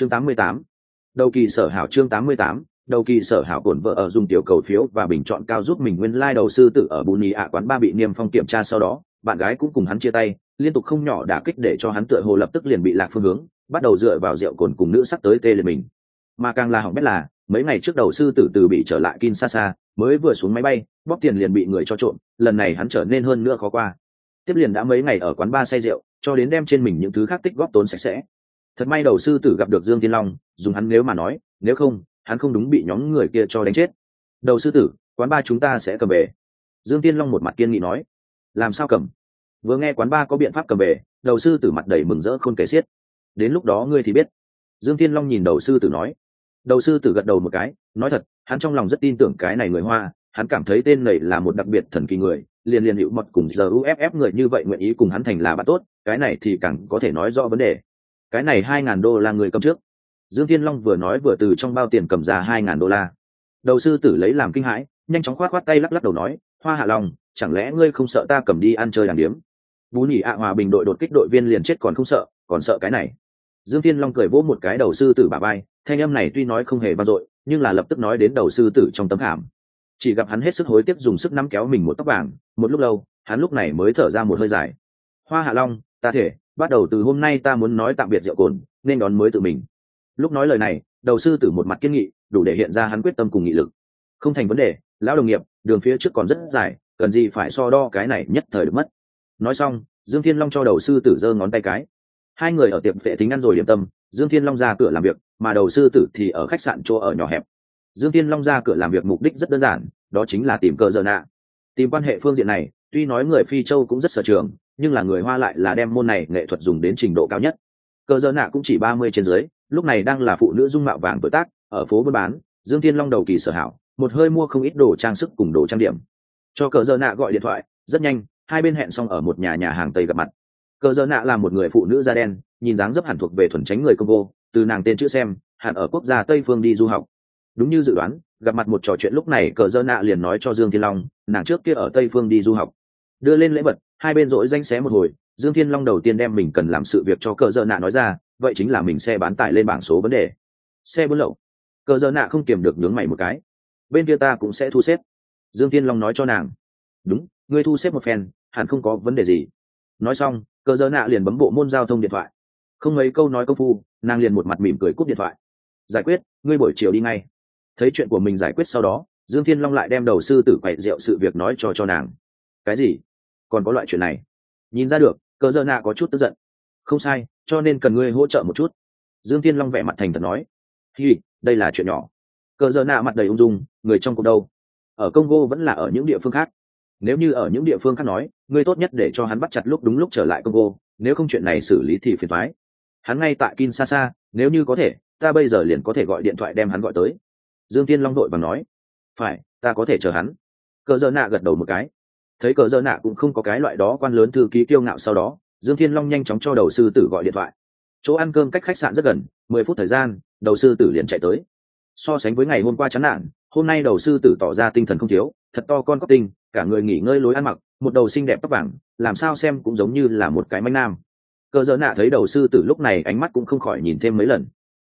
chương 88. đầu kỳ sở hảo chương 88. đầu kỳ sở hảo cổn vợ ở dùng tiểu cầu phiếu và bình chọn cao giúp mình nguyên lai đầu sư tử ở bù nhì ạ quán ba bị niêm phong kiểm tra sau đó bạn gái cũng cùng hắn chia tay liên tục không nhỏ đả kích để cho hắn tựa hồ lập tức liền bị lạc phương hướng bắt đầu dựa vào rượu cồn cùng nữ sắc tới tê lên mình mà càng là hỏng bét là mấy ngày trước đầu sư tử từ bị trở lại Kinshasa, mới vừa xuống máy bay, bóp tiền liền bị người cho trộm, lần này hắn trở nên hơn nữa khó qua. Tiếp liền đã mấy ngày ở quán ba say rượu, cho đến đem trên mình những thứ khác tích góp tốn sạch sẽ. Thật may đầu sư tử gặp được Dương Thiên Long, dùng hắn nếu mà nói, nếu không, hắn không đúng bị nhóm người kia cho đánh chết. Đầu sư tử, quán ba chúng ta sẽ cầm về. Dương tiên Long một mặt kiên nghị nói, làm sao cầm? Vừa nghe quán ba có biện pháp cầm về, đầu sư tử mặt đầy mừng rỡ khôn kể xiết. Đến lúc đó ngươi thì biết. Dương tiên Long nhìn đầu sư tử nói, đầu sư tử gật đầu một cái nói thật hắn trong lòng rất tin tưởng cái này người hoa hắn cảm thấy tên này là một đặc biệt thần kỳ người liền liền hiệu mật cùng giờ uff người như vậy nguyện ý cùng hắn thành là bạn tốt cái này thì càng có thể nói rõ vấn đề cái này hai ngàn đô la người cầm trước. Dương thiên long vừa nói vừa từ trong bao tiền cầm ra hai ngàn đô la. Đầu sư tử lấy làm kinh hãi, nhanh chóng khoát khoát tay lắc lắc đầu nói, hoa hạ long, chẳng lẽ ngươi không sợ ta cầm đi ăn chơi đàng điếm? Bú nhỉ ạ hòa bình đội đột kích đội viên liền chết còn không sợ, còn sợ cái này. Dương thiên long cười vỗ một cái đầu sư tử bà bay thanh âm này tuy nói không hề vang dội, nhưng là lập tức nói đến đầu sư tử trong tấm hàm chỉ gặp hắn hết sức hối tiếc dùng sức nắm kéo mình một tóc vàng, một lúc lâu, hắn lúc này mới thở ra một hơi dài. Hoa hạ long, ta thể bắt đầu từ hôm nay ta muốn nói tạm biệt rượu cồn, nên đón mới tự mình. Lúc nói lời này, đầu sư tử một mặt kiên nghị, đủ để hiện ra hắn quyết tâm cùng nghị lực. Không thành vấn đề, lão đồng nghiệp, đường phía trước còn rất dài, cần gì phải so đo cái này nhất thời được mất. Nói xong, dương thiên long cho đầu sư tử giơ ngón tay cái. Hai người ở tiệm vệ tính ăn rồi điểm tâm, dương thiên long ra cửa làm việc, mà đầu sư tử thì ở khách sạn chỗ ở nhỏ hẹp. Dương thiên long ra cửa làm việc mục đích rất đơn giản, đó chính là tìm cờ giờ nạ. Tìm quan hệ phương diện này, tuy nói người phi châu cũng rất sở trường nhưng là người hoa lại là đem môn này nghệ thuật dùng đến trình độ cao nhất. Cờ dơ nạ cũng chỉ ba mươi trên dưới, lúc này đang là phụ nữ dung mạo vàng tuổi tác, ở phố buôn bán, dương thiên long đầu kỳ sở hảo, một hơi mua không ít đồ trang sức cùng đồ trang điểm. Cho cờ dơ nạ gọi điện thoại, rất nhanh, hai bên hẹn xong ở một nhà nhà hàng tây gặp mặt. Cờ dơ nạ là một người phụ nữ da đen, nhìn dáng dấp hẳn thuộc về thuần tránh người congo, từ nàng tên chữ xem, hẳn ở quốc gia tây phương đi du học. Đúng như dự đoán, gặp mặt một trò chuyện lúc này cờ dơ nạ liền nói cho dương thiên long, nàng trước kia ở tây phương đi du học. Đưa lên lễ vật hai bên rỗi danh xé một hồi, dương thiên long đầu tiên đem mình cần làm sự việc cho cờ dơ nạ nói ra, vậy chính là mình xe bán tải lên bảng số vấn đề. Xe buôn lậu. Cờ dơ nạ không kiềm được nướng mày một cái. Bên kia ta cũng sẽ thu xếp. Dương thiên long nói cho nàng. Đúng, ngươi thu xếp một phen, hẳn không có vấn đề gì. Nói xong, cờ dơ nạ liền bấm bộ môn giao thông điện thoại. Không mấy câu nói công phu, nàng liền một mặt mỉm cười cúp điện thoại. Giải quyết, ngươi buổi chiều đi ngay. Thấy chuyện của mình giải quyết sau đó, dương thiên long lại đem đầu sư tử quậy rượu sự việc nói cho cho nàng. Cái gì? Còn có loại chuyện này. Nhìn ra được cờ dơ nạ có chút tức giận. Không sai cho nên cần ngươi hỗ trợ một chút. Dương thiên long vẻ mặt thành thật nói. Hi đây là chuyện nhỏ. Cờ dơ nạ mặt đầy ung dung người trong cuộc đâu? Ở congo vẫn là ở những địa phương khác. Nếu như ở những địa phương khác nói ngươi tốt nhất để cho hắn bắt chặt lúc đúng lúc trở lại congo nếu không chuyện này xử lý thì phiền thoái hắn ngay tại Kinshasa, nếu như có thể, ta bây giờ liền có thể gọi điện thoại đem hắn gọi tới. Dương Thiên Long đội bằng nói, phải, ta có thể chờ hắn. Cờ Dơ Nạ gật đầu một cái. Thấy Cờ Dơ Nạ cũng không có cái loại đó quan lớn thư ký kiêu ngạo sau đó, Dương Thiên Long nhanh chóng cho đầu sư tử gọi điện thoại. Chỗ ăn cơm cách khách sạn rất gần, mười phút thời gian, đầu sư tử liền chạy tới. So sánh với ngày hôm qua chán nản, hôm nay đầu sư tử tỏ ra tinh thần không thiếu, thật to con cóc tinh, cả người nghỉ ngơi lối ăn mặc, một đầu xinh đẹp tóc vàng, làm sao xem cũng giống như là một cái manh nam cờ dơ nạ thấy đầu sư tử lúc này ánh mắt cũng không khỏi nhìn thêm mấy lần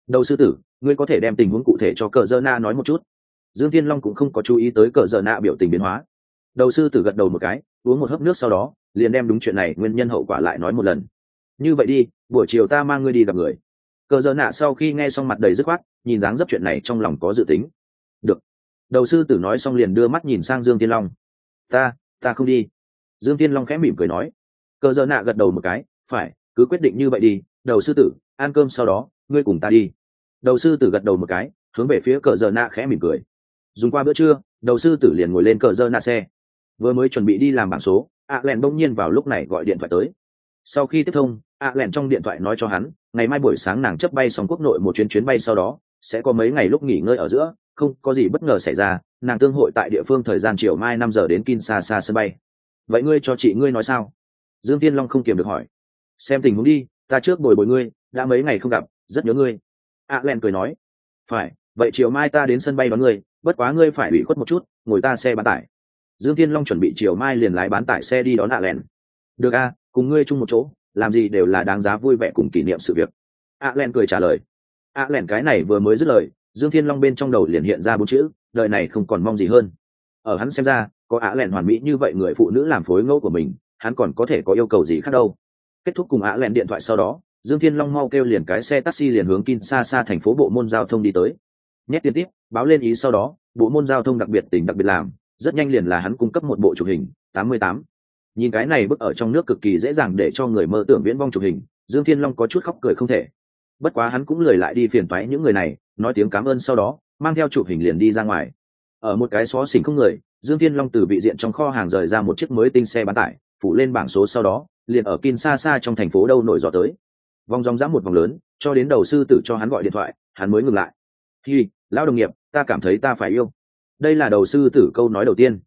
đầu sư tử ngươi có thể đem tình huống cụ thể cho cờ dơ na nói một chút dương thiên long cũng không có chú ý tới cờ dơ nạ biểu tình biến hóa đầu sư tử gật đầu một cái, uống một hớp nước sau đó, liền đem đúng chuyện này nguyên nhân hậu quả lại nói một lần. Như vậy đi, buổi chiều ta mang ngươi đi gặp người. Cờ dơ nạ sau khi nghe xong mặt đầy dứt khoát, nhìn dáng dấp chuyện này trong lòng có dự tính. Được. Đầu sư tử nói xong liền đưa mắt nhìn sang dương thiên long. Ta ta không đi. Dương thiên long khẽ mỉm cười nói. Cờ dơ nạ gật đầu một cái, phải, cứ quyết định như vậy đi, đầu sư tử, ăn cơm sau đó, ngươi cùng ta đi. Đầu sư tử gật đầu một cái, hướng về phía cờ dơ nạ khẽ mỉm cười. Dùng qua bữa trưa, đầu sư tử liền ngồi lên cờ dơ nạ xe vừa mới chuẩn bị đi làm bảng số, ạ lẹn bỗng nhiên vào lúc này gọi điện thoại tới. Sau khi tiếp thông, ạ lẹn trong điện thoại nói cho hắn, ngày mai buổi sáng nàng chấp bay xong quốc nội một chuyến chuyến bay sau đó, sẽ có mấy ngày lúc nghỉ ngơi ở giữa, không có gì bất ngờ xảy ra, nàng tương hội tại địa phương thời gian chiều mai năm giờ đến kinshasa sân bay. Vậy ngươi cho chị ngươi nói sao? Dương tiên long không kiềm được hỏi. Xem tình huống đi, ta trước bồi bồi ngươi, đã mấy ngày không gặp, rất nhớ ngươi. A len cười nói. Phải, vậy chiều mai ta đến sân bay đón ngươi, bất quá ngươi phải ủy khuất một chút, ngồi ta xe bán tải dương thiên long chuẩn bị chiều mai liền lái bán tải xe đi đón a len được a cùng ngươi chung một chỗ, làm gì đều là đáng giá vui vẻ cùng kỷ niệm sự việc. A len cười trả lời. Ạ lẻn cái này vừa mới dứt lời, dương thiên long bên trong đầu liền hiện ra bốn chữ, đời này không còn mong gì hơn. Ở hắn xem ra, có ạ lẻn hoàn mỹ như vậy người phụ nữ làm phối ngẫu của mình, hắn còn có thể có yêu cầu gì khác đâu. Kết thúc cùng ạ lẻn điện thoại sau đó, dương thiên long mau kêu liền cái xe taxi liền hướng kin xa xa thành phố bộ môn giao thông đi tới. Nhét tiên tiếp, báo lên ý sau đó, bộ môn giao thông đặc biệt tỉnh đặc biệt làm rất nhanh liền là hắn cung cấp một bộ chụp hình 88. nhìn cái này bức ở trong nước cực kỳ dễ dàng để cho người mơ tưởng viễn vong chụp hình, dương thiên long có chút khóc cười không thể. Bất quá hắn cũng lười lại đi phiền toái những người này, nói tiếng cảm ơn sau đó, mang theo chụp hình liền đi ra ngoài. Ở một cái xó xỉnh không người, dương thiên long từ vị diện trong kho hàng rời ra một chiếc mới tinh xe bán tải, phủ lên bảng số sau đó, liền ở kin xa xa trong thành phố đâu nổi gió tới. Vòng dòng dã một vòng lớn, cho đến đầu sư tử cho hắn gọi điện thoại, hắn mới ngừng lại. Khi lão đồng nghiệp, ta cảm thấy ta phải yêu đây là đầu sư tử câu nói đầu tiên.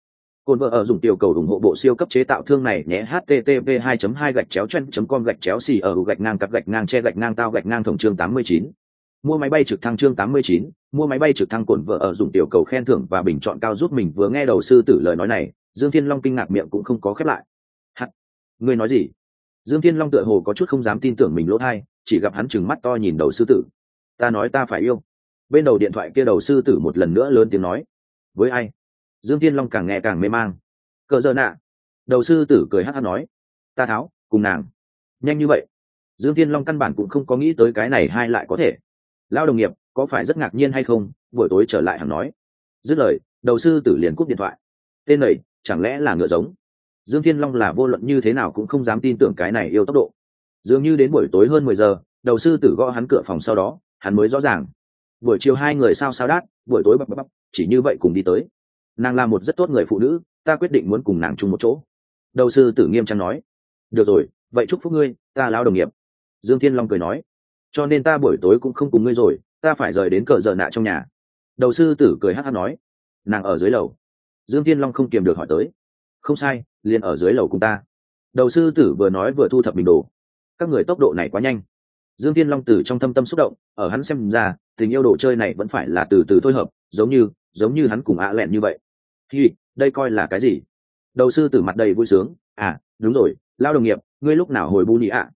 Cồn vợ ở dùng tiểu cầu ủng hộ bộ siêu cấp chế tạo thương này nhé http 2 2 gạch chéo chen com gạch chéo xì ở gạch ngang cặp gạch ngang che gạch ngang tao gạch ngang thổng chương 89. mua máy bay trực thăng chương 89, mua máy bay trực thăng cồn vợ ở dùng tiểu cầu khen thưởng và bình chọn cao giúp mình vừa nghe đầu sư tử lời nói này dương thiên long kinh ngạc miệng cũng không có khép lại. Hắt ngươi nói gì? Dương thiên long tựa hồ có chút không dám tin tưởng mình lỗ thai chỉ gặp hắn chừng mắt to nhìn đầu sư tử. Ta nói ta phải yêu. Bên đầu điện thoại kia đầu sư tử một lần nữa lớn tiếng nói với ai? Dương thiên long càng nghe càng mê mang. Cờ giờ nạ. Đầu sư tử cười hát hát nói, ta tháo, cùng nàng. Nhanh như vậy, dương thiên long căn bản cũng không có nghĩ tới cái này hai lại có thể. Lao đồng nghiệp, có phải rất ngạc nhiên hay không? Buổi tối trở lại hằng nói. Dứt lời, đầu sư tử liền cúp điện thoại. Tên này, chẳng lẽ là ngựa giống? Dương thiên long là vô luận như thế nào cũng không dám tin tưởng cái này yêu tốc độ. Dường như đến buổi tối hơn mười giờ, đầu sư tử gõ hắn cửa phòng sau đó, hắn mới rõ ràng. Buổi chiều hai người sao sao đát, buổi tối bập bập bập chỉ như vậy cùng đi tới. Nàng là một rất tốt người phụ nữ, ta quyết định muốn cùng nàng chung một chỗ. Đầu sư tử nghiêm trang nói. Được rồi, vậy chúc phúc ngươi, ta lao đồng nghiệp. Dương thiên long cười nói. Cho nên ta buổi tối cũng không cùng ngươi rồi, ta phải rời đến cờ giờ nạ trong nhà. Đầu sư tử cười hát hát nói. Nàng ở dưới lầu. Dương thiên long không kiềm được hỏi tới. Không sai, liền ở dưới lầu cùng ta. Đầu sư tử vừa nói vừa thu thập bình đồ. Các người tốc độ này quá nhanh. Dương thiên long từ trong thâm tâm xúc động, ở hắn xem ra, tình yêu đồ chơi này vẫn phải là từ từ thôi hợp, giống như giống như hắn cùng ạ lẹn như vậy. Thì đây coi là cái gì? Đầu sư tử mặt đầy vui sướng. À đúng rồi lao đồng nghiệp ngươi lúc nào hồi bu nhị ạ?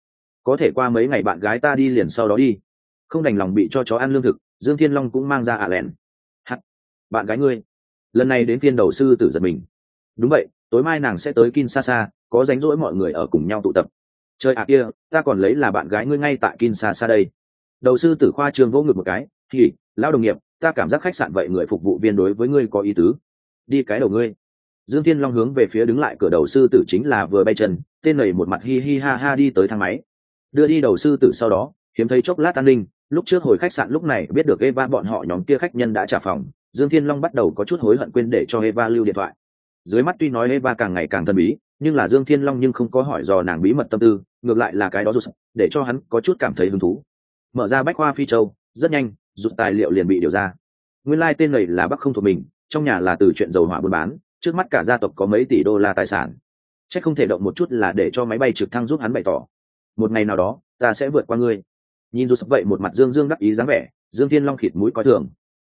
Có thể qua mấy ngày bạn gái ta đi liền sau đó đi. Không đành lòng bị cho chó ăn lương thực dương thiên long cũng mang ra ạ lẹn. Hắt bạn gái ngươi. Lần này đến phiên đầu sư tử giật mình. Đúng vậy tối mai nàng sẽ tới kinsasa có rảnh rỗi mọi người ở cùng nhau tụ tập. Trời ạ kia, ta còn lấy là bạn gái ngươi ngay tại kinsasa đây. Đầu sư tử khoa trường vỗ ngực một cái, thì, lão đồng nghiệp, ta cảm giác khách sạn vậy người phục vụ viên đối với ngươi có ý tứ. Đi cái đầu ngươi. Dương Thiên Long hướng về phía đứng lại cửa đầu sư tử chính là vừa bay chân, tên nầy một mặt hi hi ha ha đi tới thang máy. Đưa đi đầu sư tử sau đó, hiếm thấy chốc lát an ninh, lúc trước hồi khách sạn lúc này biết được Eva bọn họ nhóm kia khách nhân đã trả phòng, Dương Thiên Long bắt đầu có chút hối hận quên để cho Eva lưu điện thoại dưới mắt tuy nói Eva càng ngày càng thân bí, nhưng là Dương Thiên Long nhưng không có hỏi dò nàng bí mật tâm tư, ngược lại là cái đó rụt, để cho hắn có chút cảm thấy hứng thú. Mở ra bách khoa phi châu, rất nhanh, rụt tài liệu liền bị điều ra. Nguyên lai like tên này là Bắc không thuộc mình, trong nhà là từ chuyện dầu hỏa buôn bán, trước mắt cả gia tộc có mấy tỷ đô la tài sản. Chắc không thể động một chút là để cho máy bay trực thăng giúp hắn bày tỏ. Một ngày nào đó, ta sẽ vượt qua ngươi. Nhìn rụt vậy một mặt Dương Dương đắc ý dáng vẻ, Dương Thiên Long khịt mũi coi thường.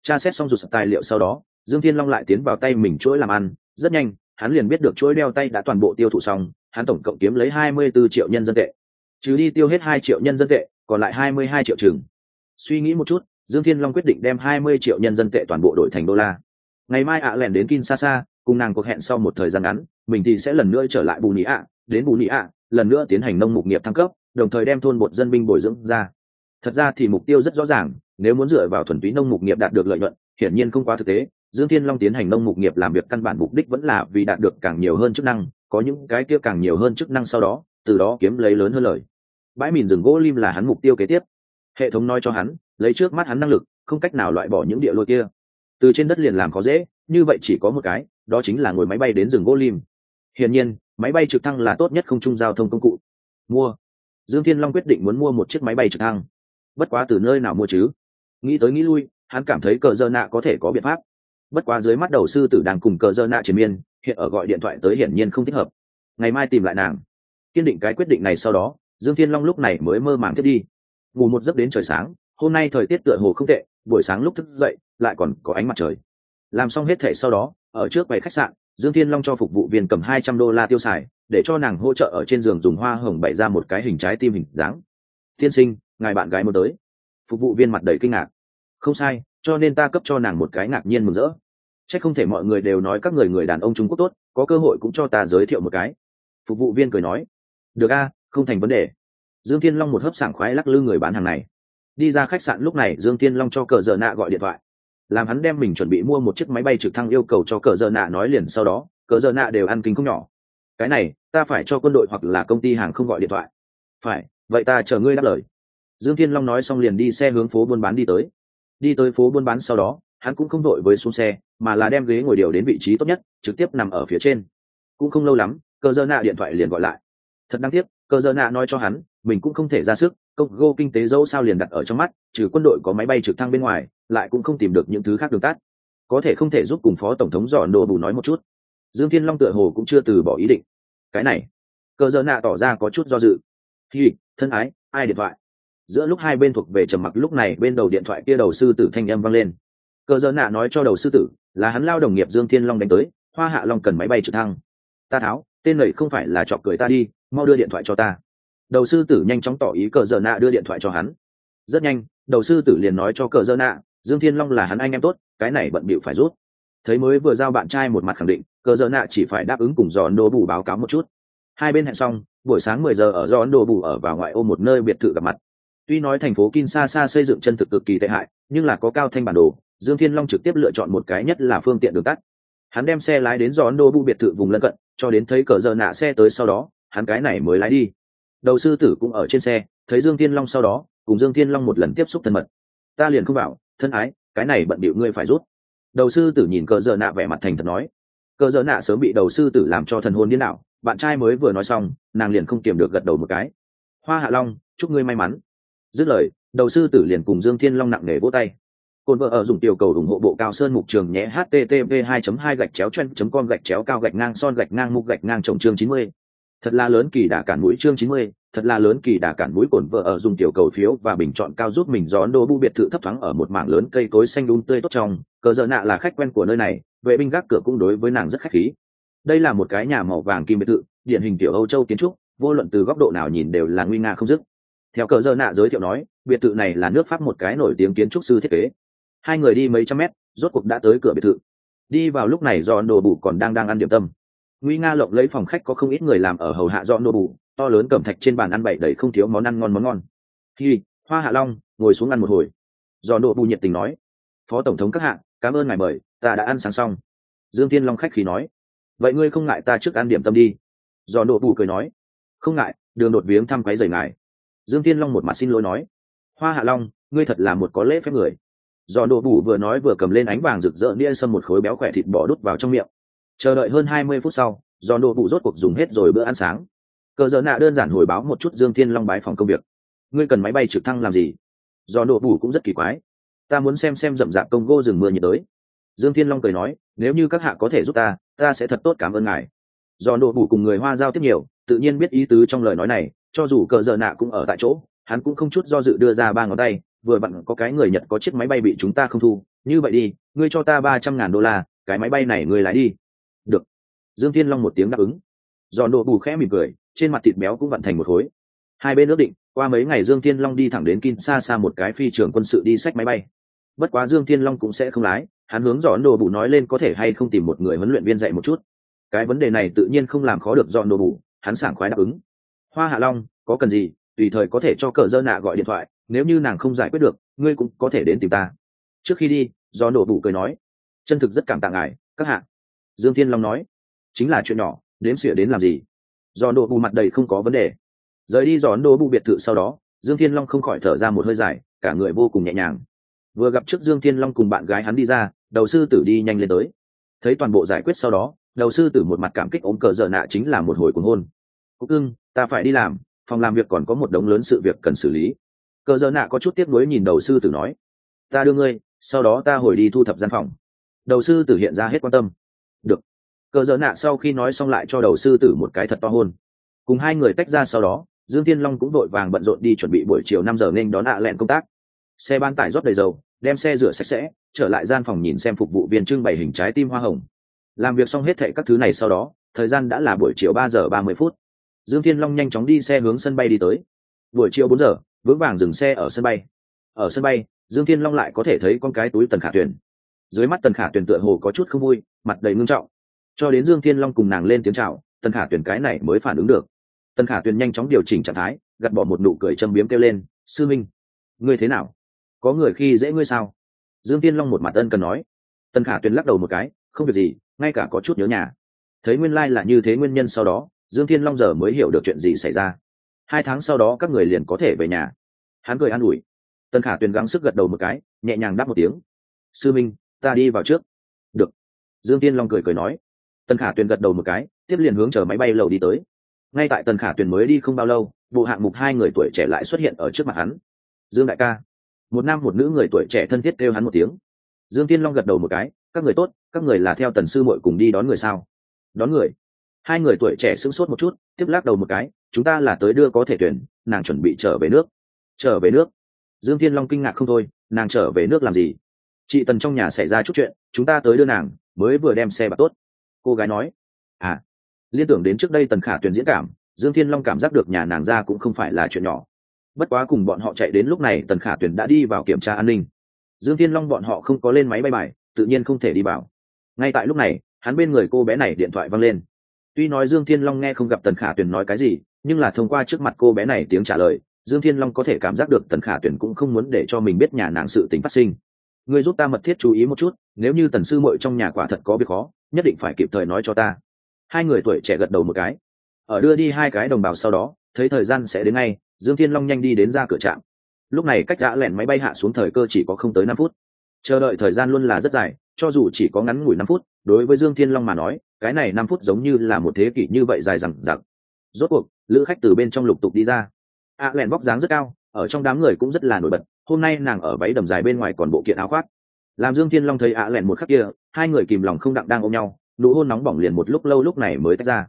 Tra xét xong rụt tài liệu sau đó, Dương Thiên Long lại tiến vào tay mình chuỗi làm ăn, rất nhanh hắn liền biết được chuỗi đeo tay đã toàn bộ tiêu thụ xong hắn tổng cộng kiếm lấy hai mươi 24 triệu nhân dân tệ trừ đi tiêu hết hai triệu nhân dân tệ còn lại hai mươi hai triệu chừng suy nghĩ một chút dương thiên long quyết định đem hai mươi triệu nhân dân tệ toàn bộ đổi thành đô la. Ngày mai ạ lẻn đến kinshasa, cùng nàng cuộc hẹn sau một thời gian ngắn, mình thì sẽ lần nữa trở lại bù nị ạ. Đến bù nị ạ, lần nữa tiến hành nông mục nghiệp thăng cấp, đồng thời đem thôn bột dân binh bồi dưỡng ra. Thật ra thì mục tiêu rất rõ ràng, nếu muốn dựa vào thuần túy nông mục nghiệp đạt được lợi nhuận, hiển nhiên không quá thực tế. Dương thiên long tiến hành nông mục nghiệp làm việc căn bản mục đích vẫn là vì đạt được càng nhiều hơn chức năng, có những cái kia càng nhiều hơn chức năng sau đó, từ đó kiếm lấy lớn hơn lời. Bãi mìn rừng gỗ lim là hắn mục tiêu kế tiếp. Hệ thống nói cho hắn lấy trước mắt hắn năng lực, không cách nào loại bỏ những địa lôi kia. Từ trên đất liền làm có dễ, như vậy chỉ có một cái, đó chính là ngồi máy bay đến rừng gỗ lim hiển nhiên, máy bay trực thăng là tốt nhất không chung giao thông công cụ. Mua. Dương thiên long quyết định muốn mua một chiếc máy bay trực thăng. Bất quá từ nơi nào mua chứ? Nghĩ tới nghĩ lui, hắn cảm thấy cờ dơ nạ có thể có biện pháp. Bất quá dưới mắt đầu sư tử đang cùng cờ dơ nạ triền miên, hiện ở gọi điện thoại tới hiển nhiên không thích hợp. Ngày mai tìm lại nàng. Kiên định cái quyết định này sau đó, dương thiên long lúc này mới mơ màng thiết đi. Ngủ một giấc đến trời sáng hôm nay thời tiết tựa hồ không tệ, buổi sáng lúc thức dậy, lại còn có ánh mặt trời. Làm xong hết thể sau đó, ở trước quầy khách sạn, dương thiên long cho phục vụ viên cầm hai trăm đô la tiêu xài, để cho nàng hỗ trợ ở trên giường dùng hoa hồng bày ra một cái hình trái tim hình dáng. Tiên sinh, ngài bạn gái muốn tới. Phục vụ viên mặt đầy kinh ngạc. Không sai, cho nên ta cấp cho nàng một cái ngạc nhiên mừng rỡ. C h ắ c không thể mọi người đều nói các người người đàn ông trung quốc tốt, có cơ hội cũng cho ta giới thiệu một cái. Phục vụ viên cười nói. Được a, không thành vấn đề. Dương thiên long một hớp sảng khoái lắc lư người bán hàng này đi ra khách sạn lúc này dương thiên long cho cờ dợ nạ gọi điện thoại. Làm hắn đem mình chuẩn bị mua một chiếc máy bay trực thăng yêu cầu cho cờ dợ nạ nói liền sau đó, cờ dợ nạ đều ăn kính không nhỏ. Cái này, ta phải cho quân đội hoặc là công ty hàng không gọi điện thoại. Phải, vậy ta chờ ngươi đáp lời. Dương thiên long nói xong liền đi xe hướng phố buôn bán đi tới. Đi tới phố buôn bán sau đó, hắn cũng không đội với xuống xe, mà là đem ghế ngồi điều đến vị trí tốt nhất, trực tiếp nằm ở phía trên. Cũng không lâu lắm, cờ dơ nạ điện thoại liền gọi lại. Thật đáng tiếc, cờ dơ nạ nói cho hắn, mình cũng không thể ra sức công gô kinh tế dẫu sao liền đặt ở trong mắt, trừ quân đội có máy bay trực thăng bên ngoài, lại cũng không tìm được những thứ khác đường tắt. Có thể không thể giúp cùng phó tổng thống dò nổ bù nói một chút. Dương thiên long tựa hồ cũng chưa từ bỏ ý định. Cái này, cờ dơ nạ tỏ ra có chút do dự. Hi, thân ái, ai điện thoại? Giữa lúc hai bên thuộc về trầm mặc, lúc này bên đầu điện thoại kia đầu sư tử thanh âm vang lên. Cờ dơ nạ nói cho đầu sư tử, là hắn lao đồng nghiệp dương thiên long đánh tới, hoa hạ long cần máy bay trực thăng. Ta tháo, tên này không phải là chọc cười ta đi, mau đưa điện thoại cho ta đầu sư tử nhanh chóng tỏ ý cờ dơ nạ đưa điện thoại cho hắn. Rất nhanh, đầu sư tử liền nói cho cờ dơ nạ, dương thiên long là hắn anh em tốt, cái này bận bịu phải rút. Thấy mới vừa giao bạn trai một mặt khẳng định, cờ dơ nạ chỉ phải đáp ứng cùng dò nô bù báo cáo một chút. Hai bên hẹn xong, buổi sáng mười giờ ở do ấn độ bù ở vào ngoại ô một nơi biệt thự gặp mặt. Tuy nói thành phố kinshasa xây dựng chân thực cực kỳ tệ hại, nhưng là có cao thanh bản đồ, dương thiên long trực tiếp lựa chọn một cái nhất là phương tiện đường tắt. Hắn đem xe lái đến do ấn độ bù biệt thự vùng lân cận, cho đến thấy cờ dơ nạ xe tới sau đó, hắn cái này mới lái đi đầu sư tử cũng ở trên xe, thấy dương thiên long sau đó, cùng dương thiên long một lần tiếp xúc thân mật. Ta liền không bảo, thân ái, cái này bận bịu ngươi phải rút. Đầu sư tử nhìn cờ giờ nạ vẻ mặt thành thật nói. Cờ giờ nạ sớm bị đầu sư tử làm cho thần hồn điên đảo, bạn trai mới vừa nói xong, nàng liền không kiềm được gật đầu một cái. Hoa hạ long, chúc ngươi may mắn. Dứt lời, đầu sư tử liền cùng dương thiên long nặng nề vỗ tay. Cồn vợ ở dùng tiểu cầu ủng hộ bộ cao sơn mục trường nhé, http 2 2 gạch chéo chen com gạch chéo cao gạch ngang son gạch ngang mục gạch ngang trồng chương 90 thật là lớn kỳ đả cản mũi chương 90, thật là lớn kỳ đả cản mũi cồn vợ ở dùng tiểu cầu phiếu và bình chọn cao giúp mình gión đô bu biệt thự thấp thoáng ở một mảng lớn cây cối xanh đun tươi tốt trong. Cờ dợ nạ là khách quen của nơi này vệ binh gác cửa cũng đối với nàng rất khách khí. Đây là một cái nhà màu vàng kim biệt thự điển hình tiểu âu châu kiến trúc vô luận từ góc độ nào nhìn đều là nguy nga không dứt. Theo cờ dơ nạ giới thiệu nói biệt thự này là nước pháp một cái nổi tiếng kiến trúc sư thiết kế. Hai người đi mấy trăm mét rốt cuộc đã tới cửa biệt thự. Đi vào lúc này do đồ bù còn đang đang ăn điểm tâm nguy nga lộng lấy phòng khách có không ít người làm ở hầu hạ do nô bù, to lớn cẩm thạch trên bàn ăn bậy đầy không thiếu món ăn ngon món ngon. Khi hoa hạ long, ngồi xuống ăn một hồi. Do nô bù nhiệt tình nói. Phó tổng thống các hạ, cảm ơn ngài mời, ta đã ăn sáng xong. Dương tiên long khách khí nói. Vậy ngươi không ngại ta trước ăn điểm tâm đi? Do nô bù cười nói. Không ngại, đường đột viếng thăm quấy rời ngài. Dương thiên long một mặt xin lỗi nói. Hoa hạ long, ngươi thật là một có lễ phép người. Do nô bù vừa nói vừa cầm lên ánh vàng rực rỡ nia sâm một khối béo khỏe thịt bò đút vào trong miệng chờ đợi hơn hai mươi phút sau, do nô bù rốt cuộc dùng hết rồi bữa ăn sáng. Cờ dợ nạ đơn giản hồi báo một chút dương thiên long bái phòng công việc. Ngươi cần máy bay trực thăng làm gì? Do nô bù cũng rất kỳ quái. Ta muốn xem xem rậm rạp công gô rừng mưa nhiệt đới. Dương thiên long cười nói, nếu như các hạ có thể giúp ta ta sẽ thật tốt cảm ơn ngài. Do nô bù cùng người hoa giao tiếp nhiều, tự nhiên biết ý tứ trong lời nói này, cho dù cờ giờ nạ cũng ở tại chỗ, hắn cũng không chút do dự đưa ra ba ngón tay, vừa vặn có cái người nhật có chiếc máy bay bị chúng ta không thu, như vậy đi, ngươi cho ta ba trăm ngàn đô la, cái máy bay này ngươi lái đi được. Dương thiên long một tiếng đáp ứng. Do nộ bù khẽ mỉm cười, trên mặt thịt béo cũng vận thành một khối. Hai bên ước định, qua mấy ngày dương thiên long đi thẳng đến kin xa xa một cái phi trường quân sự đi sách máy bay. Bất quá dương thiên long cũng sẽ không lái, hắn hướng Giòn đồ bù nói lên có thể hay không tìm một người huấn luyện viên dạy một chút. Cái vấn đề này tự nhiên không làm khó được Giòn đồ bù, hắn sảng khoái đáp ứng. Hoa hạ long, có cần gì, tùy thời có thể cho cờ dơ nạ gọi điện thoại, nếu như nàng không giải quyết được, ngươi cũng có thể đến tìm ta. Trước khi đi do đồ bù cười nói, chân thực rất cảm tạ ngài, các hạ dương thiên long nói, chính là chuyện nhỏ, đếm xỉa đến làm gì? Do đồ bù mặt đầy không có vấn đề. Rời đi dò ấn độ bù biệt thự sau đó, dương thiên long không khỏi thở ra một hơi dài, cả người vô cùng nhẹ nhàng. Vừa gặp trước dương thiên long cùng bạn gái hắn đi ra, đầu sư tử đi nhanh lên tới. Thấy toàn bộ giải quyết sau đó, đầu sư tử một mặt cảm kích ốm cờ dợ nạ chính là một hồi cuồng hôn. Cúc ưng ta phải đi làm, phòng làm việc còn có một đống lớn sự việc cần xử lý. Cờ dợ nạ có chút tiếc nuối nhìn đầu sư tử nói, ta đưa ngươi, sau đó ta hồi đi thu thập gian phòng. Đầu sư tử hiện ra hết quan tâm cờ dỡ nạ sau khi nói xong lại cho đầu sư tử một cái thật to hôn. Cùng hai người tách ra sau đó, dương thiên long cũng vội vàng bận rộn đi chuẩn bị buổi chiều năm giờ nên đón ạ lẹn công tác. Xe ban tải rót đầy dầu, đem xe rửa sạch sẽ, trở lại gian phòng nhìn xem phục vụ viên trưng bày hình trái tim hoa hồng. Làm việc xong hết thệ các thứ này sau đó, thời gian đã là buổi chiều ba giờ ba mươi phút. Dương thiên long nhanh chóng đi xe hướng sân bay đi tới. Buổi chiều bốn giờ, vững vàng dừng xe ở sân bay. Ở sân bay, dương thiên long lại có thể thấy con cái túi tần khả tuyền dưới mắt tần khả tuyền tựa hồ có chút không vui, mặt đầy ngưng trọng cho đến dương thiên long cùng nàng lên tiếng chào, tần khả tuyền cái này mới phản ứng được. Tần khả tuyền nhanh chóng điều chỉnh trạng thái gặt bỏ một nụ cười châm biếm kêu lên, sư minh, ngươi thế nào? Có người khi dễ ngươi sao? Dương tiên long một mặt ân cần nói. Tần khả tuyền lắc đầu một cái, không việc gì, ngay cả có chút nhớ nhà. Thấy nguyên lai、like、là như thế nguyên nhân sau đó, dương thiên long giờ mới hiểu được chuyện gì xảy ra. Hai tháng sau đó các người liền có thể về nhà. Hắn cười an ủi. Tần khả tuyền gắng sức gật đầu một cái, nhẹ nhàng đáp một tiếng. Sư minh, ta đi vào trước. Được. Dương tiên long cười cười nói tần khả tuyền gật đầu một cái, tiếp liền hướng chờ máy bay lầu đi tới. Ngay tại tần khả tuyền mới đi không bao lâu, bộ hạng mục hai người tuổi trẻ lại xuất hiện ở trước mặt hắn. Dương đại ca. Một nam một nữ người tuổi trẻ thân thiết kêu hắn một tiếng. Dương tiên long gật đầu một cái, các người tốt, các người là theo tần sư muội cùng đi đón người sao? Đón người. Hai người tuổi trẻ sững sốt một chút, tiếp lắc đầu một cái, chúng ta là tới đưa có thể tuyển, nàng chuẩn bị trở về nước. Trở về nước. Dương thiên long kinh ngạc không thôi, nàng trở về nước làm gì? Chị tần trong nhà xảy ra chút chuyện, chúng ta tới đưa nàng, mới vừa đem xe bạc tốt cô gái nói. À liên tưởng đến trước đây tần khả tuyển diễn cảm, dương thiên long cảm giác được nhà nàng ra cũng không phải là chuyện nhỏ. Bất quá cùng bọn họ chạy đến lúc này tần khả tuyển đã đi vào kiểm tra an ninh. Dương thiên long bọn họ không có lên máy bay bài, tự nhiên không thể đi vào. Ngay tại lúc này, hắn bên người cô bé này điện thoại văng lên. Tuy nói dương thiên long nghe không gặp tần khả tuyển nói cái gì, nhưng là thông qua trước mặt cô bé này tiếng trả lời, dương thiên long có thể cảm giác được tần khả tuyển cũng không muốn để cho mình biết nhà nàng sự tính phát sinh. Ngươi giúp ta mật thiết chú ý một chút nếu như tần sư muội trong nhà quả thật có việc khó nhất định phải kịp thời nói cho ta. Hai người tuổi trẻ gật đầu một cái. Ở đưa đi hai cái đồng bào sau đó thấy thời gian sẽ đến ngay dương thiên long nhanh đi đến ra cửa trạm. Lúc này cách đã lẻn máy bay hạ xuống thời cơ chỉ có không tới năm phút. Chờ đợi thời gian luôn là rất dài cho dù chỉ có ngắn ngủi năm phút đối với dương thiên long mà nói cái này năm phút giống như là một thế kỷ như vậy dài rằng giặc rốt cuộc lữ khách từ bên trong lục tục đi ra. Ạ à, lẻn vóc dáng rất cao ở trong đám người cũng rất là nổi bật hôm nay nàng ở váy đầm dài bên ngoài còn bộ kiện áo khoác. Làm dương thiên long thấy ạ à lẹn một khắc kia, hai người kìm lòng không đặng đang ôm nhau, nụ hôn nóng bỏng liền một lúc lâu lúc này mới tách ra.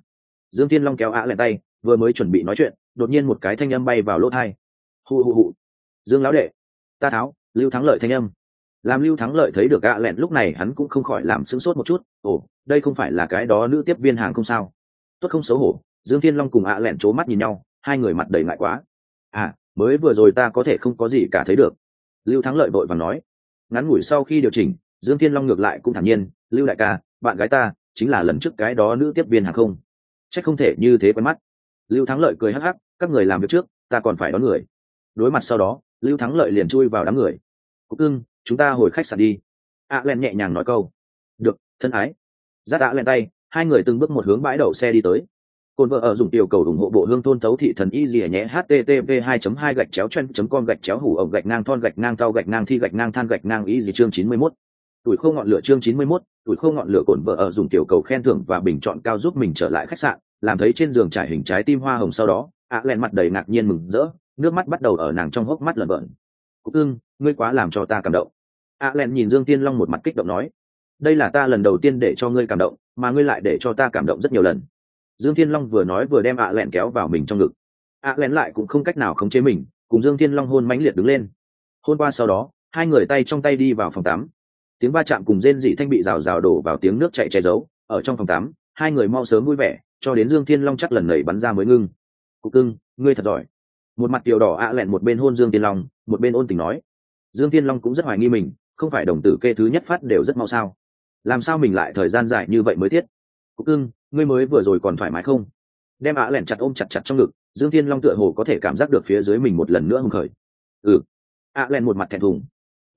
Dương thiên long kéo ạ à lẹn tay, vừa mới chuẩn bị nói chuyện, đột nhiên một cái thanh âm bay vào lỗ thai hù hù hù. Dương lão đệ, ta tháo, lưu thắng lợi thanh âm. Làm lưu thắng lợi thấy được ạ lẹn lúc này hắn cũng không khỏi làm sững sốt một chút, ồ, đây không phải là cái đó nữ tiếp viên hàng không sao? Tốt không xấu hổ. Dương thiên long cùng ạ lẹn c mắt nhìn nhau, hai người mặt đầy ngại quá. À mới vừa rồi ta có thể không có gì cả thấy được. Lưu thắng lợi vội và nói. Ngắn ngủi sau khi điều chỉnh, dương thiên long ngược lại cũng thản nhiên, lưu đại ca, bạn gái ta chính là lần trước cái đó nữ tiếp viên hàng không. C h ắ c không thể như thế quen mắt. Lưu thắng lợi cười hắc hắc, các người làm việc trước, ta còn phải đón người. Đối mặt sau đó, lưu thắng lợi liền chui vào đám người. Cúc ưng chúng ta hồi khách sạn đi. A len nhẹ nhàng nói câu. Được, thân ái. Giáp đã len tay, hai người từng bước một hướng bãi đậu xe đi tới. Côn vợ ở dùng tiểu cầu ủng hộ bộ hương thôn thấu thị thần y gì nhé http 2 2 gạch chéo chen com gạch chéo hủ ổng gạch ngang thon gạch ngang tao gạch ngang thi gạch ngang than gạch ngang y gì chương 91. tuổi khô ngọn lửa chương 91, tuổi khô ngọn lửa cồn vợ ở dùng tiểu cầu khen thưởng và bình chọn cao giúp mình trở lại khách sạn làm thấy trên giường trải hình trái tim hoa hồng sau đó ạ à mặt đầy ngạc nhiên mừng rỡ nước mắt bắt đầu ở nàng trong hốc mắt lợn vợn cúc ưng ngươi quá làm cho ta cảm động. ạ à nhìn dương tiên long một mặt kích động nói. Đây là ta lần đầu tiên để cho ngươi cảm động mà ngươi lại để cho ta cảm động rất nhiều lần dương thiên long vừa nói vừa đem ạ à kéo vào mình trong ngực. ạ à lại cũng không cách nào khống chế mình, cùng dương thiên long hôn mãnh liệt đứng lên. Hôn qua sau đó, hai người tay trong tay đi vào phòng tắm. Tiếng va chạm cùng rên dị thanh bị rào rào đổ vào tiếng nước chạy che giấu. Ở trong phòng tắm, hai người mau sớm vui vẻ, cho đến dương thiên long chắc lần nảy bắn ra mới ngưng. Cục cưng, ngươi thật giỏi. Một mặt tiểu đỏ ạ lẹn một bên hôn dương thiên long, một bên ôn tình nói. Dương thiên long cũng rất hoài nghi mình, không phải đồng tử kê thứ nhất phát đều rất mau sao? Làm sao mình lại thời gian dài như vậy mới thiết? Cục cưng ngươi mới vừa rồi còn thoải mái không? Đem ạ lẻn chặt ôm chặt chặt trong ngực dương thiên long tựa hồ có thể cảm giác được phía dưới mình một lần nữa hưng khởi. Ừ. ạ lẻn một mặt thẹn thùng.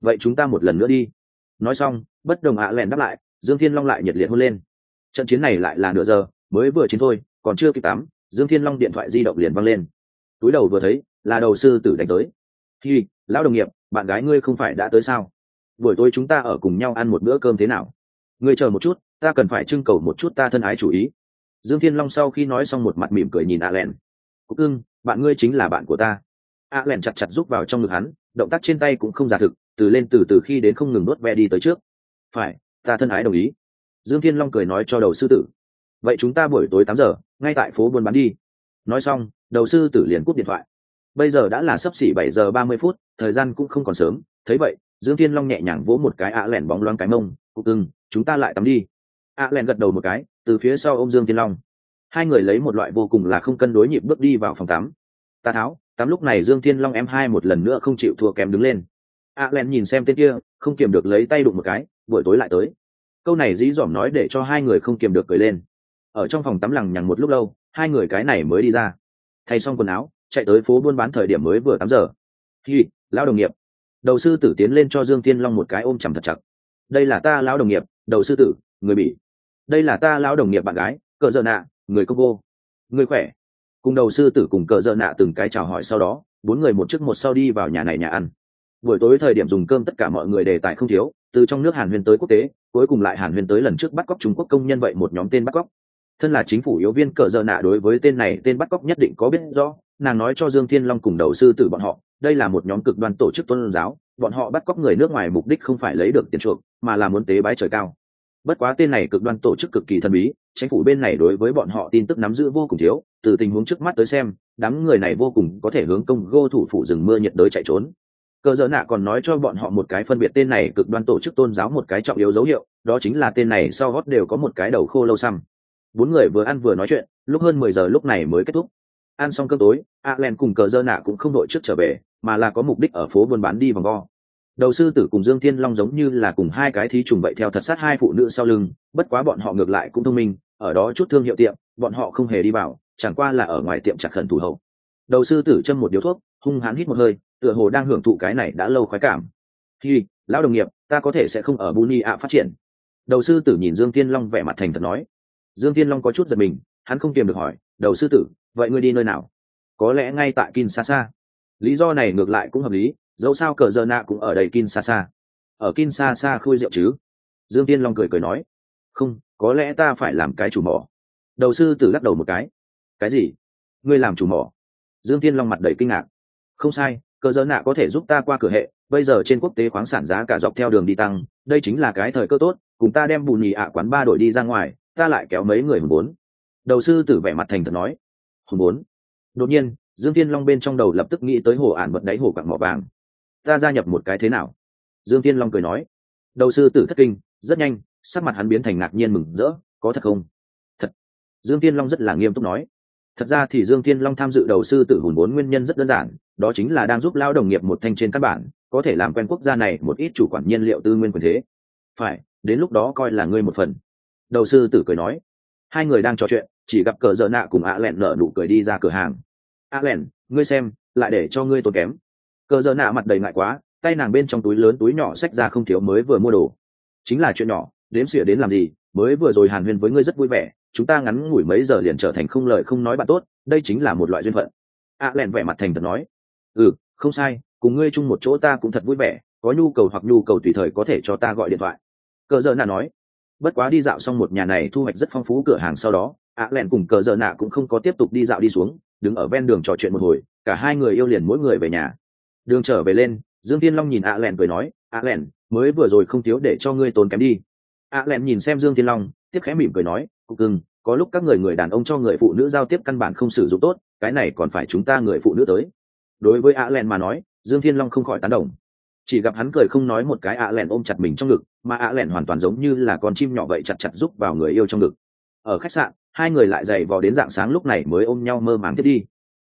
Vậy chúng ta một lần nữa đi. Nói xong bất đồng ạ lẻn đáp lại dương thiên long lại nhiệt liệt hôn lên. Trận chiến này lại là nửa giờ mới vừa chiến thôi còn chưa kịp tắm dương thiên long điện thoại di động liền văng lên. Túi đầu vừa thấy là đầu sư tử đánh tới. Thì, lão đồng nghiệp bạn gái ngươi không phải đã tới sao? Buổi tối chúng ta ở cùng nhau ăn một bữa cơm thế nào? Ngươi chờ một chút ta cần phải trưng cầu một chút ta thân ái chủ ý. Dương thiên long sau khi nói xong một mặt mỉm cười nhìn a len cúc ưng, bạn ngươi chính là bạn của ta. A len chặt chặt rút vào trong ngực hắn, động tác trên tay cũng không giả thực, từ lên từ từ khi đến không ngừng đốt ve đi tới trước. Phải, ta thân ái đồng ý. Dương thiên long cười nói cho đầu sư tử. Vậy chúng ta buổi tối tám giờ, ngay tại phố buôn bán đi. Nói xong, đầu sư tử liền cúp điện thoại. Bây giờ đã là sấp xỉ bảy giờ ba mươi phút, thời gian cũng không còn sớm. Thấy vậy, dương thiên long nhẹ nhàng vỗ một cái ạ lẻn bóng loáng cái mông. Cục ưng, chúng ta lại tắm đi a len gật đầu một cái, từ phía sau ô m dương thiên long. Hai người lấy một loại vô cùng là không cân đối nhịp bước đi vào phòng tắm. Ta tháo, tắm lúc này dương thiên long em hai một lần nữa không chịu thua kém đứng lên. A len nhìn xem tên kia, không kiềm được lấy tay đụng một cái, buổi tối lại tới. Câu này dĩ dỏm nói để cho hai người không kiềm được cười lên. Ở trong phòng tắm lằng nhằng một lúc lâu, hai người cái này mới đi ra. Thay xong quần áo, chạy tới phố buôn bán thời điểm mới vừa tám giờ. Hi, lão đồng nghiệp. Đầu sư tử tiến lên cho dương tiên long một cái ôm chằm thật chặt. Đây là ta, lão đồng nghiệp, đầu sư tử, người bỉ đây là ta lão đồng nghiệp bạn gái, cờ dợ nạ, người công vô người khỏe. Cùng đầu sư tử cùng cờ dợ nạ từng cái chào hỏi sau đó, bốn người một trước một sau đi vào nhà này nhà ăn. Buổi tối thời điểm dùng cơm tất cả mọi người đề tài không thiếu, từ trong nước hàn huyên tới quốc tế, cuối cùng lại hàn huyên tới lần trước bắt cóc trung quốc công nhân vậy một nhóm tên bắt cóc. Thân là chính phủ yếu viên cờ dợ nạ đối với tên này, tên bắt cóc nhất định có biết rõ, nàng nói cho dương thiên long cùng đầu sư tử bọn họ, đây là một nhóm cực đoan tổ chức tôn giáo, bọn họ bắt cóc người nước ngoài mục đích không phải lấy được tiền chuộc, mà là muốn tế bái trời cao bất quá tên này cực đoan tổ chức cực kỳ thần bí, chính phủ bên này đối với bọn họ tin tức nắm giữ vô cùng thiếu, từ tình huống trước mắt tới xem, đám người này vô cùng có thể hướng công gô thủ phủ rừng mưa nhiệt đới chạy trốn. Cờ dở nạ còn nói cho bọn họ một cái phân biệt tên này cực đoan tổ chức tôn giáo một cái trọng yếu dấu hiệu, đó chính là tên này sau gót đều có một cái đầu khô lâu xăm. Bốn người vừa ăn vừa nói chuyện, lúc hơn mười giờ lúc này mới kết thúc. Ăn xong cơm tối a len cùng cờ dơ nạ cũng không đội trước trở về, mà là có mục đích ở phố buôn bán đi vòng vo đầu sư tử cùng dương thiên long giống như là cùng hai cái thí trùng vậy theo thật sát hai phụ nữ sau lưng, bất quá bọn họ ngược lại cũng thông minh, ở đó chút thương hiệu tiệm, bọn họ không hề đi vào, chẳng qua là ở ngoài tiệm chặt khẩn thủ hậu. Đầu sư tử châm một điếu thuốc, hung hãn hít một hơi, tựa hồ đang hưởng thụ cái này đã lâu khoái cảm. Khi lão đồng nghiệp, ta có thể sẽ không ở buni ạ phát triển. Đầu sư tử nhìn dương thiên long vẻ mặt thành thật nói. Dương thiên long có chút giật mình, hắn không kiềm được hỏi, đầu sư tử, vậy ngươi đi nơi nào? Có lẽ ngay tại kinshasa. Lý do này ngược lại cũng hợp lý dẫu sao cờ giờ nạ cũng ở đây kinshasa. Ở kinshasa khui rượu chứ? Dương tiên long cười cười nói. Không, có lẽ ta phải làm cái chủ mỏ. Đầu sư tử lắc đầu một cái. Cái gì? Ngươi làm chủ mỏ? Dương tiên long mặt đầy kinh ngạc. Không sai, cờ giờ nạ có thể giúp ta qua cửa hệ. Bây giờ trên quốc tế khoáng sản giá cả dọc theo đường đi tăng. Đây chính là cái thời cơ tốt. Cùng ta đem bù nhì ạ quán ba đổi đi ra ngoài. Ta lại kéo mấy người hùng bốn. Đầu sư tử vẻ mặt thành thật nói. Hùng bốn. Đột nhiên, dương tiên long bên trong đầu lập tức nghĩ tới hồ ản bật đáy hồ quặng mỏ vàng ta gia nhập một cái thế nào? Dương tiên long cười nói. Đầu sư tử thất kinh, rất nhanh, sắc mặt hắn biến thành ngạc nhiên mừng rỡ, có thật không? Thật. Dương tiên long rất là nghiêm túc nói. Thật ra thì dương tiên long tham dự đầu sư tử hùn vốn nguyên nhân rất đơn giản, đó chính là đang giúp lao đồng nghiệp một thanh trên căn bản, có thể làm quen quốc gia này một ít chủ quản nhiên liệu tư nguyên quyền thế. Phải, đến lúc đó coi là ngươi một phần. Đầu sư tử cười nói. Hai người đang trò chuyện, chỉ gặp cờ dợ nạ cùng ạ lẹn nở nụ cười đi ra cửa hàng. Ạ lẹn, ngươi xem, lại để cho ngươi tốn kém cờ giờ nạ mặt đầy ngại quá, tay nàng bên trong túi lớn túi nhỏ xách ra không thiếu mới vừa mua đồ. Chính là chuyện nhỏ, đếm xỉa đến làm gì, mới vừa rồi hàn huyên với ngươi rất vui vẻ, chúng ta ngắn ngủi mấy giờ liền trở thành không lời không nói bạn tốt, đây chính là một loại duyên phận. Ạ lẹn vẻ mặt thành thật nói. Ừ không sai, cùng ngươi chung một chỗ ta cũng thật vui vẻ, có nhu cầu hoặc nhu cầu tùy thời có thể cho ta gọi điện thoại. Cờ giờ nạ nói. Bất quá đi dạo xong một nhà này thu hoạch rất phong phú cửa hàng sau đó ạ lẹn cùng cờ giờ nạ cũng không có tiếp tục đi dạo đi xuống, đứng ở ven đường trò chuyện một hồi, cả hai người yêu liền mỗi người về nhà đường trở về lên, dương tiên long nhìn ạ lẹn cười nói ạ lẹn, mới vừa rồi không thiếu để cho ngươi tốn kém đi. Ạ lẹn nhìn xem dương tiên long, tiếp khẽ mỉm cười nói, cục cưng, có lúc các người người đàn ông cho người phụ nữ giao tiếp căn bản không sử dụng tốt, cái này còn phải chúng ta người phụ nữ tới. Đối với ạ lẹn mà nói, dương thiên long không khỏi tán đồng. Chỉ gặp hắn cười không nói một cái ạ lẹn ôm chặt mình trong ngực, mà ạ lẹn hoàn toàn giống như là con chim nhỏ vậy chặt chặt giúp vào người yêu trong ngực. Ở khách sạn, hai người lại dày vò đến dạng sáng lúc này mới ôm nhau mơ màng tiếp đi.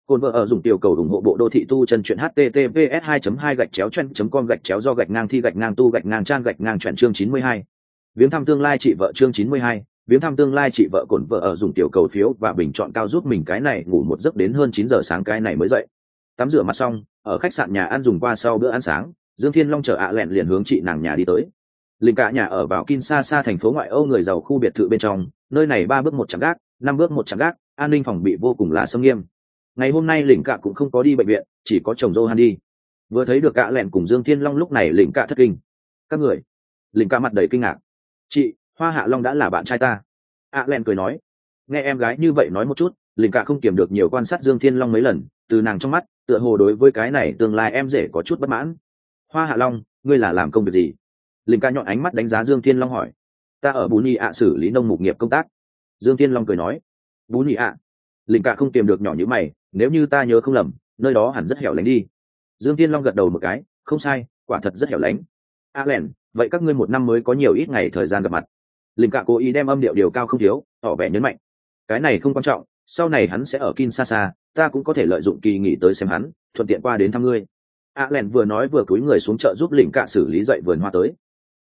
Côn vợ ở dùng tiểu cầu ủng hộ bộ đô thị tu chân truyện https 2 2 gạch chéo chen com gạch chéo do gạch ngang thi gạch ngang tu gạch ngang trang gạch ngang chuyện chương 92. Viếng thăm tương lai chị vợ chương 92, viếng thăm tương lai chị vợ cổn vợ ở dùng tiểu cầu phiếu và bình chọn cao giúp mình cái này ngủ một giấc đến hơn 9 giờ sáng cái này mới dậy. Tắm rửa mặt xong, ở khách sạn nhà ăn dùng qua sau bữa ăn sáng, Dương Thiên Long chở ạ lẹn liền hướng chị nàng nhà đi tới. Linh cả nhà ở vào Kinshasa thành phố ngoại Âu người giàu khu biệt thự bên trong, nơi này ba bước một chặng gác, năm bước một chặng gác, an ninh phòng bị vô cùng là sông nghiêm ngày hôm nay lỉnh cạ cũng không có đi bệnh viện, chỉ có chồng johan đi. Vừa thấy được cạ lẹn cùng dương thiên long lúc này lỉnh cạ thất kinh. Các người lỉnh cạ mặt đầy kinh ngạc. Chị, hoa hạ long đã là bạn trai ta. Ạ à lẹn cười nói. Nghe em gái như vậy nói một chút lỉnh cạ không kiểm được nhiều quan sát dương thiên long mấy lần, từ nàng trong mắt, tựa hồ đối với cái này tương lai em rể có chút bất mãn. Hoa hạ long, ngươi là làm công việc gì? Lỉnh cạ nhọn ánh mắt đánh giá dương thiên long hỏi. Ta ở bù nhị ạ xử lý nông mục nghiệp công tác. Dương thiên long cười nói. Bú nhị ạ. Lỉnh cạ không tìm được nhỏ như mày nếu như ta nhớ không lầm, nơi đó hẳn rất hẻo lánh đi. Dương tiên long gật đầu một cái, không sai, quả thật rất hẻo lánh. A len vậy các ngươi một năm mới có nhiều ít ngày thời gian gặp mặt. Lĩnh cạ cố ý đem âm điệu điều cao không thiếu, tỏ vẻ nhấn mạnh. Cái này không quan trọng, sau này hắn sẽ ở kinshasa, ta cũng có thể lợi dụng kỳ nghỉ tới xem hắn, thuận tiện qua đến thăm ngươi. A len vừa nói vừa cúi người xuống chợ giúp linh cạ xử lý dậy vườn hoa tới.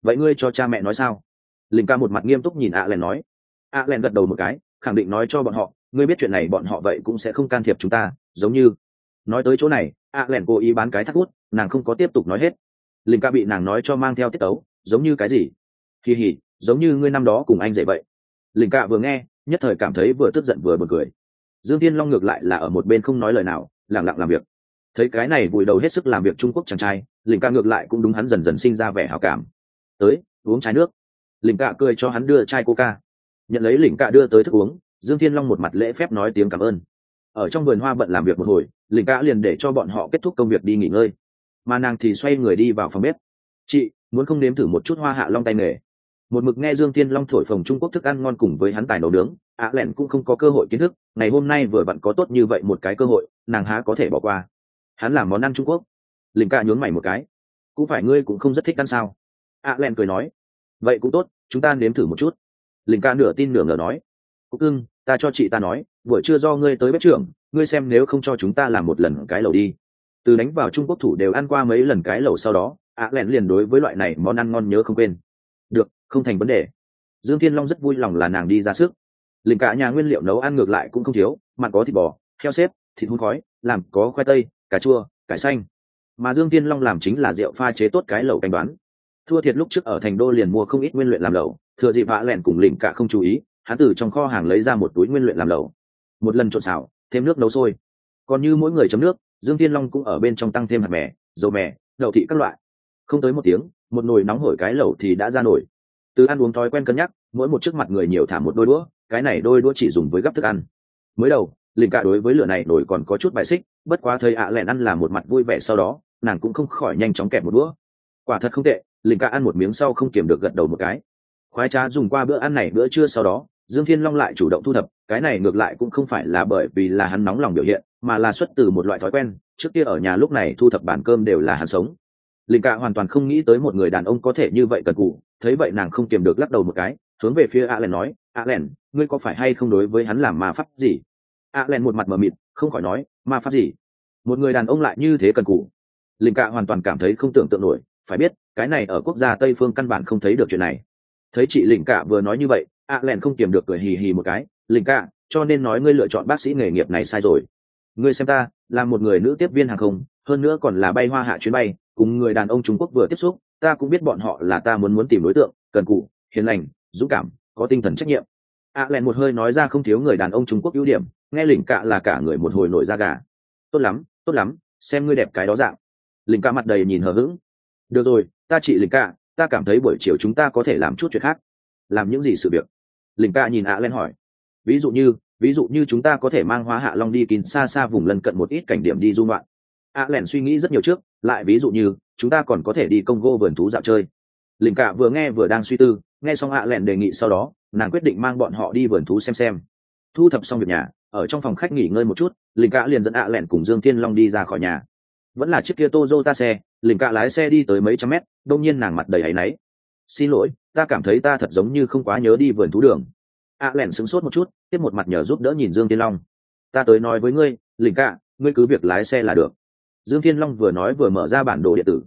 Vậy ngươi cho cha mẹ nói sao? Linh ca một mặt nghiêm túc nhìn a len nói. A len gật đầu một cái, khẳng định nói cho bọn họ ngươi biết chuyện này bọn họ vậy cũng sẽ không can thiệp chúng ta, giống như. Nói tới chỗ này, a lẻn cố ý bán cái thắt hút nàng không có tiếp tục nói hết. Linh ca bị nàng nói cho mang theo tiết tấu, giống như cái gì? Kỳ hỉ giống như ngươi năm đó cùng anh dạy vậy. Linh ca vừa nghe, nhất thời cảm thấy vừa tức giận vừa buồn cười. Dương tiên long ngược lại là ở một bên không nói lời nào lẳng lặng làm việc. Thấy cái này vùi đầu hết sức làm việc trung quốc chàng trai, linh ca ngược lại cũng đúng hắn dần dần sinh ra vẻ hảo cảm. Tới, uống chai nước. Linh ca cười cho hắn đưa chai coca. Nhận lấy linh ca đưa tới thức uống dương thiên long một mặt lễ phép nói tiếng cảm ơn. Ở trong vườn hoa bận làm việc một hồi lỉnh cá liền để cho bọn họ kết thúc công việc đi nghỉ ngơi. Mà nàng thì xoay người đi vào phòng bếp. Chị, muốn không nếm thử một chút hoa hạ long tay nghề? Một mực nghe dương tiên long thổi phồng trung quốc thức ăn ngon cùng với hắn tài nấu nướng, ạ à lẹn cũng không có cơ hội kiến thức, ngày hôm nay vừa vặn có tốt như vậy một cái cơ hội, nàng há có thể bỏ qua. Hắn làm món ăn trung quốc. Lình ca nhún mày một cái. Cũng phải ngươi cũng không rất thích ăn sao? ạ à lẹn cười nói. Vậy cũng tốt, chúng ta nếm thử một chút. Lình ca nửa tin nửa ngờ nói cúc cưng, ta cho chị ta nói, buổi trưa do ngươi tới bếp trưởng, ngươi xem nếu không cho chúng ta làm một lần cái lẩu đi. Từ đánh vào trung quốc thủ đều ăn qua mấy lần cái lẩu sau đó, ạ lẹn liền đối với loại này món ăn ngon nhớ không quên. Được, không thành vấn đề. Dương thiên long rất vui lòng là nàng đi ra sức. Lình cả nhà nguyên liệu nấu ăn ngược lại cũng không thiếu, mặn có thịt bò, heo xếp, thịt hun khói, làm có khoai tây, cà chua, cải xanh. Mà dương thiên long làm chính là rượu pha chế tốt cái lẩu canh đoán. Thua thiệt lúc trước ở thành đô liền mua không ít nguyên luyện làm lẩu, thừa dịp vạ lẹn cùng lình cả không chú ý hắn từ trong kho hàng lấy ra một túi nguyên luyện làm lẩu. Một lần trộn xào, thêm nước nấu sôi. Còn như mỗi người chấm nước, dương thiên long cũng ở bên trong tăng thêm hạt mè, dầu mè, đậu thị các loại. Không tới một tiếng, một nồi nóng hổi cái lẩu thì đã ra nổi từ ăn uống thói quen cân nhắc, mỗi một chiếc mặt người nhiều thả một đôi đũa, cái này đôi đũa chỉ dùng với gấp thức ăn. Mới đầu linh cả đối với lửa này nổi còn có chút bài xích, bất quá thời ạ lẹn ăn là một mặt vui vẻ sau đó, nàng cũng không khỏi nhanh chóng kẹp một đũa. Quả thật không tệ linh cả ăn một miếng sau không kiềm được gật đầu một cái. Khoái trá dùng qua bữa ăn này bữa trưa sau đó dương thiên long lại chủ động thu thập, cái này ngược lại cũng không phải là bởi vì là hắn nóng lòng biểu hiện, mà là xuất từ một loại thói quen, trước kia ở nhà lúc này thu thập bàn cơm đều là hắn sống. Linh cả hoàn toàn không nghĩ tới một người đàn ông có thể như vậy cần cụ thấy vậy nàng không kiềm được lắc đầu một cái, hướng về phía a len nói a len ngươi có phải hay không đối với hắn làm ma pháp gì? A len một mặt mờ mịt, không khỏi nói, ma pháp gì? Một người đàn ông lại như thế cần cụ linh cạ hoàn toàn cảm thấy không tưởng tượng nổi, phải biết, cái này ở quốc gia tây phương căn bản không thấy được chuyện này. Thấy chị linh cạ vừa nói như vậy a len không kiềm được cười hì hì một cái, linh cạ cho nên nói ngươi lựa chọn bác sĩ nghề nghiệp này sai rồi. Ngươi xem ta, là một người nữ tiếp viên hàng không, hơn nữa còn là bay hoa hạ chuyến bay, cùng người đàn ông trung quốc vừa tiếp xúc, ta cũng biết bọn họ là ta muốn muốn tìm đối tượng, cần cụ, hiền lành, dũng cảm, có tinh thần trách nhiệm. A len một hơi nói ra không thiếu người đàn ông trung quốc ưu điểm, nghe lỉnh cạ là cả người một hồi nổi da gà. Tốt lắm tốt lắm, xem ngươi đẹp cái đó dạng. Lỉnh cạ mặt đầy nhìn hờ hững. Được rồi, ta chị lỉnh cạ ta cảm thấy buổi chiều chúng ta có thể làm chút chuyện khác, làm những gì sự việc lỉnh ca nhìn a len hỏi. Ví dụ như, ví dụ như chúng ta có thể mang hóa hạ long đi kín xa xa vùng lân cận một ít cảnh điểm đi du ngoạn. A len suy nghĩ rất nhiều trước, lại ví dụ như, chúng ta còn có thể đi Congo vườn thú dạo chơi. Lình cả vừa nghe vừa đang suy tư, nghe xong ạ Lẻn đề nghị sau đó, nàng quyết định mang bọn họ đi vườn thú xem xem. Thu thập xong việc nhà, ở trong phòng khách nghỉ ngơi một chút lình cả liền dẫn ạ Lẻn cùng dương thiên long đi ra khỏi nhà. Vẫn là chiếc kia ta xe lình cả lái xe đi tới mấy trăm mét, đông nhiên nàng mặt đầy áy náy xin lỗi, ta cảm thấy ta thật giống như không quá nhớ đi vườn thú đường. Ạ lẹn sửng sốt một chút, tiếp một mặt nhờ giúp đỡ nhìn dương thiên long. Ta tới nói với ngươi lình cả ngươi cứ việc lái xe là được. Dương thiên long vừa nói vừa mở ra bản đồ điện tử.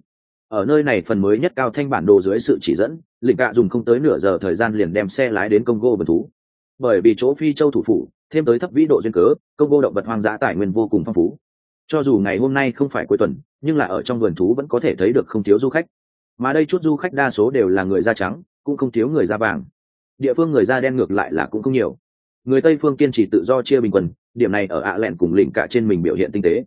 Ở nơi này phần mới nhất cao thanh bản đồ dưới sự chỉ dẫn, lĩnh cạ dùng không tới nửa giờ thời gian liền đem xe lái đến congo vườn thú. Bởi vì chỗ phi châu thủ phủ, thêm tới thấp vĩ độ duyên cớ, congo động vật hoang dã tài nguyên vô cùng phong phú. Cho dù ngày hôm nay không phải cuối tuần, nhưng là ở trong vườn thú vẫn có thể thấy được không thiếu du khách mà đây chút du khách đa số đều là người da trắng, cũng không thiếu người da vàng. Địa phương người da đen ngược lại là cũng không nhiều. Người tây phương kiên trì tự do chia bình quân điểm này ở ạ lẹn cùng lĩnh cả trên mình biểu hiện tinh tế.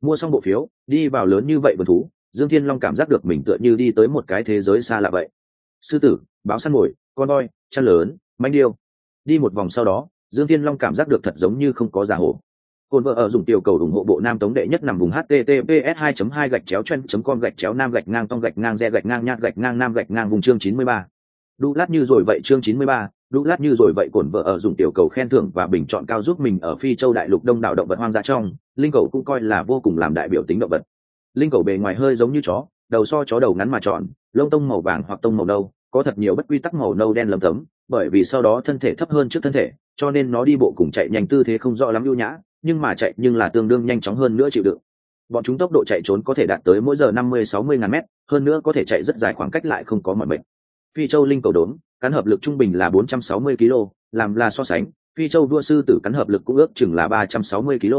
Mua xong bộ phiếu, đi vào lớn như vậy vườn thú, dương thiên long cảm giác được mình tựa như đi tới một cái thế giới xa lạ vậy. Sư tử, báo săn mồi, con voi, chăn lớn, manh điêu. Đi một vòng sau đó, dương thiên long cảm giác được thật giống như không có giả hồ Côn vợ ở dùng tiểu cầu ủng hộ bộ nam tống đệ nhất nằm vùng https 2 2 gạch chéo chen com gạch chéo nam gạch ngang tông gạch ngang re gạch ngang nhát gạch ngang nam gạch ngang vùng chương 93. đu lát như rồi vậy chương 93, đu lát như rồi vậy cổn vợ ở dùng tiểu cầu khen thưởng và bình chọn cao giúp mình ở phi châu đại lục đông đảo động vật hoang dã trong linh cầu cũng coi là vô cùng làm đại biểu tính động vật linh cầu bề ngoài hơi giống như chó đầu so chó đầu ngắn mà tròn lông tông màu vàng hoặc tông màu nâu có thật nhiều bất quy tắc màu nâu đen lấm tấm bởi vì sau đó thân thể thấp hơn trước thân thể cho nên nó đi bộ cùng chạy nhanh tư thế không rõ lắm ưu nhã nhưng mà chạy nhưng là tương đương nhanh chóng hơn nữa chịu đựng. Bọn chúng tốc độ chạy trốn có thể đạt tới mỗi giờ năm mươi, sáu mươi ngàn mét, hơn nữa có thể chạy rất dài khoảng cách lại không có mọi bệnh phi châu linh cầu đốn, cắn hợp lực trung bình là bốn trăm sáu mươi kg làm là so sánh, phi châu đua sư tử cắn hợp lực cũng ước chừng là ba trăm sáu mươi kg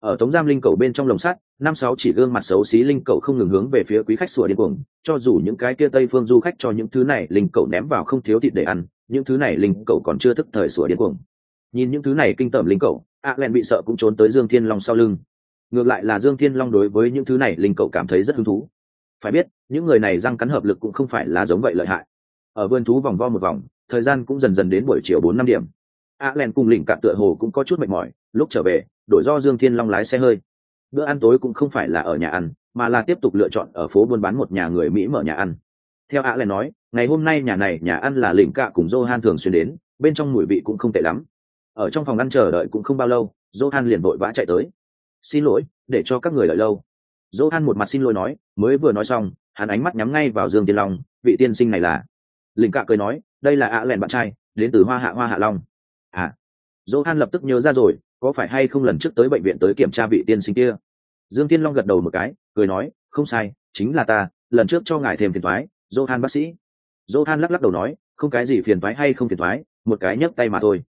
ở tống giam linh cầu bên trong lồng sắt, năm sáu chỉ gương mặt xấu xí linh cầu không ngừng hướng về phía quý khách sủa điên cuồng, cho dù những cái kia tây phương du khách cho những thứ này linh cầu ném vào không thiếu thịt để ăn, những thứ này linh cầu còn chưa thức thời sủa điên cuồng nhìn những thứ này kinh tởm linh cậu, a len bị sợ cũng trốn tới dương thiên long sau lưng. Ngược lại là dương thiên long đối với những thứ này linh cậu cảm thấy rất hứng thú. Phải biết những người này răng cắn hợp lực cũng không phải là giống vậy lợi hại. Ở vườn thú vòng vo một vòng thời gian cũng dần dần đến buổi chiều bốn năm điểm. A len cùng lỉnh cạn tựa hồ cũng có chút mệt mỏi lúc trở về đổi do dương thiên long lái xe hơi. Bữa ăn tối cũng không phải là ở nhà ăn mà là tiếp tục lựa chọn ở phố buôn bán một nhà người mỹ mở nhà ăn. Theo a len nói ngày hôm nay nhà này nhà ăn là lỉnh cạ cùng johan thường xuyên đến bên trong mùi vị cũng không tệ lắm ở trong phòng ăn chờ đợi cũng không bao lâu, johan liền vội vã chạy tới. Xin lỗi, để cho các người đợi lâu. Johan một mặt xin lỗi nói, mới vừa nói xong, hắn ánh mắt nhắm ngay vào dương tiên long, vị tiên sinh này là. Linh cạ cười nói, đây là ạ lẹn bạn trai, đến từ hoa hạ hoa hạ long. À. Johan lập tức nhớ ra rồi, có phải hay không lần trước tới bệnh viện tới kiểm tra vị tiên sinh kia? Dương tiên long gật đầu một cái, cười nói, không sai, chính là ta, lần trước cho ngài thêm phiền thoái johan bác sĩ. Johan lắc lắc đầu nói, không cái gì phiền thoái hay không phiền thoái một cái nhấc tay mà thôi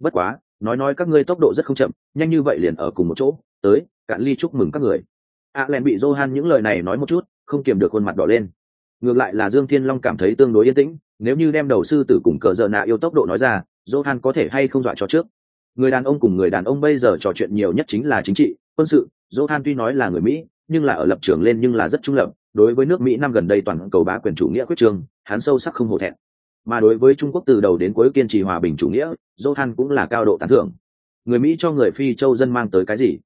bất quá, nói nói các ngươi tốc độ rất không chậm, nhanh như vậy liền ở cùng một chỗ, tới, cạn ly chúc mừng các người. A à len bị johan những lời này nói một chút, không kiềm được khuôn mặt đỏ lên. Ngược lại là dương thiên long cảm thấy tương đối yên tĩnh, nếu như đem đầu sư tử cùng cờ dợ nạ yêu tốc độ nói ra, johan có thể hay không dọa cho trước. Người đàn ông cùng người đàn ông bây giờ trò chuyện nhiều nhất chính là chính trị, quân sự, johan tuy nói là người mỹ, nhưng là ở lập trường lên nhưng là rất trung lập, đối với nước mỹ năm gần đây toàn cầu bá quyền chủ nghĩa quyết trương hắn sâu sắc không hổ thẹn mà đối với trung quốc từ đầu đến cuối kiên trì hòa bình chủ nghĩa, johan cũng là cao độ tán thưởng. Người mỹ cho người phi châu dân mang tới cái gì?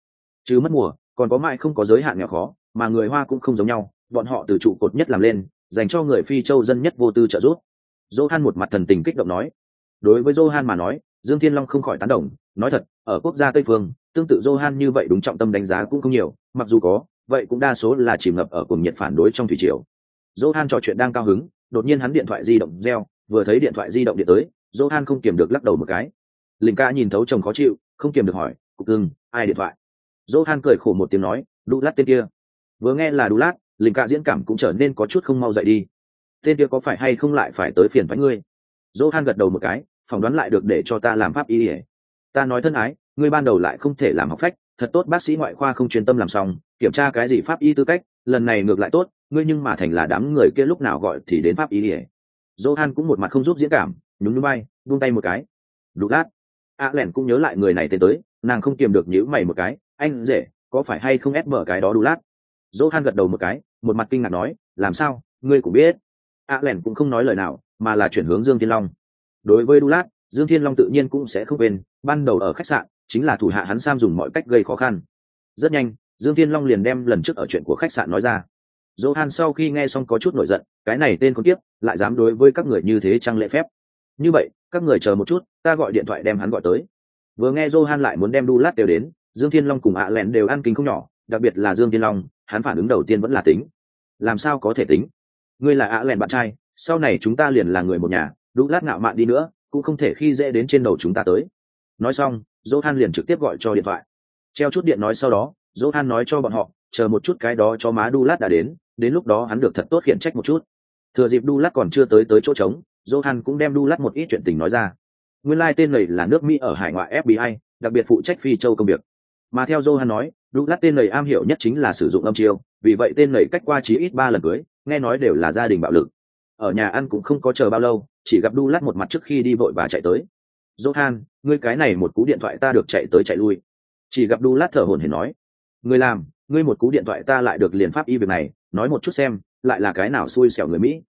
Chứ mất mùa, còn có mãi không có giới hạn nghèo khó, mà người hoa cũng không giống nhau, bọn họ từ trụ cột nhất làm lên, dành cho người phi châu dân nhất vô tư trợ giúp. Johan một mặt thần tình kích động nói. Đối với johan mà nói, dương thiên long không khỏi tán đồng, nói thật, ở quốc gia tây phương, tương tự johan như vậy đúng trọng tâm đánh giá cũng không nhiều, mặc dù có, vậy cũng đa số là chìm ngập ở cùng nhiệt phản đối trong thủy triều. Johan trò chuyện đang cao hứng, đột nhiên hắn điện thoại di động reo vừa thấy điện thoại di động điện tới, johan không kiềm được lắc đầu một cái. Linh ca nhìn thấu chồng khó chịu, không kiềm được hỏi, cục cưng, ai điện thoại? Johan cười khổ một tiếng nói, đu lát tên kia. Vừa nghe là đu lát, linh ca diễn cảm cũng trở nên có chút không mau dậy đi. Tên kia có phải hay không lại phải tới phiền với ngươi? Johan gật đầu một cái, phỏng đoán lại được để cho ta làm pháp y ỉa ta nói thân ái, ngươi ban đầu lại không thể làm học phách, thật tốt, bác sĩ ngoại khoa không chuyên tâm làm xong, kiểm tra cái gì pháp y tư cách, lần này ngược lại tốt, ngươi nhưng mà thành là đám người kia lúc nào gọi thì đến pháp y ỉa johan cũng một mặt không giúp diễn cảm, nhún nhún bay buông tay một cái. Đủ lát. A lẻn cũng nhớ lại người này tên tới, nàng không kiềm được nhíu mày một cái. Anh rể, có phải hay không ép mở cái đó đủ lát? Johan gật đầu một cái, một mặt kinh ngạc nói, làm sao, ngươi cũng biết. A lẻn cũng không nói lời nào, mà là chuyển hướng dương thiên long. Đối với đu lát, dương thiên long tự nhiên cũng sẽ không quên, ban đầu ở khách sạn, chính là thủ hạ hắn sam dùng mọi cách gây khó khăn. Rất nhanh, dương thiên long liền đem lần trước ở chuyện của khách sạn nói ra johan sau khi nghe xong có chút nổi giận, cái này tên con tiếp lại dám đối với các người như thế trăng lễ phép? Như vậy, các người chờ một chút, ta gọi điện thoại đem hắn gọi tới. Vừa nghe johan lại muốn đem Dulat đều đến, dương thiên long cùng ạ lẹn đều ăn kính không nhỏ, đặc biệt là dương thiên long, hắn phản ứng đầu tiên vẫn là tính. Làm sao có thể tính? Ngươi là ạ lẹn bạn trai, sau này chúng ta liền là người một nhà Dulat ngạo mạn đi nữa, cũng không thể khi dễ đến trên đầu chúng ta tới. Nói xong, johan liền trực tiếp gọi cho điện thoại. Treo chút điện nói sau đó, johan nói cho bọn họ, chờ một chút cái đó cho má Dulat đã đến đến lúc đó hắn được thật tốt khiển trách một chút. Thừa dịp đu lát còn chưa tới tới chỗ trống, johan cũng đem đu lát một ít chuyện tình nói ra. Nguyên lai tên này là nước mỹ ở hải ngoại fbi đặc biệt phụ trách phi châu công việc. Mà theo johan nói, đu lát tên này am hiểu nhất chính là sử dụng âm chiêu, vì vậy tên này cách qua chí ít ba lần cưới, nghe nói đều là gia đình bạo lực. Ở nhà ăn cũng không có chờ bao lâu, chỉ gặp đu lát một mặt trước khi đi vội và chạy tới. Johan, ngươi cái này một cú điện thoại ta được chạy tới chạy lui. Chỉ gặp đu lát thở hổn hển nói, ngươi làm, ngươi một cú điện thoại ta lại được liền pháp y việc này nói một chút xem, lại là cái nào xui xẻo người mỹ.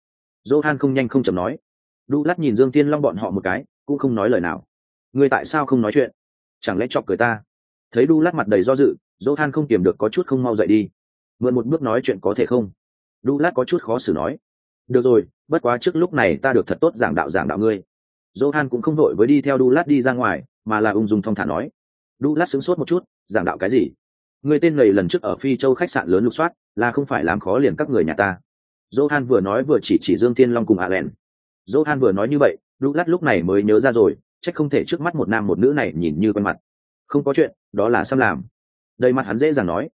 Johan không nhanh không chậm nói. Đu lát nhìn dương tiên long bọn họ một cái, cũng không nói lời nào. Ngươi tại sao không nói chuyện? Chẳng lẽ chọc cười ta? Thấy đu lát mặt đầy do dự, johan không kiềm được có chút không mau dậy đi. Mượn một bước nói chuyện có thể không? Đu lát có chút khó xử nói. Được rồi, bất quá trước lúc này ta được thật tốt giảng đạo giảng đạo ngươi. Johan cũng không đội với đi theo đu lát đi ra ngoài, mà là ung dung thong thả nói. Đu lát sững sốt một chút, giảng đạo cái gì? Người tên này lần trước ở phi châu khách sạn lớn lục soát, là không phải làm khó liền các người nhà ta. Johan vừa nói vừa chỉ chỉ dương thiên long cùng ạ lẹn johan vừa nói như vậy lúc lát lúc này mới nhớ ra rồi trách không thể trước mắt một nam một nữ này nhìn như quen mặt. Không có chuyện, đó là Sam làm. Đây mặt hắn dễ dàng nói.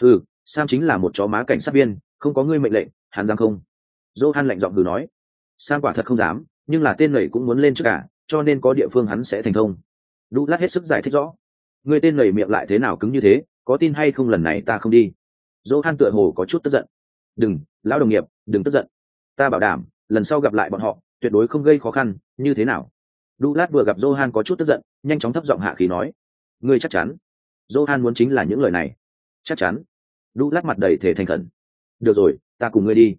Ừ sam chính là một chó má cảnh sát viên, không có ngươi mệnh lệnh, hắn dám không? Johan lạnh giọng hừ nói. Sam quả thật không dám, nhưng là tên nầy cũng muốn lên trước cả, cho nên có địa phương hắn sẽ thành thông. Đu lát hết sức giải thích rõ. Người tên nầy miệng lại thế nào cứng như thế? Có tin hay không lần này ta không đi. Johan tựa hồ có chút tức giận. Đừng, lão đồng nghiệp, đừng tức giận. Ta bảo đảm, lần sau gặp lại bọn họ, tuyệt đối không gây khó khăn, như thế nào? Đu lát vừa gặp johan có chút tức giận, nhanh chóng thấp giọng hạ khí nói. Ngươi chắc chắn. Johan muốn chính là những lời này. Chắc chắn. Đu lát mặt đầy thể thành khẩn. Được rồi, ta cùng ngươi đi.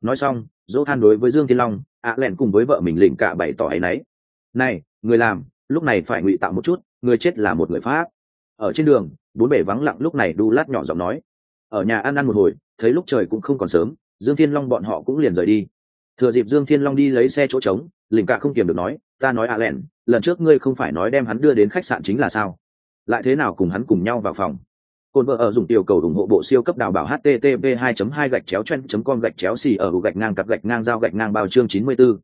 Nói xong, johan đối với dương thiên long, ạ lẹn cùng với vợ mình lỉnh cả bày tỏ ấy nấy này, người làm, lúc này phải ngụy tạo một chút, người chết là một người pháp ở trên đường bốn bể vắng lặng lúc này đu lát nhỏ giọng nói ở nhà ăn ăn một hồi thấy lúc trời cũng không còn sớm dương thiên long bọn họ cũng liền rời đi. Thừa dịp dương thiên long đi lấy xe chỗ trống lình cả không kiềm được nói ta nói ạ lẹn lần trước ngươi không phải nói đem hắn đưa đến khách sạn chính là sao? Lại thế nào cùng hắn cùng nhau vào phòng? Côn vợ ở dùng tiểu cầu ủng hộ bộ siêu cấp đào bảo http 2 2 gạch chéo chen com gạch chéo xì ở gạch ngang cặp gạch ngang giao gạch ngang bao chương 94.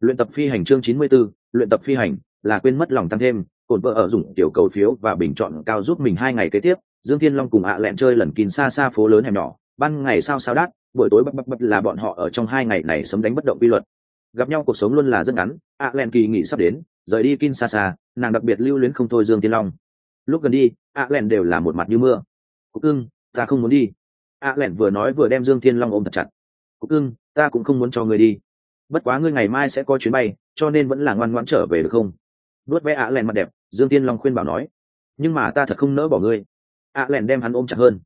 Luyện tập phi hành chương 94, luyện tập phi hành là quên mất lòng tăng thêm, cồn vợ ở dùng tiểu cầu phiếu và bình chọn cao giúp mình hai ngày kế tiếp, Dương Thiên Long cùng ạ lẹn chơi lần kín xa xa phố lớn hẻm nhỏ, ban ngày sao sao đắt, buổi tối bập bập bập là bọn họ ở trong hai ngày này sớm đánh bất động quy luật. Gặp nhau cuộc sống luôn là rất ngắn, ạ lẹn kỳ nghỉ sắp đến, rời đi kin xa xa, nàng đặc biệt lưu luyến không thôi Dương Thiên Long. Lúc gần đi, ạ lẹn đều là một mặt như mưa. Cúc ưng ta không muốn đi. ạ à lẹn vừa nói vừa đem dương thiên long ôm thật chặt. Cúc ưng ta cũng không muốn cho người đi. Bất quá ngươi ngày mai sẽ có chuyến bay cho nên vẫn là ngoan ngoãn trở về được không? Nuốt vẽ a lẹn mặt đẹp, dương thiên long khuyên bảo nói, nhưng mà ta thật không nỡ bỏ ngươi. A lẹn đem hắn ôm chặt hơn.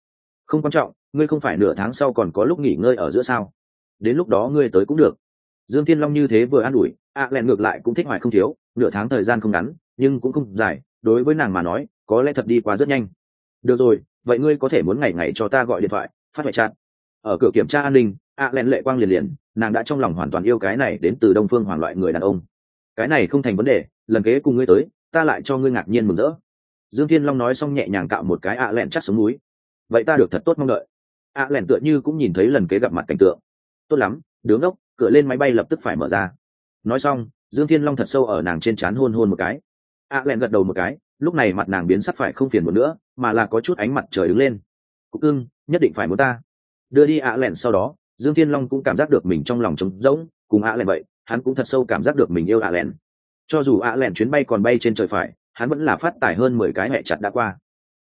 Không quan trọng, ngươi không phải nửa tháng sau còn có lúc nghỉ ngơi ở giữa sao? Đến lúc đó ngươi tới cũng được. Dương thiên long như thế vừa an ủi a lẹn ngược lại cũng thích hoài không thiếu, nửa tháng thời gian không ngắn, nhưng cũng không dài, đối với nàng mà nói, có lẽ thật đi quá rất nhanh. Được rồi, vậy ngươi có thể muốn ngày ngày cho ta gọi điện thoại, phát hoại chặt ở cửa kiểm tra an ninh ạ lẹn lệ quang liền liền, nàng đã trong lòng hoàn toàn yêu cái này đến từ đông phương hoàn loại người đàn ông cái này không thành vấn đề, lần kế cùng ngươi tới, ta lại cho ngươi ngạc nhiên mừng rỡ. Dương thiên long nói xong nhẹ nhàng cạo một cái ạ lẹn chắc xuống núi. Vậy ta được thật tốt mong đợi. Ạ lẹn tựa như cũng nhìn thấy lần kế gặp mặt cảnh tượng. Tốt lắm, đứng ốc, cửa lên máy bay lập tức phải mở ra. Nói xong, dương thiên long thật sâu ở nàng trên trán hôn hôn một cái. Ạ lẹn gật đầu một cái, lúc này mặt nàng biến sắc phải không phiền một nữa, mà là có chút ánh mặt trời đứng lên. Cũng ưng nhất định phải muốn ta. Đưa đi ạ lẹn sau đó, dương thiên long cũng cảm giác được mình trong lòng trống rỗng, cùng ạ lẹn vậy hắn cũng thật sâu cảm giác được mình yêu ạ à lẹn cho dù ạ lẹn chuyến bay còn bay trên trời phải, hắn vẫn là phát tải hơn mười cái hẹ chặt đã qua.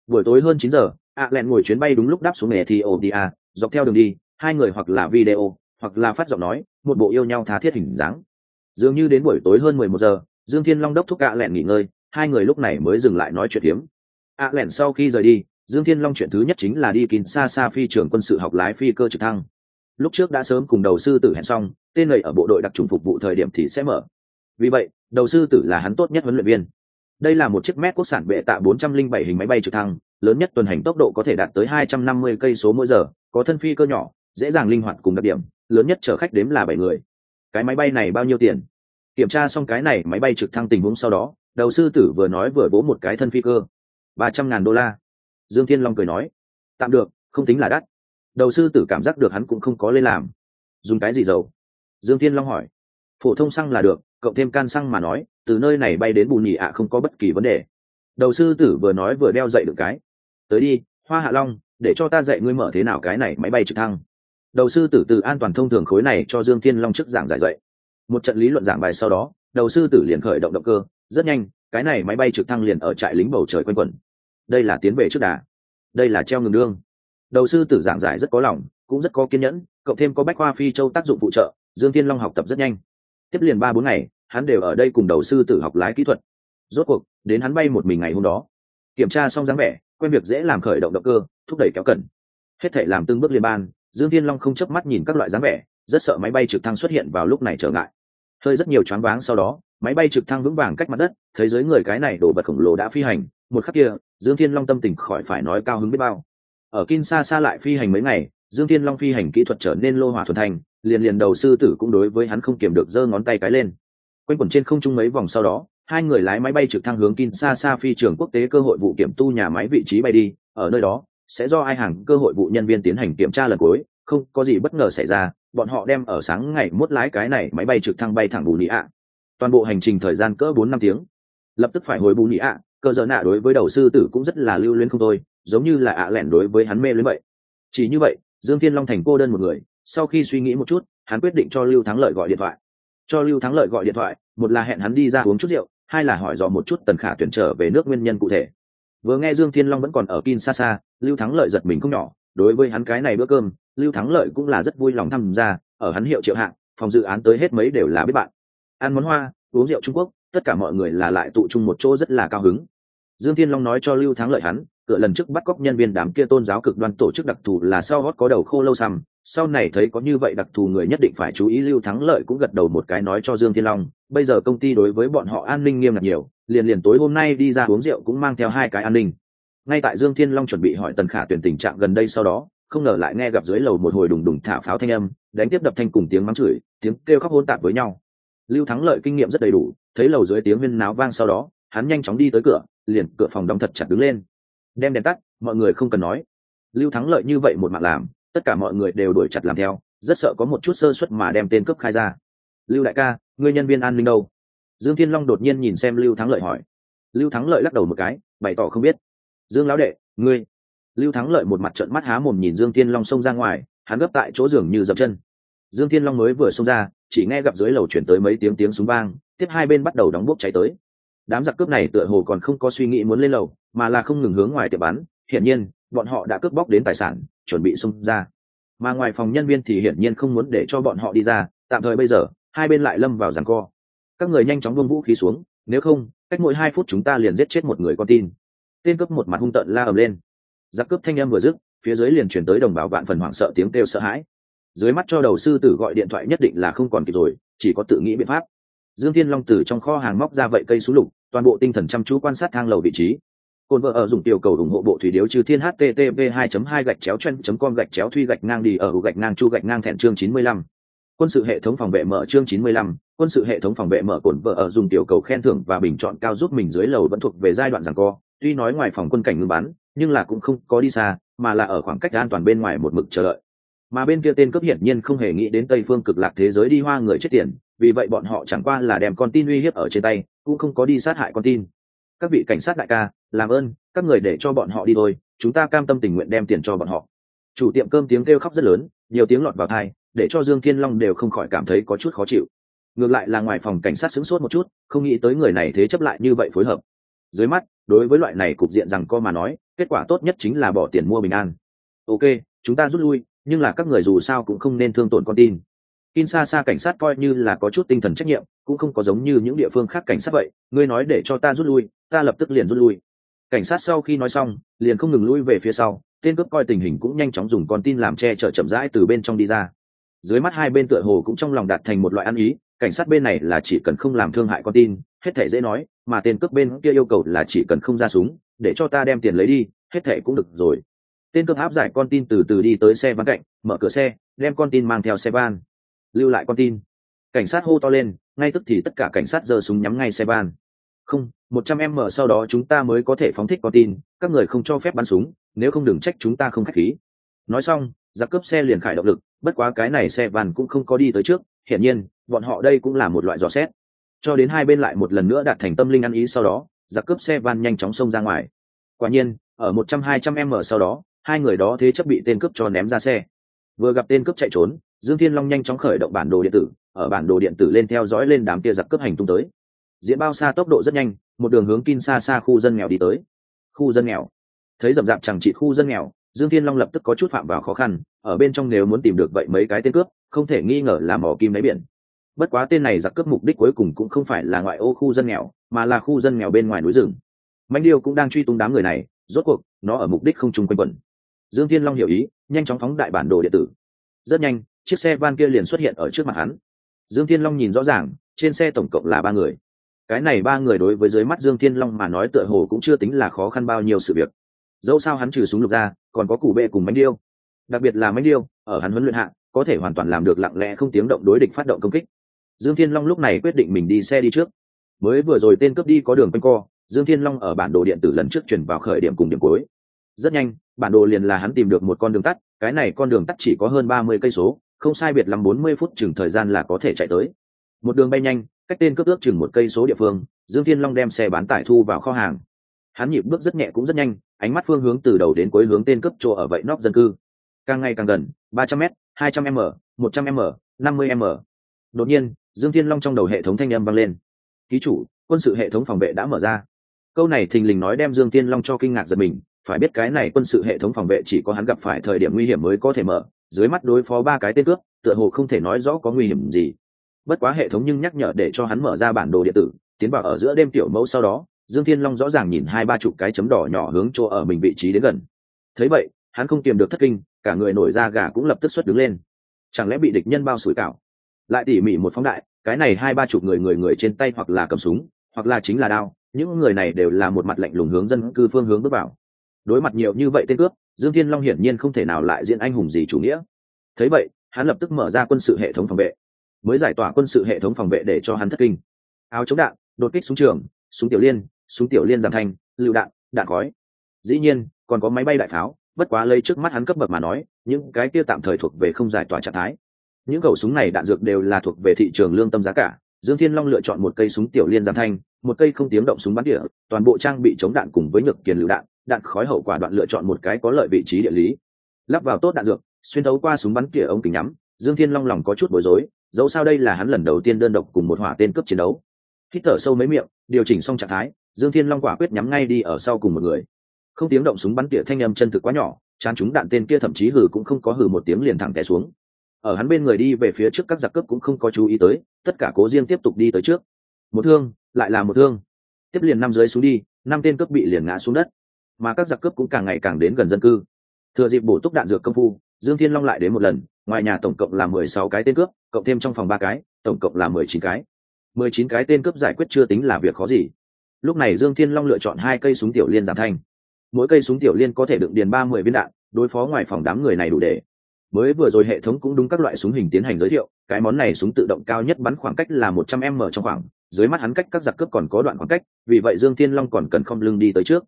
Buổi tối hơn chín giờ ạ lẹn ngồi chuyến bay đúng lúc đáp xuống nghề thì ồ đi à dọc theo đường đi, hai người hoặc là video, hoặc là phát giọng nói, một bộ yêu nhau tha thiết hình dáng. Dường như đến buổi tối hơn mười một giờ, dương thiên long đốc thúc ạ lẹn nghỉ ngơi, hai người lúc này mới dừng lại nói chuyện hiếm ạ lẹn sau khi rời đi, dương thiên long chuyện thứ nhất chính là đi kín xa xa phi trường quân sự học lái phi cơ trực thăng lúc trước đã sớm cùng đầu sư tử hẹn xong, tên này ở bộ đội đặc trùng phục vụ thời điểm thì sẽ mở. Vì vậy, đầu sư tử là hắn tốt nhất huấn luyện viên. Đây là một chiếc mét quốc sản bệ tạ 407 hình máy bay trực thăng, lớn nhất tuần hành tốc độ có thể đạt tới 250 cây số mỗi giờ, có thân phi cơ nhỏ, dễ dàng linh hoạt cùng đặc điểm, lớn nhất chở khách đếm là bảy người. Cái máy bay này bao nhiêu tiền? Kiểm tra xong cái này, máy bay trực thăng tình huống sau đó, đầu sư tử vừa nói vừa bố một cái thân phi cơ. Ba trăm ngàn đô la. Dương thiên long cười nói, tạm được, không tính là đắt đầu sư tử cảm giác được hắn cũng không có lên làm. Dùng cái gì dầu? Dương thiên long hỏi. Phổ thông xăng là được, cộng thêm can xăng mà nói, từ nơi này bay đến bù nhì ạ không có bất kỳ vấn đề. Đầu sư tử vừa nói vừa đeo dậy được cái. Tới đi, hoa hạ long, để cho ta dạy ngươi mở thế nào cái này máy bay trực thăng. Đầu sư tử từ an toàn thông thường khối này cho dương thiên long trước giảng giải dạy. Một trận lý luận giảng bài sau đó, đầu sư tử liền khởi động động cơ, rất nhanh, cái này máy bay trực thăng liền ở trại lính bầu trời quanh quẩn. Đây là tiến về trước đà. Đây là treo ngừng đương đầu sư tử giảng giải rất có lòng cũng rất có kiên nhẫn cộng thêm có bách khoa phi châu tác dụng phụ trợ dương thiên long học tập rất nhanh. Tiếp liền ba bốn ngày hắn đều ở đây cùng đầu sư tử học lái kỹ thuật. Rốt cuộc đến hắn bay một mình ngày hôm đó. Kiểm tra xong dáng vẻ quen việc dễ làm khởi động động cơ thúc đẩy kéo cần, hết thể làm từng bước liên ban dương thiên long không chớp mắt nhìn các loại dáng vẻ rất sợ máy bay trực thăng xuất hiện vào lúc này trở ngại. Hơi rất nhiều choáng váng sau đó máy bay trực thăng vững vàng cách mặt đất thấy dưới người cái này đổ vật khổng lồ đã phi hành. Một khắc kia dương thiên long tâm tình khỏi phải nói cao hứng biết bao ở kin xa xa lại phi hành mấy ngày, dương thiên long phi hành kỹ thuật trở nên lô hỏa thuần thành liền liền đầu sư tử cũng đối với hắn không kiềm được giơ ngón tay cái lên. Quanh quẩn trên không trung mấy vòng sau đó, hai người lái máy bay trực thăng hướng kin xa xa phi trường quốc tế cơ hội vụ kiểm tu nhà máy vị trí bay đi, ở nơi đó, sẽ do ai hàng cơ hội vụ nhân viên tiến hành kiểm tra lần cuối, không có gì bất ngờ xảy ra, bọn họ đem ở sáng ngày mốt lái cái này máy bay trực thăng bay thẳng bù nhĩ ạ. Toàn bộ hành trình thời gian cỡ bốn năm tiếng. Lập tức phải hồi bù nhĩ ạ cơ giờ nạ đối với đầu sư tử cũng rất là lưu luyến không thôi, giống như là ạ lẻn đối với hắn mê luyến vậy. Chỉ như vậy, dương thiên long thành cô đơn một người, sau khi suy nghĩ một chút, hắn quyết định cho lưu thắng lợi gọi điện thoại. Cho lưu thắng lợi gọi điện thoại, một là hẹn hắn đi ra uống chút rượu, hai là hỏi dò một chút tần khả tuyển trở về nước nguyên nhân cụ thể. Vừa nghe dương thiên long vẫn còn ở kinshasa, lưu thắng lợi giật mình không nhỏ, đối với hắn cái này bữa cơm, lưu thắng lợi cũng là rất vui lòng tham gia, ở hắn hiệu triệu hạng, phòng dự án tới hết mấy đều là biết bạn. Ăn món hoa, uống rượu trung quốc, tất cả mọi người là lại tụ chung một chỗ rất là cao hứng dương thiên long nói cho lưu thắng lợi hắn, cửa lần trước bắt cóc nhân viên đám kia tôn giáo cực đoan tổ chức đặc thù là sau hót có đầu khô lâu xăm. Sau này thấy có như vậy đặc thù người nhất định phải chú ý. Lưu thắng lợi cũng gật đầu một cái nói cho dương thiên long, bây giờ công ty đối với bọn họ an ninh nghiêm ngặt nhiều, liền liền tối hôm nay đi ra uống rượu cũng mang theo hai cái an ninh. Ngay tại dương thiên long chuẩn bị hỏi tần khả tuyển tình trạng gần đây sau đó, không ngờ lại nghe gặp dưới lầu một hồi đùng đùng thả pháo thanh âm, đánh tiếp đập thanh cùng tiếng mắng chửi, tiếng kêu khóc hôn tạp với nhau. Lưu thắng lợi kinh nghiệm rất đầy đủ, thấy lầu dưới tiếng huyên náo vang sau đó hắn nhanh chóng đi tới cửa, liền cửa phòng đóng thật chặt đứng lên. Đem đèn tắt, mọi người không cần nói. Lưu thắng lợi như vậy một mạng làm, tất cả mọi người đều đuổi chặt làm theo, rất sợ có một chút sơ suất mà đem tên cướp khai ra. Lưu đại ca, ngươi nhân viên an ninh đâu? Dương thiên long đột nhiên nhìn xem lưu thắng lợi hỏi. Lưu thắng lợi lắc đầu một cái, bày tỏ không biết. Dương lão đệ, ngươi. Lưu thắng lợi một mặt trận mắt há mồm nhìn dương thiên long xông ra ngoài, hắn gấp tại chỗ giường như dập chân. Dương thiên long mới vừa xông ra, chỉ nghe gặp dưới lầu chuyển tới mấy tiếng tiếng súng vang, tiếp hai bên bắt đầu đóng bốc cháy tới đám giặc cướp này tựa hồ còn không có suy nghĩ muốn lên lầu, mà là không ngừng hướng ngoài tiệm bán. hiển nhiên, bọn họ đã cướp bóc đến tài sản, chuẩn bị xông ra. Mà ngoài phòng nhân viên thì hiển nhiên không muốn để cho bọn họ đi ra, tạm thời bây giờ, hai bên lại lâm vào giằng co. Các người nhanh chóng bông vũ khí xuống, nếu không, cách mỗi hai phút chúng ta liền giết chết một người con tin. Tên cướp một mặt hung tợn la ầm lên. Giặc cướp thanh em vừa dứt, phía dưới liền chuyển tới đồng bào vạn phần hoảng sợ tiếng kêu sợ hãi. Dưới mắt cho đầu sư tử gọi điện thoại nhất định là không còn kịp rồi, chỉ có tự nghĩ biện pháp dương thiên long từ trong kho hàng móc ra vậy cây sú lục toàn bộ tinh thần chăm chú quan sát thang lầu vị trí. Cồn vợ ở dùng tiểu cầu ủng hộ bộ thủy điếu trừ thiên http 2 2 gạch chéo chen com gạch chéo thuy gạch ngang đi ở gạch ngang chu gạch ngang thẹn chương 95. quân sự hệ thống phòng vệ mở chương 95, quân sự hệ thống phòng vệ mở cồn vợ ở dùng tiểu cầu khen thưởng và bình chọn cao giúp mình dưới lầu vẫn thuộc về giai đoạn giằng co. Tuy nói ngoài phòng quân cảnh ngưng bắn nhưng là cũng không có đi xa mà là ở khoảng cách an toàn bên ngoài một mực chờ đợi mà bên kia tên cướp hiển nhiên không hề nghĩ đến tây phương cực lạc thế giới đi hoa người chết tiền, vì vậy bọn họ chẳng qua là đem con tin uy hiếp ở trên tay, cũng không có đi sát hại con tin. Các vị cảnh sát đại ca, làm ơn, các người để cho bọn họ đi thôi, chúng ta cam tâm tình nguyện đem tiền cho bọn họ. Chủ tiệm cơm tiếng kêu khóc rất lớn, nhiều tiếng lọt vào thai để cho dương thiên long đều không khỏi cảm thấy có chút khó chịu. Ngược lại là ngoài phòng cảnh sát sửng sốt một chút, không nghĩ tới người này thế chấp lại như vậy phối hợp. Dưới mắt, đối với loại này cục diện rằng co mà nói, kết quả tốt nhất chính là bỏ tiền mua bình an. Ok, chúng ta rút lui nhưng là các người dù sao cũng không nên thương tổn con tin Kinshasa cảnh sát coi như là có chút tinh thần trách nhiệm, cũng không có giống như những địa phương khác cảnh sát vậy, ngươi nói để cho ta rút lui, ta lập tức liền rút lui. Cảnh sát sau khi nói xong, liền không ngừng lui về phía sau, tên cướp coi tình hình cũng nhanh chóng dùng con tin làm che chở chậm rãi từ bên trong đi ra. Dưới mắt hai bên tựa hồ cũng trong lòng đạt thành một loại ăn ý, cảnh sát bên này là chỉ cần không làm thương hại con tin, hết thảy dễ nói, mà tên cướp bên kia yêu cầu là chỉ cần không ra súng, để cho ta đem tiền lấy đi, hết thảy cũng được rồi. Tên cướp áp giải con tin từ từ đi tới xe ván cạnh, mở cửa xe, đem con tin mang theo xe van. Lưu lại con tin. Cảnh sát hô to lên ngay tức thì tất cả cảnh sát giơ súng nhắm ngay xe van. Không một trăm em mở sau đó chúng ta mới có thể phóng thích con tin các người không cho phép bắn súng nếu không đừng trách chúng ta không k h á c h khí. Nói xong giặc cướp xe liền khải động lực bất quá cái này xe van cũng không có đi tới trước hiển nhiên bọn họ đây cũng là một loại dò xét. Cho đến hai bên lại một lần nữa đạt thành tâm linh ăn ý sau đó giặc cướp xe van nhanh chóng xông ra ngoài. Quả nhiên ở một trăm hai trăm em mở sau đó hai người đó thế chấp bị tên cướp cho ném ra xe. Vừa gặp tên cướp chạy trốn, dương thiên long nhanh chóng khởi động bản đồ điện tử, ở bản đồ điện tử lên theo dõi lên đám kia giặc cướp hành tung tới. Diễn bao xa tốc độ rất nhanh, một đường hướng kin xa xa khu dân nghèo đi tới. Khu dân nghèo. Thấy rậm rạp chẳng trị khu dân nghèo, dương thiên long lập tức có chút phạm vào khó khăn, ở bên trong nếu muốn tìm được vậy mấy cái tên cướp, không thể nghi ngờ là mỏ kim lấy biển. Bất quá tên này giặc cướp mục đích cuối cùng cũng không phải là ngoại ô khu dân nghèo, mà là khu dân nghèo bên ngoài núi rừng. Mạnh điêu cũng đang truy tung đám người này, rốt cuộc, nó ở mục đích không chung quanh quẩn dương thiên long hiểu ý, nhanh chóng phóng đại bản đồ điện tử. Rất nhanh, chiếc xe van kia liền xuất hiện ở trước mặt hắn. Dương thiên long nhìn rõ ràng, trên xe tổng cộng là ba người. Cái này ba người đối với dưới mắt dương thiên long mà nói tựa hồ cũng chưa tính là khó khăn bao nhiêu sự việc. Dẫu sao hắn trừ súng lục ra, còn có củ bệ cùng bánh điêu. Đặc biệt là bánh điêu, ở hắn huấn luyện hạng có thể hoàn toàn làm được lặng lẽ không tiếng động đối địch phát động công kích. Dương thiên long lúc này quyết định mình đi xe đi trước. Mới vừa rồi tên cướp đi có đường quanh co, dương thiên long ở bản đồ điện tử lần trước chuyển vào khởi điểm cùng điểm cuối rất nhanh, bản đồ liền là hắn tìm được một con đường tắt, cái này con đường tắt chỉ có hơn ba mươi cây số, không sai biệt lắm bốn mươi phút chừng thời gian là có thể chạy tới. Một đường bay nhanh, cách tên cướp ước chừng một cây số địa phương, dương thiên long đem xe bán tải thu vào kho hàng. Hắn nhịp bước rất nhẹ cũng rất nhanh, ánh mắt phương hướng từ đầu đến cuối hướng tên cướp chỗ ở vậy nóc dân cư. Càng ngày càng gần, ba trăm m hai trăm m, một trăm m, năm mươi m. Đột nhiên, dương thiên long trong đầu hệ thống thanh âm vang lên. Ký chủ, quân sự hệ thống phòng vệ đã mở ra. Câu này thình lình nói đem dương thiên long cho kinh ngạc giật mình phải biết cái này quân sự hệ thống phòng vệ chỉ có hắn gặp phải thời điểm nguy hiểm mới có thể mở, dưới mắt đối phó ba cái tên cướp, tựa hồ không thể nói rõ có nguy hiểm gì. Bất quá hệ thống nhưng nhắc nhở để cho hắn mở ra bản đồ điện tử, tiến vào ở giữa đêm tiểu mẫu sau đó, dương thiên long rõ ràng nhìn hai ba chục cái chấm đỏ nhỏ hướng chỗ ở mình vị trí đến gần. Thấy vậy, hắn không kiềm được thất kinh, cả người nổi ra gà cũng lập tức xuất đứng lên. Chẳng lẽ bị địch nhân bao sủi cảo? Lại tỉ mỉ một phóng đại, cái này hai ba chục người người người trên tay hoặc là cầm súng, hoặc là chính là đao, những người này đều là một mặt lạnh lùng hướng dân cư phương hướng bước vào đối mặt nhiều như vậy tên cướp, dương thiên long hiển nhiên không thể nào lại diễn anh hùng gì chủ nghĩa. Thấy vậy, hắn lập tức mở ra quân sự hệ thống phòng vệ, mới giải tỏa quân sự hệ thống phòng vệ để cho hắn thất kinh. Áo chống đạn, đột kích súng trường, súng tiểu liên, súng tiểu liên giảm thanh, lựu đạn đạn khói. Dĩ nhiên, còn có máy bay đại pháo, bất quá lấy trước mắt hắn cấp bậc mà nói, những cái kia tạm thời thuộc về không giải tỏa trạng thái. Những khẩu súng này đạn dược đều là thuộc về thị trường lương tâm giá cả. Dương thiên long lựa chọn một cây súng tiểu liên giảm thanh, một cây không tiếng động súng bắn địa toàn bộ trang bị chống đạn cùng với nhược kiền lựu đạn đạn khói hậu quả đoạn lựa chọn một cái có lợi vị trí địa lý. Lắp vào tốt đạn dược, xuyên thấu qua súng bắn tỉa ống kính nhắm, dương thiên long lòng có chút bối rối, dẫu sao đây là hắn lần đầu tiên đơn độc cùng một hỏa tên cướp chiến đấu. Hít thở sâu mấy miệng, điều chỉnh xong trạng thái, dương thiên long quả quyết nhắm ngay đi ở sau cùng một người. Không tiếng động súng bắn tỉa thanh âm chân thực quá nhỏ, chán chúng đạn tên kia thậm chí hử cũng không có hử một tiếng liền thẳng té xuống. Ở hắn bên người đi về phía trước các giặc cướp cũng không có chú ý tới, tất cả cố riêng tiếp tục đi tới trước. Một thương, lại là một thương. Tiếp liền năm dưới xuống đi, năm tên cướp bị liền ngã xuống đất mà các giặc cướp cũng càng ngày càng đến gần dân cư. Thừa dịp bổ túc đạn dược công phu, dương thiên long lại đến một lần, ngoài nhà tổng cộng là mười sáu cái tên cướp, cộng thêm trong phòng ba cái, tổng cộng là mười chín cái. Mười chín cái tên cướp giải quyết chưa tính là việc khó gì. Lúc này dương thiên long lựa chọn hai cây súng tiểu liên giảm thanh. Mỗi cây súng tiểu liên có thể đựng điền ba mươi viên đạn, đối phó ngoài phòng đám người này đủ để. Mới vừa rồi hệ thống cũng đúng các loại súng hình tiến hành giới thiệu, cái món này súng tự động cao nhất bắn khoảng cách là một trăm m trong khoảng, dưới mắt hắn cách các giặc cướp còn có đoạn khoảng cách, vì vậy dương thiên long còn cần không lưng đi tới trước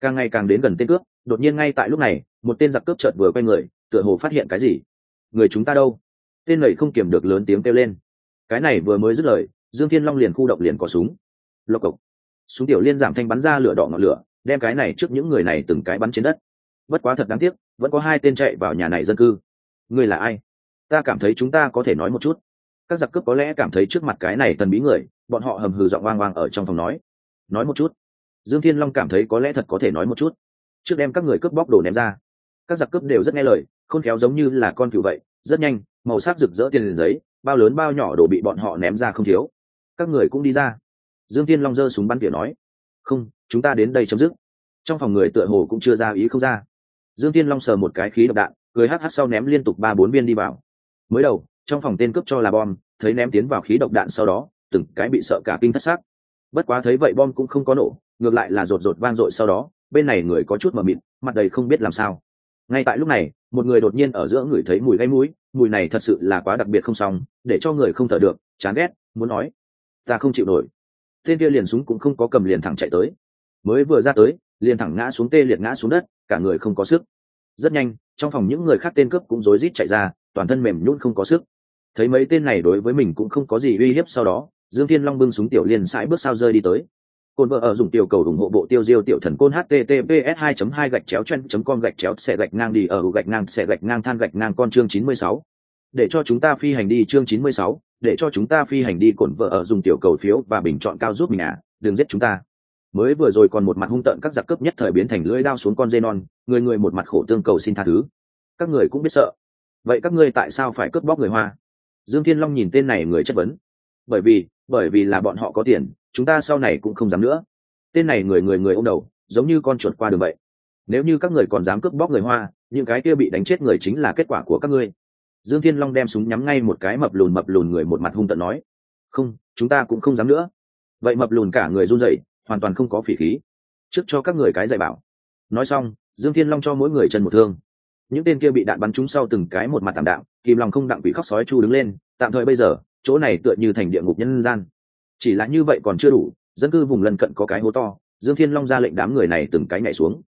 càng ngày càng đến gần tên cướp, đột nhiên ngay tại lúc này, một tên giặc cướp chợt vừa quay người, tựa hồ phát hiện cái gì? Người chúng ta đâu? Tên lầy không kiềm được lớn tiếng kêu lên. Cái này vừa mới dứt lời, dương thiên long liền khu động liền có súng. Lộc cộc. Súng tiểu liên giảm thanh bắn ra lửa đỏ ngọn lửa, đem cái này trước những người này từng cái bắn trên đất. Bất quá thật đáng tiếc, vẫn có hai tên chạy vào nhà này dân cư. Người là ai? Ta cảm thấy chúng ta có thể nói một chút. Các giặc cướp có lẽ cảm thấy trước mặt cái này tần bí người, bọn họ hầm hừ giọng oang oang ở trong phòng nói. Nói một chút dương thiên long cảm thấy có lẽ thật có thể nói một chút. Trước đem các người cướp bóc đồ ném ra. Các giặc cướp đều rất nghe lời, khôn khéo giống như là con cựu vậy, rất nhanh, màu sắc rực rỡ tiền liền giấy, bao lớn bao nhỏ đồ bị bọn họ ném ra không thiếu. Các người cũng đi ra. Dương thiên long giơ súng bắn tỉa nói, không, chúng ta đến đây chấm dứt. Trong phòng người tựa hồ cũng chưa ra ý không ra. Dương thiên long sờ một cái khí độc đạn, cười hắc hắc sau ném liên tục ba bốn viên đi vào. Mới đầu, trong phòng tên cướp cho là bom, thấy ném tiến vào khí độc đạn sau đó, từng cái bị sợ cả kinh thất xác. Bất quá thấy vậy bom cũng không có nổ ngược lại là rột rột vang dội sau đó, bên này người có chút mờ mịt, mặt đầy không biết làm sao. Ngay tại lúc này, một người đột nhiên ở giữa người thấy mùi gây mũi, mùi này thật sự là quá đặc biệt không xong, để cho người không thở được, chán ghét, muốn nói, ta không chịu nổi. Tên kia liền súng cũng không có cầm liền thẳng chạy tới. Mới vừa ra tới, liền thẳng ngã xuống tê liệt ngã xuống đất, cả người không có sức. Rất nhanh, trong phòng những người khác tên cướp cũng rối rít chạy ra, toàn thân mềm nhún không có sức. Thấy mấy tên này đối với mình cũng không có gì uy hiếp sau đó, dương thiên long bưng súng tiểu liền sải bước sao rơi đi tới. Côn vợ ở dùng tiểu cầu ủng hộ bộ tiêu diêu tiểu thần côn https 2 2 gạch chéo chen com gạch chéo xe gạch ngang đi ở gạch ngang xe gạch ngang than gạch ngang con chương 96. để cho chúng ta phi hành đi chương 96, để cho chúng ta phi hành đi cồn vợ ở dùng tiểu cầu phiếu và bình chọn cao giúp mình à đừng giết chúng ta. Mới vừa rồi còn một mặt hung tợn các giặc cướp nhất thời biến thành lưỡi đao xuống con dê non người người một mặt khổ tương cầu xin tha thứ. Các người cũng biết sợ. Vậy các ngươi tại sao phải cướp bóc người hoa? Dương thiên long nhìn tên này người chất vấn. Bởi vì bởi vì là bọn họ có tiền chúng ta sau này cũng không dám nữa. Tên này người người người ô m đầu giống như con chuột qua đường vậy. Nếu như các người còn dám cướp bóc người hoa những cái kia bị đánh chết người chính là kết quả của các ngươi. Dương thiên long đem súng nhắm ngay một cái mập lùn mập lùn người một mặt hung tận nói. Không chúng ta cũng không dám nữa. Vậy mập lùn cả người run rẩy hoàn toàn không có phỉ khí. Trước cho các người cái dạy bảo. Nói xong dương thiên long cho mỗi người chân một thương. Những tên kia bị đạn bắn trúng sau từng cái một mặt tạm đạo, kìm lòng không đặng bị khóc sói chu đứng lên tạm thời bây giờ chỗ này tựa như thành địa ngục nhân gian chỉ là như vậy còn chưa đủ, dân cư vùng lân cận có cái hố to, dương thiên long ra lệnh đám người này từng cái nhảy xuống.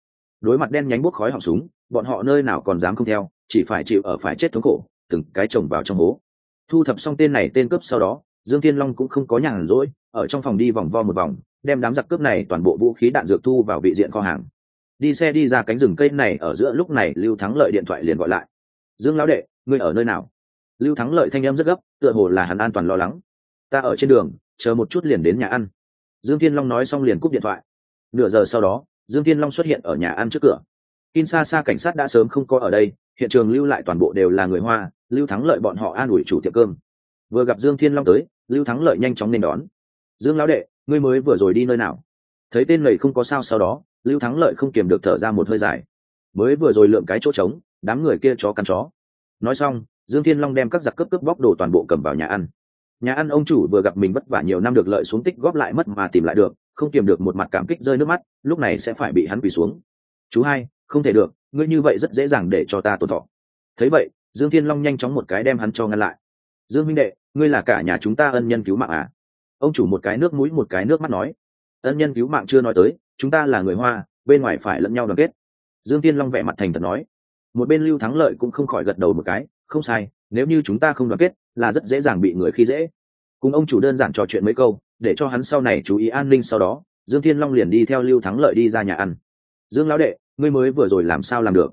Đối mặt đen nhánh bút khói họng súng, bọn họ nơi nào còn dám không theo, chỉ phải chịu ở phải chết thống khổ, từng cái chồng vào trong hố. Thu thập xong tên này tên cướp sau đó, dương thiên long cũng không có nhàn rỗi, ở trong phòng đi vòng vo một vòng, đem đám giặc cướp này toàn bộ vũ khí đạn dược thu vào vị diện kho hàng. Đi xe đi ra cánh rừng cây này ở giữa lúc này lưu thắng lợi điện thoại liền gọi lại. Dương lão đệ, ngươi ở nơi nào? Lưu thắng lợi thanh em rất gấp, tựa hồ là hắn an toàn lo lắng. Ta ở trên đường chờ một chút liền đến nhà ăn. Dương thiên long nói xong liền cúp điện thoại. Nửa giờ sau đó, dương thiên long xuất hiện ở nhà ăn trước cửa. Kinshasa cảnh sát đã sớm không có ở đây, hiện trường lưu lại toàn bộ đều là người hoa, lưu thắng lợi bọn họ an ủi chủ tiệm cơm. Vừa gặp dương thiên long tới, lưu thắng lợi nhanh chóng nên đón. Dương lão đệ, ngươi mới vừa rồi đi nơi nào? Thấy tên lầy không có sao sau đó, lưu thắng lợi không kiềm được thở ra một hơi dài. Mới vừa rồi lượm cái chỗ trống, đám người kia chó cắn chó. Nói xong, dương thiên long đem các giặc cướp cướp bóc đồ toàn bộ cầm vào nhà ăn nhà ăn ông chủ vừa gặp mình vất vả nhiều năm được lợi xuống tích góp lại mất mà tìm lại được, không kiềm được một mặt cảm kích rơi nước mắt, lúc này sẽ phải bị hắn quỳ xuống. Chú hai, không thể được, ngươi như vậy rất dễ dàng để cho ta tổn thọ. Thấy vậy, dương thiên long nhanh chóng một cái đem hắn cho ngăn lại. Dương minh đệ, ngươi là cả nhà chúng ta ân nhân cứu mạng à? Ông chủ một cái nước mũi một cái nước mắt nói. Ân nhân cứu mạng chưa nói tới, chúng ta là người hoa, bên ngoài phải lẫn nhau đoàn kết. Dương thiên long vẻ mặt thành thật nói. Một bên lưu thắng lợi cũng không khỏi gật đầu một cái không sai, nếu như chúng ta không đoàn kết, là rất dễ dàng bị người khi dễ. Cùng ông chủ đơn giản trò chuyện mấy câu, để cho hắn sau này chú ý an ninh sau đó, dương thiên long liền đi theo lưu thắng lợi đi ra nhà ăn. Dương lão đệ, ngươi mới vừa rồi làm sao làm được?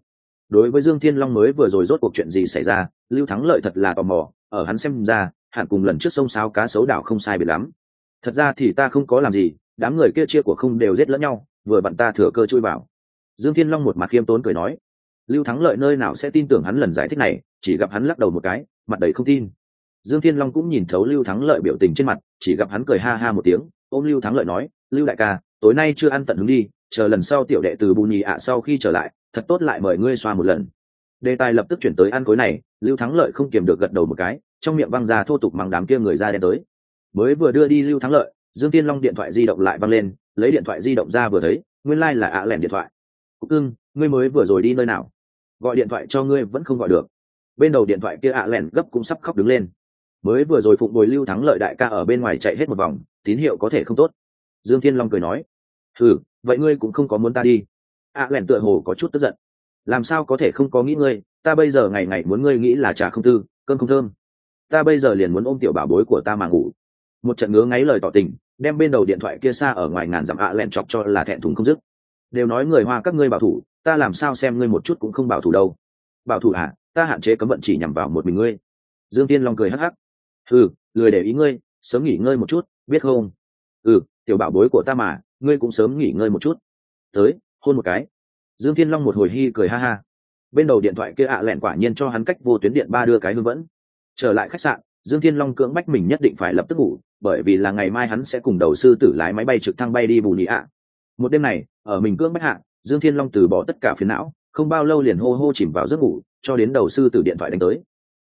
Đối với dương thiên long mới vừa rồi rốt cuộc chuyện gì xảy ra, lưu thắng lợi thật là tò mò, ở hắn xem ra, hẳn cùng lần trước sông sáo cá sấu đảo không sai biệt lắm. Thật ra thì ta không có làm gì, đám người kia chia của không đều giết lẫn nhau, vừa bận ta thừa cơ chui vào. Dương thiên long một mặt khiêm tốn cười nói, lưu thắng lợi nơi nào sẽ tin tưởng hắn lần giải thích này chỉ gặp hắn lắc đầu một cái, mặt đầy không tin. Dương thiên long cũng nhìn thấu lưu thắng lợi biểu tình trên mặt, chỉ gặp hắn cười ha ha một tiếng, ôm lưu thắng lợi nói, lưu đại ca, tối nay chưa ăn tận hứng đi, chờ lần sau tiểu đệ từ bù nhì ạ sau khi trở lại, thật tốt lại mời ngươi xoa một lần. Đề tài lập tức chuyển tới ăn cối này, lưu thắng lợi không kiềm được gật đầu một cái, trong miệng văng ra thô tục mang đám kia người ra đen tới. Mới vừa đưa đi lưu thắng lợi, dương tiên long điện thoại di động lại văng lên, lấy điện thoại di động ra vừa thấy, nguyên lai、like、là ạ lẻn điện thoại. Cúc cưng, ngươi mới vừa rồi đi nơi nào? Gọi điện thoại cho ngươi vẫn không gọi được bên đầu điện thoại kia ạ lẻn gấp cũng sắp khóc đứng lên. Mới vừa rồi phụng bồi lưu thắng lợi đại ca ở bên ngoài chạy hết một vòng, tín hiệu có thể không tốt. Dương thiên long cười nói ừ vậy ngươi cũng không có muốn ta đi. ạ lẻn tựa hồ có chút tức giận. Làm sao có thể không có nghĩ ngươi? Ta bây giờ ngày ngày muốn ngươi nghĩ là trà không tư, cơm không thơm. Ta bây giờ liền muốn ôm tiểu bảo bối của ta mà ngủ. Một trận ngứa ngáy lời tỏ tình, đem bên đầu điện thoại kia xa ở ngoài ngàn dặm ạ lẹn chọc cho là thẹn thùng không dứt. Đều nói người hoa các ngươi bảo thủ, ta làm sao xem ngươi một chút cũng không bảo thủ đâu. Bảo thủ à ta hạn chế cấm vận chỉ nhằm vào một mình ngươi. Dương tiên long cười hắc hắc. Ừ lười để ý ngươi, sớm nghỉ ngơi một chút, biết không? Ừ tiểu bảo bối của ta mà, ngươi cũng sớm nghỉ ngơi một chút. Tới, hôn một cái. Dương thiên long một hồi hi cười ha ha. Bên đầu điện thoại kia ạ lẹn quả nhiên cho hắn cách vô tuyến điện ba đưa cái hương vẫn trở lại khách sạn, dương thiên long cưỡng bách mình nhất định phải lập tức ngủ, bởi vì là ngày mai hắn sẽ cùng đầu sư tử lái máy bay trực thăng bay đi bù nhị ạ. Một đêm này, ở mình cưỡng bách hạ, dương thiên long từ bỏ tất cả phiền não không bao lâu liền hô hô chìm vào giấc ngủ, cho đến đầu sư tử điện thoại đánh tới.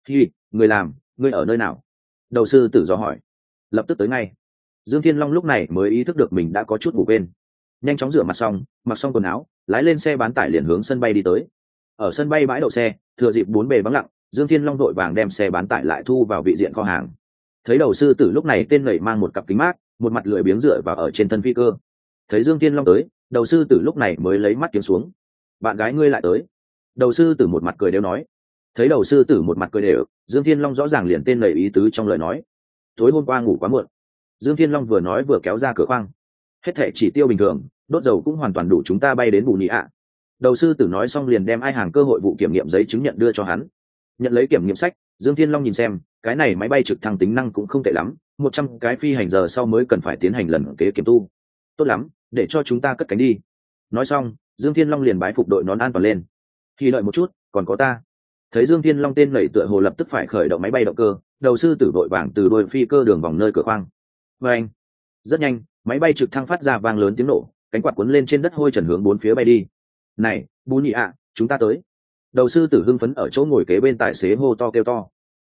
Khi người làm, người ở nơi nào? Đầu sư tử do hỏi. Lập tức tới ngay. Dương thiên long lúc này mới ý thức được mình đã có chút ngủ quên. Nhanh chóng rửa mặt xong, mặc xong quần áo, lái lên xe bán tải liền hướng sân bay đi tới. Ở sân bay bãi đậu xe, thừa dịp bốn bề vắng lặng, dương thiên long đội vàng đem xe bán tải lại thu vào vị diện kho hàng. Thấy đầu sư tử lúc này tên nảy mang một cặp kính mát, một mặt lười biếng dựa vào ở trên thân phi cơ. Thấy dương thiên long tới, đầu sư tử lúc này mới lấy mắt kiếm xuống bạn gái ngươi lại tới. Đầu sư tử một mặt cười đều nói. Thấy đầu sư tử một mặt cười đều, dương thiên long rõ ràng liền tên lầy ý tứ trong lời nói. Tối hôm qua ngủ quá muộn. Dương thiên long vừa nói vừa kéo ra cửa khoang. Hết thể chỉ tiêu bình thường, đốt dầu cũng hoàn toàn đủ chúng ta bay đến bù nhị ạ. Đầu sư tử nói xong liền đem ai hàng cơ hội vụ kiểm nghiệm giấy chứng nhận đưa cho hắn. Nhận lấy kiểm nghiệm sách, dương thiên long nhìn xem, cái này máy bay trực thăng tính năng cũng không tệ lắm, một trăm cái phi hành giờ sau mới cần phải tiến hành lần kế kiểm tu. Tốt lắm, để cho chúng ta cất cánh đi. Nói xong dương thiên long liền bái phục đội nón an toàn lên. Khi đợi một chút, còn có ta. Thấy dương thiên long tên lầy tựa hồ lập tức phải khởi động máy bay động cơ, đầu sư tử đội vàng từ đôi phi cơ đường vòng nơi cửa khoang. Và anh. Rất nhanh, máy bay trực thăng phát ra vang lớn tiếng nổ, cánh quạt cuốn lên trên đất hôi trần hướng bốn phía bay đi. Này bù nhị ạ, chúng ta tới. Đầu sư tử hưng phấn ở chỗ ngồi kế bên tài xế hô to kêu to.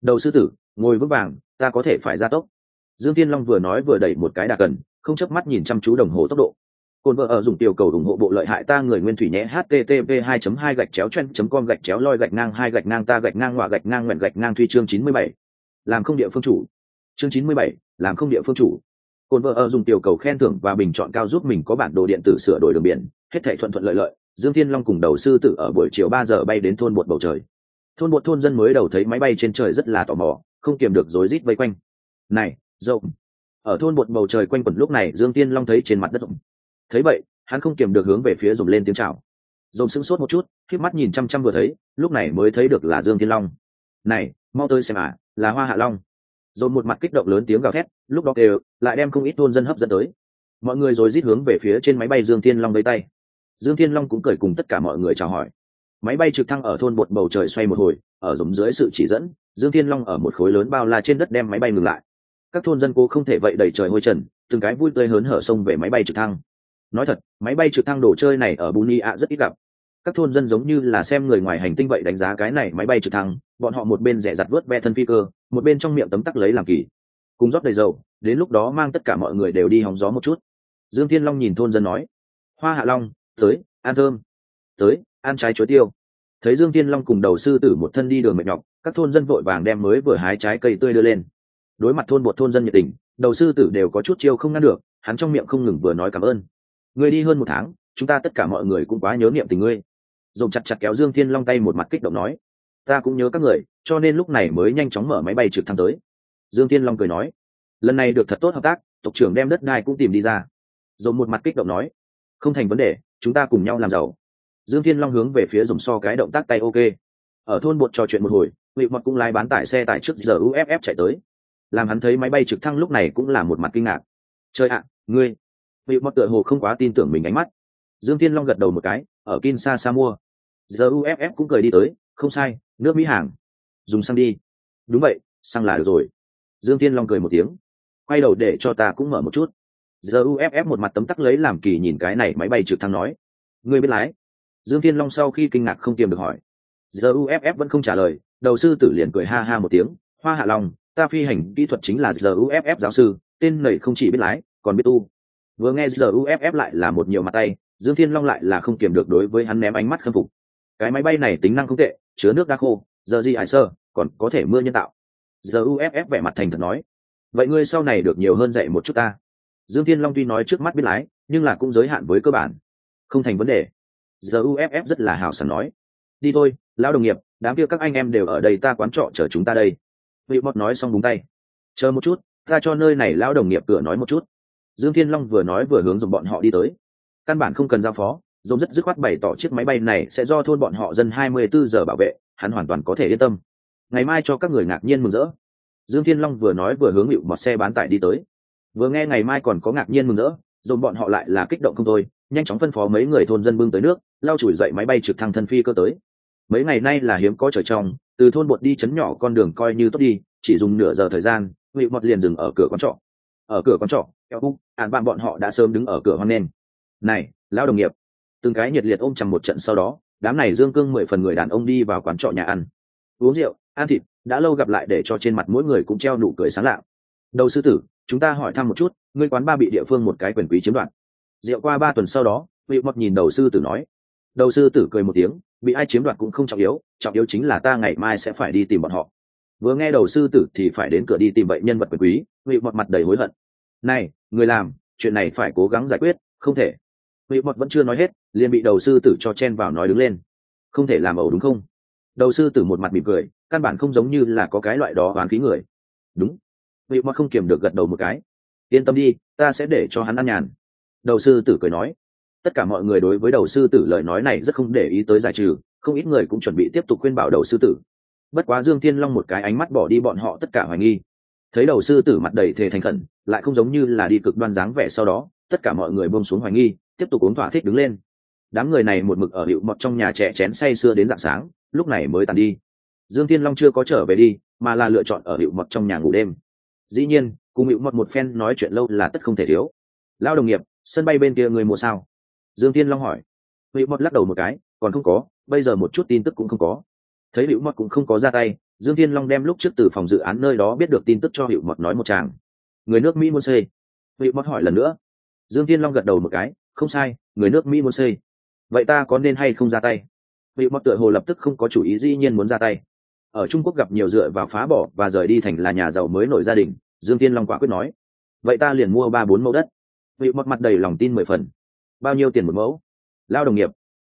Đầu sư tử, ngồi vững vàng, ta có thể phải ra tốc. Dương tiên long vừa nói vừa đẩy một cái đà cần, không chớp mắt nhìn chăm chú đồng hồ tốc độ. Côn vợ ở dùng tiểu cầu ủng hộ bộ lợi hại ta người nguyên thủy nhé http 2 2 gạch chéo chen com gạch chéo loi gạch ngang hai gạch ngang ta gạch ngang họa gạch ngang nguyện gạch ngang thuy chương 97. làm không địa phương chủ. Chương 97, làm không địa phương chủ. Côn vợ ở dùng tiểu cầu khen thưởng và bình chọn cao giúp mình có bản đồ điện tử sửa đổi đường biển hết thảy thuận thuận lợi lợi. Dương thiên long cùng đầu sư tử ở buổi chiều ba giờ bay đến thôn bột bầu trời. Thôn bột thôn dân mới đầu thấy máy bay trên trời rất là tò mò không kiềm được rối rít vây quanh. Này rộng. Ở thôn bột bầu trời quanh quẩn lúc này dương tiên long thấy trên mặt đất rộng thấy vậy, hắn không kiềm được hướng về phía dùng lên tiếng chào. Dồn sững sốt một chút khiếp mắt nhìn chăm chăm vừa thấy, lúc này mới thấy được là dương thiên long. Này, mau tới xem à là hoa hạ long. Dồn một mặt kích động lớn tiếng gào thét, lúc đó đều lại đem không ít thôn dân hấp dẫn tới. Mọi người rồi rít hướng về phía trên máy bay dương thiên long lấy tay. Dương thiên long cũng cười cùng tất cả mọi người chào hỏi. Máy bay trực thăng ở thôn bột bầu trời xoay một hồi, ở giống dưới sự chỉ dẫn, dương thiên long ở một khối lớn bao la trên đất đem máy bay ngừng lại. Các thôn dân cố không thể vậy đẩy trời hôi trần, từng cái vui tươi hớn hở sông về máy bay trực thăng nói thật, máy bay trực thăng đồ chơi này ở buni ạ rất ít gặp. Các thôn dân giống như là xem người ngoài hành tinh vậy đánh giá cái này máy bay trực thăng, bọn họ một bên rẻ rặt vớt ve thân phi cơ, một bên trong miệng tấm tắc lấy làm kỳ. Cùng rót đầy dầu, đến lúc đó mang tất cả mọi người đều đi hóng gió một chút. Dương thiên long nhìn thôn dân nói, hoa hạ long, tới, ăn thơm. Tới, ăn trái chuối tiêu. Thấy dương thiên long cùng đầu sư tử một thân đi đường mệt nhọc, các thôn dân vội vàng đem mới vừa hái trái cây tươi đưa lên. Đối mặt thôn một thôn dân nhiệt tình, đầu sư tử đều có chút chiêu không ngăn được, hắn trong miệng không ngừng vừa nói cảm ơn người đi hơn một tháng, chúng ta tất cả mọi người cũng quá nhớ niệm tình ngươi. Dồn chặt chặt kéo dương thiên long tay một mặt kích động nói, ta cũng nhớ các người, cho nên lúc này mới nhanh chóng mở máy bay trực thăng tới. Dương thiên long cười nói, lần này được thật tốt hợp tác, tộc trưởng đem đất đai cũng tìm đi ra. Dồn một mặt kích động nói, không thành vấn đề, chúng ta cùng nhau làm giàu. Dương thiên long hướng về phía dùng so cái động tác tay ok. Ở thôn bột trò chuyện một hồi, vị Mật cũng lái bán tải xe tải trước giờ uff chạy tới. Làm hắn thấy máy bay trực thăng lúc này cũng là một mặt kinh ngạc. Chơi ạ, ngươi vị mọt tựa hồ không quá tin tưởng mình ánh mắt. Dương thiên long gật đầu một cái, ở kinshasa mua. Giờ uff cũng cười đi tới, không sai, nước mỹ hàng. Dùng xăng đi. Đúng vậy, xăng là được rồi. Dương thiên long cười một tiếng. Quay đầu để cho ta cũng mở một chút. Giờ uff một mặt tấm tắc lấy làm kỳ nhìn cái này máy bay trực thăng nói. Ngươi biết lái. Dương thiên long sau khi kinh ngạc không kiềm được hỏi. Giờ uff vẫn không trả lời, đầu sư tử liền cười ha ha một tiếng. Hoa hạ long, ta phi hành kỹ thuật chính là giờ uff giáo sư, tên này không chỉ biết lái, còn biết tu vừa nghe giờ uff lại là một nhiều mặt tay, dương thiên long lại là không kiềm được đối với hắn ném ánh mắt khâm phục. Cái máy bay này tính năng không tệ, chứa nước đã khô, giờ gì ải sơ, còn có thể mưa nhân tạo. Giờ uff vẻ mặt thành thật nói. Vậy ngươi sau này được nhiều hơn dạy một chút ta. Dương thiên long tuy nói trước mắt biết lái, nhưng là cũng giới hạn với cơ bản. Không thành vấn đề. Giờ uff rất là hào sảng nói. Đi thôi, lão đồng nghiệp, đám kia các anh em đều ở đây ta quán trọ chờ chúng ta đây. Vị mọt nói xong búng tay. Chờ một chút, ta cho nơi này lão đồng nghiệp cửa nói một chút dương thiên long vừa nói vừa hướng dùng bọn họ đi tới. Căn bản không cần giao phó, dồn rất dứt khoát bày tỏ chiếc máy bay này sẽ do thôn bọn họ dân 24 giờ bảo vệ, hắn hoàn toàn có thể yên tâm. Ngày mai cho các người ngạc nhiên mừng rỡ. Dương thiên long vừa nói vừa hướng hiệu một xe bán tải đi tới. Vừa nghe ngày mai còn có ngạc nhiên mừng rỡ, dồn bọn họ lại là kích động không thôi, nhanh chóng phân phó mấy người thôn dân bưng tới nước lao chùi dậy máy bay trực thăng thân phi cơ tới. Mấy ngày nay là hiếm có trời trong, từ thôn bột đi chấn nhỏ con đường coi như tốt đi, chỉ dùng nửa giờ thời gian vị mọt liền dừng ở cửa quán trọ ở cửa quán trọ eo búc ạn bạn bọn họ đã sớm đứng ở cửa hoan lên. này, lão đồng nghiệp, từng cái nhiệt liệt ôm chầm một trận sau đó, đám này dương cương mười phần người đàn ông đi vào quán trọ nhà ăn. Uống rượu, ăn thịt, đã lâu gặp lại để cho trên mặt mỗi người cũng treo nụ cười sáng lạ đầu sư tử, chúng ta hỏi thăm một chút, ngươi quán ba bị địa phương một cái quyền quý chiếm đoạt. Rượu qua ba tuần sau đó, vị mập nhìn đầu sư tử nói. Đầu sư tử cười một tiếng, bị ai chiếm đoạt cũng không trọng yếu trọng yếu chính là ta ngày mai sẽ phải đi tìm bọn họ vừa nghe đầu sư tử thì phải đến cửa đi tìm vậy nhân vật quyền quý vị mọt mặt đầy hối hận. Này, người làm, chuyện này phải cố gắng giải quyết, không thể. Vị mọt vẫn chưa nói hết, liền bị đầu sư tử cho chen vào nói đứng lên. Không thể làm ẩu đúng không? Đầu sư tử một mặt mỉm cười, căn bản không giống như là có cái loại đó oán khí người. Đúng. Vị mọt không kiềm được gật đầu một cái. Yên tâm đi, ta sẽ để cho hắn ăn nhàn. Đầu sư tử cười nói. Tất cả mọi người đối với đầu sư tử lời nói này rất không để ý tới giải trừ, không ít người cũng chuẩn bị tiếp tục khuyên bảo đầu sư tử bất quá dương thiên long một cái ánh mắt bỏ đi bọn họ tất cả hoài nghi. Thấy đầu sư tử mặt đầy thề thành khẩn, lại không giống như là đi cực đoan dáng vẻ sau đó, tất cả mọi người bông xuống hoài nghi, tiếp tục uống thỏa thích đứng lên. Đám người này một mực ở hiệu mọt trong nhà trẻ chén say sưa đến dạng sáng, lúc này mới tàn đi. Dương thiên long chưa có trở về đi, mà là lựa chọn ở hiệu mọt trong nhà ngủ đêm. Dĩ nhiên, cùng hiệu mọt một phen nói chuyện lâu là tất không thể thiếu. Lao đồng nghiệp, sân bay bên kia người mua sao? Dương thiên long hỏi. Hiệu mọt lắc đầu một cái, còn không có, bây giờ một chút tin tức cũng không có thấy hữu mọt cũng không có ra tay, dương Thiên long đem lúc trước từ phòng dự án nơi đó biết được tin tức cho hữu mọt nói một chàng người nước mỹ muốn xây. Hữu mọt hỏi lần nữa. Dương Thiên long gật đầu một cái, không sai, người nước mỹ muốn xây. Vậy ta có nên hay không ra tay? Hữu mọt tựa hồ lập tức không có chủ ý, dĩ nhiên muốn ra tay. Ở trung quốc gặp nhiều dựa vào phá bỏ và rời đi thành là nhà giàu mới nổi gia đình, dương Thiên long quả quyết nói. Vậy ta liền mua ba bốn mẫu đất. Hữu mọt mặt đầy lòng tin mười phần. Bao nhiêu tiền một mẫu? Lao đồng nghiệp.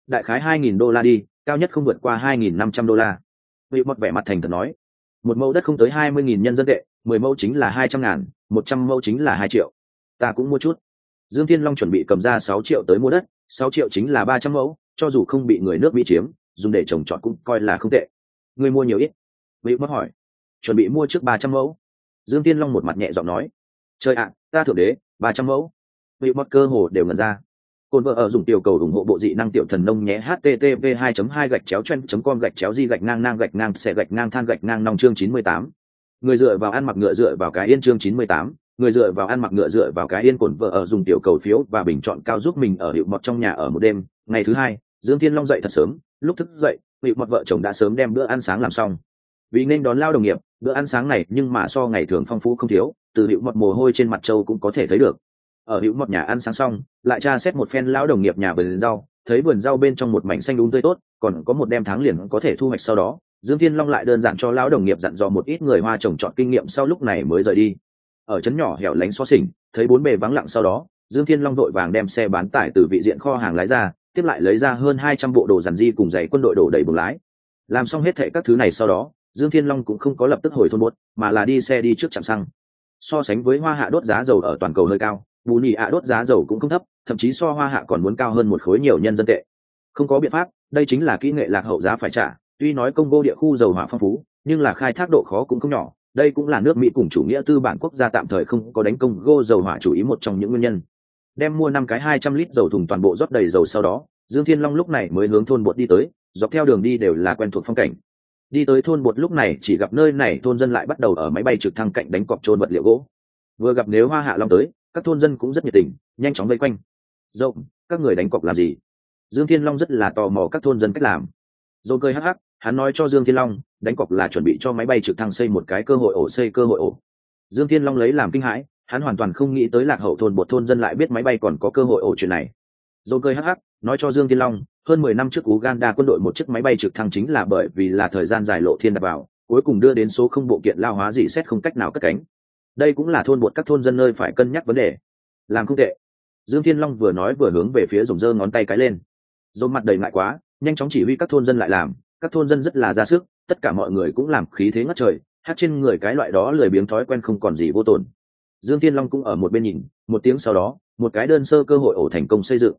Đại khái hai nghìn đô la đi cao nhất không vượt qua hai nghìn năm trăm đô la. Vị mọt vẻ mặt thành thật nói, một mẫu đất không tới hai mươi nghìn nhân dân tệ, mười mẫu chính là hai trăm ngàn, một trăm mẫu chính là hai triệu. Ta cũng mua chút. Dương thiên long chuẩn bị cầm ra sáu triệu tới mua đất, sáu triệu chính là ba trăm mẫu, cho dù không bị người nước mỹ chiếm, dùng để trồng trọt cũng coi là không tệ. Người mua nhiều ít? Vị mất hỏi. Chuẩn bị mua trước ba trăm mẫu. Dương tiên long một mặt nhẹ giọng nói. Trời ạ, ta thượng đế, ba trăm mẫu. Vị mất cơ hồ đều ngần ra. Côn vợ ở dùng tiểu cầu ủng hộ bộ dị năng tiểu thần nông nhé, http 2 2 gạch chéo chen com gạch chéo di gạch ngang ngang gạch ngang xe gạch ngang than gạch ngang nòng chương 98. người dựa vào ăn mặc ngựa dựa vào cái yên chương 98. người dựa vào ăn mặc ngựa dựa vào cái yên cồn vợ ở dùng tiểu cầu phiếu và bình chọn cao giúp mình ở hiệu mọt trong nhà ở một đêm ngày thứ hai, dương thiên long dậy thật sớm lúc thức dậy, hiệu mọt vợ chồng đã sớm đem bữa ăn sáng làm xong vì nên đón lao đồng nghiệp, bữa ăn sáng này nhưng mà so ngày thường phong phú không thiếu, từ hiệu mọt mồ hôi trên mặt châu cũng có thể thấy được ở hữu một nhà ăn sáng xong, lại tra xét một phen lão đồng nghiệp nhà vườn rau, thấy vườn rau bên trong một mảnh xanh đúng tươi tốt, còn có một đem tháng liền có thể thu hoạch sau đó. Dương thiên long lại đơn giản cho lão đồng nghiệp dặn dò một ít người hoa trồng trọt kinh nghiệm sau lúc này mới rời đi. Ở trấn nhỏ hẻo lánh xó xỉnh, thấy bốn bề vắng lặng sau đó, dương thiên long đội vàng đem xe bán tải từ vị diện kho hàng lái ra, tiếp lại lấy ra hơn hai trăm bộ đồ giản di cùng giày quân đội đổ đầy bùng lái. Làm xong hết thệ các thứ này sau đó, dương thiên long cũng không có lập tức hồi thôn bốt mà là đi xe đi trước trạm xăng. So sánh với hoa hạ đốt giá dầu ở toàn cầu hơi cao bù nhị ạ đốt giá dầu cũng không thấp, thậm chí so hoa hạ còn muốn cao hơn một khối nhiều nhân dân tệ. Không có biện pháp, đây chính là kỹ nghệ lạc hậu giá phải trả, tuy nói công vô địa khu dầu hỏa phong phú, nhưng là khai thác độ khó cũng không nhỏ. Đây cũng là nước mỹ cùng chủ nghĩa tư bản quốc gia tạm thời không có đánh công gô dầu hỏa chủ ý một trong những nguyên nhân. Đem mua năm cái hai trăm lít dầu thùng toàn bộ rót đầy dầu sau đó, dương thiên long lúc này mới hướng thôn bột đi tới, dọc theo đường đi đều là quen thuộc phong cảnh. Đi tới thôn bột lúc này chỉ gặp nơi này thôn dân lại bắt đầu ở máy bay trực thăng cạnh đánh cọc trôn vật liệu gỗ. Vừa gặp nếu hoa hạ long tới các thôn dân cũng rất nhiệt tình, nhanh chóng vây quanh. Dậu các người đánh cọc làm gì? Dương thiên long rất là tò mò các thôn dân cách làm. Dồn cười hắc hắc, hắn nói cho dương thiên long, đánh cọc là chuẩn bị cho máy bay trực thăng xây một cái cơ hội ổ, xây cơ hội ổ. Dương thiên long lấy làm kinh hãi, hắn hoàn toàn không nghĩ tới lạc hậu thôn một thôn dân lại biết máy bay còn có cơ hội ổ chuyện này. Dồn cười hắc hắc, nói cho dương thiên long, hơn mười năm trước uganda quân đội một chiếc máy bay trực thăng chính là bởi vì là thời gian dài lộ thiên đặt vào, cuối cùng đưa đến số không bộ kiện lao hóa dị xét không cách nào cất cánh đây cũng là thôn bột các thôn dân nơi phải cân nhắc vấn đề. Làm không tệ. Dương thiên long vừa nói vừa hướng về phía dùng dơ ngón tay cái lên. Dồn mặt đầy ngại quá, nhanh chóng chỉ huy các thôn dân lại làm. Các thôn dân rất là ra sức, tất cả mọi người cũng làm khí thế ngất trời, hát trên người cái loại đó lười biếng thói quen không còn gì vô tồn. Dương thiên long cũng ở một bên nhìn, một tiếng sau đó, một cái đơn sơ cơ hội ổ thành công xây dựng.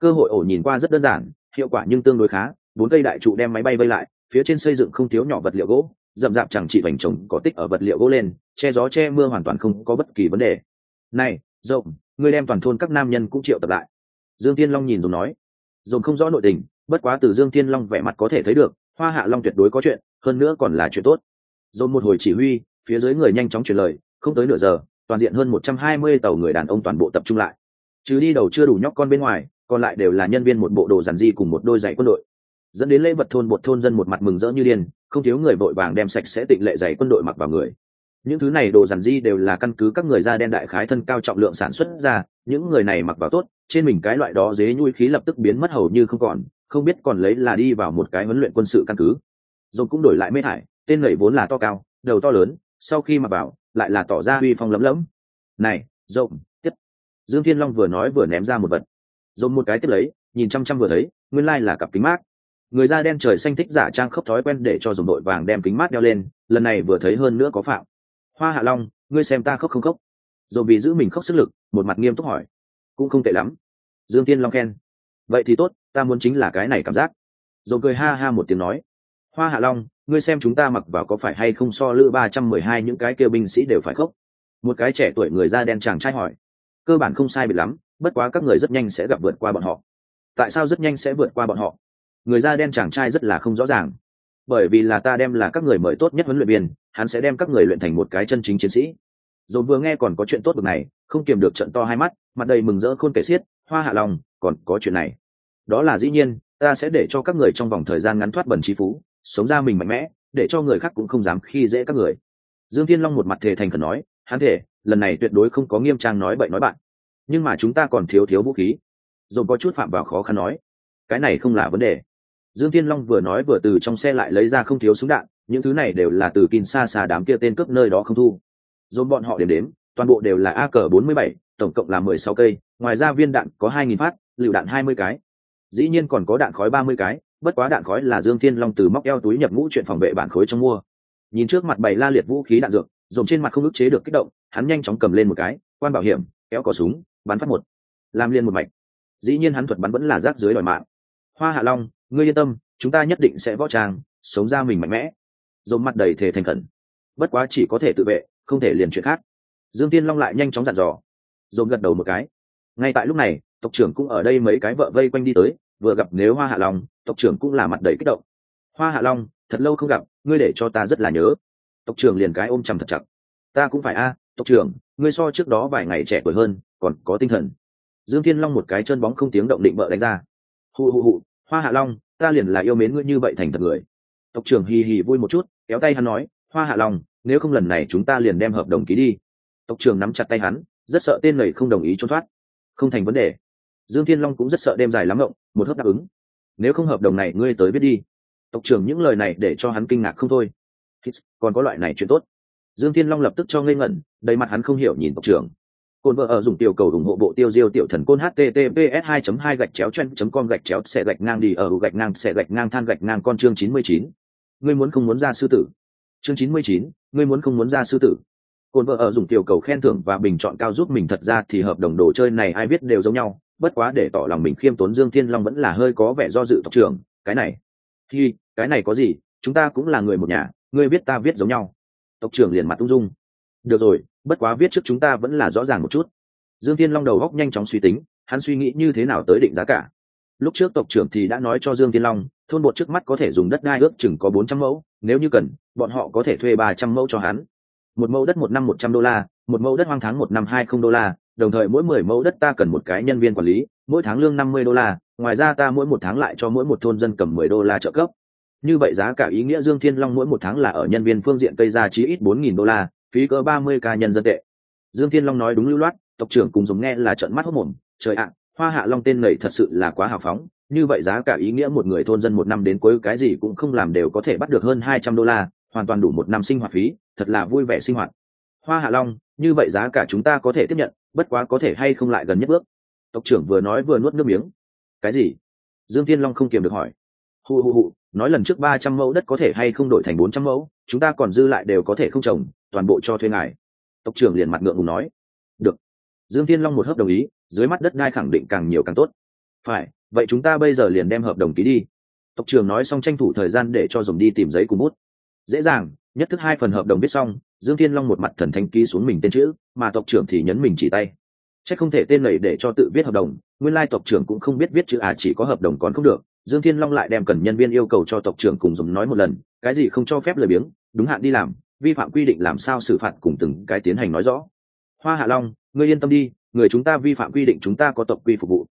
Cơ hội ổ nhìn qua rất đơn giản, hiệu quả nhưng tương đối khá, bốn cây đại trụ đem máy bay vây lại, phía trên xây dựng không thiếu nhỏ vật liệu gỗ, rậm rạp chẳng chỉ vành trồng có tích ở vật liệu gỗ lên che gió che mưa hoàn toàn không có bất kỳ vấn đề. Này rộng ngươi đem toàn thôn các nam nhân cũng triệu tập lại. Dương tiên long nhìn dùng nói. Dồn không rõ nội tình, bất quá từ dương tiên long vẻ mặt có thể thấy được, hoa hạ long tuyệt đối có chuyện, hơn nữa còn là chuyện tốt. Dồn một hồi chỉ huy, phía dưới người nhanh chóng truyền lời, không tới nửa giờ, toàn diện hơn một trăm hai mươi tàu người đàn ông toàn bộ tập trung lại. Chứ đi đầu chưa đủ nhóc con bên ngoài, còn lại đều là nhân viên một bộ đồ giản di cùng một đôi giày quân đội. Dẫn đến lễ vật thôn một thôn dân một mặt mừng rỡ như điên, không thiếu người vội vàng đem sạch sẽ tịnh lệ giày quân đội mặc vào người những thứ này đồ giản di đều là căn cứ các người da đen đại khái thân cao trọng lượng sản xuất ra, những người này mặc vào tốt, trên mình cái loại đó dế nhui khí lập tức biến mất hầu như không còn, không biết còn lấy là đi vào một cái huấn luyện quân sự căn cứ. Dồn cũng đổi lại mê thải, tên lầy vốn là to cao, đầu to lớn, sau khi mặc vào, lại là tỏ ra uy phong lấm lấm này, rộng, tiếp. Dương thiên long vừa nói vừa ném ra một vật. Dồn một cái tiếp lấy, nhìn chăm chăm vừa thấy, nguyên lai là cặp kính mát. Người da đen trời xanh thích giả trang khớp thói quen để cho dùng đội vàng đem kính mát đeo lên, lần này vừa thấy hơn nữa có phạm hoa hạ long, ngươi xem ta khóc không khóc. Rồi vì giữ mình khóc sức lực, một mặt nghiêm túc hỏi. Cũng không tệ lắm. Dương tiên long khen. Vậy thì tốt, ta muốn chính là cái này cảm giác. Rồi cười ha ha một tiếng nói. Hoa hạ long, ngươi xem chúng ta mặc vào có phải hay không so lữ ba trăm mười hai những cái kêu binh sĩ đều phải khóc? Một cái trẻ tuổi người da đen chàng trai hỏi. Cơ bản không sai bị lắm, bất quá các người rất nhanh sẽ gặp vượt qua bọn họ. Tại sao rất nhanh sẽ vượt qua bọn họ? Người da đen chàng trai rất là không rõ ràng bởi vì là ta đem là các người mời tốt nhất huấn luyện viên, hắn sẽ đem các người luyện thành một cái chân chính chiến sĩ. Dồn vừa nghe còn có chuyện tốt bực này, không kiềm được trận to hai mắt, mặt đầy mừng rỡ khôn kể xiết, hoa hạ lòng, còn có chuyện này. Đó là dĩ nhiên, ta sẽ để cho các người trong vòng thời gian ngắn thoát bẩn trí phú, sống ra mình mạnh mẽ, để cho người khác cũng không dám khi dễ các người. Dương thiên long một mặt thề thành khẩn nói, hắn thể lần này tuyệt đối không có nghiêm trang nói bậy nói bạn. Nhưng mà chúng ta còn thiếu thiếu vũ khí. Dồn có chút phạm vào khó khăn nói, cái này không là vấn đề dương thiên long vừa nói vừa từ trong xe lại lấy ra không thiếu súng đạn, những thứ này đều là từ kin xa xa đám kia tên cướp nơi đó không thu. Dồn bọn họ điểm đếm, toàn bộ đều là a cờ bốn mươi bảy, tổng cộng là mười sáu cây, ngoài ra viên đạn có hai nghìn phát, lựu đạn hai mươi cái. Dĩ nhiên còn có đạn khói ba mươi cái, bất quá đạn khói là dương thiên long từ móc eo túi nhập ngũ chuyện phòng vệ bản khối trong mua. Nhìn trước mặt bày la liệt vũ khí đạn dược, dồn trên mặt không ức chế được kích động, hắn nhanh chóng cầm lên một cái, quan bảo hiểm, kéo cò súng, bắn phát một. Làm liền một mạch. Dĩ nhiên hắn thuật bắn vẫn là rác dưới đòi mạng. Hoa hạ long ngươi yên tâm, chúng ta nhất định sẽ võ trang, sống ra mình mạnh mẽ. Dồn mặt đầy thể thành khẩn. Bất quá chỉ có thể tự vệ, không thể liền chuyện khác. Dương tiên long lại nhanh chóng dặn dò. Dồn gật đầu một cái. Ngay tại lúc này, tộc trưởng cũng ở đây mấy cái vợ vây quanh đi tới, vừa gặp nếu hoa hạ long, tộc trưởng cũng là mặt đầy kích động. Hoa hạ long, thật lâu không gặp, ngươi để cho ta rất là nhớ. Tộc trưởng liền cái ôm chầm thật chặt. Ta cũng phải a, tộc trưởng, ngươi so trước đó vài ngày trẻ tuổi hơn, còn có tinh thần. Dương thiên long một cái chân bóng không tiếng động định vợ đánh ra. Hụ hụ hụ hoa hạ long, ta liền là yêu mến ngươi như vậy thành thật người. Tộc trưởng hì hì vui một chút, kéo tay hắn nói, hoa hạ long, nếu không lần này chúng ta liền đem hợp đồng ký đi. Tộc trưởng nắm chặt tay hắn, rất sợ tên này không đồng ý trốn thoát. Không thành vấn đề. Dương thiên long cũng rất sợ đêm dài lắm ngộng, một hớp đáp ứng. Nếu không hợp đồng này ngươi tới biết đi. Tộc trưởng những lời này để cho hắn kinh ngạc không thôi. Còn có loại này chuyện tốt. Dương thiên long lập tức cho ngây ngẩn, đầy mặt hắn không hiểu nhìn tộc trưởng cồn vợ ở dùng tiểu cầu ủng hộ bộ tiêu diêu tiểu thần côn https 2 2 gạch chéo chen com gạch chéo xe gạch ngang đi ở gạch ngang xe gạch ngang than gạch ngang con chương 99. ngươi muốn không muốn ra sư tử? Chương 99, ngươi muốn không muốn ra sư tử? Cồn vợ ở dùng tiểu cầu khen thưởng và bình chọn cao giúp mình thật ra thì hợp đồng đồ chơi này ai biết đều giống nhau bất quá để tỏ lòng mình khiêm tốn dương thiên long vẫn là hơi có vẻ do dự tộc trưởng cái này. Thì, cái này có gì? Chúng ta cũng là người một nhà ngươi biết ta viết giống nhau. Tộc trưởng liền mặt ung dung được rồi, bất quá viết trước chúng ta vẫn là rõ ràng một chút. Dương thiên long đầu góc nhanh chóng suy tính, hắn suy nghĩ như thế nào tới định giá cả. Lúc trước tộc trưởng thì đã nói cho dương thiên long, thôn bột trước mắt có thể dùng đất đai ước chừng có bốn trăm mẫu, nếu như cần, bọn họ có thể thuê ba trăm mẫu cho hắn. Một mẫu đất một năm một trăm đô la, một mẫu đất hoang tháng một năm hai không đô la, đồng thời mỗi mười mẫu đất ta cần một cái nhân viên quản lý, mỗi tháng lương năm mươi đô la, ngoài ra ta mỗi một tháng lại cho mỗi một thôn dân cầm mười đô la trợ cấp. Như vậy giá cả ý nghĩa dương thiên long mỗi một tháng là ở nhân viên phương diện cây ra chí ít bốn nghìn đô la phí cỡ ba mươi ca nhân dân tệ. Dương thiên long nói đúng lưu loát, tộc trưởng cùng giống nghe là trận mắt hốc mồm, trời ạ, hoa hạ long tên này thật sự là quá hào phóng, như vậy giá cả ý nghĩa một người thôn dân một năm đến cuối cái gì cũng không làm đều có thể bắt được hơn hai trăm đô la, hoàn toàn đủ một năm sinh hoạt phí, thật là vui vẻ sinh hoạt. Hoa hạ long, như vậy giá cả chúng ta có thể tiếp nhận, bất quá có thể hay không lại gần nhất bước? Tộc trưởng vừa nói vừa nuốt nước miếng. Cái gì? Dương thiên long không kiềm được hỏi. Hu hu hu nói lần trước ba trăm mẫu đất có thể hay không đổi thành bốn trăm mẫu? Chúng ta còn dư lại đều có thể không trồng, toàn bộ cho thuê ngài. Tộc trưởng liền mặt ngượng ngùng nói. Được. Dương thiên long một hớp đồng ý, dưới mắt đất đai khẳng định càng nhiều càng tốt. Phải, vậy chúng ta bây giờ liền đem hợp đồng ký đi. Tộc trưởng nói xong tranh thủ thời gian để cho dùng đi tìm giấy cùng bút. Dễ dàng, nhất thức hai phần hợp đồng viết xong, dương thiên long một mặt thần thanh ký xuống mình tên chữ, mà tộc trưởng thì nhấn mình chỉ tay. C h ắ c không thể tên lầy để cho tự viết hợp đồng, nguyên lai tộc trưởng cũng không biết viết chữ à chỉ có hợp đồng còn không được. Dương thiên long lại đem cần nhân viên yêu cầu cho tộc trưởng cùng dùng nói một lần, cái gì không cho phép lời biếng đúng hạn đi làm, vi phạm quy định làm sao xử phạt cùng từng cái tiến hành nói rõ. Hoa hạ long, ngươi yên tâm đi, người chúng ta vi phạm quy định chúng ta có tộc quy phục vụ.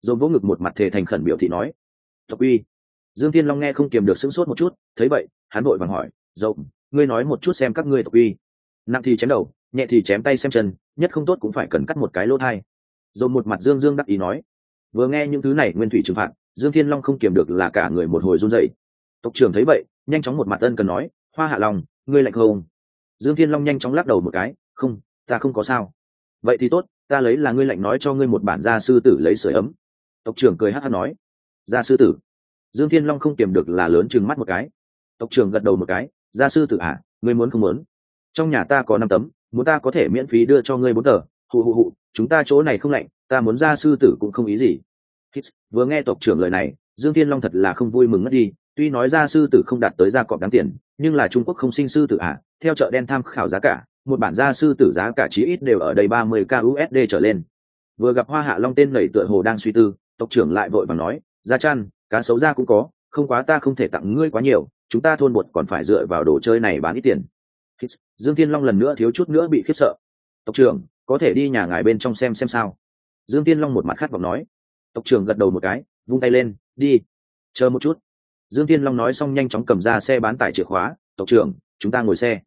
Dồn vỗ ngực một mặt thề thành khẩn biểu thị nói. Tộc quy. Dương thiên long nghe không kiềm được sững sốt một chút, thấy vậy, hắn vội vàng hỏi dồn ngươi nói một chút xem các ngươi tộc quy. Nặng thì chém đầu, nhẹ thì chém tay xem chân, nhất không tốt cũng phải cần cắt một cái lỗ thai. Dồn một mặt dương dương đắc ý nói. Vừa nghe những thứ này nguyên thủy trừng phạt, dương thiên long không kiềm được là cả người một hồi run dậy tộc trưởng thấy vậy, nhanh chóng một mặt ân cần nói hoa hạ lòng, ngươi lạnh không? Dương thiên long nhanh chóng lắc đầu một cái không ta không có sao. Vậy thì tốt ta lấy là ngươi lạnh nói cho ngươi một bản gia sư tử lấy sưởi ấm. Tộc trưởng cười hát hát nói. Gia sư tử? Dương thiên long không kiềm được là lớn chừng mắt một cái. Tộc trưởng gật đầu một cái gia sư tử à ngươi muốn không muốn? Trong nhà ta có năm tấm muốn ta có thể miễn phí đưa cho ngươi bốn tờ. Hụ hụ hụ chúng ta chỗ này không lạnh ta muốn gia sư tử cũng không ý gì. Hít, vừa nghe tộc trưởng lời này dương thiên long thật là không vui mừng mất đi tuy nói gia sư tử không đạt tới gia cọp đáng tiền, nhưng là trung quốc không sinh sư tử à theo chợ đen tham khảo giá cả, một bản gia sư tử giá cả chí ít đều ở đây ba mươi k usd trở lên. Vừa gặp hoa hạ long tên nảy tựa hồ đang suy tư, tộc trưởng lại vội và nói, gia chăn cá sấu da cũng có, không quá ta không thể tặng ngươi quá nhiều, chúng ta thôn bột còn phải dựa vào đồ chơi này bán ít tiền. Dương thiên long lần nữa thiếu chút nữa bị khiếp sợ. Tộc trưởng, có thể đi nhà ngài bên trong xem xem sao? Dương thiên long một mặt khát vọng nói. Tộc trưởng gật đầu một cái, vung tay lên, đi, chờ một chút dương thiên long nói xong nhanh chóng cầm ra xe bán tải chìa khóa tộc trưởng chúng ta ngồi xe.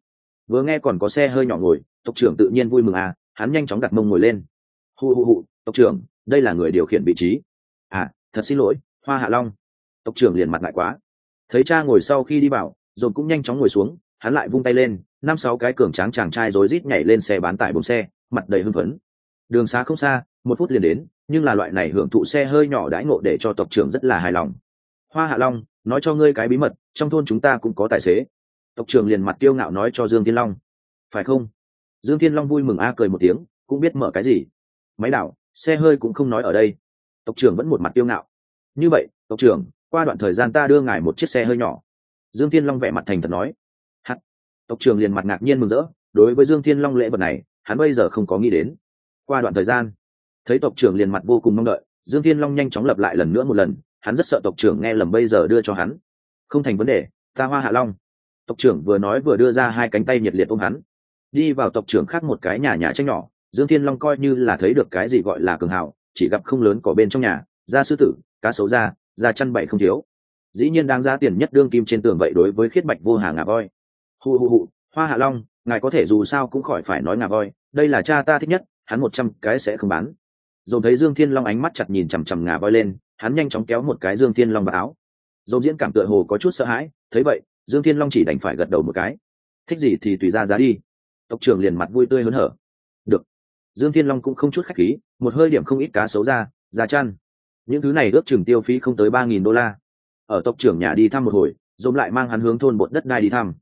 Vừa nghe còn có xe hơi nhỏ ngồi tộc trưởng tự nhiên vui mừng à hắn nhanh chóng đặt mông ngồi lên. Hu hu hu tộc trưởng đây là người điều khiển vị trí. À thật xin lỗi hoa hạ long. Tộc trưởng liền mặt lại quá. Thấy cha ngồi sau khi đi bảo, dồn cũng nhanh chóng ngồi xuống hắn lại vung tay lên năm sáu cái cường tráng chàng trai rối rít nhảy lên xe bán tải bồn xe mặt đầy hưng phấn. Đường xá không xa một phút liền đến nhưng là loại này hưởng thụ xe hơi nhỏ đãi ngộ để cho tộc trưởng rất là hài lòng. Hoa hạ long nói cho ngươi cái bí mật, trong thôn chúng ta cũng có tài xế. Tộc trưởng liền mặt tiêu ngạo nói cho dương thiên long. Phải không? Dương thiên long vui mừng a cười một tiếng, cũng biết mở cái gì. Máy đảo, xe hơi cũng không nói ở đây. Tộc trưởng vẫn một mặt tiêu ngạo. Như vậy, tộc trưởng, qua đoạn thời gian ta đưa ngài một chiếc xe hơi nhỏ. Dương thiên long vẻ mặt thành thật nói. Hắt tộc trưởng liền mặt ngạc nhiên mừng rỡ, đối với dương thiên long lễ vật này, hắn bây giờ không có nghĩ đến. Qua đoạn thời gian, thấy tộc trưởng liền mặt vô cùng mong đợi, dương thiên long nhanh chóng lập lại lần nữa một lần hắn rất sợ tộc trưởng nghe lầm bây giờ đưa cho hắn. Không thành vấn đề, ta hoa hạ long. Tộc trưởng vừa nói vừa đưa ra hai cánh tay nhiệt liệt ôm hắn. Đi vào tộc trưởng khác một cái nhà nhà tranh nhỏ, dương thiên long coi như là thấy được cái gì gọi là cường hào, chỉ gặp không lớn cỏ bên trong nhà da sư tử, cá sấu da da chăn bậy không thiếu. Dĩ nhiên đang giá tiền nhất đương kim trên tường vậy đối với khiết bạch vô hà ngà voi. Hu hu hu hoa hạ long, ngài có thể dù sao cũng khỏi phải nói ngà voi, đây là cha ta thích nhất, hắn một trăm cái sẽ không bán. Dồn thấy dương thiên long ánh mắt chặt nhìn chằm chằm ngà voi lên hắn nhanh chóng kéo một cái dương thiên long vào áo. Dầu diễn cảm tựa hồ có chút sợ hãi, thấy vậy, dương thiên long chỉ đành phải gật đầu một cái. Thích gì thì tùy ra giá đi. Tộc trưởng liền mặt vui tươi hớn hở. Được. Dương thiên long cũng không chút khách khí, một hơi điểm không ít cá xấu ra ra chăn. Những thứ này ước chừng tiêu phí không tới ba nghìn đô la. Ở tộc trưởng nhà đi thăm một hồi, dồn lại mang hắn hướng thôn bột đất đai đi thăm.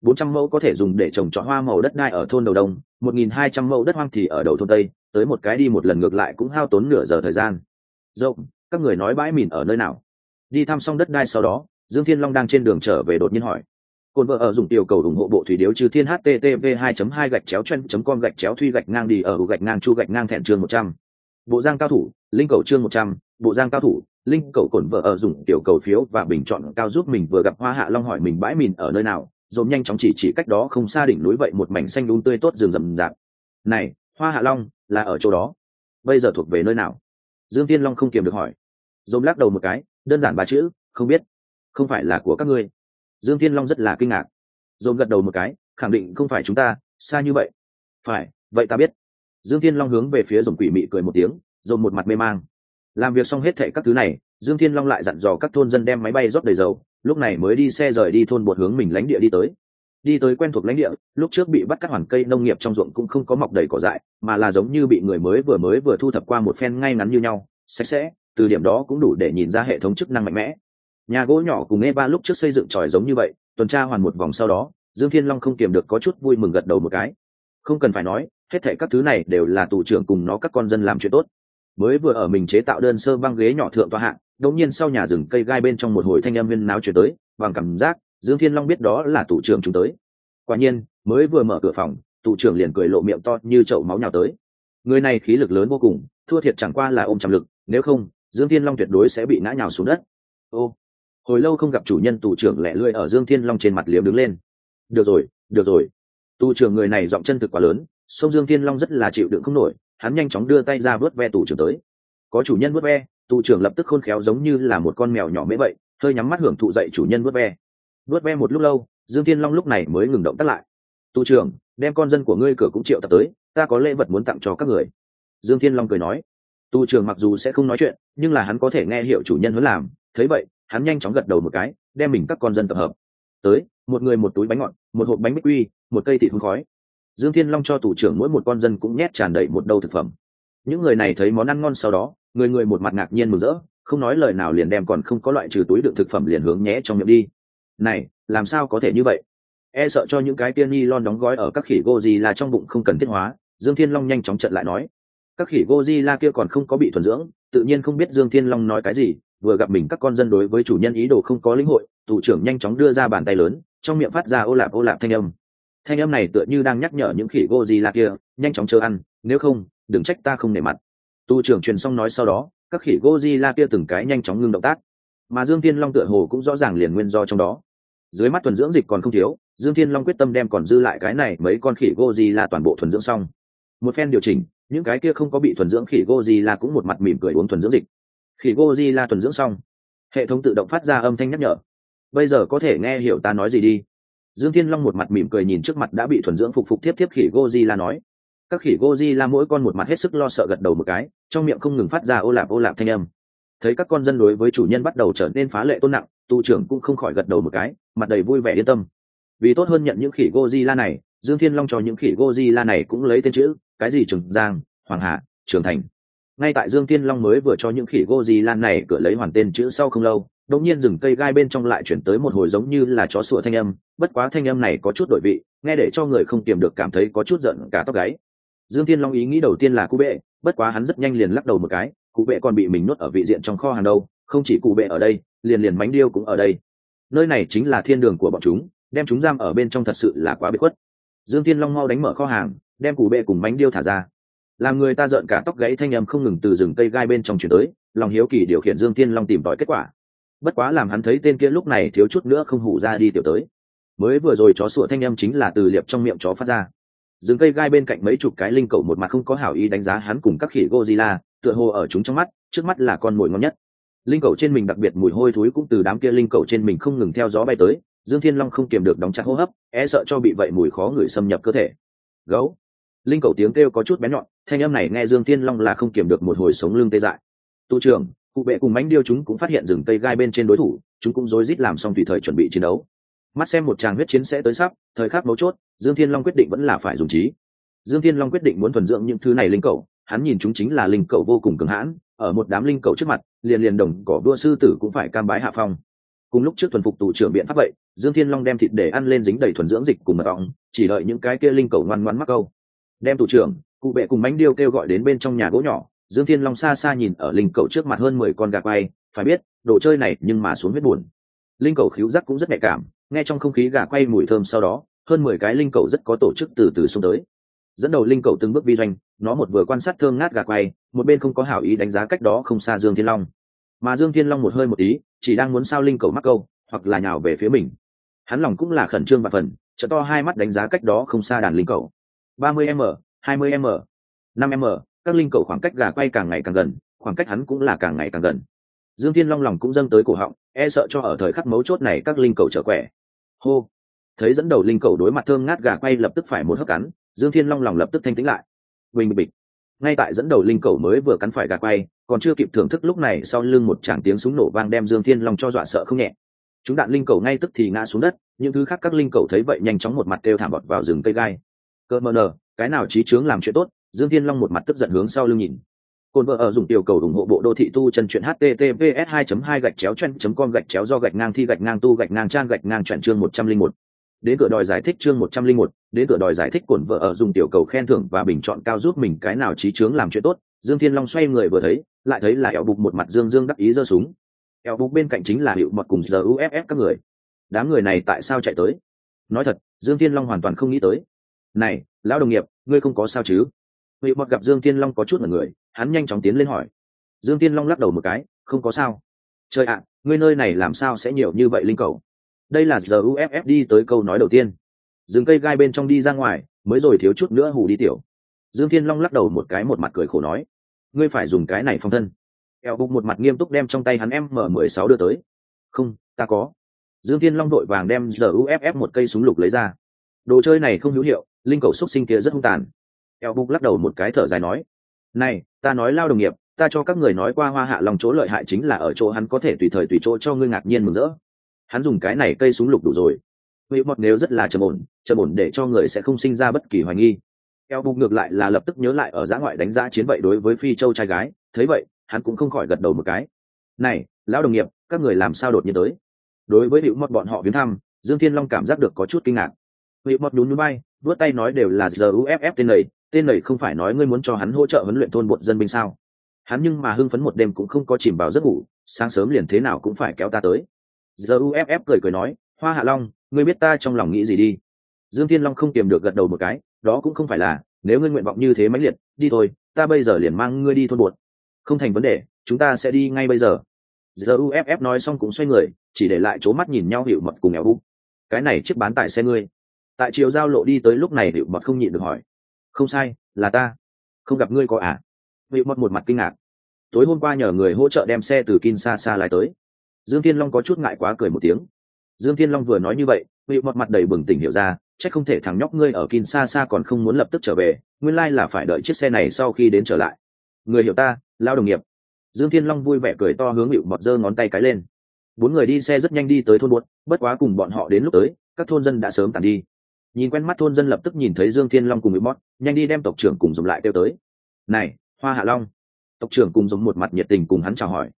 Bốn trăm mẫu có thể dùng để trồng trọt hoa màu đất đai ở thôn đầu đông, một nghìn hai trăm mẫu đất hoang thì ở đầu thôn tây, tới một cái đi một lần ngược lại cũng hao tốn nửa giờ thời gian. Rộng các người nói bãi mìn ở nơi nào? Đi thăm xong đất đai sau đó dương thiên long đang trên đường trở về đột nhiên hỏi. Cồn vợ ở dùng tiểu cầu ủng hộ bộ thủy điếu trừ thiên http 2 2 gạch chéo chen com gạch chéo thuy gạch ngang đi ở gạch ngang chu gạch ngang thẹn chương 100. bộ giang cao thủ linh cầu chương 100, bộ giang cao thủ linh cầu cồn vợ ở dùng tiểu cầu phiếu và bình chọn cao giúp mình vừa gặp hoa hạ long hỏi mình bãi mìn ở nơi nào dồn nhanh chóng chỉ chỉ cách đó không xa đỉnh núi vậy một mảnh xanh đun tươi tốt rừng rậm rạp. Này hoa hạ long là ở chỗ đó. Bây giờ thuộc về nơi nào? Dương tiên long không kiềm được hỏi dồn lắc đầu một cái, đơn giản ba chữ, không biết, không phải là của các ngươi. Dương thiên long rất là kinh ngạc. Dồn gật đầu một cái, khẳng định không phải chúng ta, xa như vậy. Phải, vậy ta biết. Dương thiên long hướng về phía dòng quỷ mị cười một tiếng dồn một mặt mê mang. Làm việc xong hết thệ các thứ này, dương thiên long lại dặn dò các thôn dân đem máy bay rót đầy dầu, lúc này mới đi xe rời đi thôn bột hướng mình lánh địa đi tới. Đi tới quen thuộc lãnh địa, lúc trước bị bắt các hoàn cây nông nghiệp trong ruộng cũng không có mọc đầy cỏ dại, mà là giống như bị người mới vừa mới vừa thu thập qua một phen ngay ngắn như nhau, sạch sẽ từ điểm đó cũng đủ để nhìn ra hệ thống chức năng mạnh mẽ. Nhà gỗ nhỏ cùng eva lúc trước xây dựng tròi giống như vậy, tuần tra hoàn một vòng sau đó, dương thiên long không kiềm được có chút vui mừng gật đầu một cái. Không cần phải nói, hết thệ các thứ này đều là tù trưởng cùng nó các con dân làm chuyện tốt. Mới vừa ở mình chế tạo đơn sơ băng ghế nhỏ thượng tọa hạng đột nhiên sau nhà rừng cây gai bên trong một hồi thanh âm viên náo chuyển tới, bằng cảm giác, dương thiên long biết đó là tù trưởng chúng tới. Quả nhiên, mới vừa mở cửa phòng, tù trưởng liền cười lộ miệng to như chậu máu nhào tới. Người này khí lực lớn vô cùng, thua thiệt chẳng qua là ôm trầm lực, nếu không dương thiên long tuyệt đối sẽ bị ngã nhào xuống đất. Ô, hồi lâu không gặp chủ nhân tù trưởng lẹ lưỡi ở dương thiên long trên mặt liếm đứng lên. Được rồi được rồi. Tù trưởng người này giọng chân thực quá lớn, sông dương thiên long rất là chịu đựng không nổi, hắn nhanh chóng đưa tay ra vớt ve tù trưởng tới. Có chủ nhân vớt ve, tù trưởng lập tức khôn khéo giống như là một con mèo nhỏ mễ vậy, hơi nhắm mắt hưởng thụ dậy chủ nhân vớt ve. Vớt ve một lúc lâu, dương thiên long lúc này mới ngừng động tắt lại. Tù trưởng, đem con dân của ngươi cửa cũng triệu tập tới, ta có lễ vật muốn tặng cho các người. Dương thiên long cười nói. Tu trưởng mặc dù sẽ không nói chuyện, nhưng là hắn có thể nghe hiệu chủ nhân huấn làm. Thấy vậy, hắn nhanh chóng gật đầu một cái, đem mình các con dân tập hợp. Tới, một người một túi bánh ngọt, một hộp bánh bích quy, một cây thịt hương khói. Dương thiên long cho tủ trưởng mỗi một con dân cũng nhét tràn đầy một đầu thực phẩm. Những người này thấy món ăn ngon sau đó, người người một mặt ngạc nhiên mừng rỡ, không nói lời nào liền đem còn không có loại trừ túi đựng thực phẩm liền hướng nhé trong miệng đi. Này, làm sao có thể như vậy? E sợ cho những cái tiên ni lon đóng gói ở các khỉ gô gì là trong bụng không cần thiết hóa, dương thiên long nhanh chóng trận lại nói các khỉ Godzilla kia còn không có bị thuần dưỡng, tự nhiên không biết dương thiên long nói cái gì, vừa gặp mình các con dân đối với chủ nhân ý đồ không có lĩnh hội thủ trưởng nhanh chóng đưa ra bàn tay lớn, trong miệng phát ra ô lạp ô lạp thanh âm. Thanh âm này tựa như đang nhắc nhở những khỉ Godzilla kia, nhanh chóng chờ ăn, nếu không, đừng trách ta không nể mặt. Tu trưởng truyền xong nói sau đó, các khỉ Godzilla kia từng cái nhanh chóng ngưng động tác. Mà dương thiên long tựa hồ cũng rõ ràng liền nguyên do trong đó. Dưới mắt thuần dưỡng dịch còn không thiếu, dương thiên long quyết tâm đem còn dư lại cái này mấy con khỉ Godzilla toàn bộ thuần dưỡng xong. Một phen điều chỉnh những cái kia không có bị thuần dưỡng khỉ gô di la cũng một mặt mỉm cười uống thuần dưỡng dịch. Khỉ gô di la thuần dưỡng xong, hệ thống tự động phát ra âm thanh nhắc nhở. Bây giờ có thể nghe hiểu ta nói gì đi. Dương thiên long một mặt mỉm cười nhìn trước mặt đã bị thuần dưỡng phục phục tiếp tiếp khỉ gô di la nói. Các khỉ gô di la mỗi con một mặt hết sức lo sợ gật đầu một cái, trong miệng không ngừng phát ra ô lạp ô lạp thanh âm. Thấy các con dân đối với chủ nhân bắt đầu trở nên phá lệ tôn nặng tu trưởng cũng không khỏi gật đầu một cái, mặt đầy vui vẻ yên tâm. Vì tốt hơn nhận những khỉ gô di la này, dương thiên long cho những khỉ gô di la này cũng lấy tên chữ cái gì trường giang, hoàng hạ trường thành. Ngay tại dương thiên long mới vừa cho những khỉ gô di lan này cửa lấy hoàn tên chữ sau không lâu, đột nhiên rừng cây gai bên trong lại chuyển tới một hồi giống như là chó sủa thanh âm, bất quá thanh âm này có chút đổi vị, nghe để cho người không tìm được cảm thấy có chút giận cả tóc gáy. Dương thiên long ý nghĩ đầu tiên là cụ bệ, bất quá hắn rất nhanh liền lắc đầu một cái cụ bệ còn bị mình nuốt ở vị diện trong kho hàng đâu, không chỉ cụ bệ ở đây, liền liền mánh điêu cũng ở đây. Nơi này chính là thiên đường của bọn chúng, đem chúng giam ở bên trong thật sự là quá bị khuất. Dương thiên long mau đánh mở kho hàng đem cụ bệ cùng bánh điêu thả ra. Làm người ta rợn cả tóc gãy thanh âm không ngừng từ rừng cây gai bên trong chuyển tới, lòng hiếu kỳ điều khiển dương thiên long tìm tòi kết quả. Bất quá làm hắn thấy tên kia lúc này thiếu chút nữa không hủ ra đi tiểu tới. Mới vừa rồi chó sủa thanh âm chính là từ liệp trong miệng chó phát ra. Rừng cây gai bên cạnh mấy chục cái linh cầu một mặt không có hảo ý đánh giá hắn cùng các khỉ gozilla tựa hồ ở chúng trong mắt, trước mắt là con mồi ngon nhất. Linh cầu trên mình đặc biệt mùi hôi thối cũng từ đám kia linh cầu trên mình không ngừng theo gió bay tới, dương thiên long không kiềm được đóng chặt hô hấp e sợ cho bị vậy mùi khó người xâm nhập cơ thể. Gấu linh cầu tiếng kêu có chút bén nhọn, thanh âm này nghe dương thiên long là không kiểm được một hồi sống lưng tê dại. Tu trưởng, cụ bệ cùng mánh điêu chúng cũng phát hiện rừng cây gai bên trên đối thủ, chúng cũng rối rít làm xong tùy thời chuẩn bị chiến đấu. Mắt xem một tràng huyết chiến sẽ tới sắp, thời khắc mấu chốt, dương thiên long quyết định vẫn là phải dùng trí. Dương thiên long quyết định muốn thuần dưỡng những thứ này linh cầu, hắn nhìn chúng chính là linh cầu vô cùng cường hãn, ở một đám linh cầu trước mặt, liền liền đồng cỏ đua sư tử cũng phải cam bái hạ phong. Cùng lúc trước thuần phục tù trưởng biện pháp vậy, dương thiên long đem thịt để ăn lên dính đầy thuần dưỡng dịch cùng mật ong, chỉ đợi những cái kia linh cầu ngoan ngoan mắc câu đem thủ trưởng, cụ vệ cùng bánh điêu kêu gọi đến bên trong nhà gỗ nhỏ. Dương thiên long xa xa nhìn ở linh cầu trước mặt hơn mười con gà quay. Phải biết, đồ chơi này nhưng mà xuống huyết buồn. Linh cầu khíu giác cũng rất nhạy cảm, nghe trong không khí gà quay mùi thơm sau đó, hơn mười cái linh cầu rất có tổ chức từ từ xuống tới. Dẫn đầu linh cầu từng bước vi doanh, nó một vừa quan sát thương ngát gà quay, một bên không có hảo ý đánh giá cách đó không xa dương thiên long. Mà dương thiên long một hơi một ý chỉ đang muốn sao linh cầu mắc câu, hoặc là nhào về phía mình. Hắn lòng cũng là khẩn trương và phần chợ to hai mắt đánh giá cách đó không xa đàn linh cầu ba mươi m, hai mươi m, năm m, các linh cầu khoảng cách gà quay càng ngày càng gần, khoảng cách hắn cũng là càng ngày càng gần. Dương thiên long lòng cũng dâng tới cổ họng e sợ cho ở thời khắc mấu chốt này các linh cầu trở quẻ. Hô! Thấy dẫn đầu linh cầu đối mặt thơm ngát gà quay lập tức phải một hớp cắn, dương thiên long lòng lập tức thanh tĩnh lại. Bình bịch ngay tại dẫn đầu linh cầu mới vừa cắn phải gà quay, còn chưa kịp thưởng thức lúc này sau lưng một tràng tiếng súng nổ vang đem dương thiên long cho dọa sợ không nhẹ. Chúng đạn linh cầu ngay tức thì ngã xuống đất, những thứ khác các linh cầu thấy vậy nhanh chóng một mặt kêu thảm bọt vào rừng cây gai cơ mờ nờ cái nào trí chướng làm chuyện tốt dương thiên long một mặt tức giận hướng sau lưng nhìn. Cồn vợ ở dùng tiểu cầu ủng hộ bộ đô thị tu chân chuyện https 2 2 gạch chéo chen com gạch chéo do gạch ngang thi gạch ngang tu gạch ngang trang gạch ngang chuyển chương 101. đến cửa đòi giải thích chương 101, đến cửa đòi giải thích cồn vợ ở dùng tiểu cầu khen thưởng và bình chọn cao giúp mình cái nào trí chướng làm chuyện tốt dương thiên long xoay người vừa thấy lại thấy là eo bục một mặt dương dương đắc ý giơ súng. Eo bục bên cạnh chính là hiệu mật cùng giờ uff các người. Đám người này tại sao chạy tới? Nói thật dương thiên long hoàn toàn không nghĩ tới này, lão đồng nghiệp, ngươi không có sao chứ? Hiệu mọt gặp dương thiên long có chút là người, hắn nhanh chóng tiến lên hỏi. Dương thiên long lắc đầu một cái, không có sao. Trời ạ, ngươi nơi này làm sao sẽ nhiều như vậy linh cầu? Đây là giờ uff đi tới câu nói đầu tiên. Dừng cây gai bên trong đi ra ngoài, mới rồi thiếu chút nữa hù đi tiểu. Dương thiên long lắc đầu một cái một mặt cười khổ nói. Ngươi phải dùng cái này phong thân. Eo bục một mặt nghiêm túc đem trong tay hắn em m mười sáu đưa tới. Không, ta có. Dương thiên long đội vàng đem giờ uff một cây súng lục lấy ra. Đồ chơi này không hữu hiệu linh cầu xúc sinh kia rất hung tàn. Eo bục lắc đầu một cái thở dài nói, này, ta nói lao đồng nghiệp, ta cho các người nói qua hoa hạ lòng chỗ lợi hại chính là ở chỗ hắn có thể tùy thời tùy chỗ cho ngươi ngạc nhiên mừng rỡ. Hắn dùng cái này cây súng lục đủ rồi. Hữu mọt nếu rất là trầm ổn trầm ổn để cho người sẽ không sinh ra bất kỳ hoài nghi. Eo bục ngược lại là lập tức nhớ lại ở giã ngoại đánh giá chiến vậy đối với phi châu trai gái, thấy vậy, hắn cũng không khỏi gật đầu một cái. Này lão đồng nghiệp, các người làm sao đột nhiên tới? Đối với hữu mọt bọn họ viếng thăm, dương thiên long cảm giác được có chút kinh ngạc hữu mọt nhún nhún bay vớt tay nói đều là giờ uff tên này tên này không phải nói ngươi muốn cho hắn hỗ trợ huấn luyện thôn bột dân binh sao? Hắn nhưng mà hưng phấn một đêm cũng không có chìm vào giấc ngủ, sáng sớm liền thế nào cũng phải kéo ta tới. Giờ uff cười cười nói, hoa hạ long, ngươi biết ta trong lòng nghĩ gì đi? Dương thiên long không kiềm được gật đầu một cái, đó cũng không phải là, nếu ngươi nguyện vọng như thế mãnh liệt, đi thôi, ta bây giờ liền mang ngươi đi thôn bột không thành vấn đề, chúng ta sẽ đi ngay bây giờ. Giờ uff nói xong cũng xoay người, chỉ để lại chỗ mắt nhìn nhau hiểu mật cùng éo bụng. Cái này chiếc bán tại xe ngươi tại chiều giao lộ đi tới lúc này liệu mật không nhịn được hỏi không sai là ta không gặp ngươi có à liệu mật một mặt kinh ngạc tối hôm qua nhờ người hỗ trợ đem xe từ Kinshasa lái tới. Dương Thiên Long có chút ngại quá cười một tiếng. Dương Thiên Long vừa nói như vậy, liệu mật mặt đầy bừng tỉnh hiểu ra, chắc không thể thằng nhóc ngươi ở Kinshasa còn không muốn lập tức trở về, nguyên lai là phải đợi chiếc xe này sau khi đến trở lại. Người hiểu ta, lao đồng nghiệp. Dương Thiên Long vui vẻ cười to hướng Hựu Mọt giơ ngón tay cái lên. Bốn người đi xe rất nhanh đi tới thôn buốt, bất quá cùng bọn họ đến lúc tới, các thôn dân đã sớm tản đi. Nhìn quen mắt thôn dân lập tức nhìn thấy Dương Thiên Long cùng Hựu Bót nhanh đi đem tộc trưởng cùng dùng lại kêu tới. "Này, Hoa Hạ Long." Tộc trưởng cùng dùng một mặt nhiệt tình cùng hắn chào hỏi.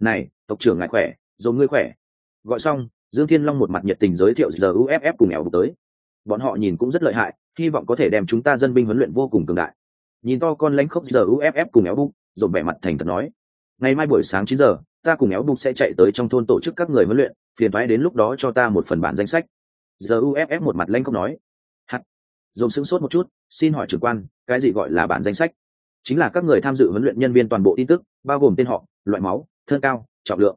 "Này, tộc trưởng ngài khỏe, dồn ngươi khỏe." Gọi xong, Dương Thiên Long một mặt nhiệt tình giới thiệu giờ UFF cùng ẻo tới. Bọn họ nhìn cũng rất lợi hại, hy vọng có thể đem chúng ta dân binh huấn luyện vô cùng cường đại. Nhìn to con lãnh khốc giờ UFF cùng éo bụng, rồi vẻ mặt thành thật nói: "Ngày mai buổi sáng chín giờ, ta cùng éo bụng sẽ chạy tới trong thôn tổ chức các người huấn luyện phiền thoái đến lúc đó cho ta một phần bản danh sách giờ uff một mặt lanh không nói. Hắt dồn sững sốt một chút, xin hỏi trưởng quan, cái gì gọi là bản danh sách? Chính là các người tham dự huấn luyện nhân viên toàn bộ tin tức, bao gồm tên họ, loại máu, thân cao, trọng lượng.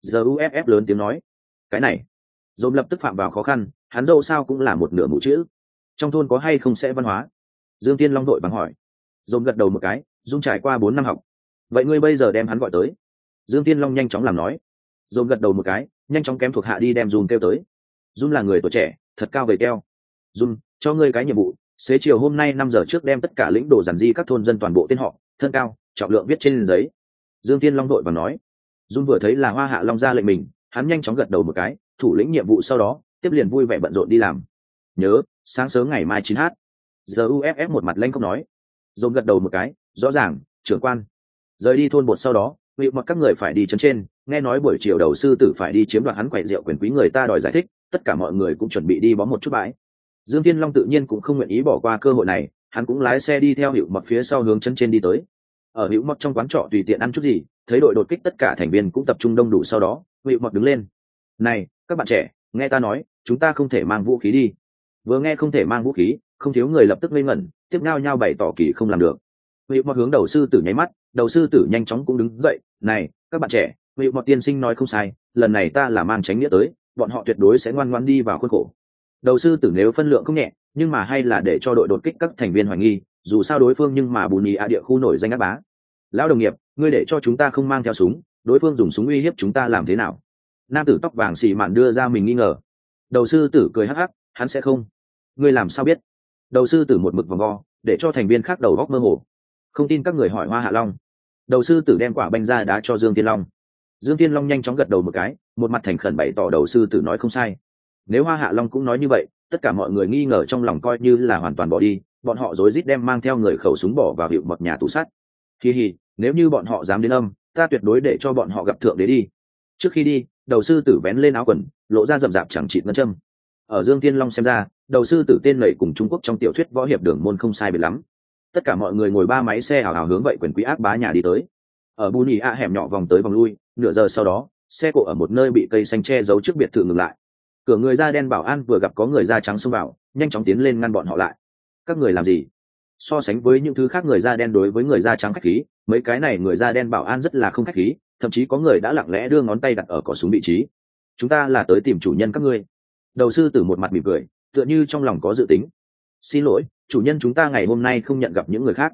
Giờ uff lớn tiếng nói. Cái này. Dồn lập tức phạm vào khó khăn, hắn dâu sao cũng là một nửa mũ chữ. Trong thôn có hay không sẽ văn hóa? Dương tiên long đội bằng hỏi. Dồn gật đầu một cái, dung trải qua bốn năm học. Vậy ngươi bây giờ đem hắn gọi tới? Dương tiên long nhanh chóng làm nói. Dồn gật đầu một cái, nhanh chóng kém thuộc hạ đi đem dùm kêu tới dùm là người tuổi trẻ, thật cao gầy keo. Dùm cho ngươi cái nhiệm vụ, xế chiều hôm nay năm giờ trước đem tất cả lĩnh đồ giản di các thôn dân toàn bộ tên họ, thân cao, trọng lượng viết trên giấy. Dương tiên long đội và nói. Dùm vừa thấy là hoa hạ long ra lệnh mình, hắn nhanh chóng gật đầu một cái, thủ lĩnh nhiệm vụ sau đó, tiếp liền vui vẻ bận rộn đi làm. Nhớ, sáng sớm ngày mai chín h giờ uff một mặt lanh không nói. Dồn gật đầu một cái, rõ ràng, trưởng quan. Rời đi thôn bột sau đó vị mặc các người phải đi chân trên, nghe nói buổi chiều đầu sư tử phải đi chiếm đoạt hắn quậy rượu quyền quý người ta đòi giải thích tất cả mọi người cũng chuẩn bị đi bó một chút bãi. Dương thiên long tự nhiên cũng không nguyện ý bỏ qua cơ hội này, hắn cũng lái xe đi theo hiệu mật phía sau hướng chân trên đi tới. Ở hữu mật trong quán trọ tùy tiện ăn chút gì, thấy đội đột kích tất cả thành viên cũng tập trung đông đủ sau đó, hữu mật đứng lên. Này, các bạn trẻ, nghe ta nói, chúng ta không thể mang vũ khí đi. Vừa nghe không thể mang vũ khí, không thiếu người lập tức ngây ngẩn, tiếp nhau nhau bày tỏ kỳ không làm được. Hữu mật hướng đầu sư tử nháy mắt, đầu sư tử nhanh chóng cũng đứng dậy, này, các bạn trẻ, hữu mật tiên sinh nói không sai, lần này ta là mang tránh nghĩa tới bọn họ tuyệt đối sẽ ngoan ngoan đi vào khuôn khổ. Đầu sư tử nếu phân lượng không nhẹ, nhưng mà hay là để cho đội đột kích các thành viên hoài nghi, dù sao đối phương nhưng mà bù nhì a địa khu nổi danh áp bá. Lão đồng nghiệp, ngươi để cho chúng ta không mang theo súng, đối phương dùng súng uy hiếp chúng ta làm thế nào? Nam tử tóc vàng xì mạn đưa ra mình nghi ngờ. Đầu sư tử cười hắc hắc, hắn sẽ không. Ngươi làm sao biết? Đầu sư tử một mực vòng vo, để cho thành viên khác đầu góc mơ hồ. Không tin các người hỏi hoa hạ long. Đầu sư tử đem quả banh ra đá cho dương tiên long dương tiên long nhanh chóng gật đầu một cái, một mặt thành khẩn bày tỏ đầu sư tử nói không sai. Nếu hoa hạ long cũng nói như vậy, tất cả mọi người nghi ngờ trong lòng coi như là hoàn toàn bỏ đi, bọn họ rối rít đem mang theo người khẩu súng bỏ vào hiệu mật nhà tủ sắt kỳ hì nếu như bọn họ dám đến âm, ta tuyệt đối để cho bọn họ gặp thượng đế đi. Trước khi đi, đầu sư tử vén lên áo quần, lộ ra rậm rạp chẳng chịt ngân châm. Ở dương tiên long xem ra, đầu sư tử tên lầy cùng trung quốc trong tiểu thuyết võ hiệp đường môn không sai biệt lắm. Tất cả mọi người ngồi ba máy xe hào hào hướng vậy quyền quý ác bá nhà đi tới. Ở bù nhì a hẻm nhỏ vòng tới vòng lui nửa giờ sau đó, xe cộ ở một nơi bị cây xanh che giấu trước biệt thự ngừng lại. Cửa người da đen bảo an vừa gặp có người da trắng xông vào, nhanh chóng tiến lên ngăn bọn họ lại. Các người làm gì? So sánh với những thứ khác người da đen đối với người da trắng khách khí, mấy cái này người da đen bảo an rất là không khách khí, thậm chí có người đã lặng lẽ đưa ngón tay đặt ở cỏ súng vị trí. Chúng ta là tới tìm chủ nhân các ngươi. Đầu sư tử một mặt mỉm cười, tựa như trong lòng có dự tính. Xin lỗi, chủ nhân chúng ta ngày hôm nay không nhận gặp những người khác.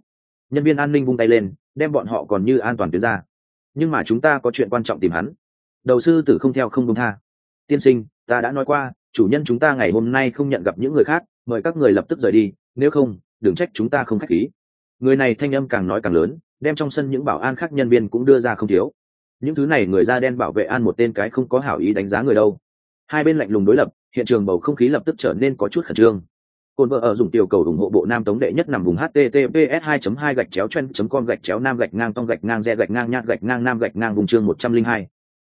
Nhân viên an ninh vung tay lên, đem bọn họ còn như an toàn tuyến ra nhưng mà chúng ta có chuyện quan trọng tìm hắn. Đầu sư tử không theo không đúng tha. Tiên sinh, ta đã nói qua, chủ nhân chúng ta ngày hôm nay không nhận gặp những người khác, mời các người lập tức rời đi, nếu không, đừng trách chúng ta không k h á c h khí. Người này thanh âm càng nói càng lớn, đem trong sân những bảo an khác nhân viên cũng đưa ra không thiếu. Những thứ này người da đen bảo vệ an một tên cái không có hảo ý đánh giá người đâu. Hai bên lạnh lùng đối lập, hiện trường bầu không khí lập tức trở nên có chút khẩn trương. Côn vợ ở dùng tiểu cầu ủng hộ bộ nam tống đệ nhất nằm vùng https 2 2 gạch chéo chen com gạch chéo nam gạch ngang tông gạch ngang re gạch ngang nhạt gạch ngang nam gạch ngang vùng chương 102.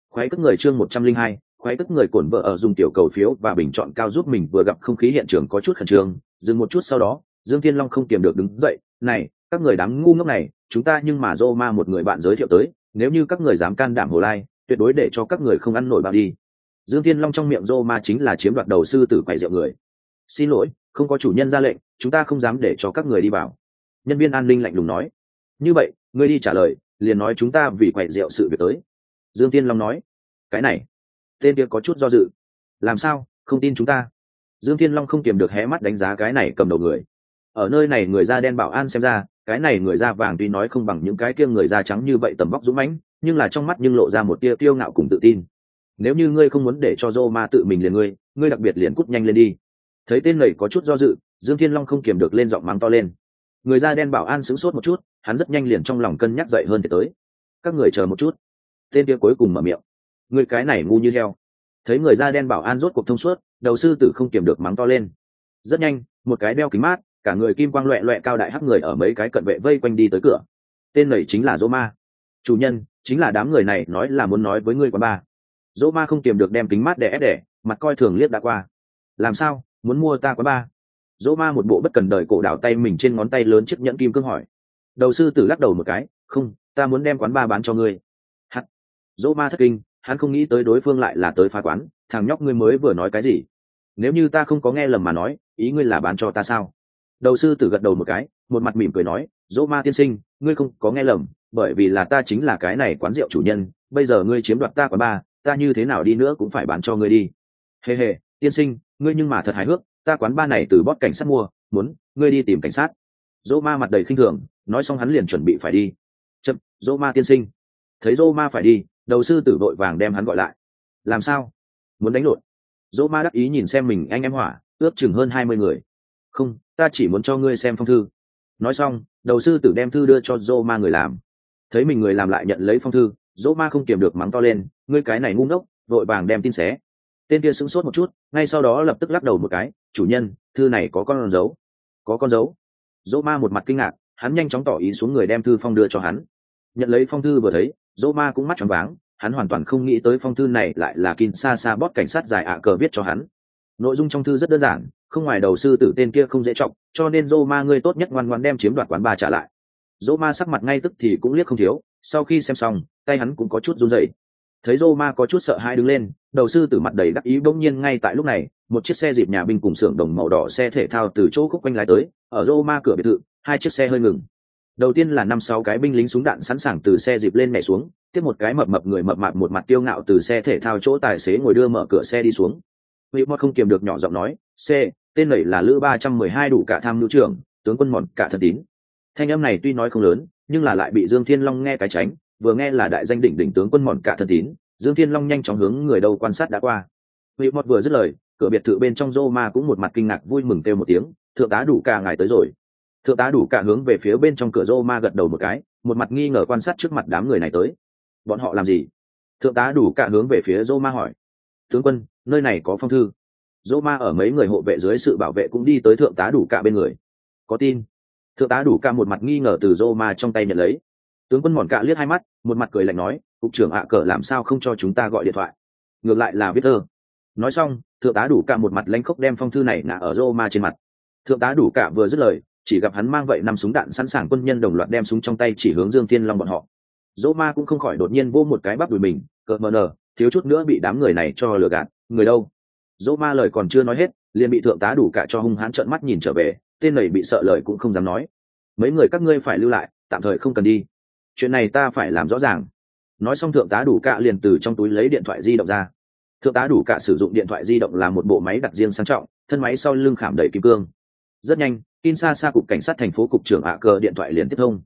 khoái tức người chương 102, khoái tức người cổn vợ ở dùng tiểu cầu phiếu và bình chọn cao giúp mình vừa gặp không khí hiện trường có chút khẩn trương. Dừng một chút sau đó dương thiên long không kiềm được đứng dậy này các người đám ngu ngốc này chúng ta nhưng mà dô ma một người bạn giới thiệu tới nếu như các người dám can đảm hồ lai tuyệt đối để cho các người không ăn nổi bao đi. Dương thiên long trong miệng dô ma chính là chiếm đoạt đầu sư tử quậy rượu người. Xin lỗi không có chủ nhân ra lệnh, chúng ta không dám để cho các người đi vào. Nhân viên an ninh lạnh lùng nói. Như vậy, ngươi đi trả lời, liền nói chúng ta vì quậy rượu sự việc tới. Dương tiên long nói. Cái này, tên kia có chút do dự. Làm sao, không tin chúng ta? Dương thiên long không kiềm được hé mắt đánh giá cái này cầm đầu người. Ở nơi này người da đen bảo an xem ra, cái này người da vàng tuy nói không bằng những cái kia người da trắng như vậy tầm vóc dũng mãnh, nhưng là trong mắt nhưng lộ ra một tia kiêu ngạo cùng tự tin. Nếu như ngươi không muốn để cho dô ma tự mình liền ngươi ngươi đặc biệt liền cút nhanh lên đi thấy tên này có chút do dự, dương thiên long không kiềm được lên giọng mắng to lên. Người da đen bảo an sửng sốt một chút, hắn rất nhanh liền trong lòng cân nhắc dậy hơn thì tới. Các người chờ một chút. Tên kia cuối cùng mở miệng. Người cái này ngu như heo. Thấy người da đen bảo an rốt cuộc thông suốt, đầu sư tử không kiềm được mắng to lên. Rất nhanh, một cái đeo kính mát, cả người kim quang loẹ loẹ cao đại hắc người ở mấy cái cận vệ vây quanh đi tới cửa. Tên này chính là dô ma. Chủ nhân, chính là đám người này nói là muốn nói với ngươi quán ba. Dô ma không kiềm được đem kính mát để ép đẻ mặt coi thường liếc đã qua. Làm sao? Muốn mua ta quán ba. Dỗ ma một bộ bất cần đời cổ đảo tay mình trên ngón tay lớn chiếc nhẫn kim cương hỏi. Đầu sư tử lắc đầu một cái, không, ta muốn đem quán ba bán cho ngươi. Hắt dỗ ma thất kinh, hắn không nghĩ tới đối phương lại là tới phá quán, thằng nhóc ngươi mới vừa nói cái gì? Nếu như ta không có nghe lầm mà nói, ý ngươi là bán cho ta sao? Đầu sư tử gật đầu một cái, một mặt mỉm cười nói, dỗ ma tiên sinh, ngươi không có nghe lầm, bởi vì là ta chính là cái này quán rượu chủ nhân, bây giờ ngươi chiếm đoạt ta quán ba, ta như thế nào đi nữa cũng phải bán cho ngươi đi. Hề hề, tiên sinh ngươi nhưng mà thật hài hước, ta quán ba này từ bót cảnh sát mua, muốn, ngươi đi tìm cảnh sát. Dỗ ma mặt đầy khinh thường, nói xong hắn liền chuẩn bị phải đi. Chậm, dỗ ma tiên sinh. Thấy dỗ ma phải đi, đầu sư tử vội vàng đem hắn gọi lại. Làm sao? Muốn đánh lộn. Dỗ ma đắc ý nhìn xem mình anh em hỏa, ước chừng hơn hai mươi người. Không, ta chỉ muốn cho ngươi xem phong thư. Nói xong, đầu sư tử đem thư đưa cho dỗ ma người làm. Thấy mình người làm lại nhận lấy phong thư, dỗ ma không kiềm được mắng to lên, ngươi cái này ngu ngốc vội vàng đem tin xé tên kia sững sốt một chút, ngay sau đó lập tức lắc đầu một cái, chủ nhân, thư này có con dấu. Có con dấu? Dỗ ma một mặt kinh ngạc, hắn nhanh chóng tỏ ý xuống người đem thư phong đưa cho hắn. Nhận lấy phong thư vừa thấy, dỗ ma cũng mắt tròn váng, hắn hoàn toàn không nghĩ tới phong thư này lại là kin sa sa bót cảnh sát dài ạ cờ viết cho hắn. Nội dung trong thư rất đơn giản, không ngoài đầu sư tử tên kia không dễ trọng cho nên dô ma ngươi tốt nhất ngoan ngoan đem chiếm đoạt quán ba trả lại. Dô ma sắc mặt ngay tức thì cũng liếc không thiếu, sau khi xem xong, tay hắn cũng có chút run rẩy thấy Roma có chút sợ hãi đứng lên, đầu sư tử mặt đầy đắc ý bỗng nhiên ngay tại lúc này, một chiếc xe dịp nhà binh cùng xưởng đồng màu đỏ xe thể thao từ chỗ khúc quanh lái tới, ở Roma cửa biệt thự, hai chiếc xe hơi ngừng. Đầu tiên là năm sáu cái binh lính súng đạn sẵn sàng từ xe dịp lên mẹ xuống, tiếp một cái mập mập người mập mạp một mặt tiêu ngạo từ xe thể thao chỗ tài xế ngồi đưa mở cửa xe đi xuống. Vị mọt không kiềm được nhỏ giọng nói c tên này là lữ ba trăm mười hai đủ cả tham nữ trưởng, tướng quân mọn cả thần tín. Thanh âm này tuy nói không lớn, nhưng là lại bị dương thiên long nghe cái tránh vừa nghe là đại danh đỉnh đỉnh tướng quân mòn cả thần tín, dương thiên long nhanh chóng hướng người đâu quan sát đã qua. Vị mọt vừa dứt lời, cửa biệt thự bên trong rô ma cũng một mặt kinh ngạc vui mừng kêu một tiếng, thượng tá đủ cả ngài tới rồi. Thượng tá đủ cả hướng về phía bên trong cửa rô ma gật đầu một cái, một mặt nghi ngờ quan sát trước mặt đám người này tới. Bọn họ làm gì? Thượng tá đủ cả hướng về phía rô ma hỏi. Tướng quân, nơi này có phong thư. Rô ma ở mấy người hộ vệ dưới sự bảo vệ cũng đi tới thượng tá đủ cả bên người. Có tin. Thượng tá đủ cả một mặt nghi ngờ từ rô ma trong tay nhận lấy tướng quân mòn cạ liếc hai mắt, một mặt cười lạnh nói, cục trưởng ạ, cờ làm sao không cho chúng ta gọi điện thoại? Ngược lại là viết thơ. Nói xong, thượng tá đủ cả một mặt lanh khốc đem phong thư này nạ ở rô ma trên mặt. Thượng tá đủ cả vừa dứt lời, chỉ gặp hắn mang vậy năm súng đạn sẵn sàng quân nhân đồng loạt đem súng trong tay chỉ hướng dương thiên long bọn họ. Dỗ ma cũng không khỏi đột nhiên vô một cái bắp đùi mình cợt mờ nờ, thiếu chút nữa bị đám người này cho lừa gạt, người đâu? Dỗ ma lời còn chưa nói hết, liền bị thượng tá đủ cả cho hung hãn trợn mắt nhìn trở về, tên này bị sợ lời cũng không dám nói. Mấy người các ngươi phải lưu lại, tạm thời không cần đi chuyện này ta phải làm rõ ràng. Nói xong thượng tá đủ cạ liền từ trong túi lấy điện thoại di động ra. Thượng tá đủ cạ sử dụng điện thoại di động là một bộ máy đặt riêng sang trọng, thân máy sau lưng khảm đầy kim cương. Rất nhanh, kinshasa cục cảnh sát thành phố cục trưởng ạ cờ điện thoại liền tiếp thông.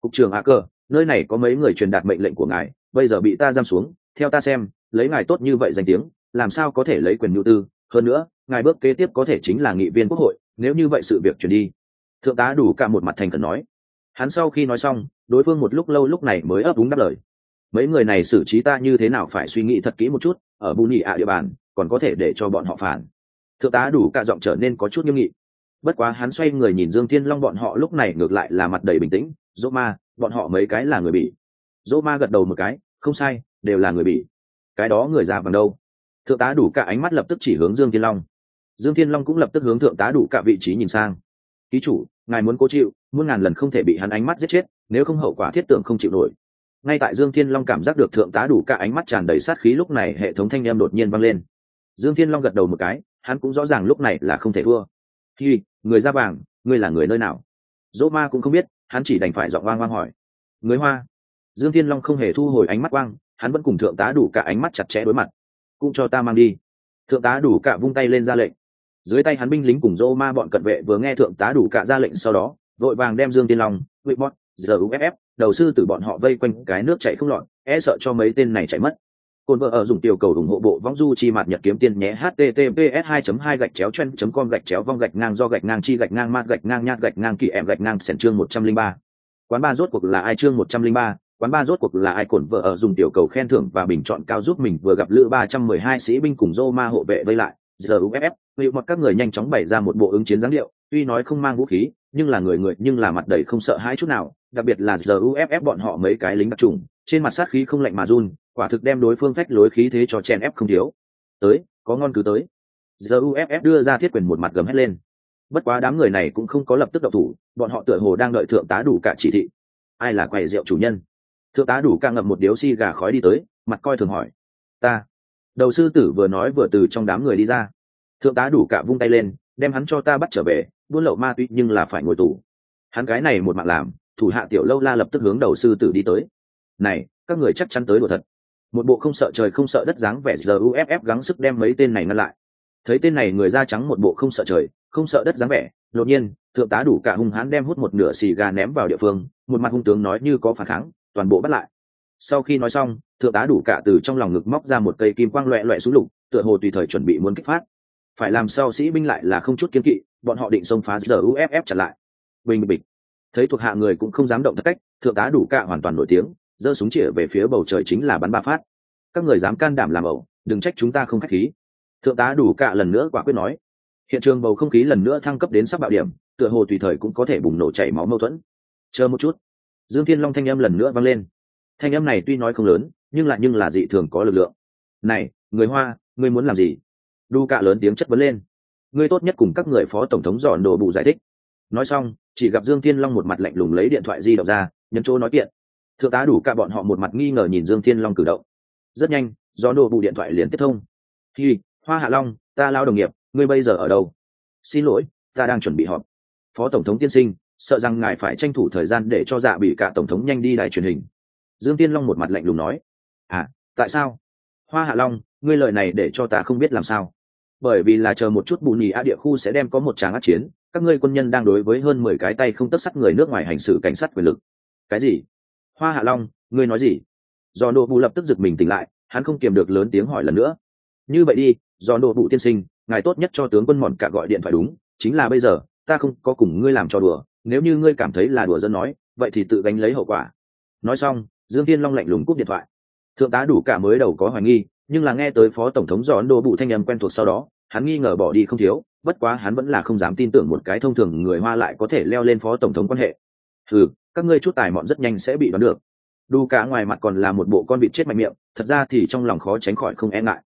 Cục trưởng ạ cờ, nơi này có mấy người truyền đạt mệnh lệnh của ngài, bây giờ bị ta giam xuống, theo ta xem, lấy ngài tốt như vậy danh tiếng, làm sao có thể lấy quyền nhu tư? Hơn nữa, ngài bước kế tiếp có thể chính là nghị viên quốc hội, nếu như vậy sự việc chuyển đi. Thượng tá đủ cả một mặt thành cần nói. Hắn sau khi nói xong đối phương một lúc lâu lúc này mới ấp úng đáp lời. Mấy người này xử trí ta như thế nào phải suy nghĩ thật kỹ một chút, ở bù nhị ạ địa bàn, còn có thể để cho bọn họ phản. Thượng tá đủ cả giọng trở nên có chút nghiêm nghị. Bất quá hắn xoay người nhìn dương thiên long bọn họ lúc này ngược lại là mặt đầy bình tĩnh, dỗ ma, bọn họ mấy cái là người bị. dỗ ma gật đầu một cái, không sai, đều là người bị. cái đó người già bằng đâu? Thượng tá đủ cả ánh mắt lập tức chỉ hướng dương thiên long. Dương thiên long cũng lập tức hướng thượng tá đủ cả vị trí nhìn sang. Ký chủ, ngài muốn cố chịu, muôn ngàn lần không thể bị hắn ánh mắt giết chết nếu không hậu quả thiết tưởng không chịu nổi. Ngay tại dương thiên long cảm giác được thượng tá đủ cả ánh mắt tràn đầy sát khí lúc này hệ thống thanh em đột nhiên vang lên. Dương thiên long gật đầu một cái, hắn cũng rõ ràng lúc này là không thể thua. Khi người da vàng, ngươi là người nơi nào? Dỗ ma cũng không biết, hắn chỉ đành phải dọn oang oang hỏi. Người hoa. Dương thiên long không hề thu hồi ánh mắt quang, hắn vẫn cùng thượng tá đủ cả ánh mắt chặt chẽ đối mặt. Cũng cho ta mang đi. Thượng tá đủ cả vung tay lên ra lệnh. Dưới tay hắn binh lính cùng dô ma bọn cận vệ vừa nghe thượng tá đủ cả ra lệnh sau đó, vội vàng đem dương tiên long vị bót giờ uff đầu sư từ bọn họ vây quanh cái nước chạy không lọt e sợ cho mấy tên này chạy mất. Côn vợ ở dùng tiểu cầu ủng hộ bộ vong du chi mạt nhật kiếm tiên nhé https 2 2 gạch chéo chen com gạch chéo vong gạch ngang do gạch ngang chi gạch ngang mát gạch ngang nhạt gạch ngang kỳ em gạch ngang sẻn chương 103. quán ba rốt cuộc là ai chương 103, quán ba rốt cuộc là ai? Cổn vợ ở dùng tiểu cầu khen thưởng và bình chọn cao giúp mình vừa gặp lữ 312 sĩ binh cùng Roma hộ vệ vây lại. Giờ uff hữu mặt các người nhanh chóng bày ra một bộ ứng chiến dáng điệu tuy nói không mang vũ khí nhưng là người người nhưng là mặt đầy không sợ hãi chút nào đặc biệt là giờ uff bọn họ mấy cái lính đặc trùng, trên mặt sát khí không lạnh mà run, quả thực đem đối phương phách lối khí thế cho chen ép không thiếu. Tới, có ngon cứ tới. Giờ uff đưa ra thiết quyền một mặt gầm hét lên. Bất quá đám người này cũng không có lập tức độc thủ, bọn họ tựa hồ đang đợi thượng tá đủ cả chỉ thị. Ai là quầy rượu chủ nhân? Thượng tá đủ ca ngậm một điếu xi gà khói đi tới, mặt coi thường hỏi. Ta. Đầu sư tử vừa nói vừa từ trong đám người đi ra. Thượng tá đủ cả vung tay lên, đem hắn cho ta bắt trở về, buôn lậu ma túy nhưng là phải ngồi tù. Hắn gái này một mạng làm thủ hạ tiểu lâu la lập tức hướng đầu sư tử đi tới. Này, các người chắc chắn tới đùa thật. Một bộ không sợ trời không sợ đất dáng vẻ giờ uff gắng sức đem mấy tên này ngăn lại. Thấy tên này người da trắng một bộ không sợ trời, không sợ đất dáng vẻ, đột nhiên, thượng tá đủ cả hung hãn đem hút một nửa xì gà ném vào địa phương, một mặt hung tướng nói như có phản kháng, toàn bộ bắt lại. Sau khi nói xong, thượng tá đủ cả từ trong lòng ngực móc ra một cây kim quang loẹ loẹ xuống lục, tựa hồ tùy thời chuẩn bị muốn kích phát. Phải làm sao sĩ binh lại là không chút kiên kỵ, bọn họ định xông phá giờ uff chặn lại. Bình bịch thấy thuộc hạ người cũng không dám động thất cách, thượng tá đủ cả hoàn toàn nổi tiếng, giơ súng chĩa về phía bầu trời chính là bắn ba phát. Các người dám can đảm làm ẩu, đừng trách chúng ta không khách khí. Thượng tá đủ cả lần nữa quả quyết nói. Hiện trường bầu không khí lần nữa thăng cấp đến sắp bạo điểm, tựa hồ tùy thời cũng có thể bùng nổ chảy máu mâu thuẫn. Chờ một chút. Dương thiên long thanh âm lần nữa vang lên. Thanh âm này tuy nói không lớn, nhưng lại nhưng là dị thường có lực lượng. Này, người hoa, ngươi muốn làm gì? Đu cạ lớn tiếng chất vấn lên. Ngươi tốt nhất cùng các người phó tổng thống dọn đồ bù giải thích nói xong, chỉ gặp dương thiên long một mặt lạnh lùng lấy điện thoại di động ra, nhấn chỗ nói kiện. Thượng tá đủ cả bọn họ một mặt nghi ngờ nhìn dương thiên long cử động. Rất nhanh, do đồ bù điện thoại liền tiếp thông. Hi, hoa hạ long, ta lao đồng nghiệp, ngươi bây giờ ở đâu? Xin lỗi, ta đang chuẩn bị họp. Phó tổng thống tiên sinh, sợ rằng ngài phải tranh thủ thời gian để cho dạ bị cả tổng thống nhanh đi đài truyền hình. Dương tiên long một mặt lạnh lùng nói. À tại sao? Hoa hạ long, ngươi lời này để cho ta không biết làm sao. Bởi vì là chờ một chút bù nhì a địa khu sẽ đem có một tràng át chiến các ngươi quân nhân đang đối với hơn mười cái tay không tất sắt người nước ngoài hành xử cảnh sát quyền lực. Cái gì? Hoa hạ long, ngươi nói gì? Do nộ bù lập tức giật mình tỉnh lại, hắn không kiềm được lớn tiếng hỏi lần nữa. Như vậy đi do nộ bù tiên sinh, ngài tốt nhất cho tướng quân mòn cả gọi điện thoại đúng, chính là bây giờ, ta không có cùng ngươi làm cho đùa, nếu như ngươi cảm thấy là đùa dân nói, vậy thì tự gánh lấy hậu quả. Nói xong, dương tiên long lạnh lùng cúp điện thoại. Thượng tá đủ cả mới đầu có hoài nghi, nhưng là nghe tới phó tổng thống do ấn độ bụ thanh âm quen thuộc sau đó, hắn nghi ngờ bỏ đi không thiếu bất quá hắn vẫn là không dám tin tưởng một cái thông thường người hoa lại có thể leo lên phó tổng thống quan hệ. Ừ các ngươi chút tài mọn rất nhanh sẽ bị đoán được. Đu cả ngoài mặt còn là một bộ con vịt chết mạnh miệng, thật ra thì trong lòng khó tránh khỏi không e ngại.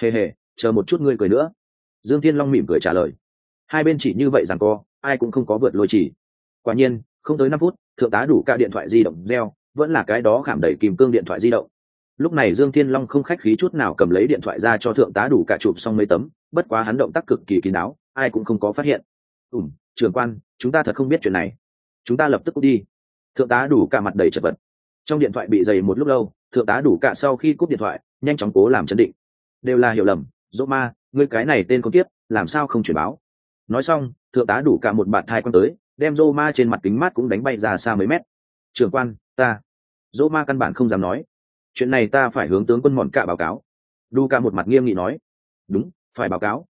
Hề hề, chờ một chút ngươi cười nữa. Dương thiên long mỉm cười trả lời. Hai bên chỉ như vậy rằng co, ai cũng không có vượt lôi chỉ. Quả nhiên, không tới năm phút, thượng tá đủ cả điện thoại di động reo, vẫn là cái đó khảm đầy kìm cương điện thoại di động lúc này dương thiên long không khách khí chút nào cầm lấy điện thoại ra cho thượng tá đủ cả chụp xong mấy tấm, bất quá hắn động tác cực kỳ kín đáo, ai cũng không có phát hiện. Ủm trường quan, chúng ta thật không biết chuyện này. Chúng ta lập tức cút đi. Thượng tá đủ cả mặt đầy chật vật. Trong điện thoại bị dày một lúc lâu, thượng tá đủ cả sau khi cúp điện thoại, nhanh chóng cố làm chấn định. Đều là hiểu lầm, dỗ ma, ngươi cái này tên con tiếp làm sao không chuyển báo? Nói xong, thượng tá đủ cả một bạn thai quan tới, đem dô ma trên mặt kính mát cũng đánh bay ra xa mấy mét. Trường quan, ta. Dô ma căn bản không dám nói chuyện này ta phải hướng tướng quân mòn cả báo cáo. Đu ca một mặt nghiêm nghị nói. Đúng, phải báo cáo.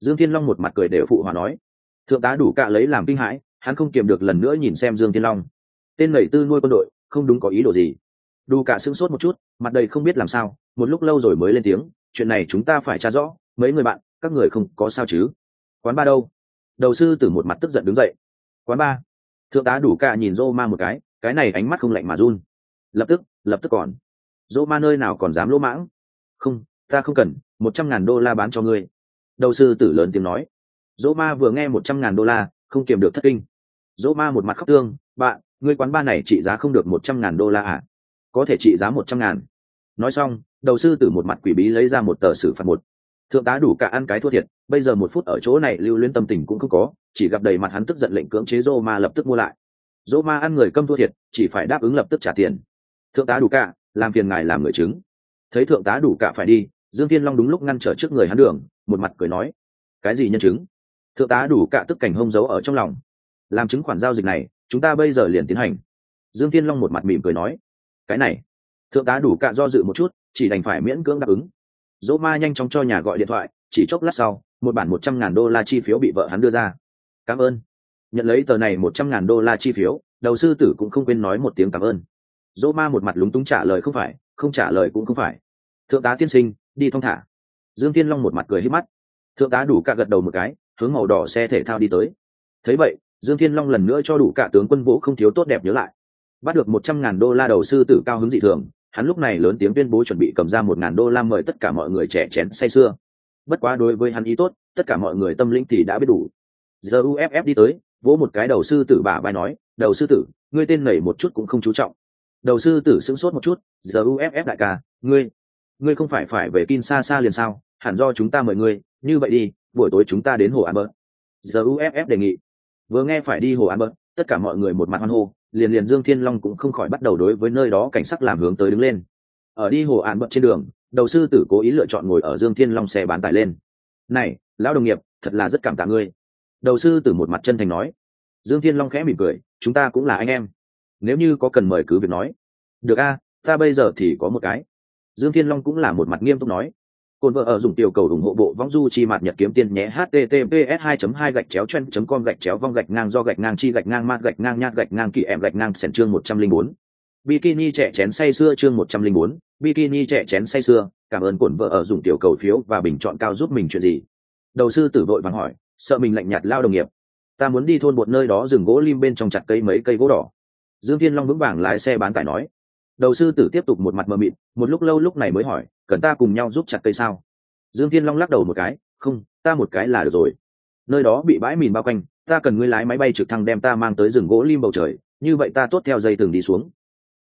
Dương thiên long một mặt cười đều phụ hòa nói. Thượng tá đủ cạ lấy làm kinh hãi, hắn không kiềm được lần nữa nhìn xem dương thiên long. Tên nảy tư nuôi quân đội, không đúng có ý đồ gì. Đu cạ sững sốt một chút, mặt đầy không biết làm sao, một lúc lâu rồi mới lên tiếng, chuyện này chúng ta phải tra rõ, mấy người bạn, các người không có sao chứ. Quán ba đâu? Đầu sư từ một mặt tức giận đứng dậy. Quán ba. Thượng tá đủ cạ nhìn rô ma một cái cái này ánh mắt không lạnh mà run. Lập tức lập tức còn dỗ ma nơi nào còn dám lỗ mãng? Không, ta không cần, một trăm ngàn đô la bán cho ngươi. Đầu sư tử lớn tiếng nói. Dỗ ma vừa nghe một trăm ngàn đô la, không kiềm được thất kinh. Dỗ ma một mặt khóc tương bạn ngươi quán ba này trị giá không được một trăm ngàn đô la à? Có thể trị giá một trăm ngàn. Nói xong, đầu sư tử một mặt quỷ bí lấy ra một tờ xử phạt một. Thượng tá đủ cả ăn cái thua thiệt, bây giờ một phút ở chỗ này lưu luyến tâm tình cũng không có, chỉ gặp đầy mặt hắn tức giận lệnh cưỡng chế dô ma lập tức mua lại. Dô ma ăn người câm thua thiệt, chỉ phải đáp ứng lập tức trả tiền. Thượng tá đủ cả làm phiền ngài làm người chứng. Thấy thượng tá đủ cả phải đi, dương thiên long đúng lúc ngăn trở trước người hắn đường, một mặt cười nói, cái gì nhân chứng? Thượng tá đủ cả tức cảnh hông giấu ở trong lòng. Làm chứng khoản giao dịch này, chúng ta bây giờ liền tiến hành. Dương thiên long một mặt mỉm cười nói, cái này. Thượng tá đủ cả do dự một chút, chỉ đành phải miễn cưỡng đáp ứng. Dỗ ma nhanh chóng cho nhà gọi điện thoại, chỉ chốc lát sau, một bản một trăm ngàn đô la chi phiếu bị vợ hắn đưa ra. Cảm ơn. Nhận lấy tờ này một trăm ngàn đô la chi phiếu, đầu sư tử cũng không quên nói một tiếng cảm ơn dỗ ma một mặt lúng túng trả lời không phải, không trả lời cũng không phải. Thượng tá tiên sinh, đi thong thả. Dương tiên long một mặt cười hít mắt. Thượng tá đủ cả gật đầu một cái, hướng màu đỏ xe thể thao đi tới. Thấy vậy, dương thiên long lần nữa cho đủ cả tướng quân vũ không thiếu tốt đẹp nhớ lại. Bắt được một trăm ngàn đô la đầu sư tử cao hứng dị thường, hắn lúc này lớn tiếng tuyên bố chuẩn bị cầm ra một ngàn đô la mời tất cả mọi người trẻ chén say sưa. Bất quá đối với hắn ý tốt, tất cả mọi người tâm lĩnh thì đã biết đủ. Giờ uff đi tới, vỗ một cái đầu sư tử bà vai nói, đầu sư tử, ngươi tên nảy một chút cũng không chú trọng đầu sư tử sững sốt một chút giờ uff đại ca ngươi ngươi không phải phải về Kin xa xa liền sao? Hẳn do chúng ta mời ngươi như vậy đi buổi tối chúng ta đến hồ albert. Giờ uff đề nghị. Vừa nghe phải đi hồ An Bơ, tất cả mọi người một mặt hoan hô liền liền dương thiên long cũng không khỏi bắt đầu đối với nơi đó cảnh sắc làm hướng tới đứng lên. Ở đi hồ An Bơ trên đường đầu sư tử cố ý lựa chọn ngồi ở dương thiên long xe bán tải lên. Này lão đồng nghiệp thật là rất cảm tạ ngươi. Đầu sư tử một mặt chân thành nói. Dương thiên long khẽ mỉm cười chúng ta cũng là anh em nếu như có cần mời cứ việc nói. Được a ta bây giờ thì có một cái. Dương thiên long cũng là một mặt nghiêm túc nói. Cồn vợ ở dùng tiểu cầu ủng hộ bộ vong du chi mặt nhật kiếm tiền nhé https 2 2 gạch chéo chen com gạch chéo vong gạch ngang do gạch ngang chi gạch ngang mát gạch ngang nhát gạch ngang kỳ em gạch ngang sẻn chương 104. bikini trẻ chén say xưa chương 104, bikini trẻ chén say xưa cảm ơn cồn vợ ở dùng tiểu cầu phiếu và bình chọn cao giúp mình chuyện gì? Đầu sư tử vội vàng hỏi sợ mình lạnh nhạt lao đồng nghiệp. Ta muốn đi thôn một nơi đó rừng gỗ lim bên trong chặt cây mấy cây gỗ đỏ dương thiên long vững vàng lái xe bán tải nói. Đầu sư tử tiếp tục một mặt mờ mịt, một lúc lâu lúc này mới hỏi, cần ta cùng nhau giúp chặt cây sao? Dương thiên long lắc đầu một cái, không, ta một cái là được rồi. Nơi đó bị bãi mìn bao quanh, ta cần ngươi lái máy bay trực thăng đem ta mang tới rừng gỗ lim bầu trời, như vậy ta tốt theo dây từng đi xuống.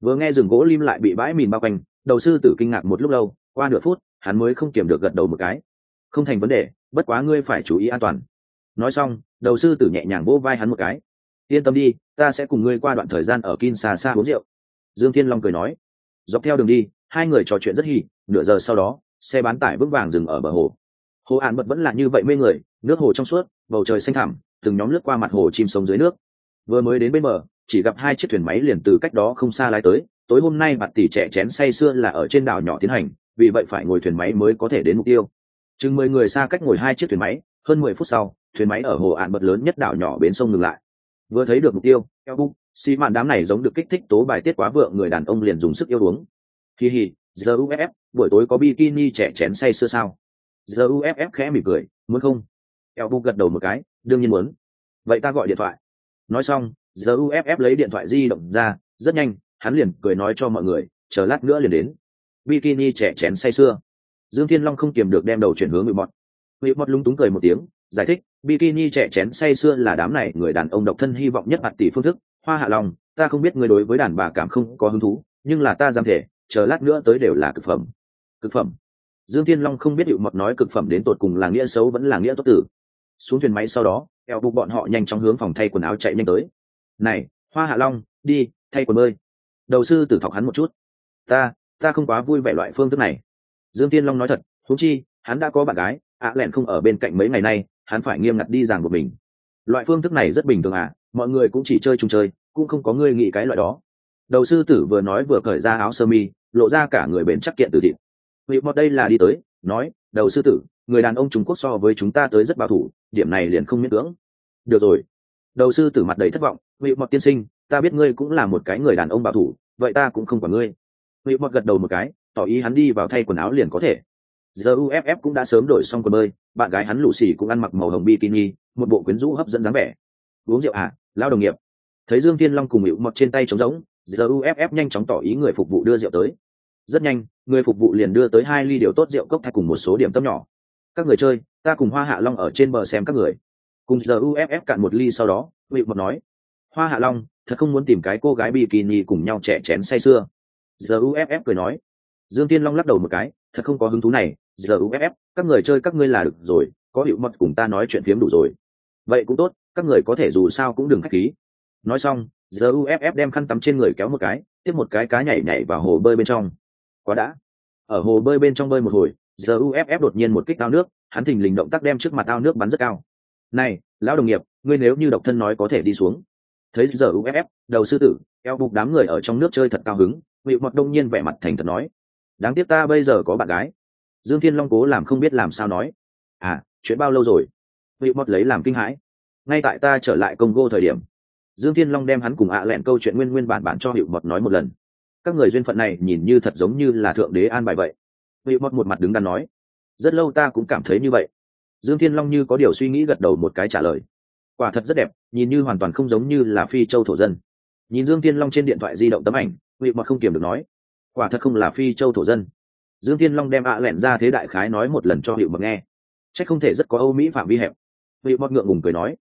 Vừa nghe rừng gỗ lim lại bị bãi mìn bao quanh, đầu sư tử kinh ngạc một lúc lâu, qua nửa phút, hắn mới không kiểm được gật đầu một cái. Không thành vấn đề, bất quá ngươi phải chú ý an toàn. Nói xong, đầu sư tử nhẹ nhàng vỗ vai hắn một cái yên tâm đi, ta sẽ cùng ngươi qua đoạn thời gian ở kin xa xa uống rượu. Dương thiên long cười nói. Dọc theo đường đi, hai người trò chuyện rất hì nửa giờ sau đó, xe bán tải vững vàng dừng ở bờ hồ. Hồ ạn bật vẫn là như vậy mê người, nước hồ trong suốt, bầu trời xanh thẳm, từng nhóm lướt qua mặt hồ chim sống dưới nước. Vừa mới đến bên bờ, chỉ gặp hai chiếc thuyền máy liền từ cách đó không xa lái tới, tối hôm nay mặt tỷ trẻ chén say sưa là ở trên đảo nhỏ tiến hành, vì vậy phải ngồi thuyền máy mới có thể đến mục tiêu. Chừng mười người xa cách ngồi hai chiếc thuyền máy, hơn mười phút sau, thuyền máy ở hồ ạn bật lớn nhất đảo nhỏ bến sông ngừng lại vừa thấy được mục tiêu, eo bụng xi mạn đám này giống được kích thích tố bài tiết quá vượng, người đàn ông liền dùng sức yêu uống kỳ hì giờ uff buổi tối có bikini trẻ chén say sưa sao? Giờ uff khẽ mỉm cười, muốn không? Eo bụng gật đầu một cái, đương nhiên muốn. Vậy ta gọi điện thoại. Nói xong giờ uff lấy điện thoại di động ra, rất nhanh, hắn liền cười nói cho mọi người, chờ lát nữa liền đến. Bikini trẻ chén say sưa dương thiên long không kiềm được đem đầu chuyển hướng bị mọt. Bị mọt lúng túng cười một tiếng, giải thích bikini trẻ chén say xưa là đám này người đàn ông độc thân hy vọng nhất mặt tỷ phương thức. Hoa hạ lòng ta không biết người đối với đàn bà cảm không có hứng thú, nhưng là ta dám thể, chờ lát nữa tới đều là cực phẩm. Cực phẩm. Dương thiên long không biết hiệu mật nói cực phẩm đến tột cùng là nghĩa xấu vẫn là nghĩa tốt tử. Xuống thuyền máy sau đó, eo bục bọn họ nhanh chóng hướng phòng thay quần áo chạy nhanh tới. Này, hoa hạ long, đi, thay quần bơi. Đầu sư tử thọc hắn một chút. Ta ta không quá vui vẻ loại phương thức này. Dương thiên long nói thật thú chi, hắn đã có bạn gái, ạ lẹn không ở bên cạnh mấy ngày nay hắn phải nghiêm ngặt đi ràng một mình. Loại phương thức này rất bình thường à mọi người cũng chỉ chơi chung chơi, cũng không có người nghĩ cái loại đó. Đầu sư tử vừa nói vừa cởi ra áo sơ mi, lộ ra cả người bền chắc kiện từ thịt. Vị một đây là đi tới, nói, đầu sư tử, người đàn ông trung quốc so với chúng ta tới rất bảo thủ, điểm này liền không miễn cưỡng. Được rồi. Đầu sư tử mặt đầy thất vọng, vị mọt tiên sinh, ta biết ngươi cũng là một cái người đàn ông bảo thủ, vậy ta cũng không quản ngươi. Vị mọt gật đầu một cái, tỏ ý hắn đi vào thay quần áo liền có thể giờ uff cũng đã sớm đổi xong quần bơi, bạn gái hắn lũ xì cũng ăn mặc màu hồng bikini, một bộ quyến rũ hấp dẫn dáng vẻ. Uống rượu à lao đồng nghiệp. Thấy dương thiên long cùng hữu mọt trên tay trống rỗng, giờ uff nhanh chóng tỏ ý người phục vụ đưa rượu tới. Rất nhanh, người phục vụ liền đưa tới hai ly điều tốt rượu cốc thay cùng một số điểm tâm nhỏ. Các người chơi, ta cùng hoa hạ long ở trên bờ xem các người. Cùng giờ uff cạn một ly sau đó, hữu mọt nói, hoa hạ long, thật không muốn tìm cái cô gái bikini cùng nhau trẻ chén say sưa. Giờ uff cười nói. Dương tiên long lắc đầu một cái, thật không có hứng thú này giờ uff các người chơi các ngươi là được rồi, có hiệu mật cùng ta nói chuyện phiếm đủ rồi. Vậy cũng tốt, các người có thể dù sao cũng đừng k h á c h khí. Nói xong giờ uff đem khăn tắm trên người kéo một cái, tiếp một cái cá nhảy nhảy vào hồ bơi bên trong. Quá đã. Ở hồ bơi bên trong bơi một hồi giờ uff đột nhiên một kích ao nước, hắn thình lình động tác đem trước mặt ao nước bắn rất cao. Này, lão đồng nghiệp, ngươi nếu như độc thân nói có thể đi xuống. Thấy giờ uff đầu sư tử, eo bục đám người ở trong nước chơi thật cao hứng ngụy mọt đông nhiên vẻ mặt thành thật nói. Đáng tiếc ta bây giờ có bạn gái dương thiên long cố làm không biết làm sao nói. À chuyện bao lâu rồi? Vị mót lấy làm kinh hãi. Ngay tại ta trở lại congo thời điểm, dương thiên long đem hắn cùng ạ lẹn câu chuyện nguyên nguyên bản bản cho hiệu mọt nói một lần. Các người duyên phận này nhìn như thật giống như là thượng đế an bài vậy. Hiệu mọt một mặt đứng đắn nói, rất lâu ta cũng cảm thấy như vậy. Dương thiên long như có điều suy nghĩ gật đầu một cái trả lời, quả thật rất đẹp, nhìn như hoàn toàn không giống như là phi châu thổ dân. Nhìn dương thiên long trên điện thoại di động tấm ảnh hiệu mọt không kiềm được nói, quả thật không là phi châu thổ dân dương thiên long đem ạ lẹn ra thế đại khái nói một lần cho hiệu mật nghe. C h ắ c không thể rất có âu mỹ phạm vi hẹp. Hiệu mật ngượng ngùng cười nói,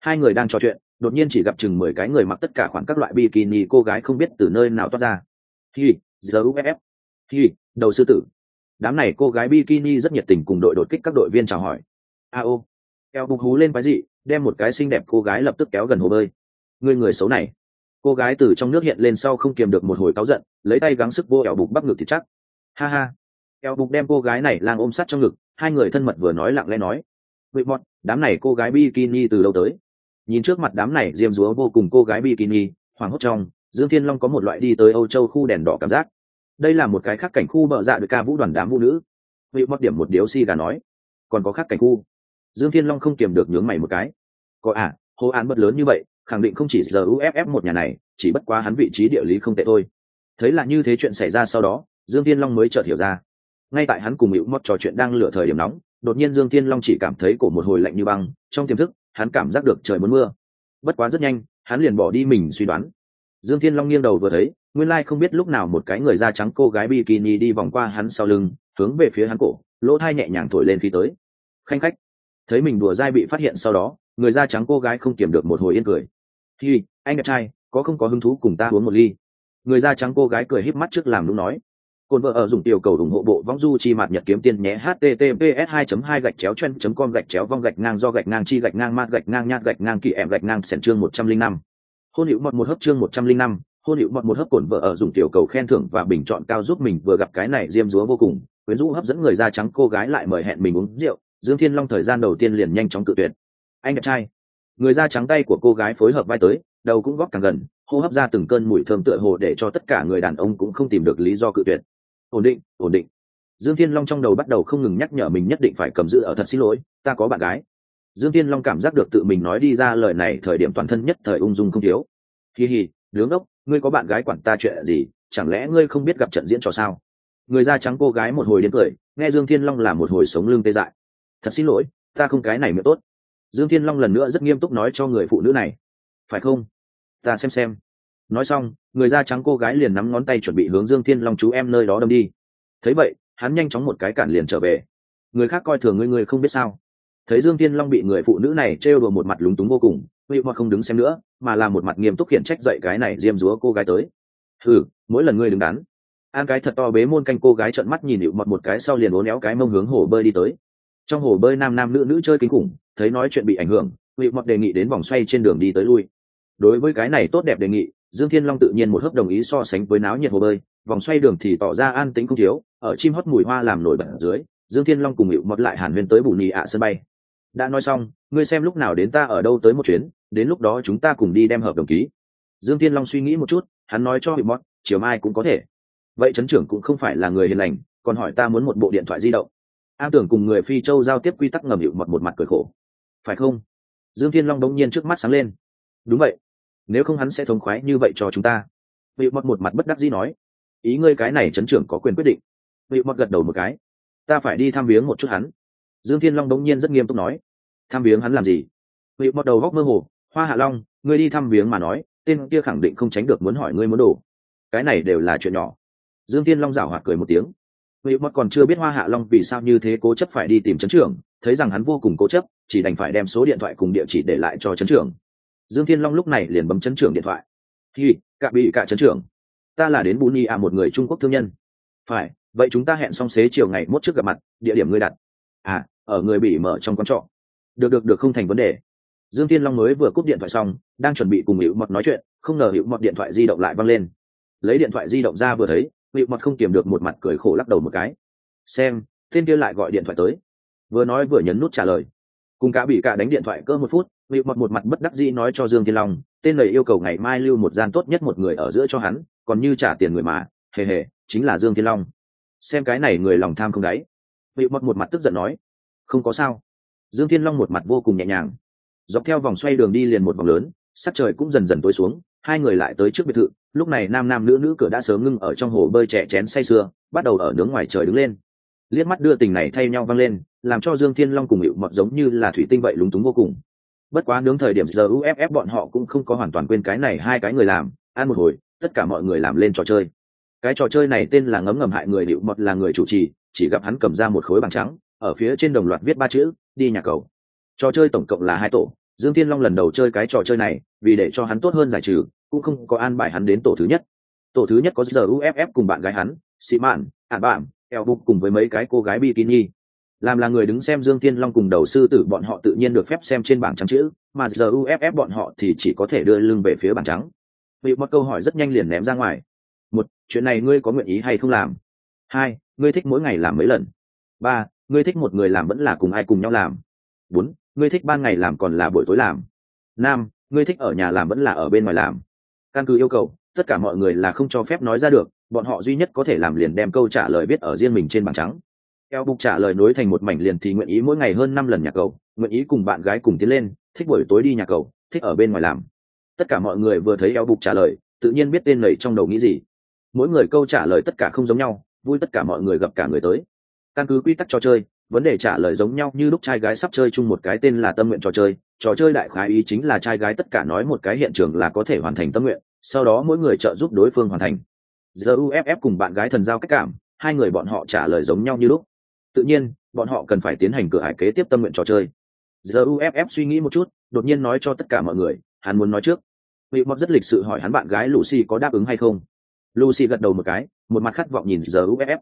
hai người đang trò chuyện, đột nhiên chỉ gặp chừng mười cái người mặc tất cả khoảng các loại bikini cô gái không biết từ nơi nào toát ra. Hi giờ uff hi, đầu sư tử. Đám này cô gái bikini rất nhiệt tình cùng đội đột kích các đội viên chào hỏi. A ô. Eo bục hú lên cái gì đem một cái xinh đẹp cô gái lập tức kéo gần hồ bơi. Người người xấu này. Cô gái từ trong nước hiện lên sau không kiềm được một hồi cáu giận, lấy tay gắng sức vô eo bục bắp ngực thì chắc. Ha ha eo bục đem cô gái này lang ôm sát trong ngực, hai người thân mật vừa nói lặng lẽ nói vị mọt đám này cô gái bikini từ đâu tới. Nhìn trước mặt đám này diêm dúa vô cùng cô gái bikini, hoàng hốt trong, dương thiên long có một loại đi tới âu châu khu đèn đỏ cảm giác. Đây là một cái khác cảnh khu bợ dạ được ca vũ đoàn đám vũ nữ. Vị mọt điểm một điếu si gà nói, còn có khác cảnh khu. Dương thiên long không kiềm được nhướng mày một cái. Có à hồ án bất lớn như vậy, khẳng định không chỉ giờ uff một nhà này, chỉ bất quá hắn vị trí địa lý không tệ thôi. Thấy là như thế chuyện xảy ra sau đó, dương thiên long mới chợt hiểu ra ngay tại hắn cùng hữu mót trò chuyện đang lửa thời điểm nóng đột nhiên dương thiên long chỉ cảm thấy cổ một hồi lạnh như băng trong tiềm thức hắn cảm giác được trời muốn mưa. Bất quá rất nhanh hắn liền bỏ đi mình suy đoán. Dương thiên long nghiêng đầu vừa thấy nguyên lai không biết lúc nào một cái người da trắng cô gái bikini đi vòng qua hắn sau lưng hướng về phía hắn cổ lỗ thai nhẹ nhàng thổi lên khi tới. Khanh khách. Thấy mình đùa dai bị phát hiện sau đó người da trắng cô gái không kiềm được một hồi yên cười. Thì, anh đẹp trai có không có hứng thú cùng ta uống một ly? Người da trắng cô gái cười híp mắt trước làm đúng nói. Côn vợ ở dùng tiểu cầu ủng hộ bộ vong du chi mạt nhật kiếm tiên nhé https 2 2 gạch chéo chen com gạch chéo vong gạch ngang do gạch ngang chi gạch ngang mạt gạch ngang nhạt gạch ngang kỳ em gạch ngang sẻn chương 105. hôn hữu mọt một hấp chương 105, hôn hữu mọt một hấp cồn vợ ở dùng tiểu cầu khen thưởng và bình chọn cao giúp mình vừa gặp cái này diêm dúa vô cùng. Quyến rũ hấp dẫn người da trắng cô gái lại mời hẹn mình uống rượu. Dương thiên long thời gian đầu tiên liền nhanh chóng tự tuyệt. Anh đẹp trai. Người da trắng tay của cô gái phối hợp vai tới đầu cũng góp càng gần hô hấp ra từng cơn mùi thơm tựa hồ để cho tất cả người đàn ông cũng không tìm được lý do cự tuyệt ổn định ổn định. Dương thiên long trong đầu bắt đầu không ngừng nhắc nhở mình nhất định phải cầm giữ ở thật xin lỗi, ta có bạn gái. Dương thiên long cảm giác được tự mình nói đi ra lời này thời điểm toàn thân nhất thời ung dung không thiếu. Hì hì đứng ốc, ngươi có bạn gái quản ta chuyện gì, chẳng lẽ ngươi không biết gặp trận diễn trò sao? Người da trắng cô gái một hồi đến cười, nghe dương thiên long là một hồi sống lưng tê dại. Thật xin lỗi, ta không cái này miệng tốt. Dương thiên long lần nữa rất nghiêm túc nói cho người phụ nữ này. Phải không? Ta xem xem nói xong, người da trắng cô gái liền nắm ngón tay chuẩn bị hướng dương thiên long chú em nơi đó đâm đi. Thấy vậy, hắn nhanh chóng một cái cản liền trở về. Người khác coi thường ngươi ngươi không biết sao? Thấy dương thiên long bị người phụ nữ này trêu đùa một mặt lúng túng vô cùng, huy hoa không đứng xem nữa, mà là một mặt nghiêm túc khiển trách dậy cái này diêm dúa cô gái tới. Ừ mỗi lần ngươi đứng đắn. An cái thật to bế môn canh cô gái trợn mắt nhìn hiệu mật một cái sau liền uốn éo cái mông hướng hồ bơi đi tới. Trong hồ bơi nam nam nữ nữ chơi kinh khủng, thấy nói chuyện bị ảnh hưởng hiệu mật đề nghị đến vòng xoay trên đường đi tới lui. Đối với cái này tốt đẹp đề nghị dương thiên long tự nhiên một hớp đồng ý so sánh với náo nhiệt hồ bơi, vòng xoay đường thì tỏ ra an tĩnh không thiếu, ở chim hót mùi hoa làm nổi bật ở dưới, dương thiên long cùng hiệu mọt lại hàn huyên tới bù nhì ạ sân bay. Đã nói xong, ngươi xem lúc nào đến ta ở đâu tới một chuyến, đến lúc đó chúng ta cùng đi đem hợp đồng ký. Dương thiên long suy nghĩ một chút, hắn nói cho hiệu mọt chiều mai cũng có thể. Vậy trấn trưởng cũng không phải là người hiền lành, còn hỏi ta muốn một bộ điện thoại di động. A tưởng cùng người phi châu giao tiếp quy tắc ngầm hiệu mọt một mặt cười khổ. Phải không? Dương thiên long đống nhiên trước mắt sáng lên. Đúng vậy nếu không hắn sẽ thống khoái như vậy cho chúng ta. Vị mọt một mặt bất đắc dĩ nói ý ngươi cái này chấn trưởng có quyền quyết định. Vị mọt gật đầu một cái ta phải đi thăm viếng một chút hắn. Dương thiên long đống nhiên rất nghiêm túc nói thăm viếng hắn làm gì? Vị mọt đầu góc mơ hồ hoa hạ long ngươi đi thăm viếng mà nói tên kia khẳng định không tránh được muốn hỏi ngươi muốn đồ. Cái này đều là chuyện nhỏ. Dương thiên long giảo hoạt cười một tiếng. Vị mất còn chưa biết Hoa Hạ Long vì sao như thế cố chấp phải đi tìm chấn trưởng, thấy rằng hắn vô cùng cố chấp, chỉ đành phải đem số điện thoại cùng địa chỉ để lại cho chấn trưởng. Dương Thiên Long lúc này liền bấm chấn trưởng điện thoại. "Hi, cả bị cả chấn trưởng, ta là đến Buni à một người Trung Quốc thương nhân." "Phải, vậy chúng ta hẹn xong xế chiều ngày mốt trước gặp mặt, địa điểm ngươi đặt." "À, ở người bị mở trong quán trọ." "Được được được không thành vấn đề." Dương Thiên Long mới vừa cúp điện thoại xong, đang chuẩn bị cùng Hữu Mật nói chuyện, không ngờ Hữu Mật điện thoại di động lại văng lên. Lấy điện thoại di động ra vừa thấy, Hữu Mật không kiềm được một mặt cười khổ lắc đầu một cái. Xem, tên kia lại gọi điện thoại tới. Vừa nói vừa nhấn nút trả lời. Cùng cả bị cả đánh điện thoại cơ một phút, vị Mật một mặt bất đắc dĩ nói cho Dương Thiên Long, tên này yêu cầu ngày mai lưu một gian tốt nhất một người ở giữa cho hắn, còn như trả tiền người mà, hề hề, chính là Dương Thiên Long. Xem cái này người lòng tham không đáy. vị Mật một mặt tức giận nói, không có sao. Dương Thiên Long một mặt vô cùng nhẹ nhàng dọc theo vòng xoay đường đi liền một vòng lớn sắc trời cũng dần dần tối xuống hai người lại tới trước biệt thự lúc này nam nam nữ nữ cửa đã sớm ngưng ở trong hồ bơi trẻ chén say sưa bắt đầu ở nướng ngoài trời đứng lên liếc mắt đưa tình này thay nhau văng lên làm cho dương thiên long cùng hiệu mọt giống như là thủy tinh vậy lúng túng vô cùng bất quá nướng thời điểm giờ uff bọn họ cũng không có hoàn toàn quên cái này hai cái người làm, ăn một hồi, tất cả mọi người làm lên trò chơi. Cái trò chơi này tên là ngấm ngầm hại người điệu mật là người chủ trì, chỉ gặp hắn cầm ra một khối bằng trắng, ở phía trên đồng loạt viết ba chữ, đi nhà cầu. Trò chơi tổng cộng là hai tổ, dương thiên long lần đầu chơi cái trò chơi này, vì để cho hắn tốt hơn giải trừ, cũng không có an bài hắn đến tổ thứ nhất. Tổ thứ nhất có giờ uff cùng bạn gái hắn, sĩ mạn ạn bạn eo bục cùng với mấy cái cô gái bikini làm là người đứng xem dương thiên long cùng đầu sư tử bọn họ tự nhiên được phép xem trên bảng trắng chữ, mà giờ uff bọn họ thì chỉ có thể đưa lưng về phía bảng trắng. Bị một câu hỏi rất nhanh liền ném ra ngoài. Một, chuyện này ngươi có nguyện ý hay không làm? Hai, ngươi thích mỗi ngày làm mấy lần? Ba, ngươi thích một người làm vẫn là cùng ai cùng nhau làm? Bốn, ngươi thích ban ngày làm còn là buổi tối làm? Năm, ngươi thích ở nhà làm vẫn là ở bên ngoài làm? Căn cứ yêu cầu, tất cả mọi người là không cho phép nói ra được, bọn họ duy nhất có thể làm liền đem câu trả lời viết ở riêng mình trên bảng trắng eo bục trả lời nối thành một mảnh liền thì nguyện ý mỗi ngày hơn năm lần nhà cầu, nguyện ý cùng bạn gái cùng tiến lên, thích buổi tối đi nhà cầu, thích ở bên ngoài làm. Tất cả mọi người vừa thấy eo bục trả lời, tự nhiên biết tên lầy trong đầu nghĩ gì. Mỗi người câu trả lời tất cả không giống nhau, vui tất cả mọi người gặp cả người tới. Căn cứ quy tắc trò chơi, vấn đề trả lời giống nhau như lúc trai gái sắp chơi chung một cái tên là tâm nguyện trò chơi. Trò chơi đại khái ý chính là trai gái tất cả nói một cái hiện trường là có thể hoàn thành tâm nguyện, sau đó mỗi người trợ giúp đối phương hoàn thành. Giờ uff cùng bạn gái thần giao cách cảm, hai người bọn họ trả lời giống nhau như lúc tự nhiên, bọn họ cần phải tiến hành cửa hải kế tiếp tâm nguyện trò chơi. Giờ uff suy nghĩ một chút, đột nhiên nói cho tất cả mọi người, hắn muốn nói trước. Vị mọc rất lịch sự hỏi hắn bạn gái lucy có đáp ứng hay không. Lucy gật đầu một cái, một mặt khát vọng nhìn giờ uff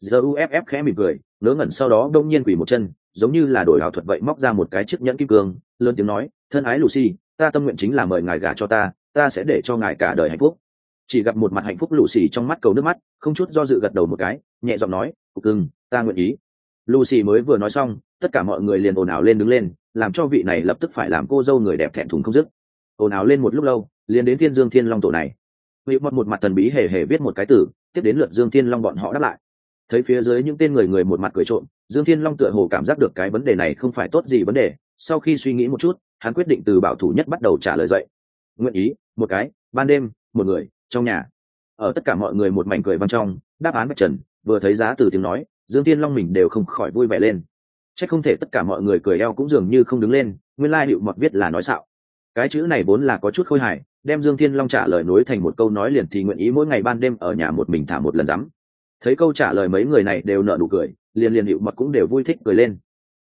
giờ uff khẽ mỉm cười, ngớ ngẩn sau đó đông nhiên quỳ một chân, giống như là đổi ảo thuật vậy móc ra một cái chiếc nhẫn kim cương, lớn tiếng nói, thân ái lucy, ta tâm nguyện chính là mời ngài gả cho ta ta sẽ để cho ngài cả đời hạnh phúc. Chỉ gặp một mặt hạnh phúc lù xì trong mắt cầu nước mắt, không chút do dự gật đầu một cái, nhẹ giọng nói, cục cưng, ta nguyện ý lucy mới vừa nói xong, tất cả mọi người liền ồn ào lên đứng lên, làm cho vị này lập tức phải làm cô dâu người đẹp thẹn thùng không dứt. Ồn ào lên một lúc lâu, liền đến thiên dương thiên long tổ này. Vị một một mặt thần bí hề hề viết một cái từ, tiếp đến lượt dương thiên long bọn họ đáp lại. Thấy phía dưới những tên người người một mặt cười trộm, dương thiên long tựa hồ cảm giác được cái vấn đề này không phải tốt gì vấn đề, sau khi suy nghĩ một chút, hắn quyết định từ bảo thủ nhất bắt đầu trả lời dậy. Nguyện ý, một cái, ban đêm, một người, trong nhà. Ở tất cả mọi người một mảnh cười văn trong, đáp án bạch trần, vừa thấy giá từ tiếng nói dương thiên long mình đều không khỏi vui vẻ lên. C h ắ c không thể tất cả mọi người cười eo cũng dường như không đứng lên, nguyên lai hiệu mọt viết là nói xạo. Cái chữ này vốn là có chút khôi hài, đem dương thiên long trả lời nối thành một câu nói liền thì nguyện ý mỗi ngày ban đêm ở nhà một mình thả một lần rắm thấy câu trả lời mấy người này đều nợ nụ cười, liền liền hiệu mật cũng đều vui thích cười lên.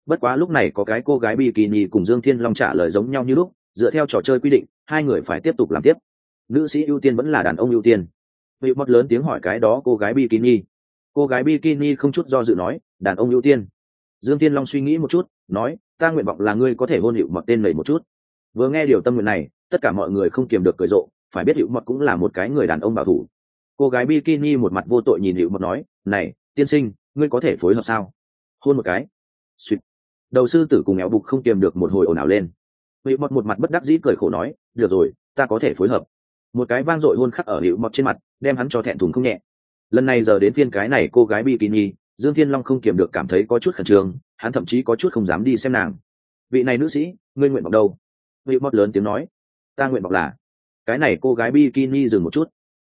Bất quá lúc này có cái cô gái bikini cùng dương thiên long trả lời giống nhau như lúc, dựa theo trò chơi quy định, hai người phải tiếp tục làm tiếp. Nữ sĩ ưu tiên vẫn là đàn ông ưu tiên. Hiệu mật lớn tiếng hỏi cái đó cô gái bikini cô gái bikini không chút do dự nói, đàn ông ưu tiên. Dương thiên long suy nghĩ một chút, nói, ta nguyện vọng là ngươi có thể hôn hiệu mọt tên lầy một chút. Vừa nghe điều tâm nguyện này, tất cả mọi người không kiềm được cười rộ, phải biết hiệu mọt cũng là một cái người đàn ông bảo thủ. Cô gái bikini một mặt vô tội nhìn hiệu mọt nói, này, tiên sinh, ngươi có thể phối hợp sao? Hôn một cái. Suýt đầu sư tử cùng éo bục không kiềm được một hồi ồn ào lên. Hiệu mọt một mặt bất đắc dĩ cười khổ nói, được rồi, ta có thể phối hợp. Một cái vang dội hôn khắc ở hiệu mọt trên mặt, đem hắn cho thẹn thùng không nhẹ lần này giờ đến phiên cái này cô gái bikini dương thiên long không kiềm được cảm thấy có chút khẩn trương hắn thậm chí có chút không dám đi xem nàng. Vị này nữ sĩ ngươi nguyện vọng đâu? Vị mót lớn tiếng nói. Ta nguyện vọng là. Cái này cô gái bikini dừng một chút.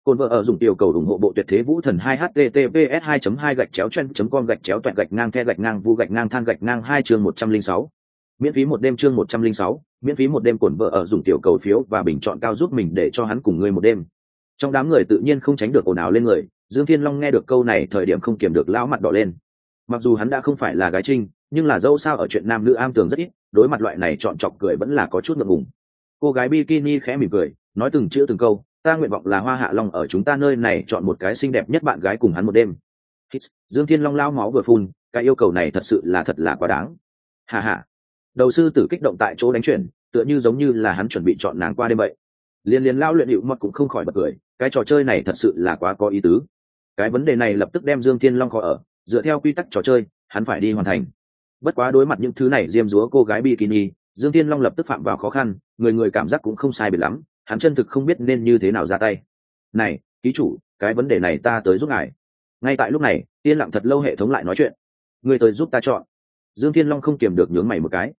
Cồn vợ ở dùng tiểu cầu ủng hộ bộ tuyệt thế vũ thần 2 https 2 2 gạch chéo chen com gạch chéo toẹn gạch ngang the gạch ngang vu gạch ngang than gạch ngang hai chương 106. miễn phí một đêm chương 106, miễn phí một đêm cồn vợ ở dùng tiểu cầu phiếu và bình chọn cao giúp mình để cho hắn cùng ngươi một đêm. Trong đám người tự nhiên không tránh được ồn ào lên người dương thiên long nghe được câu này thời điểm không kiềm được lão mặt đỏ lên. Mặc dù hắn đã không phải là gái trinh, nhưng là dẫu sao ở chuyện nam nữ am tường rất ít, đối mặt loại này chọn chọc cười vẫn là có chút ngượng ngùng. Cô gái bikini khẽ mỉm cười, nói từng chữ từng câu, ta nguyện vọng là hoa hạ long ở chúng ta nơi này chọn một cái xinh đẹp nhất bạn gái cùng hắn một đêm. Dương thiên long lao máu vừa phun, cái yêu cầu này thật sự là thật là quá đáng. Hà hà đầu sư tử kích động tại chỗ đánh chuyển, tựa như giống như là hắn chuẩn bị chọn nàng qua đêm vậy. Liên liên lao luyện hiệu mật cũng không khỏi bật cười, cái trò chơi này thật sự là quá có ý tứ cái vấn đề này lập tức đem dương thiên long khó ở, dựa theo quy tắc trò chơi, hắn phải đi hoàn thành. Bất quá đối mặt những thứ này, diêm dúa cô gái bikini, dương thiên long lập tức phạm vào khó khăn, người người cảm giác cũng không sai biệt lắm, hắn chân thực không biết nên như thế nào ra tay. Này, ký chủ, cái vấn đề này ta tới giúp ngài. Ngay tại lúc này, yên lặng thật lâu hệ thống lại nói chuyện. Người tới giúp ta chọn. Dương thiên long không kiềm được nhướng mày một cái.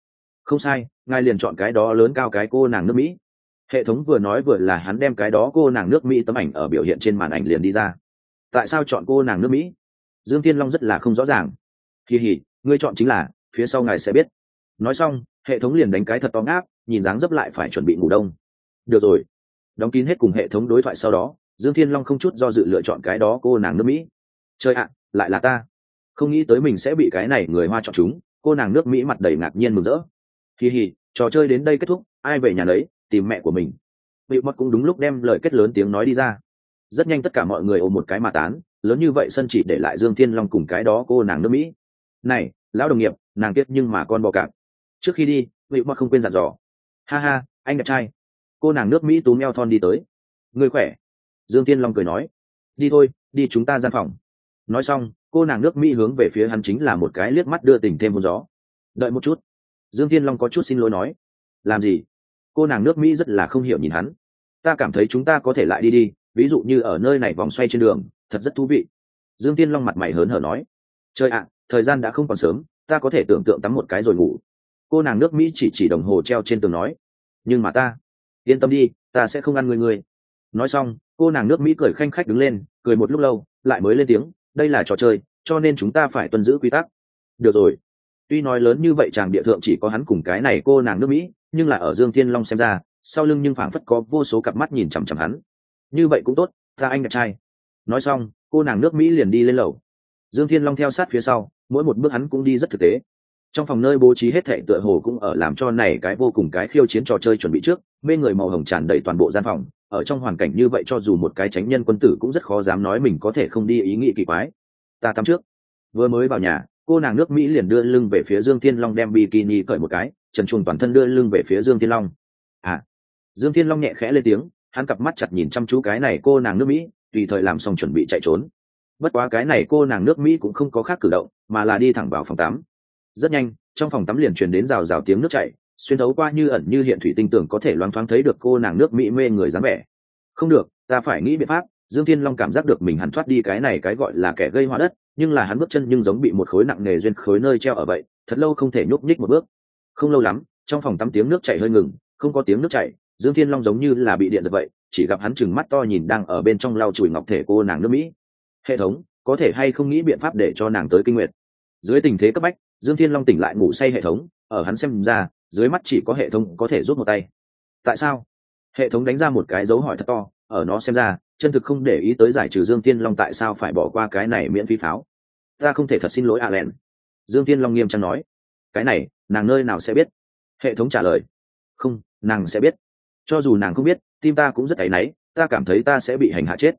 Không sai, ngài liền chọn cái đó lớn cao cái cô nàng nước mỹ. Hệ thống vừa nói vừa là hắn đem cái đó cô nàng nước mỹ tấm ảnh ở biểu hiện trên màn ảnh liền đi ra tại sao chọn cô nàng nước mỹ? Dương thiên long rất là không rõ ràng. Kỳ hỉ ngươi chọn chính là phía sau ngài sẽ biết. Nói xong hệ thống liền đánh cái thật to ngáp nhìn dáng dấp lại phải chuẩn bị ngủ đông. Được rồi. Đóng kín hết cùng hệ thống đối thoại sau đó dương thiên long không chút do dự lựa chọn cái đó cô nàng nước mỹ. Chơi ạ lại là ta. Không nghĩ tới mình sẽ bị cái này người hoa chọn chúng cô nàng nước mỹ mặt đầy ngạc nhiên mừng rỡ. Kỳ hì trò chơi đến đây kết thúc ai về nhà đấy, tìm mẹ của mình. Bị mất cũng đúng lúc đem lời kết lớn tiếng nói đi ra rất nhanh tất cả mọi người ôm một cái mà tán, lớn như vậy sân chỉ để lại dương thiên long cùng cái đó cô nàng nước mỹ. Này, lão đồng nghiệp, nàng tiếc nhưng mà con bò cạp. Trước khi đi vị mà không quên dặn dò. Ha ha, anh đẹp trai. Cô nàng nước mỹ tú meo thon đi tới. Người khỏe? Dương thiên long cười nói. Đi thôi, đi chúng ta gian phòng. Nói xong, cô nàng nước mỹ hướng về phía hắn chính là một cái liếc mắt đưa tình thêm một gió. Đợi một chút. Dương thiên long có chút xin lỗi nói. Làm gì? Cô nàng nước mỹ rất là không hiểu nhìn hắn. Ta cảm thấy chúng ta có thể lại đi đi ví dụ như ở nơi này vòng xoay trên đường, thật rất thú vị. Dương thiên long mặt mày hớn hở nói, trời ạ, thời gian đã không còn sớm, ta có thể tưởng tượng tắm một cái rồi ngủ. Cô nàng nước mỹ chỉ chỉ đồng hồ treo trên tường nói, nhưng mà ta, yên tâm đi, ta sẽ không ăn người người. Nói xong, cô nàng nước mỹ cười khanh khách đứng lên, cười một lúc lâu, lại mới lên tiếng, đây là trò chơi, cho nên chúng ta phải tuân giữ quy tắc. Được rồi. Tuy nói lớn như vậy chàng địa thượng chỉ có hắn cùng cái này cô nàng nước mỹ, nhưng là ở dương thiên long xem ra, sau lưng nhưng phảng phất có vô số cặp mắt nhìn chằm chằm hắn như vậy cũng tốt, ta anh đẹp trai. Nói xong, cô nàng nước mỹ liền đi lên lầu. Dương thiên long theo sát phía sau, mỗi một bước hắn cũng đi rất thực tế. Trong phòng nơi bố trí hết thệ tựa hồ cũng ở làm cho này cái vô cùng cái khiêu chiến trò chơi chuẩn bị trước, mê người màu hồng tràn đầy toàn bộ gian phòng. Ở trong hoàn cảnh như vậy cho dù một cái tránh nhân quân tử cũng rất khó dám nói mình có thể không đi ý nghĩ kỳ quái. Ta tắm trước. Vừa mới vào nhà, cô nàng nước mỹ liền đưa lưng về phía dương thiên long đem bikini cởi một cái, trần chuồng toàn thân đưa lưng về phía dương thiên long. À. Dương thiên long nhẹ khẽ lên tiếng hắn cặp mắt chặt nhìn chăm chú cái này cô nàng nước mỹ, tùy thời làm xong chuẩn bị chạy trốn. Bất quá cái này cô nàng nước mỹ cũng không có khác cử động, mà là đi thẳng vào phòng tắm. Rất nhanh, trong phòng tắm liền truyền đến rào rào tiếng nước chảy, xuyên thấu qua như ẩn như hiện thủy tinh tưởng có thể loáng thoáng thấy được cô nàng nước mỹ mê người dáng vẻ. Không được, ta phải nghĩ biện pháp, dương thiên long cảm giác được mình hắn thoát đi cái này cái gọi là kẻ gây hoa đất, nhưng là hắn bước chân nhưng giống bị một khối nặng nề duyên khối nơi treo ở vậy, thật lâu không thể nhúc nhích một bước. Không lâu lắm, trong phòng tắm tiếng nước chảy hơi ngừng, không có tiếng nước chảy dương thiên long giống như là bị điện giật vậy, chỉ gặp hắn chừng mắt to nhìn đang ở bên trong lau chùi ngọc thể cô nàng nước mỹ. Hệ thống, có thể hay không nghĩ biện pháp để cho nàng tới kinh nguyệt? Dưới tình thế cấp bách, dương thiên long tỉnh lại ngủ say hệ thống, ở hắn xem ra, dưới mắt chỉ có hệ thống có thể rút một tay. Tại sao? Hệ thống đánh ra một cái dấu hỏi thật to, ở nó xem ra, chân thực không để ý tới giải trừ dương thiên long tại sao phải bỏ qua cái này miễn phí pháo. Ta không thể thật xin lỗi a len dương thiên long nghiêm trang nói. Cái này, nàng nơi nào sẽ biết? Hệ thống trả lời. Không, nàng sẽ biết cho dù nàng không biết, tim ta cũng rất áy náy, ta cảm thấy ta sẽ bị hành hạ chết.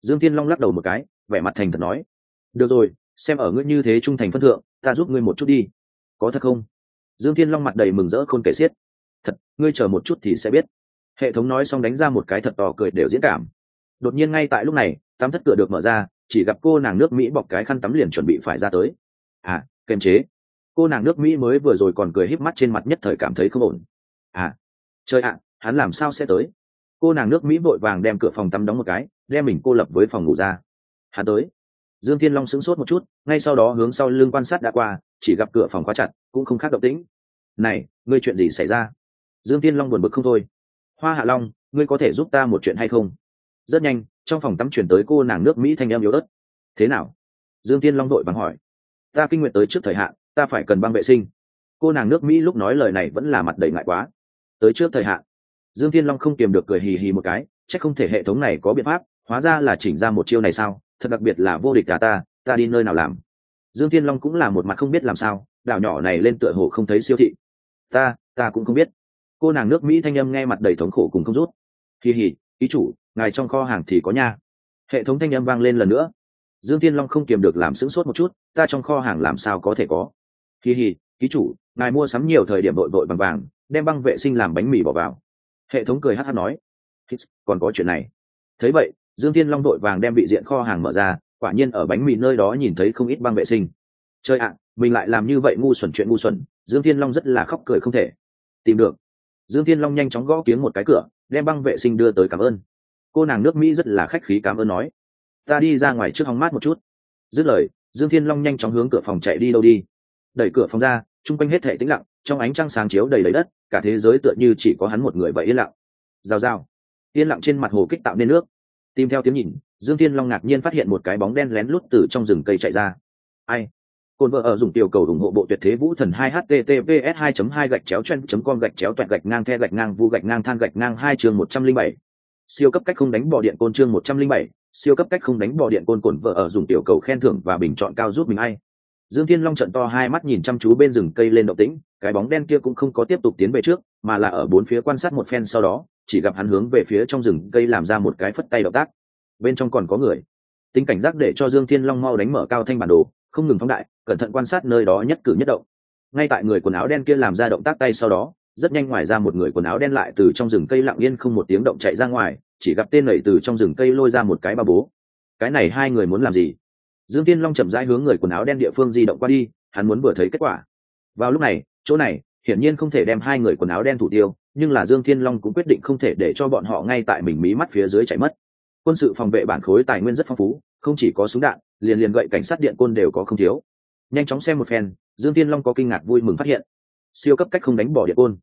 Dương thiên long lắc đầu một cái, vẻ mặt thành thật nói, được rồi, xem ở ngươi như thế trung thành phân thượng, ta giúp ngươi một chút đi. Có thật không? Dương thiên long mặt đầy mừng rỡ khôn kể xiết. Thật, ngươi chờ một chút thì sẽ biết. Hệ thống nói xong đánh ra một cái thật tò cười đều diễn cảm. Đột nhiên ngay tại lúc này, tắm thất cửa được mở ra, chỉ gặp cô nàng nước mỹ bọc cái khăn tắm liền chuẩn bị phải ra tới. À kềm chế. Cô nàng nước mỹ mới vừa rồi còn cười híp mắt trên mặt nhất thời cảm thấy không ổn. À trời ạ hắn làm sao sẽ tới? Cô nàng nước mỹ vội vàng đem cửa phòng tắm đóng một cái, đem mình cô lập với phòng ngủ ra. Hắn tới. Dương thiên long sững sốt một chút, ngay sau đó hướng sau lưng quan sát đã qua, chỉ gặp cửa phòng khóa chặt, cũng không khác động tĩnh. Này, ngươi chuyện gì xảy ra? Dương thiên long buồn bực không thôi. Hoa hạ long, ngươi có thể giúp ta một chuyện hay không? Rất nhanh, trong phòng tắm chuyển tới cô nàng nước mỹ thanh em yếu ớt. Thế nào? Dương thiên long đội bằng hỏi. Ta kinh nguyện tới trước thời hạn, ta phải cần băng vệ sinh. Cô nàng nước mỹ lúc nói lời này vẫn là mặt đầy ngại quá. Tới trước thời hạn dương thiên long không kiềm được cười hì hì một cái, chắc không thể hệ thống này có biện pháp, hóa ra là chỉnh ra một chiêu này sao? Thật đặc biệt là vô địch cả ta ta đi nơi nào làm? Dương thiên long cũng là một mặt không biết làm sao, đảo nhỏ này lên tựa hồ không thấy siêu thị. Ta ta cũng không biết. Cô nàng nước mỹ thanh âm nghe mặt đầy thống khổ cùng không rút. Kỳ hỉ ý chủ, ngài trong kho hàng thì có nha. Hệ thống thanh âm vang lên lần nữa. Dương thiên long không kiềm được làm sững sốt một chút, ta trong kho hàng làm sao có thể có? Kỳ hỉ ký chủ, ngài mua sắm nhiều thời điểm vội vội bằng vàng, đem băng vệ sinh làm bánh mì bỏ vào hệ thống cười hát hát nói còn có chuyện này. Thấy vậy, dương thiên long đội vàng đem bị diện kho hàng mở ra, quả nhiên ở bánh mì nơi đó nhìn thấy không ít băng vệ sinh. Chơi ạ, mình lại làm như vậy ngu xuẩn chuyện ngu xuẩn. Dương thiên long rất là khóc cười không thể. Tìm được. Dương thiên long nhanh chóng gõ tiếng một cái cửa, đem băng vệ sinh đưa tới cảm ơn. Cô nàng nước mỹ rất là khách khí cảm ơn nói, ta đi ra ngoài trước hóng mát một chút. Dứt lời, dương thiên long nhanh chóng hướng cửa phòng chạy đi đâu đi. Đẩy cửa phòng ra, chung quanh hết thể tĩnh lặng trong ánh trăng sáng chiếu đầy lấy đất cả thế giới tựa như chỉ có hắn một người vậy yên lặng. Rào rào. Yên lặng trên mặt hồ kích tạo nên nước. Tìm theo tiếng nhìn dương thiên long ngạc nhiên phát hiện một cái bóng đen lén lút từ trong rừng cây chạy ra. Ai? Cồn vợ ở dùng tiểu cầu ủng hộ bộ tuyệt thế vũ thần 2 https 2 2 gạch chéo chen com gạch chéo toẹt gạch ngang the gạch ngang vu gạch ngang than gạch ngang hai chương 107. siêu cấp cách không đánh bỏ điện côn chương 107, siêu cấp cách không đánh bỏ điện côn cồn vợ ở dùng tiểu cầu khen thưởng và bình chọn cao giúp mình ai? Dương thiên long trận to hai mắt nhìn chăm chú bên rừng cây lên động tĩnh, cái bóng đen kia cũng không có tiếp tục tiến về trước, mà là ở bốn phía quan sát một phen sau đó, chỉ gặp hắn hướng về phía trong rừng cây làm ra một cái phất tay động tác. Bên trong còn có người. Tính cảnh giác để cho dương thiên long mau đánh mở cao thanh bản đồ, không ngừng phóng đại, cẩn thận quan sát nơi đó nhất cử nhất động. Ngay tại người quần áo đen kia làm ra động tác tay sau đó, rất nhanh ngoài ra một người quần áo đen lại từ trong rừng cây lặng yên không một tiếng động chạy ra ngoài, chỉ gặp tên nảy từ trong rừng cây lôi ra một cái ba bố. Cái này hai người muốn làm gì? Dương tiên long chậm rãi hướng người quần áo đen địa phương di động qua đi, hắn muốn vừa thấy kết quả. Vào lúc này, chỗ này, hiển nhiên không thể đem hai người quần áo đen thủ tiêu, nhưng là dương thiên long cũng quyết định không thể để cho bọn họ ngay tại mình mí mắt phía dưới chạy mất. Quân sự phòng vệ bản khối tài nguyên rất phong phú, không chỉ có súng đạn, liền liền gậy cảnh sát điện côn đều có không thiếu. Nhanh chóng xem một phen, dương thiên long có kinh ngạc vui mừng phát hiện. Siêu cấp cách không đánh bỏ điện côn.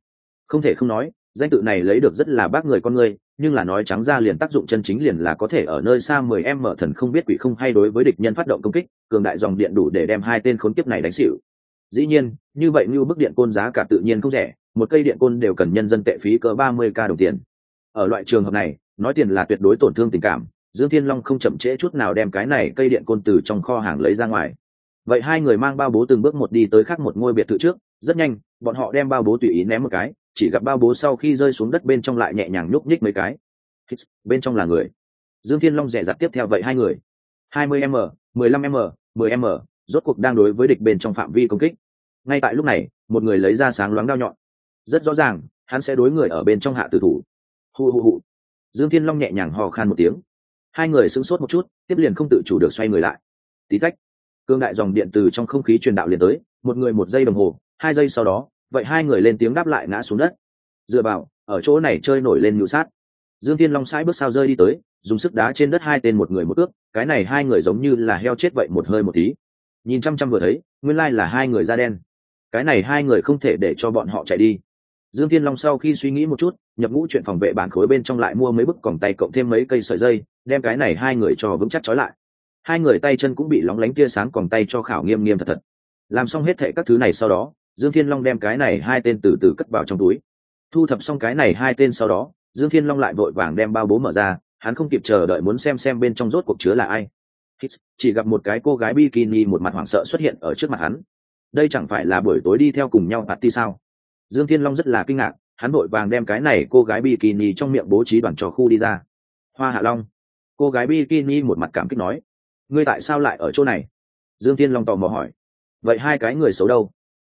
Không thể không nói danh tự này lấy được rất là bác người con người, nhưng là nói trắng ra liền tác dụng chân chính liền là có thể ở nơi xa mười em mở thần không biết quỷ không hay đối với địch nhân phát động công kích, cường đại dòng điện đủ để đem hai tên khốn kiếp này đánh xỉu. Dĩ nhiên, như vậy như bức điện côn giá cả tự nhiên không rẻ, một cây điện côn đều cần nhân dân tệ phí cỡ ba mươi k đồng tiền. Ở loại trường hợp này, nói tiền là tuyệt đối tổn thương tình cảm, dương thiên long không chậm trễ chút nào đem cái này cây điện côn từ trong kho hàng lấy ra ngoài. Vậy hai người mang bao bố từng bước một đi tới khác một ngôi biệt thự trước, rất nhanh, bọn họ đem bao bố tùy ý ném một cái chỉ gặp bao bố sau khi rơi xuống đất bên trong lại nhẹ nhàng nhúc nhích mấy cái. Hits, bên trong là người. Dương thiên long dẹ dặt tiếp theo vậy hai người. hai mươi m mười lăm m mười m rốt cuộc đang đối với địch bên trong phạm vi công kích. Ngay tại lúc này một người lấy ra sáng loáng đao nhọn. Rất rõ ràng hắn sẽ đối người ở bên trong hạ tử thủ. Hù hù hù dương thiên long nhẹ nhàng hò khan một tiếng. Hai người sững sốt một chút tiếp liền không tự chủ được xoay người lại. Tí tách cương đại dòng điện từ trong không khí truyền đạo liền tới một người một giây đồng hồ hai giây sau đó vậy hai người lên tiếng đáp lại ngã xuống đất. Dựa vào, ở chỗ này chơi nổi lên ngự sát. Dương thiên long sai bước sao rơi đi tới, dùng sức đá trên đất hai tên một người một ước, cái này hai người giống như là heo chết vậy một hơi một tí. Nhìn chăm chăm vừa thấy, nguyên lai là hai người da đen. Cái này hai người không thể để cho bọn họ chạy đi. Dương thiên long sau khi suy nghĩ một chút, nhập ngũ chuyện phòng vệ bản khối bên trong lại mua mấy bức còng tay cộng thêm mấy cây sợi dây, đem cái này hai người cho vững chắc trói lại. Hai người tay chân cũng bị lóng lánh tia sáng còng tay cho khảo nghiêm nghiêm thật thật. Làm xong hết thệ các thứ này sau đó dương thiên long đem cái này hai tên từ từ cất vào trong túi. Thu thập xong cái này hai tên sau đó, dương thiên long lại vội vàng đem bao bố mở ra, hắn không kịp chờ đợi muốn xem xem bên trong rốt cuộc chứa là ai. Chỉ gặp một cái cô gái bikini một mặt hoảng sợ xuất hiện ở trước mặt hắn. Đây chẳng phải là buổi tối đi theo cùng nhau party sao? Dương thiên long rất là kinh ngạc, hắn vội vàng đem cái này cô gái bikini trong miệng bố trí đoàn trò khu đi ra. Hoa hạ long. Cô gái bikini một mặt cảm kích nói, ngươi tại sao lại ở chỗ này? Dương thiên long tò mò hỏi. Vậy hai cái người xấu đâu?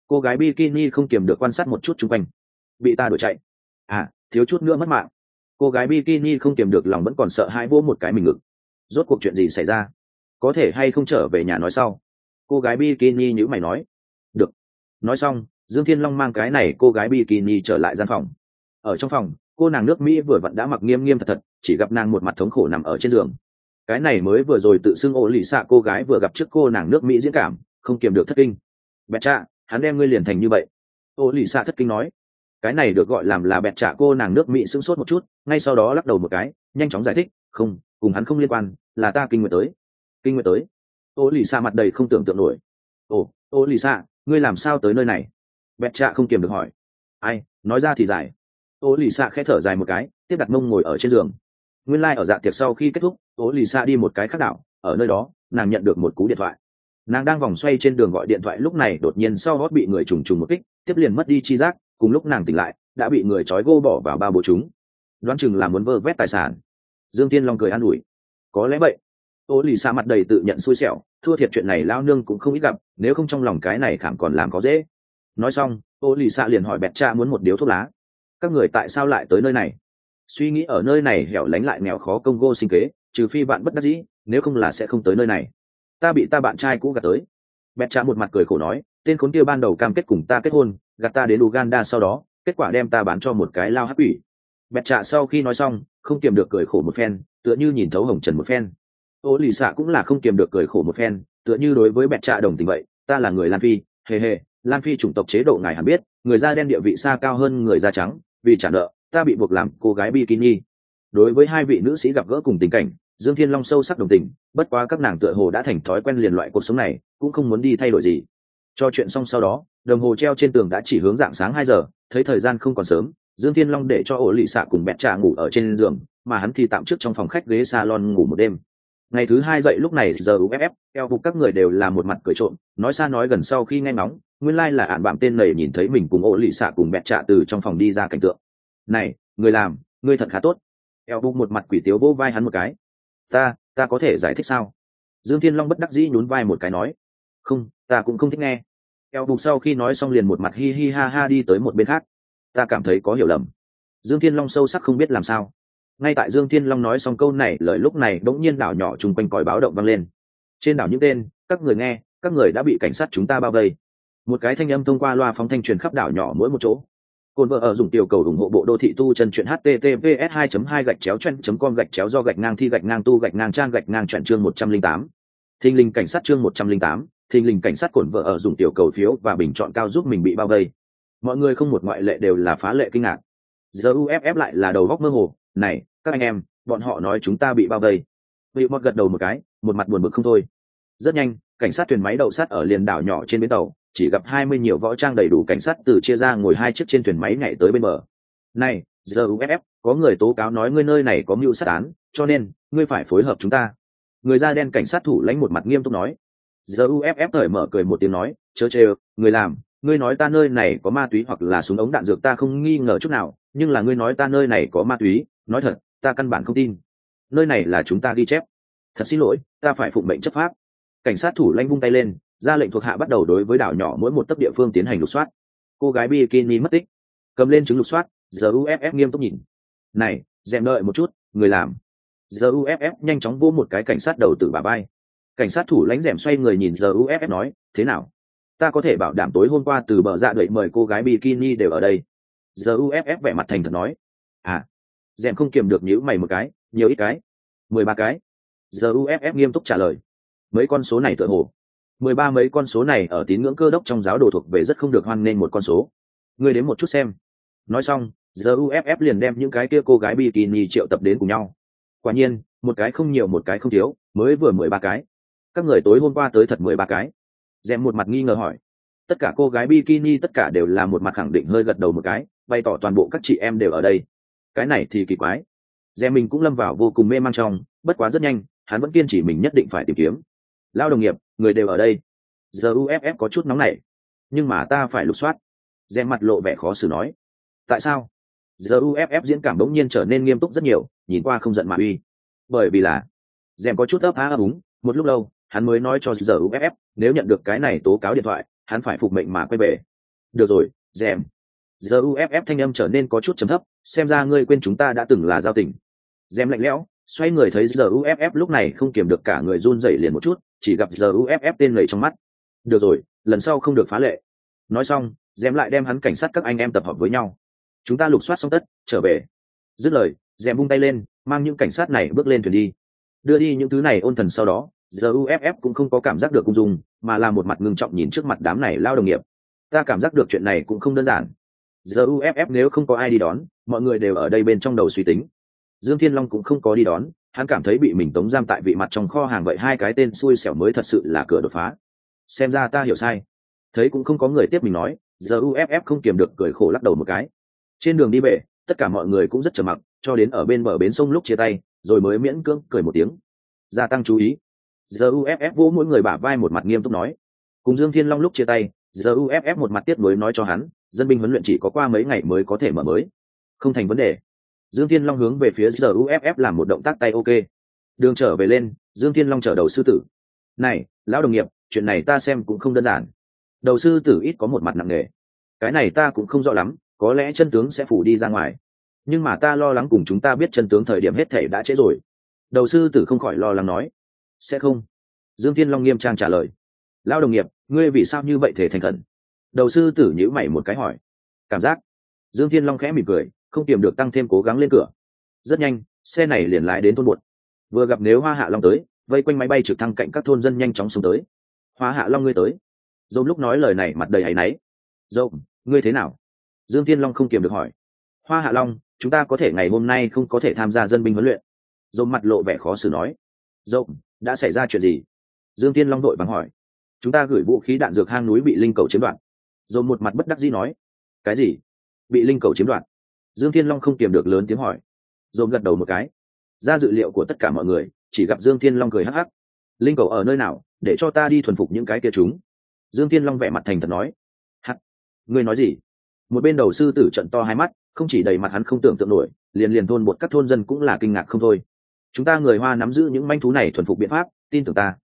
Cô gái bikini không kiềm được quan sát một chút chung quanh. Bị ta đuổi chạy. À thiếu chút nữa mất mạng. Cô gái bikini không kiềm được lòng vẫn còn sợ hai vỗ một cái mình ngực. Rốt cuộc chuyện gì xảy ra? Có thể hay không trở về nhà nói sau? Cô gái bikini nhữ mày nói. Được. Nói xong, dương thiên long mang cái này cô gái bikini trở lại gian phòng. Ở trong phòng, cô nàng nước mỹ vừa vặn đã mặc nghiêm nghiêm thật thật, chỉ gặp nàng một mặt thống khổ nằm ở trên giường. Cái này mới vừa rồi tự xưng ô lì xạ cô gái vừa gặp trước cô nàng nước mỹ diễn cảm, không kiềm được thất kinh. Bẹt trạ hắn đem ngươi liền thành như vậy. Ô lì xạ thất kinh nói, cái này được gọi làm là bẹt trả cô nàng nước mỹ sững sốt một chút, ngay sau đó lắc đầu một cái, nhanh chóng giải thích, không, cùng hắn không liên quan, là ta kinh nguyện tới. Kinh nguyện tới? Ô lì xạ mặt đầy không tưởng tượng nổi. Ồ, ô lì xạ ngươi làm sao tới nơi này? Bẹt trạ không kiềm được hỏi. Ai, nói ra thì giải. Ô lì xạ khẽ thở dài một cái, tiếp đặt mông ngồi ở trên giường. Nguyên lai、like、ở dạ tiệc sau khi kết thúc, ô lì xạ đi một cái khác đảo, ở nơi đó, nàng nhận được một cú điện thoại nàng đang vòng xoay trên đường gọi điện thoại, lúc này đột nhiên sau gót bị người trùng trùng một kích, tiếp liền mất đi chi giác, cùng lúc nàng tỉnh lại, đã bị người trói gô bỏ vào ba bố chúng. Đoán chừng là muốn vơ vét tài sản. Dương tiên long cười an ủi. Có lẽ vậy. Ô lì xa mặt đầy tự nhận xui xẻo, thua thiệt chuyện này lao nương cũng không ít gặp, nếu không trong lòng cái này khảm còn làm có dễ. Nói xong, ô lì xa liền hỏi bẹt cha muốn một điếu thuốc lá. Các người tại sao lại tới nơi này? Suy nghĩ ở nơi này hẻo lánh lại nghèo khó công gô sinh kế, trừ phi bạn bất đắc dĩ, nếu không là sẽ không tới nơi này ta bị ta bạn trai cũ gạt tới. Bẹt trả một mặt cười khổ nói, tên khốn kia ban đầu cam kết cùng ta kết hôn, gạt ta đến uganda sau đó, kết quả đem ta bán cho một cái lao hắc ủy bẹt trả sau khi nói xong, không kiềm được cười khổ một phen, tựa như nhìn thấu hồng trần một phen. Ô lì xạ cũng là không kiềm được cười khổ một phen, tựa như đối với bẹt trạ đồng tình vậy, ta là người lan phi, hề hề, lan phi chủng tộc chế độ ngài hẳn biết, người da đen địa vị xa cao hơn người da trắng, vì trả nợ, ta bị buộc làm cô gái bikini. Đối với hai vị nữ sĩ gặp gỡ cùng tình cảnh dương thiên long sâu sắc đồng tình, bất quá các nàng tựa hồ đã thành thói quen liền loại cuộc sống này, cũng không muốn đi thay đổi gì. Cho chuyện xong sau đó, đồng hồ treo trên tường đã chỉ hướng dạng sáng hai giờ, thấy thời gian không còn sớm, dương thiên long để cho ổ lì xạ cùng bẹt trà ngủ ở trên giường, mà hắn thì tạm trước trong phòng khách ghế salon ngủ một đêm. Ngày thứ hai dậy lúc này, giờ uff eo phục các người đều là một mặt cười trộm, nói xa nói gần sau khi nghe ngóng, nguyên lai、like、là ạn bạm tên này nhìn thấy mình cùng ổ lì xạ cùng bẹt trạ từ trong phòng đi ra cảnh tượng. Này, người làm, người thật khá tốt. Eo phục một mặt quỷ tiếu vô vai hắn một cái ta ta có thể giải thích sao? Dương thiên long bất đắc dĩ nhún vai một cái nói. Không, ta cũng không thích nghe. Eo bục sau khi nói xong liền một mặt hi hi ha ha đi tới một bên khác. Ta cảm thấy có hiểu lầm. Dương thiên long sâu sắc không biết làm sao. Ngay tại dương thiên long nói xong câu này, lời lúc này đ ỗ n g nhiên đảo nhỏ chung quanh còi báo động vang lên. Trên đảo những tên, các người nghe, các người đã bị cảnh sát chúng ta bao vây. Một cái thanh âm thông qua loa phóng thanh truyền khắp đảo nhỏ mỗi một chỗ. Côn vợ ở dùng tiểu cầu ủng hộ bộ đô thị tu chân truyện https 2 2 gạch chéo chen com gạch chéo do gạch ngang thi gạch ngang tu gạch ngang trang gạch ngang truyện chương 108. Thinh linh cảnh sát chương 108, Thinh Linh cảnh sát cổn vợ ở dùng tiểu cầu phiếu và bình chọn cao giúp mình bị bao vây. Mọi người không một ngoại lệ đều là phá lệ kinh ngạc. Giờ uff lại là đầu góc mơ hồ này các anh em bọn họ nói chúng ta bị bao vây. Vị một gật đầu một cái một mặt buồn bực không thôi. Rất nhanh cảnh sát thuyền máy đậu sát ở liền đảo nhỏ trên bến tàu chỉ gặp hai mươi nhiều võ trang đầy đủ cảnh sát từ chia ra ngồi hai chiếc trên thuyền máy nhảy tới bên bờ. Này, giờ uff có người tố cáo nói ngươi nơi này có mưu sát án, cho nên, ngươi phải phối hợp chúng ta. Người da đen cảnh sát thủ lãnh một mặt nghiêm túc nói. Giờ uff thời mở cười một tiếng nói, chớ chê, người làm, ngươi nói ta nơi này có ma túy hoặc là súng ống đạn dược ta không nghi ngờ chút nào, nhưng là ngươi nói ta nơi này có ma túy, nói thật, ta căn bản không tin. Nơi này là chúng ta ghi chép. Thật xin lỗi, ta phải phụng mệnh chấp pháp. Cảnh sát thủ lanh vung tay lên ra lệnh thuộc hạ bắt đầu đối với đảo nhỏ mỗi một tấc địa phương tiến hành lục soát. Cô gái bikini mất tích. Cầm lên chứng lục soát giờ uff nghiêm túc nhìn. Này dèm đợi một chút, người làm. Giờ uff nhanh chóng vô một cái cảnh sát đầu tử bà bay. Cảnh sát thủ lãnh dèm xoay người nhìn giờ uff nói, thế nào? Ta có thể bảo đảm tối hôm qua từ bờ dạ đợi mời cô gái bikini đều ở đây. Giờ uff vẻ mặt thành thật nói à dèm không kiềm được nhữ mày một cái, nhiều ít cái, mười ba cái. Giờ uff nghiêm túc trả lời, mấy con số này tựa hồ mười ba mấy con số này ở tín ngưỡng cơ đốc trong giáo đồ thuộc về rất không được hoan nghênh một con số. Ngươi đến một chút xem. Nói xong giờ uff liền đem những cái kia cô gái bikini triệu tập đến cùng nhau. Quả nhiên, một cái không nhiều một cái không thiếu, mới vừa mười ba cái. Các người tối hôm qua tới thật mười ba cái. Dèm một mặt nghi ngờ hỏi. Tất cả cô gái bikini tất cả đều là một mặt khẳng định hơi gật đầu một cái, bày tỏ toàn bộ các chị em đều ở đây. Cái này thì kỳ quái. Dèm mình cũng lâm vào vô cùng mê mang trong, bất quá rất nhanh, hắn vẫn kiên trì mình nhất định phải tìm kiếm lao đồng nghiệp, người đều ở đây. Giờ uff có chút nóng nảy, nhưng mà ta phải lục soát. Dèm mặt lộ vẻ khó xử nói. Tại sao? Giờ uff diễn cảm bỗng nhiên trở nên nghiêm túc rất nhiều, nhìn qua không giận mà uy. Bởi vì là dèm có chút ấp á ấp úng, một lúc lâu, hắn mới nói cho giờ uff nếu nhận được cái này tố cáo điện thoại, hắn phải phục mệnh mà quay về. Được rồi dèm giờ uff thanh âm trở nên có chút trầm thấp, xem ra ngươi quên chúng ta đã từng là giao tình. Dèm lạnh lẽo xoay người thấy giờ uff lúc này không kiềm được cả người run rẩy liền một chút, chỉ gặp giờ uff tên lầy trong mắt. Được rồi, lần sau không được phá lệ. Nói xong, dèm lại đem hắn cảnh sát các anh em tập hợp với nhau. Chúng ta lục soát xong tất, trở về. Dứt lời, dèm bung tay lên, mang những cảnh sát này bước lên thuyền đi. Đưa đi những thứ này ôn thần sau đó, giờ uff cũng không có cảm giác được cung dung, mà là một mặt ngưng trọng nhìn trước mặt đám này lao đồng nghiệp. Ta cảm giác được chuyện này cũng không đơn giản. Giờ uff nếu không có ai đi đón, mọi người đều ở đây bên trong đầu suy tính dương thiên long cũng không có đi đón hắn cảm thấy bị mình tống giam tại vị mặt trong kho hàng vậy hai cái tên xui xẻo mới thật sự là cửa đột phá. Xem ra ta hiểu sai. Thấy cũng không có người tiếp mình nói giờ uff không kiềm được cười khổ lắc đầu một cái. Trên đường đi về, tất cả mọi người cũng rất trầm mặc cho đến ở bên bờ bến sông lúc chia tay rồi mới miễn cưỡng cười một tiếng. Gia tăng chú ý. Giờ uff vỗ mỗi người bả vai một mặt nghiêm túc nói. Cùng dương thiên long lúc chia tay giờ uff một mặt tiếp nối nói cho hắn dân binh huấn luyện chỉ có qua mấy ngày mới có thể mở mới. Không thành vấn đề dương thiên long hướng về phía giờ uff làm một động tác tay ok. Đường trở về lên, dương thiên long chở đầu sư tử. Này, lão đồng nghiệp, chuyện này ta xem cũng không đơn giản. Đầu sư tử ít có một mặt nặng nề. Cái này ta cũng không rõ lắm, có lẽ chân tướng sẽ phủ đi ra ngoài. Nhưng mà ta lo lắng cùng chúng ta biết chân tướng thời điểm hết thể đã trễ rồi. Đầu sư tử không khỏi lo lắng nói. Sẽ không. Dương thiên long nghiêm trang trả lời. Lao đồng nghiệp, ngươi vì sao như vậy thể thành khẩn? Đầu sư tử nhữ mày một cái hỏi. Cảm giác. Dương thiên long khẽ mỉm cười không tìm được tăng thêm cố gắng lên cửa. Rất nhanh, xe này liền lái đến thôn bột vừa gặp nếu hoa hạ long tới, vây quanh máy bay trực thăng cạnh các thôn dân nhanh chóng xuống tới. Hoa hạ long ngươi tới. Dâu lúc nói lời này mặt đầy áy náy. Dâu, ngươi thế nào? Dương thiên long không kiềm được hỏi. Hoa hạ long, chúng ta có thể ngày hôm nay không có thể tham gia dân binh huấn luyện. Dâu mặt lộ vẻ khó xử nói. Dâu, đã xảy ra chuyện gì? Dương thiên long đội bằng hỏi. Chúng ta gửi vũ khí đạn dược hang núi bị linh cầu chiếm đoạt. Dâu một mặt bất đắc dĩ nói. Cái gì? Bị linh cầu chiếm đoạt dương thiên long không kiềm được lớn tiếng hỏi. Dâu gật đầu một cái. Ra dự liệu của tất cả mọi người, chỉ gặp dương thiên long cười hắc hắc. Linh cầu ở nơi nào, để cho ta đi thuần phục những cái kia chúng. Dương thiên long vẻ mặt thành thật nói. Hắc. Ngươi nói gì? Một bên đầu sư tử trận to hai mắt, không chỉ đầy mặt hắn không tưởng tượng nổi, liền liền thôn một các thôn dân cũng là kinh ngạc không thôi. Chúng ta người hoa nắm giữ những manh thú này thuần phục biện pháp, tin tưởng ta.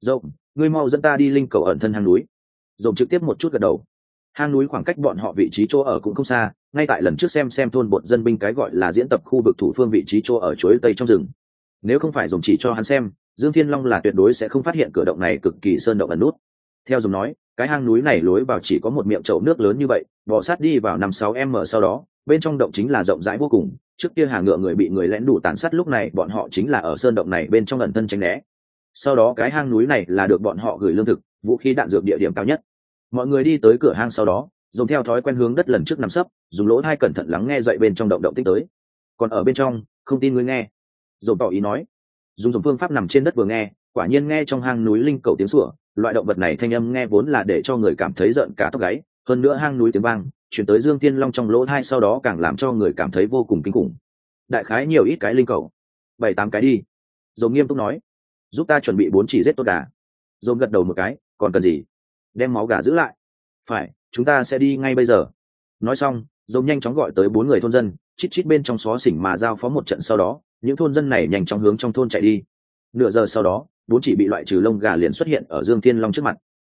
Rộng, ngươi mau dẫn ta đi linh cầu ẩn thân hang núi. Rộng trực tiếp một chút gật đầu. Hang núi khoảng cách bọn họ vị trí chỗ ở cũng không xa ngay tại lần trước xem xem thôn bột dân binh cái gọi là diễn tập khu vực thủ phương vị trí chỗ ở chuối tây trong rừng. Nếu không phải dùng chỉ cho hắn xem, dương thiên long là tuyệt đối sẽ không phát hiện cửa động này cực kỳ sơn động ẩn nút. Theo dùng nói, cái hang núi này lối vào chỉ có một miệng chậu nước lớn như vậy, bò sát đi vào năm sáu m sau đó, bên trong động chính là rộng rãi vô cùng, trước kia hàng ngựa người bị người lén đủ tàn sát lúc này, bọn họ chính là ở sơn động này bên trong ẩn thân tránh né. Sau đó cái hang núi này là được bọn họ gửi lương thực, vũ khí đạn dược địa điểm cao nhất. Mọi người đi tới cửa hang sau đó dùng theo thói quen hướng đất lần trước nằm sấp, dùng lỗ hai cẩn thận lắng nghe dậy bên trong động động tích tới. Còn ở bên trong, không tin ngươi nghe. Dồn tỏ ý nói. Dùng dùng phương pháp nằm trên đất vừa nghe, quả nhiên nghe trong hang núi linh cầu tiếng sủa, loại động vật này thanh âm nghe vốn là để cho người cảm thấy giận cả tóc gáy, hơn nữa hang núi tiếng vang, chuyển tới dương tiên long trong lỗ hai sau đó càng làm cho người cảm thấy vô cùng kinh khủng. Đại khái nhiều ít cái linh cầu. Bảy tám cái đi. Dồn nghiêm túc nói. Giúp ta chuẩn bị bốn chỉ rết tốt gà dồn gật đầu một cái, còn cần gì? Đem máu gà giữ lại. Phải chúng ta sẽ đi ngay bây giờ. Nói xong dồn nhanh chóng gọi tới bốn người thôn dân chít chít bên trong xó xỉnh mà giao phó một trận sau đó những thôn dân này nhanh chóng hướng trong thôn chạy đi. Nửa giờ sau đó bốn chỉ bị loại trừ lông gà liền xuất hiện ở dương thiên long trước mặt.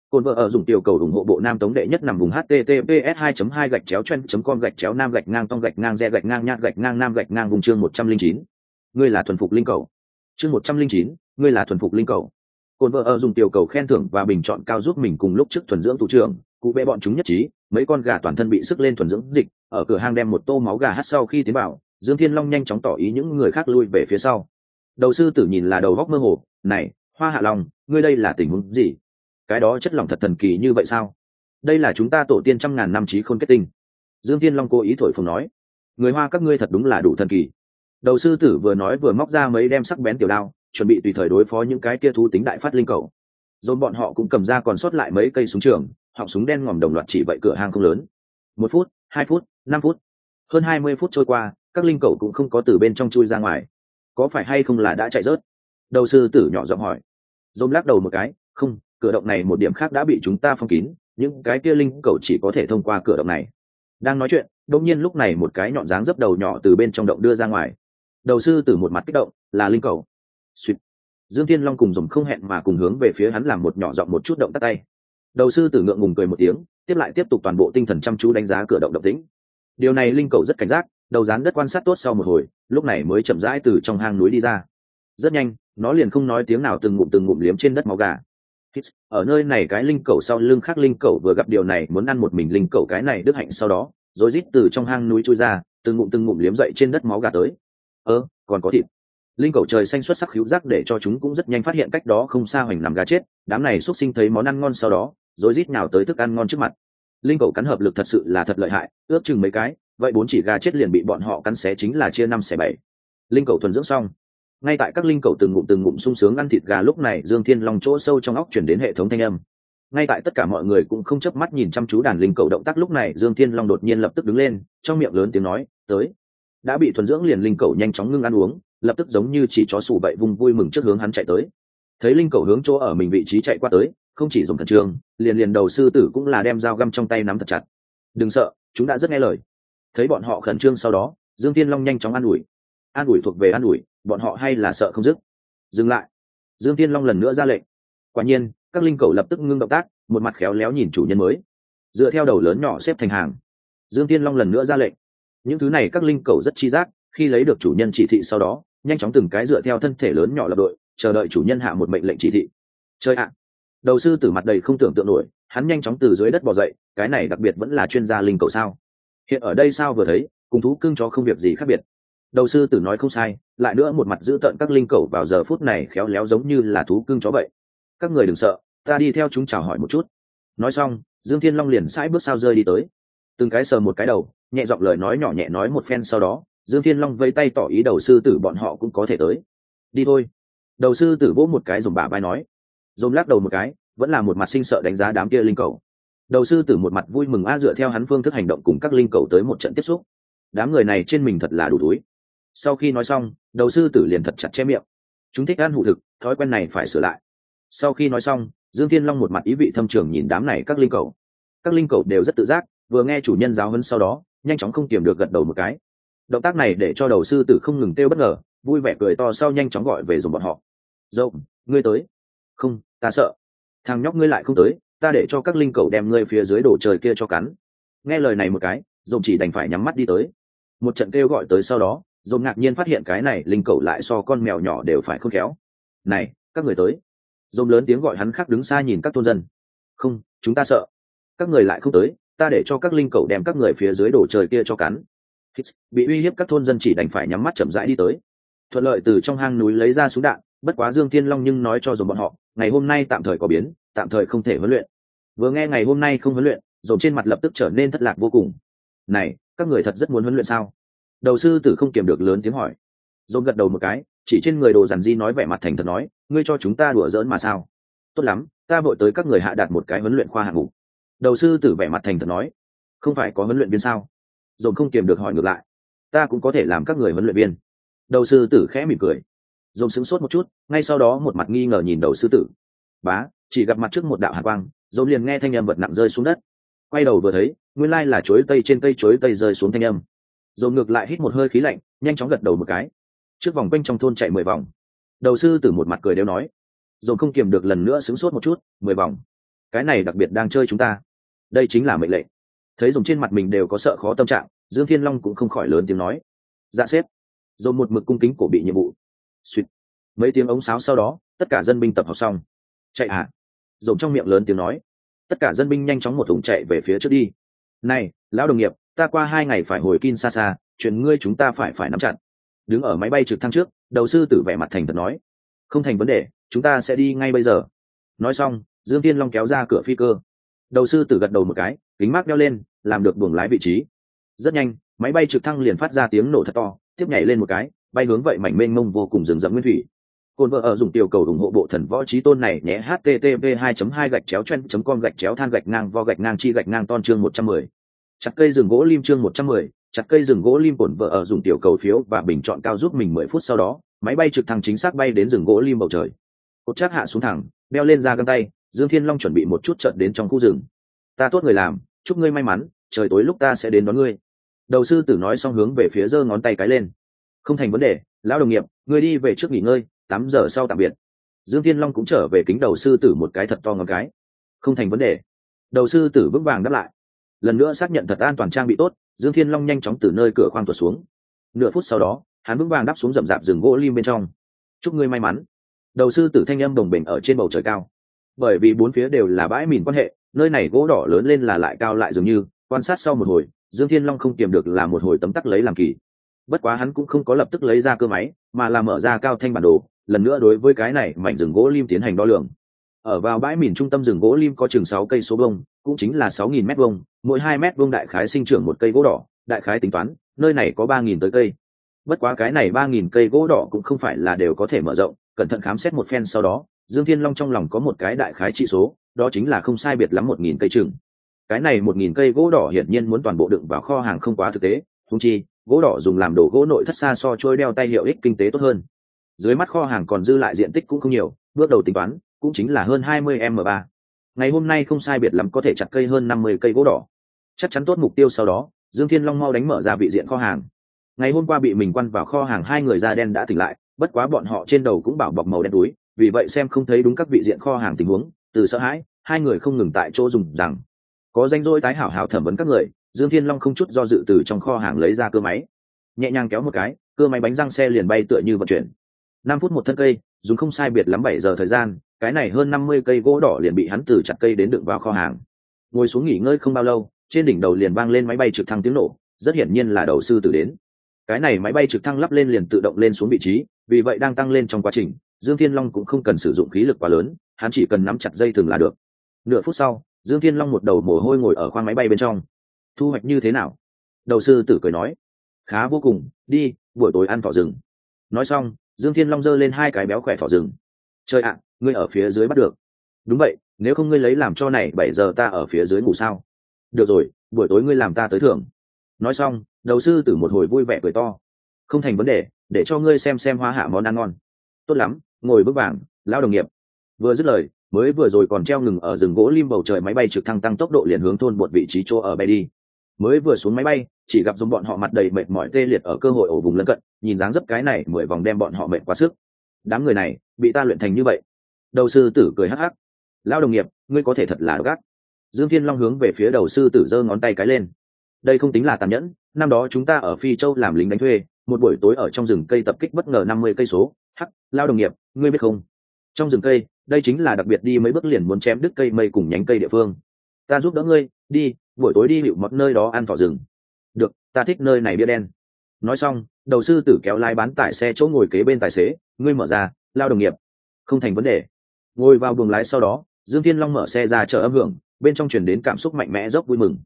Cồn vợ ở dùng tiểu cầu ủng hộ bộ nam tống đệ nhất nằm vùng https 2 2 gạch chéo chen com gạch chéo nam gạch ngang tông gạch ngang re gạch ngang nhạc gạch ngang nam gạch ngang vùng chương 109. ngươi là thuần phục linh cầu. Chương 109, ngươi là thuần phục linh cầu. Cồn vợ ở dùng tiểu cầu khen thưởng và bình chọn cao giúp mình cùng lúc trước thuần dưỡng thủ trưởng cụ bệ bọn chúng nhất trí, mấy con gà toàn thân bị sức lên thuần dưỡng dịch, ở cửa hang đem một tô máu gà hát sau khi tiến vào, dương thiên long nhanh chóng tỏ ý những người khác lui về phía sau. Đầu sư tử nhìn là đầu góc mơ hồ, này, hoa hạ long, ngươi đây là tình huống gì? Cái đó chất lỏng thật thần kỳ như vậy sao? Đây là chúng ta tổ tiên trăm ngàn năm trí khôn kết tinh. Dương thiên long cố ý thổi phồng nói, người hoa các ngươi thật đúng là đủ thần kỳ. Đầu sư tử vừa nói vừa móc ra mấy đem sắc bén tiểu đao, chuẩn bị tùy thời đối phó những cái kia thú tính đại phát linh cầu. Dồn bọn họ cũng cầm ra còn sót lại mấy cây súng trường họng súng đen ngòm đồng loạt chỉ vậy cửa hang không lớn. Một phút, hai phút, năm phút. Hơn hai mươi phút trôi qua, các linh cầu cũng không có từ bên trong chui ra ngoài. Có phải hay không là đã chạy rớt? Đầu sư tử nhỏ giọng hỏi. Dồn lắc đầu một cái, không, cửa động này một điểm khác đã bị chúng ta phong kín, những cái kia linh cầu chỉ có thể thông qua cửa động này. Đang nói chuyện đông nhiên lúc này một cái nhọn dáng dấp đầu nhỏ từ bên trong động đưa ra ngoài. Đầu sư tử một mặt kích động, là linh cầu. Suýt dương thiên long cùng dùng không hẹn mà cùng hướng về phía hắn làm một nhỏ giọng một chút động tắt tay đầu sư tử ngượng ngùng cười một tiếng, tiếp lại tiếp tục toàn bộ tinh thần chăm chú đánh giá cửa động động tĩnh. Điều này linh cầu rất cảnh giác, đầu rán đất quan sát tốt sau một hồi, lúc này mới chậm rãi từ trong hang núi đi ra. Rất nhanh, nó liền không nói tiếng nào từng ngụm từng ngụm liếm trên đất máu gà. Ở nơi này cái linh cầu sau lưng khác linh cầu vừa gặp điều này muốn ăn một mình linh cầu cái này đức hạnh sau đó, rồi rít từ trong hang núi trôi ra, từng ngụm từng ngụm liếm dậy trên đất máu gà tới. Ơ, còn có thịt. Linh cầu trời xanh xuất sắc hữu giác để cho chúng cũng rất nhanh phát hiện cách đó không xa hoành nằm gà chết, đám này xúc sinh thấy món ăn ngon sau đó rồi rít nào tới thức ăn ngon trước mặt. Linh cầu cắn hợp lực thật sự là thật lợi hại, ước chừng mấy cái, vậy bốn chỉ gà chết liền bị bọn họ cắn xé chính là chia năm xẻ bảy. Linh cầu thuần dưỡng xong. Ngay tại các linh cầu từng ngụm từng ngụm sung sướng ăn thịt gà lúc này, dương thiên long chỗ sâu trong óc chuyển đến hệ thống thanh âm. Ngay tại tất cả mọi người cũng không chớp mắt nhìn chăm chú đàn linh cầu động tác lúc này, dương thiên long đột nhiên lập tức đứng lên, trong miệng lớn tiếng nói, tới. Đã bị thuần dưỡng liền linh cầu nhanh chóng ngưng ăn uống, lập tức giống như chỉ chó sủ vậy vùng vui mừng trước hướng hắn chạy tới. Thấy linh cầu hướng chỗ ở mình vị trí chạy qua tới không chỉ dùng thần trường liền liền đầu sư tử cũng là đem dao găm trong tay nắm thật chặt. Đừng sợ, chúng đã rất nghe lời. Thấy bọn họ khẩn trương sau đó, dương tiên long nhanh chóng an ủi. An ủi thuộc về an ủi, bọn họ hay là sợ không dứt. Dừng lại. Dương tiên long lần nữa ra lệnh. Quả nhiên, các linh cầu lập tức ngưng động tác, một mặt khéo léo nhìn chủ nhân mới. Dựa theo đầu lớn nhỏ xếp thành hàng. Dương tiên long lần nữa ra lệnh. Những thứ này các linh cầu rất chi giác, khi lấy được chủ nhân chỉ thị sau đó, nhanh chóng từng cái dựa theo thân thể lớn nhỏ lập đội, chờ đợi chủ nhân hạ một mệnh lệnh chỉ thị. Chơi ạ đầu sư tử mặt đầy không tưởng tượng nổi, hắn nhanh chóng từ dưới đất bò dậy, cái này đặc biệt vẫn là chuyên gia linh cầu sao? Hiện ở đây sao vừa thấy, cùng thú cưng chó không việc gì khác biệt. Đầu sư tử nói không sai, lại nữa một mặt giữ tận các linh cầu vào giờ phút này khéo léo giống như là thú cưng chó vậy. Các người đừng sợ, ta đi theo chúng chào hỏi một chút. Nói xong, dương thiên long liền sãi bước sao rơi đi tới. Từng cái sờ một cái đầu, nhẹ giọng lời nói nhỏ nhẹ nói một phen sau đó, dương thiên long vây tay tỏ ý đầu sư tử bọn họ cũng có thể tới. Đi thôi. Đầu sư tử vỗ một cái dùng bà vai nói dồn lắc đầu một cái, vẫn là một mặt sinh sợ đánh giá đám kia linh cầu. Đầu sư tử một mặt vui mừng a dựa theo hắn phương thức hành động cùng các linh cầu tới một trận tiếp xúc. Đám người này trên mình thật là đủ túi. Sau khi nói xong, đầu sư tử liền thật chặt che miệng. Chúng thích ăn hụ thực, thói quen này phải sửa lại. Sau khi nói xong, dương thiên long một mặt ý vị thâm trường nhìn đám này các linh cầu. Các linh cầu đều rất tự giác, vừa nghe chủ nhân giáo hơn sau đó, nhanh chóng không kiềm được gật đầu một cái. Động tác này để cho đầu sư tử không ngừng têu bất ngờ, vui vẻ cười to sau nhanh chóng gọi về dùng bọn họ. Dậu ngươi tới không, ta sợ. Thằng nhóc ngươi lại không tới, ta để cho các linh cầu đem ngươi phía dưới đổ trời kia cho cắn. Nghe lời này một cái, dồn chỉ đành phải nhắm mắt đi tới. Một trận kêu gọi tới sau đó, dồn ngạc nhiên phát hiện cái này linh cầu lại so con mèo nhỏ đều phải khôn khéo. Này, các người tới. Dồn lớn tiếng gọi hắn khác đứng xa nhìn các thôn dân. Không, chúng ta sợ. Các người lại không tới, ta để cho các linh cầu đem các người phía dưới đổ trời kia cho cắn. Bị uy hiếp các thôn dân chỉ đành phải nhắm mắt chậm rãi đi tới. Thuận lợi từ trong hang núi lấy ra súng đạn, bất quá dương thiên long nhưng nói cho dồn bọn họ ngày hôm nay tạm thời có biến, tạm thời không thể huấn luyện. Vừa nghe ngày hôm nay không huấn luyện dồn trên mặt lập tức trở nên thất lạc vô cùng. Này, các người thật rất muốn huấn luyện sao? Đầu sư tử không kiềm được lớn tiếng hỏi. Dồn gật đầu một cái, chỉ trên người đồ giản di nói vẻ mặt thành thật nói, ngươi cho chúng ta đùa giỡn mà sao? Tốt lắm, ta vội tới các người hạ đạt một cái huấn luyện khoa hạng mục. Đầu sư tử vẻ mặt thành thật nói, không phải có huấn luyện viên sao? Dồn không kiềm được hỏi ngược lại, ta cũng có thể làm các người huấn luyện viên. Đầu sư tử khẽ mỉm cười dồn sững sốt một chút, ngay sau đó một mặt nghi ngờ nhìn đầu sư tử. Bá, chỉ gặp mặt trước một đạo hạ quang, dồn liền nghe thanh âm vật nặng rơi xuống đất. Quay đầu vừa thấy, nguyên lai là chuối tây trên cây chuối tây rơi xuống thanh âm. Dồn ngược lại hít một hơi khí lạnh, nhanh chóng gật đầu một cái. Trước vòng quanh trong thôn chạy mười vòng. Đầu sư tử một mặt cười đều nói, dồn không kiềm được lần nữa sướng sốt một chút, mười vòng. Cái này đặc biệt đang chơi chúng ta. Đây chính là mệnh lệnh. Thấy dồn trên mặt mình đều có sợ khó tâm trạng, dương thiên long cũng không khỏi lớn tiếng nói dạ xếp dồn một mực cung kính cổ bị nhiệm vụ suýt mấy tiếng ống sáo sau đó tất cả dân binh tập học xong chạy à dồn trong miệng lớn tiếng nói tất cả dân binh nhanh chóng một thùng chạy về phía trước đi này lão đồng nghiệp ta qua hai ngày phải hồi Kin Sasha chuyện ngươi chúng ta phải phải nắm chặt. Đứng ở máy bay trực thăng trước, đầu sư tử vẻ mặt thành thật nói, không thành vấn đề, chúng ta sẽ đi ngay bây giờ. Nói xong, Dương Tiên Long kéo ra cửa phi cơ. Đầu sư tử gật đầu một cái, kính mát đeo lên, làm được buồng lái vị trí. Rất nhanh, máy bay trực thăng liền phát ra tiếng nổ thật to, tiếp nhảy lên một cái, bay hướng vậy mảnh mênh mông vô cùng rừng rậm nguyên thủy. Côn vợ ở dùng tiểu cầu ủng hộ bộ thần võ trí tôn này, nhé, http 2 2 gạch chéo chen com gạch chéo than gạch ngang, vo gạch ngang, chi gạch ngang, ton chương 110 chặt cây rừng gỗ lim chương một trăm mười. Chặt cây rừng gỗ lim bổn vợ ở dùng tiểu cầu phiếu và bình chọn cao giúp mình mười phút sau đó, máy bay trực thăng chính xác bay đến rừng gỗ lim bầu trời. Cột chắc hạ xuống thẳng, đeo lên ra găng tay, dương thiên long chuẩn bị một chút trận đến trong khu rừng. Ta tốt người làm, chúc ngươi may mắn, trời tối lúc ta sẽ đến đón ngươi. Đầu sư tử nói xong hướng về phía giơ ngón tay cái lên không thành vấn đề, lão đồng nghiệp người đi về trước nghỉ ngơi, tám giờ sau tạm biệt. Dương thiên long cũng trở về kính đầu sư tử một cái thật to ngầm cái. Không thành vấn đề. Đầu sư tử vững vàng đáp lại. Lần nữa xác nhận thật an toàn trang bị tốt, dương thiên long nhanh chóng từ nơi cửa khoang tuột xuống. Nửa phút sau đó, hắn vững vàng đáp xuống rậm rạp rừng gỗ lim bên trong. Chúc ngươi may mắn. Đầu sư tử thanh âm đồng bình ở trên bầu trời cao. Bởi vì bốn phía đều là bãi mìn quan hệ, nơi này gỗ đỏ lớn lên là lại cao lại dường như, quan sát sau một hồi, dương thiên long không kiềm được là một hồi tấm tắc lấy làm kỳ bất quá hắn cũng không có lập tức lấy ra cơ máy, mà là mở ra cao thanh bản đồ, lần nữa đối với cái này mảnh rừng gỗ lim tiến hành đo lường. Ở vào bãi mìn trung tâm rừng gỗ lim có chừng sáu cây số bông cũng chính là sáu nghìn mét vông mỗi hai mét vông đại khái sinh trưởng một cây gỗ đỏ, đại khái tính toán, nơi này có ba nghìn tới cây. Bất quá cái này ba nghìn cây gỗ đỏ cũng không phải là đều có thể mở rộng, cẩn thận khám xét một phen sau đó, dương thiên long trong lòng có một cái đại khái trị số, đó chính là không sai biệt lắm một nghìn cây chừng. Cái này một nghìn cây gỗ đỏ hiển nhiên muốn toàn bộ đựng vào kho hàng không quá thực tế thúng chi gỗ đỏ dùng làm đồ gỗ nội thất xa so trôi đeo tay hiệu ích kinh tế tốt hơn. Dưới mắt kho hàng còn dư lại diện tích cũng không nhiều, bước đầu tính toán, cũng chính là hơn hai mươi m3. ngày hôm nay không sai biệt lắm có thể chặt cây hơn năm mươi cây gỗ đỏ. Chắc chắn tốt mục tiêu sau đó, dương thiên long mau đánh mở ra vị diện kho hàng. Ngày hôm qua bị mình quăn vào kho hàng hai người da đen đã tỉnh lại, bất quá bọn họ trên đầu cũng bảo bọc màu đen túi, vì vậy xem không thấy đúng các vị diện kho hàng tình huống, từ sợ hãi, hai người không ngừng tại chỗ dùng rằng, có danh rỗi tái hảo hảo thẩm vấn các người dương thiên long không chút do dự từ trong kho hàng lấy ra cơ máy. Nhẹ nhàng kéo một cái, cơ máy bánh răng xe liền bay tựa như vận chuyển. Năm phút một thân cây, dùng không sai biệt lắm bảy giờ thời gian, cái này hơn năm mươi cây gỗ đỏ liền bị hắn từ chặt cây đến đựng vào kho hàng. Ngồi xuống nghỉ ngơi không bao lâu, trên đỉnh đầu liền vang lên máy bay trực thăng tiếng nổ, rất hiển nhiên là đầu sư tử đến. Cái này máy bay trực thăng lắp lên liền tự động lên xuống vị trí, vì vậy đang tăng lên trong quá trình, dương thiên long cũng không cần sử dụng khí lực quá lớn, hắn chỉ cần nắm chặt dây thừng là được. Nửa phút sau, dương thiên long một đầu mồ hôi ngồi ở khoang máy bay bên trong thu hoạch như thế nào? Đầu sư tử cười nói, khá vô cùng, đi, buổi tối ăn thỏ rừng. Nói xong, dương thiên long giơ lên hai cái béo khỏe thỏ rừng. Trời ạ, ngươi ở phía dưới bắt được. Đúng vậy, nếu không ngươi lấy làm cho này, bảy giờ ta ở phía dưới ngủ sao? Được rồi, buổi tối ngươi làm ta tới thưởng. Nói xong, đầu sư tử một hồi vui vẻ cười to. Không thành vấn đề, để cho ngươi xem xem hoa hạ món ăn ngon. Tốt lắm, ngồi bước vàng lao đồng nghiệp. Vừa dứt lời, mới vừa rồi còn treo ngừng ở rừng gỗ lim bầu trời máy bay trực thăng tăng tốc độ liền hướng thôn một vị trí chỗ ở bay đi mới vừa xuống máy bay, chỉ gặp dùng bọn họ mặt đầy mệt mỏi tê liệt ở cơ hội ổ vùng lân cận, nhìn dáng dấp cái này mười vòng đem bọn họ mệt quá sức. Đám người này, bị ta luyện thành như vậy. Đầu sư tử cười hắc hắc. Lao đồng nghiệp, ngươi có thể thật là gắt dương thiên long hướng về phía đầu sư tử giơ ngón tay cái lên. Đây không tính là tàn nhẫn, năm đó chúng ta ở phi châu làm lính đánh thuê, một buổi tối ở trong rừng cây tập kích bất ngờ năm mươi cây số. Hắc lao đồng nghiệp, ngươi biết không? Trong rừng cây, đây chính là đặc biệt đi mấy bước liền muốn chém đứt cây mây cùng nhánh cây địa phương. Ta giúp đỡ ngươi, đi buổi tối đi hiệu một nơi đó ăn thỏ rừng. Được, ta thích nơi này bia đen. Nói xong, đầu sư tử kéo lái bán tải xe chỗ ngồi kế bên tài xế, ngươi mở ra, lao đồng nghiệp. Không thành vấn đề. Ngồi vào buồng lái sau đó, dương thiên long mở xe ra chở âm hưởng, bên trong truyền đến cảm xúc mạnh mẽ dốc vui mừng.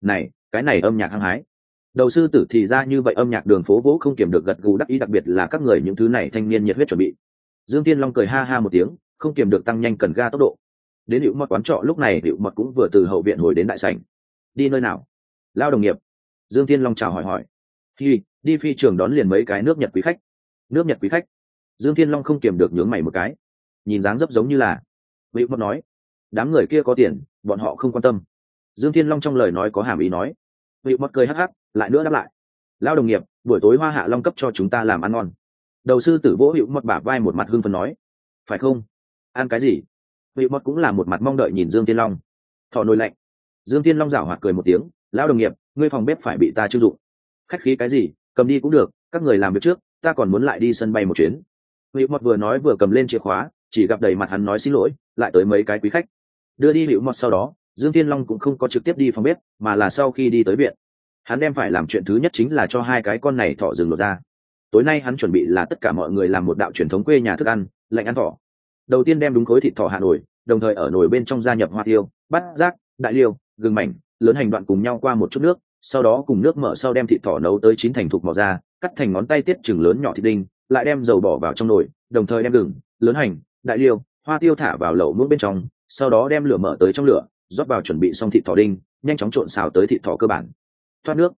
Này, cái này âm nhạc hăng hái. Đầu sư tử thì ra như vậy âm nhạc đường phố vỗ không kiểm được gật gù đắc ý, đặc biệt là các người những thứ này thanh niên nhiệt huyết chuẩn bị. Dương thiên long cười ha ha một tiếng, không kiểm được tăng nhanh cần ga tốc độ. Đến hiệu mật quán trọ lúc này, hiệu mật cũng vừa từ hậu viện hồi đến đại sảnh đi nơi nào? Lao đồng nghiệp. Dương thiên long chào hỏi hỏi. Khi đi phi trường đón liền mấy cái nước nhật quý khách. Nước nhật quý khách. Dương thiên long không kiềm được nhướng mày một cái. Nhìn dáng dấp giống như là vị mất nói, đám người kia có tiền, bọn họ không quan tâm. Dương thiên long trong lời nói có hàm ý nói. Vị mất cười hắc hắc, lại nữa đáp lại, lao đồng nghiệp, buổi tối hoa hạ long cấp cho chúng ta làm ăn ngon. Đầu sư tử vỗ hữu mật bả vai một mặt hưng phần nói, phải không? Ăn cái gì? Hữu mật cũng là một mặt mong đợi nhìn dương tiên long. Thọ nồi lạnh dương tiên long rảo hoạt cười một tiếng, lão đồng nghiệp, ngươi phòng bếp phải bị ta chưng dụng. Khách khí cái gì, cầm đi cũng được, các người làm việc trước, ta còn muốn lại đi sân bay một chuyến. Hữu mọt vừa nói vừa cầm lên chìa khóa, chỉ gặp đầy mặt hắn nói xin lỗi, lại tới mấy cái quý khách. Đưa đi hữu mọt sau đó, dương tiên long cũng không có trực tiếp đi phòng bếp, mà là sau khi đi tới viện. Hắn đem phải làm chuyện thứ nhất chính là cho hai cái con này thọ rừng lột ra. Tối nay hắn chuẩn bị là tất cả mọi người làm một đạo truyền thống quê nhà thức ăn, lạnh ăn thỏ. Đầu tiên đem đúng khối thịt thỏ hạ nổi đồng thời ở nồi bên trong gia nhập hoa tiêu bắt rác đại liêu gừng mảnh, lớn hành đoạn cùng nhau qua một chút nước, sau đó cùng nước mở sau đem thịt thỏ nấu tới chín thành thục màu ra, cắt thành ngón tay tiết chừng lớn nhỏ thịt đinh, lại đem dầu bỏ vào trong nồi, đồng thời đem gừng, lớn hành, đại liêu, hoa tiêu thả vào lẩu muỗng bên trong, sau đó đem lửa mở tới trong lửa, rót vào chuẩn bị xong thịt thỏ đinh, nhanh chóng trộn xào tới thịt thỏ cơ bản. Thoát nước.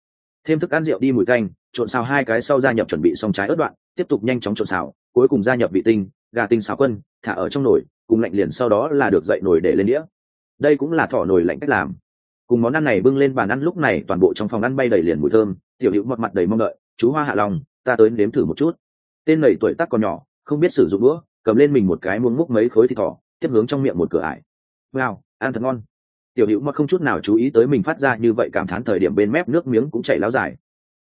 Thêm thức ăn rượu đi mùi canh, trộn xào hai cái sau gia nhập chuẩn bị xong trái ớt đoạn, tiếp tục nhanh chóng trộn xào, cuối cùng gia nhập vị tinh, gà tinh xào quân, thả ở trong nồi, cùng lạnh liền sau đó là được dậy nồi để lên đĩa đây cũng là thỏ nồi lạnh cách làm. Cùng món ăn này bưng lên bàn ăn lúc này, toàn bộ trong phòng ăn bay đầy liền mùi thơm, tiểu hữu một mặt đầy mong đợi, chú hoa hạ lòng ta tới nếm thử một chút. Tên nầy tuổi tác còn nhỏ, không biết sử dụng đũa, cầm lên mình một cái muông múc mấy khối thịt thỏ, tiếp hướng trong miệng một cửa ải. Wow, ăn thật ngon. Tiểu hữu mà không chút nào chú ý tới mình phát ra như vậy cảm thán thời điểm bên mép nước miếng cũng chảy láo dài.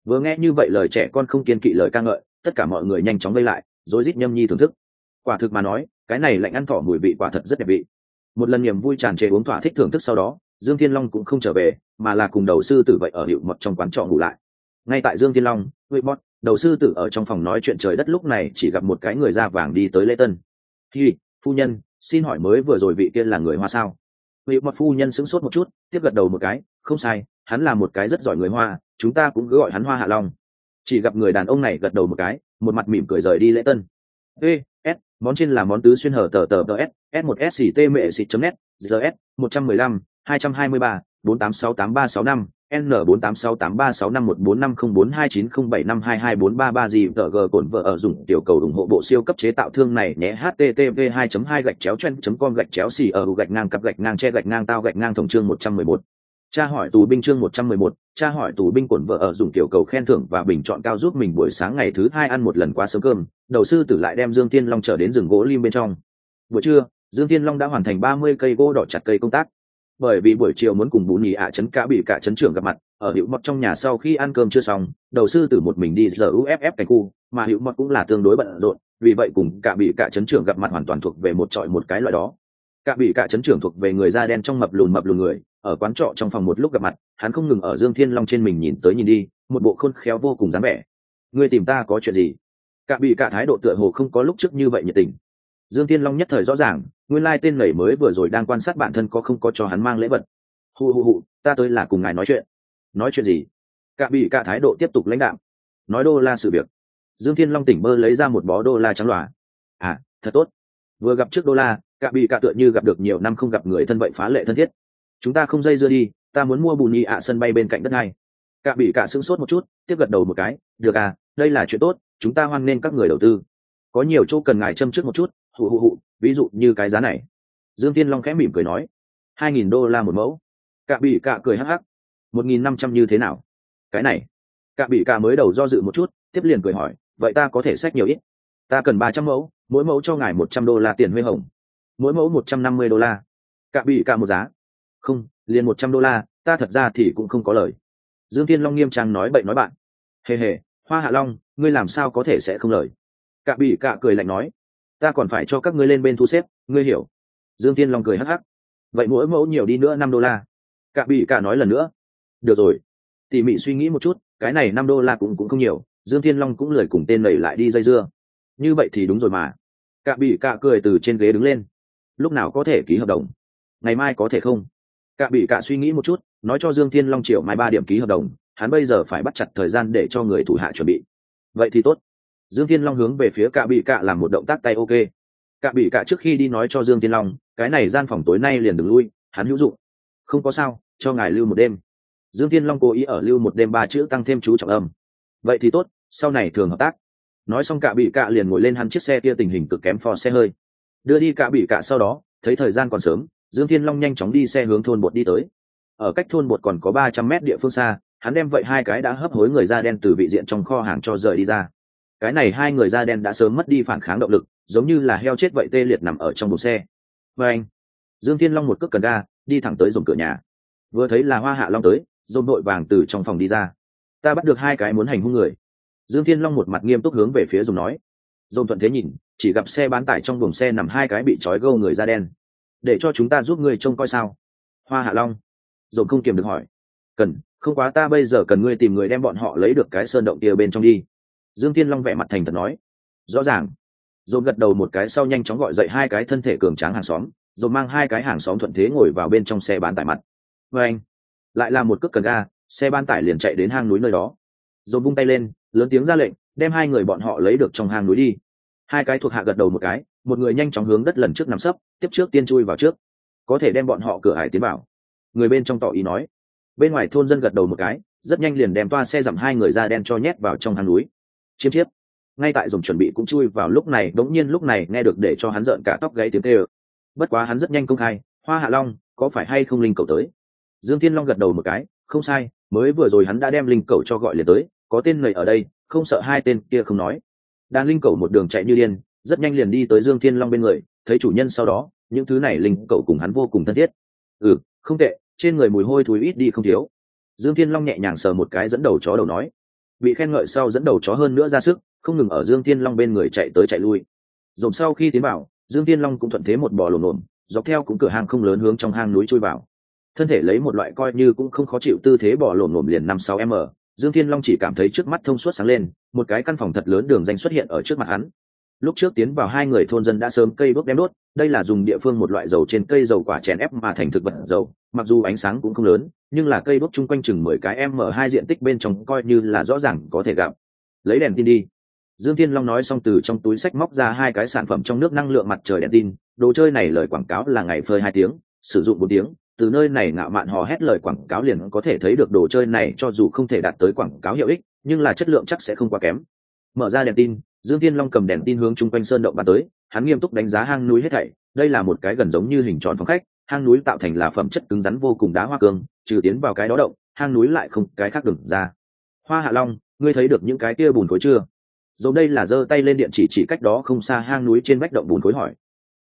Vừa nghe như vậy lời trẻ con không kiên kỵ lời ca ngợi, tất cả mọi người nhanh chóng vây lại rồi rít nhâm nhi thưởng thức. Quả thực mà nói, cái này lạnh ăn thỏ mùi vị quả thật rất đẹp vị một lần niềm vui tràn trề uống thỏa thích thưởng thức sau đó, dương thiên long cũng không trở về, mà là cùng đầu sư tử vậy ở hiệu mật trong quán trọ ngủ lại. Ngay tại dương thiên long huệ bót đầu sư tử ở trong phòng nói chuyện trời đất lúc này chỉ gặp một cái người da vàng đi tới lễ tân. Hi, phu nhân, xin hỏi mới vừa rồi vị kia là người hoa sao? Huệ bót phu nhân sững sốt một chút, tiếp gật đầu một cái, không sai, hắn là một cái rất giỏi người hoa, chúng ta cũng cứ gọi hắn hoa hạ long. Chỉ gặp người đàn ông này gật đầu một cái, một mặt mỉm cười rời đi lễ tân. Ê s món trên là món tứ xuyên hở tờ tờ ts s một s t mệ xịt net gs một trăm mười lăm, hai trăm hai mươi ba, bốn tám sáu tám ba sáu năm, n bốn tám sáu tám ba sáu năm một bốn năm không bốn hai chín không bảy năm hai hai bốn ba ba gì tờ g cổn vợ ở dùng tiểu cầu ủng hộ bộ siêu cấp chế tạo thương này, nhé http 2 2 gạch chéo chen com gạch chéo xì ở gạch ngang cặp gạch ngang che gạch ngang tao gạch ngang thổng chương một trăm mười một cha hỏi tù binh chương một trăm mười một, cha hỏi tù binh cuộn vợ ở dùng kiểu cầu khen thưởng và bình chọn cao giúp mình buổi sáng ngày thứ hai ăn một lần qua sớm cơm, đầu sư tử lại đem dương tiên long trở đến rừng gỗ lim bên trong. Buổi trưa, dương tiên long đã hoàn thành ba mươi cây gỗ đỏ chặt cây công tác. Bởi vì buổi chiều muốn cùng bún nhì ạ chấn cả bị cả chấn trưởng gặp mặt, ở hiệu mật trong nhà sau khi ăn cơm chưa xong, đầu sư tử một mình đi giờ uff cảnh khu, mà hiệu mật cũng là tương đối bận rộn, vì vậy cùng cả bị cả chấn trưởng gặp mặt hoàn toàn thuộc về một trọi một cái loại đó. Cả bị cả chấn trưởng thuộc về người da đen trong mập lùn mập lùn người ở quán trọ trong phòng một lúc gặp mặt, hắn không ngừng ở dương thiên long trên mình nhìn tới nhìn đi, một bộ khôn khéo vô cùng dáng vẻ. Người tìm ta có chuyện gì? Cả bị cả thái độ tựa hồ không có lúc trước như vậy nhiệt tình. Dương thiên long nhất thời rõ ràng, nguyên lai tên nảy mới vừa rồi đang quan sát bản thân có không có cho hắn mang lễ vật. Hù hù hù, ta tới là cùng ngài nói chuyện. Nói chuyện gì? Cả bị cả thái độ tiếp tục lãnh đạm. Nói đô la sự việc. Dương thiên long tỉnh mơ lấy ra một bó đô la trắng loà. À thật tốt. Vừa gặp trước đô la, cả bị cả tựa như gặp được nhiều năm không gặp người thân vậy phá lệ thân thiết chúng ta không dây dưa đi, ta muốn mua bù nhị ạ sân bay bên cạnh đất này cả bị cả sững sốt một chút, tiếp gật đầu một cái, được à đây là chuyện tốt, chúng ta hoan nên các người đầu tư. Có nhiều chỗ cần ngài châm trước một chút, hụ hụ hụ, ví dụ như cái giá này. Dương tiên long khẽ mỉm cười nói, hai nghìn đô la một mẫu. Cả bị cả cười hắc hắc, một nghìn năm trăm như thế nào? Cái này. Cả bị cả mới đầu do dự một chút, tiếp liền cười hỏi, vậy ta có thể xét nhiều ít? Ta cần ba trăm mẫu, mỗi mẫu cho ngài một trăm đô la tiền huê hồng. Mỗi mẫu một trăm năm mươi đô la. Cạ bị cả một giá không, liền một trăm đô la, ta thật ra thì cũng không có lời. Dương thiên long nghiêm trang nói bậy nói bạn. Hề hề, hoa hạ long, ngươi làm sao có thể sẽ không lời? Cạ bị cạ cười lạnh nói. Ta còn phải cho các ngươi lên bên thu xếp, ngươi hiểu. Dương thiên long cười hắc hắc. Vậy mỗi mẫu nhiều đi nữa năm đô la. Cạ bị cạ nói lần nữa. Được rồi. Tỉ mỉ suy nghĩ một chút, cái này năm đô la cũng cũng không nhiều. Dương thiên long cũng lời cùng tên lầy lại đi dây dưa. Như vậy thì đúng rồi mà. Cạ bị cạ cười từ trên ghế đứng lên. Lúc nào có thể ký hợp đồng? Ngày mai có thể không? Cạ bị cạ suy nghĩ một chút, nói cho dương thiên long triệu mai ba điểm ký hợp đồng, hắn bây giờ phải bắt chặt thời gian để cho người thủ hạ chuẩn bị. Vậy thì tốt. Dương thiên long hướng về phía cạ bị cạ làm một động tác tay ok. Cạ bị cạ trước khi đi nói cho dương thiên long, cái này gian phòng tối nay liền đừng lui, hắn hữu dụng. Không có sao, cho ngài lưu một đêm. Dương thiên long cố ý ở lưu một đêm ba chữ tăng thêm chú trọng âm. Vậy thì tốt, sau này thường hợp tác. Nói xong cạ bị cạ liền ngồi lên hắn chiếc xe kia tình hình cực kém phò xe hơi. Đưa đi cạ bị cạ sau đó, thấy thời gian còn sớm dương thiên long nhanh chóng đi xe hướng thôn bột đi tới. Ở cách thôn bột còn có ba trăm mét địa phương xa, hắn đem vậy hai cái đã hấp hối người da đen từ vị diện trong kho hàng cho rời đi ra. Cái này hai người da đen đã sớm mất đi phản kháng động lực, giống như là heo chết vậy tê liệt nằm ở trong bụng xe. Và anh, dương thiên long một cước cần ga, đi thẳng tới dùng cửa nhà. Vừa thấy là hoa hạ long tới, dồn nội vàng từ trong phòng đi ra. Ta bắt được hai cái muốn hành hung người. Dương thiên long một mặt nghiêm túc hướng về phía dùng nói. Dồn thuận thế nhìn, chỉ gặp xe bán tải trong buồng xe nằm hai cái bị trói gâu người da đen để cho chúng ta giúp ngươi trông coi sao? Hoa hạ long, dồn không kiềm được hỏi. Cần, không quá, ta bây giờ cần ngươi tìm người đem bọn họ lấy được cái sơn động kia bên trong đi. Dương thiên long vẻ mặt thành thật nói. Rõ ràng. Dồn gật đầu một cái sau nhanh chóng gọi dậy hai cái thân thể cường tráng hàng xóm rồi mang hai cái hàng xóm thuận thế ngồi vào bên trong xe bán tải mặt. Vê anh, lại là một cước cần ga, xe bán tải liền chạy đến hang núi nơi đó. Rồi bung tay lên, lớn tiếng ra lệnh, đem hai người bọn họ lấy được trong hang núi đi hai cái thuộc hạ gật đầu một cái, một người nhanh chóng hướng đất lần trước nằm sấp, tiếp trước tiên chui vào trước. Có thể đem bọn họ cửa hải tiến vào. Người bên trong tỏ ý nói. Bên ngoài thôn dân gật đầu một cái, rất nhanh liền đem toa xe dặm hai người da đen cho nhét vào trong hang núi. Chiêm chiếp. Ngay tại dùng chuẩn bị cũng chui vào lúc này, đống nhiên lúc này nghe được để cho hắn rợn cả tóc gáy tiếng tê ơ bất quá hắn rất nhanh công khai, hoa hạ long, có phải hay không linh cầu tới? Dương thiên long gật đầu một cái, không sai, mới vừa rồi hắn đã đem linh cầu cho gọi liền tới, có tên này ở đây, không sợ hai tên kia không nói đàn linh cầu một đường chạy như điên, rất nhanh liền đi tới dương thiên long bên người, thấy chủ nhân sau đó, những thứ này linh cầu cùng hắn vô cùng thân thiết. Ừ không tệ, trên người mùi hôi thối ít đi không thiếu. Dương thiên long nhẹ nhàng sờ một cái dẫn đầu chó đầu nói. Bị khen ngợi sau dẫn đầu chó hơn nữa ra sức, không ngừng ở dương thiên long bên người chạy tới chạy lui. Dồn sau khi tiến vào, dương thiên long cũng thuận thế một bò lồm lồm dọc theo cũng cửa hàng không lớn hướng trong hang núi chui vào. Thân thể lấy một loại coi như cũng không khó chịu tư thế bò lồm lồm liền năm sáu m dương thiên long chỉ cảm thấy trước mắt thông suốt sáng lên, một cái căn phòng thật lớn đường danh xuất hiện ở trước mặt hắn. Lúc trước tiến vào hai người thôn dân đã sớm cây đốt đem đốt, đây là dùng địa phương một loại dầu trên cây dầu quả chèn ép mà thành thực vật dầu, mặc dù ánh sáng cũng không lớn, nhưng là cây đốt chung quanh chừng mười cái m hai diện tích bên trong coi như là rõ ràng có thể gặp. Lấy đèn tin đi. Dương thiên long nói xong từ trong túi sách móc ra hai cái sản phẩm trong nước năng lượng mặt trời đèn tin, đồ chơi này lời quảng cáo là ngày phơi hai tiếng, sử dụng bốn tiếng từ nơi này ngạo mạn hò hét lời quảng cáo liền có thể thấy được đồ chơi này cho dù không thể đạt tới quảng cáo hiệu ích, nhưng là chất lượng chắc sẽ không quá kém. Mở ra đèn tin, dương thiên long cầm đèn tin hướng chung quanh sơn động bắn tới, hắn nghiêm túc đánh giá hang núi hết thảy, đây là một cái gần giống như hình tròn phòng khách, hang núi tạo thành là phẩm chất cứng rắn vô cùng đá hoa cương, trừ tiến vào cái đó động, hang núi lại không cái khác đừng ra. Hoa hạ long, ngươi thấy được những cái kia bùn khối chưa? Dẫu đây là giơ tay lên điện chỉ chỉ cách đó không xa hang núi trên vách động bùn khối hỏi.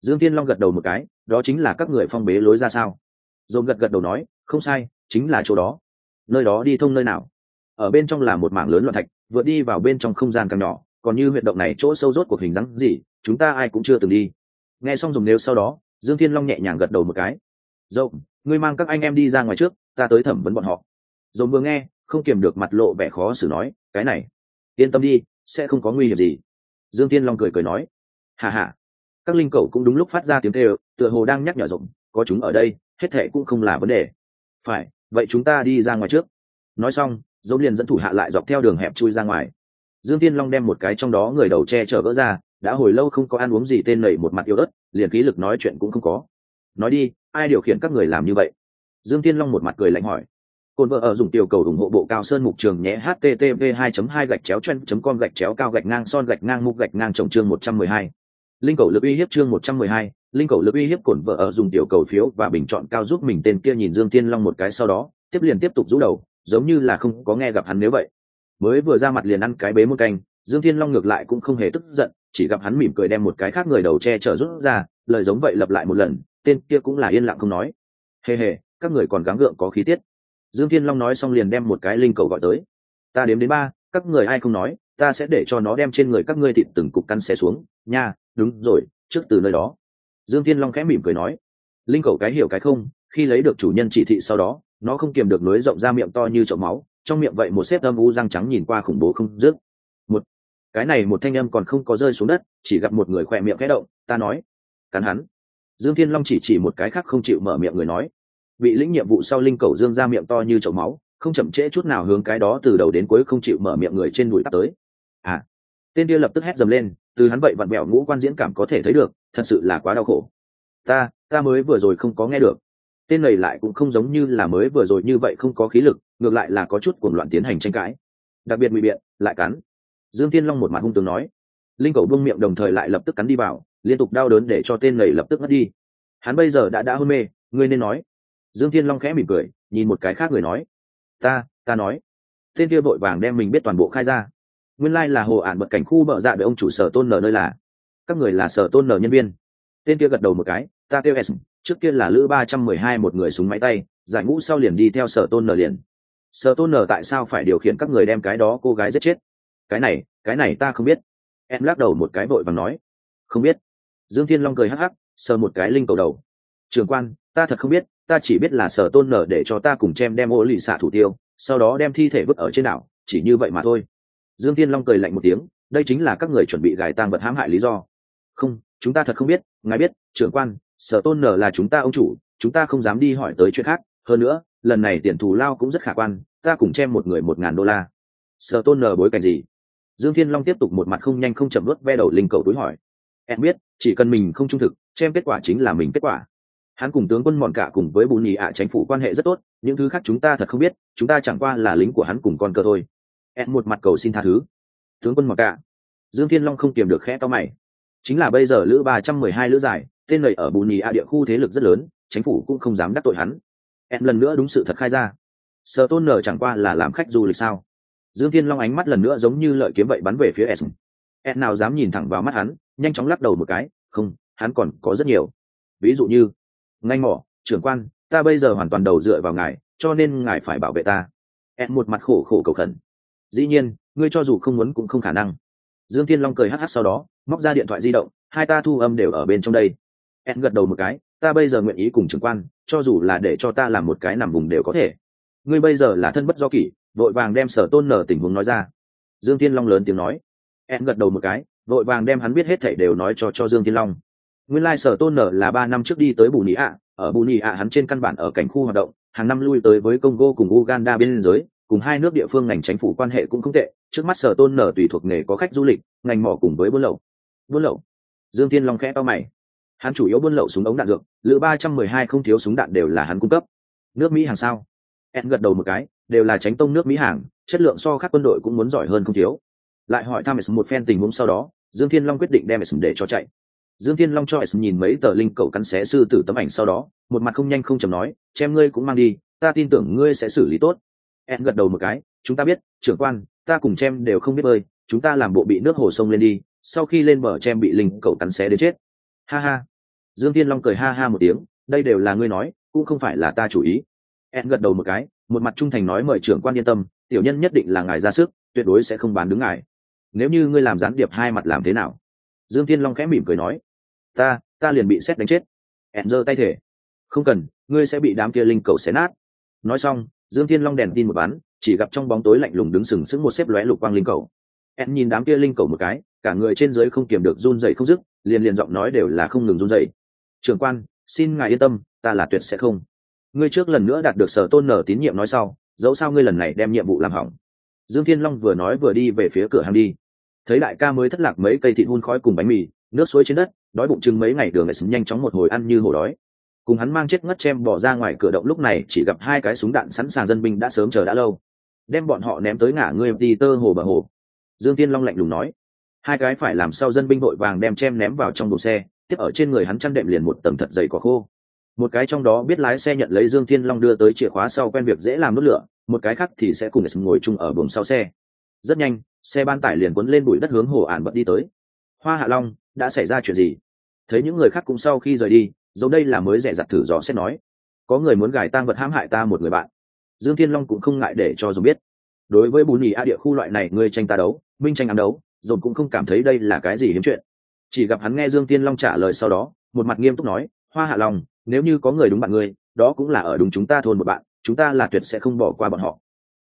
Dương thiên long gật đầu một cái, đó chính là các người phong bế lối ra sao? Dồn gật gật đầu nói, không sai, chính là chỗ đó. Nơi đó đi thông nơi nào? Ở bên trong là một mảng lớn loạn thạch, vượt đi vào bên trong không gian càng nhỏ, còn như huyệt động này chỗ sâu rốt cuộc hình dáng gì, chúng ta ai cũng chưa từng đi. Nghe xong dùng nếu sau đó, dương thiên long nhẹ nhàng gật đầu một cái. Dậu, ngươi mang các anh em đi ra ngoài trước, ta tới thẩm vấn bọn họ. Dồn vừa nghe, không kiềm được mặt lộ vẻ khó xử nói, cái này, yên tâm đi, sẽ không có nguy hiểm gì. Dương thiên long cười cười nói, hà hà, các linh cầu cũng đúng lúc phát ra tiếng kêu, tựa hồ đang nhắc nhở rộng có chúng ở đây hết thệ cũng không là vấn đề. Phải, vậy chúng ta đi ra ngoài trước. Nói xong dấu liền dẫn thủ hạ lại dọc theo đường hẹp chui ra ngoài. Dương tiên long đem một cái trong đó người đầu che chở gỡ ra, đã hồi lâu không có ăn uống gì tên nầy một mặt yếu ớt, liền khí lực nói chuyện cũng không có. Nói đi, ai điều khiển các người làm như vậy? Dương tiên long một mặt cười lạnh hỏi. Cồn vợ ở dùng tiểu cầu ủng hộ bộ cao sơn mục trường nhé, http 2 2 gạch chéo chen com gạch chéo cao gạch ngang son gạch ngang mục gạch ngang trồng chương 112 linh cầu lực uy hiếp chương 112, linh cầu lực uy hiếp cổn vợ ở dùng tiểu cầu phiếu và bình chọn cao giúp mình tên kia nhìn dương tiên long một cái sau đó tiếp liền tiếp tục rũ đầu giống như là không có nghe gặp hắn nếu vậy. Mới vừa ra mặt liền ăn cái bế một canh dương thiên long ngược lại cũng không hề tức giận chỉ gặp hắn mỉm cười đem một cái khác người đầu che chở rút ra lời giống vậy lặp lại một lần tên kia cũng là yên lặng không nói. Hề hề các người còn gắng gượng có khí tiết. Dương thiên long nói xong liền đem một cái linh cầu gọi tới. Ta đếm đến ba các người ai không nói? Ta sẽ để cho nó đem trên người các ngươi thịt từng cục căn xé xuống. Nha, đúng rồi, trước từ nơi đó. Dương thiên long khẽ mỉm cười nói. Linh cầu cái hiểu cái không, khi lấy được chủ nhân chỉ thị sau đó, nó không kiềm được nối rộng ra miệng to như chậu máu, trong miệng vậy một xếp âm u răng trắng nhìn qua khủng bố không dứt. Một, cái này một thanh âm còn không có rơi xuống đất, chỉ gặp một người khỏe miệng khẽ động, ta nói. Cắn hắn. Dương thiên long chỉ chỉ một cái khác không chịu mở miệng người nói. Bị lĩnh nhiệm vụ sau linh cầu dương ra miệng to như chậu máu, không chậm trễ chút nào hướng cái đó từ đầu đến cuối không chịu mở miệng người trên đùi tắt tới à tên kia lập tức hét dầm lên, từ hắn vậy vặn vẹo ngũ quan diễn cảm có thể thấy được, thật sự là quá đau khổ. Ta ta mới vừa rồi không có nghe được. Tên này lại cũng không giống như là mới vừa rồi như vậy không có khí lực, ngược lại là có chút cuồng loạn tiến hành tranh cãi. Đặc biệt ngụy biện, lại cắn. Dương thiên long một mặt hung tướng nói. Linh cầu buông miệng đồng thời lại lập tức cắn đi vào, liên tục đau đớn để cho tên này lập tức mất đi. Hắn bây giờ đã đã hôn mê, ngươi nên nói. Dương thiên long khẽ mỉm cười, nhìn một cái khác người nói. Ta ta nói. Tên kia vội vàng đem mình biết toàn bộ khai ra nguyên lai là hồ ản bật cảnh khu bợ dạ với ông chủ sở tôn nở nơi là. Các người là sở tôn nở nhân viên. Tên kia gật đầu một cái, ta kêu s, trước kia là lữ ba trăm mười hai một người súng máy tay, giải ngũ sau liền đi theo sở tôn nở liền. Sở tôn nở tại sao phải điều khiển các người đem cái đó cô gái giết chết? Cái này cái này ta không biết. Em lắc đầu một cái vội vàng nói, không biết. Dương thiên long cười hắc hắc, sờ một cái linh cầu đầu. Trường quan, ta thật không biết, ta chỉ biết là sở tôn nở để cho ta cùng chem đem ô lì xạ thủ tiêu, sau đó đem thi thể vứt ở trên đảo, chỉ như vậy mà thôi dương thiên long cười lạnh một tiếng, đây chính là các người chuẩn bị gài tang vật hãm hại lý do. Không, chúng ta thật không biết, ngài biết, trưởng quan, sở tôn nở là chúng ta ông chủ, chúng ta không dám đi hỏi tới chuyện khác. Hơn nữa, lần này tiền thù lao cũng rất khả quan, ta cùng chem một người một ngàn đô la. Sở tôn nở bối cảnh gì? Dương thiên long tiếp tục một mặt không nhanh không chậm vớt ve đầu linh cầu đối hỏi. Em biết, chỉ cần mình không trung thực chem kết quả chính là mình kết quả. Hắn cùng tướng quân mòn cả cùng với bù nhì ạ chánh phủ quan hệ rất tốt, những thứ khác chúng ta thật không biết, chúng ta chẳng qua là lính của hắn cùng con cờ thôi em một mặt cầu xin tha thứ. Tướng quân mặc cả. Dương thiên long không kiềm được khẽ to mày. Chính là bây giờ lữ ba trăm mười hai lữ giải tên này ở bù nhì a địa khu thế lực rất lớn, chính phủ cũng không dám đắc tội hắn. Em lần nữa đúng sự thật khai ra. Sợ tôn nở chẳng qua là làm khách du lịch sao? Dương thiên long ánh mắt lần nữa giống như lợi kiếm vậy bắn về phía s. Em nào dám nhìn thẳng vào mắt hắn, nhanh chóng lắc đầu một cái, không, hắn còn có rất nhiều. Ví dụ như, ngay mỏ, trưởng quan, ta bây giờ hoàn toàn đầu dựa vào ngài, cho nên ngài phải bảo vệ ta. Em một mặt khổ khổ cầu khẩn dĩ nhiên, ngươi cho dù không muốn cũng không khả năng. Dương thiên long cười hh sau đó, móc ra điện thoại di động, hai ta thu âm đều ở bên trong đây. Em gật đầu một cái, ta bây giờ nguyện ý cùng trưởng quan, cho dù là để cho ta làm một cái nằm vùng đều có thể. Ngươi bây giờ là thân bất do kỷ, vội vàng đem sở tôn nở tình huống nói ra. Dương thiên long lớn tiếng nói. Em gật đầu một cái, vội vàng đem hắn biết hết thảy đều nói cho cho dương thiên long. Nguyên lai sở tôn nở là ba năm trước đi tới bù nhị ạ, ở bù nhị ạ hắn trên căn bản ở cảnh khu hoạt động, hàng năm lui tới với congo cùng uganda bên giới cùng hai nước địa phương ngành chính phủ quan hệ cũng không tệ, trước mắt sở tôn nở tùy thuộc nghề có khách du lịch, ngành mỏ cùng với buôn lậu. Buôn lậu? Dương thiên long khẽ to mày. Hắn chủ yếu buôn lậu súng ống đạn dược, lựa ba trăm mười hai không thiếu súng đạn đều là hắn cung cấp. Nước mỹ hàng sao? Ed gật đầu một cái, đều là tránh tông nước mỹ hàng, chất lượng so các quân đội cũng muốn giỏi hơn không thiếu. Lại hỏi thăm một phen tình huống sau đó, dương thiên long quyết định đem để cho chạy. Dương thiên long cho s nhìn mấy tờ linh cầu cắn xé sư tử tấm ảnh sau đó, một mặt không nhanh không chầm nói chem ngươi cũng mang đi, ta tin tưởng ngươi sẽ xử lý tốt ed gật đầu một cái, chúng ta biết, trưởng quan, ta cùng chem đều không biết bơi, chúng ta làm bộ bị nước hồ sông lên đi, sau khi lên bờ chem bị linh cậu cắn xé đến chết. Ha ha. Dương thiên long cười ha ha một tiếng, đây đều là ngươi nói, cũng không phải là ta chủ ý. Ed gật đầu một cái, một mặt trung thành nói, mời trưởng quan yên tâm, tiểu nhân nhất định là ngài ra sức, tuyệt đối sẽ không bán đứng ngài. Nếu như ngươi làm gián điệp hai mặt làm thế nào? Dương thiên long khẽ mỉm cười nói, ta ta liền bị xét đánh chết. En giơ tay thể, không cần, ngươi sẽ bị đám kia linh cầu xé nát. Nói xong dương thiên long đèn tin một bắn chỉ gặp trong bóng tối lạnh lùng đứng sừng sững một xếp lóe lục quang linh cầu. Em nhìn đám kia linh cầu một cái, cả người trên dưới không kiềm được run dậy không dứt, liền liền giọng nói đều là không ngừng run dậy trường quan, xin ngài yên tâm, ta là tuyệt sẽ không. Ngươi trước lần nữa đạt được sở tôn nở tín nhiệm nói sau, dẫu sao ngươi lần này đem nhiệm vụ làm hỏng. Dương thiên long vừa nói vừa đi về phía cửa hàng đi. Thấy đại ca mới thất lạc mấy cây thịt hun khói cùng bánh mì, nước suối trên đất, đói bụng chừng mấy ngày đường lại nhanh chóng một hồi ăn như hổ đói cùng hắn mang chết ngất chem bỏ ra ngoài cửa động lúc này chỉ gặp hai cái súng đạn sẵn sàng dân binh đã sớm chờ đã lâu. Đem bọn họ ném tới ngã ngươi đi tơ hồ bờ hồ. Dương tiên long lạnh lùng nói. Hai cái phải làm sao dân binh vội vàng đem chem ném vào trong đồ xe, tiếp ở trên người hắn chăn đệm liền một tầng thật dày cỏ khô. Một cái trong đó biết lái xe nhận lấy dương thiên long đưa tới chìa khóa sau quen việc dễ làm nốt lửa, một cái khác thì sẽ cùng ngồi chung ở buồng sau xe. Rất nhanh, xe ban tải liền quấn lên bụi đất hướng hồ ản bật đi tới. Hoa hạ long, đã xảy ra chuyện gì? Thấy những người khác cũng sau khi rời đi dẫu đây là mới rẻ giặt thử dò xét nói, có người muốn gài tang vật hãm hại ta một người bạn. Dương thiên long cũng không ngại để cho dùng biết. Đối với bù nhì a địa khu loại này, ngươi tranh ta đấu, minh tranh ám đấu dồn cũng không cảm thấy đây là cái gì hiếm chuyện. Chỉ gặp hắn nghe dương tiên long trả lời sau đó, một mặt nghiêm túc nói, hoa hạ long, nếu như có người đúng bạn ngươi, đó cũng là ở đúng chúng ta thôn một bạn, chúng ta là tuyệt sẽ không bỏ qua bọn họ.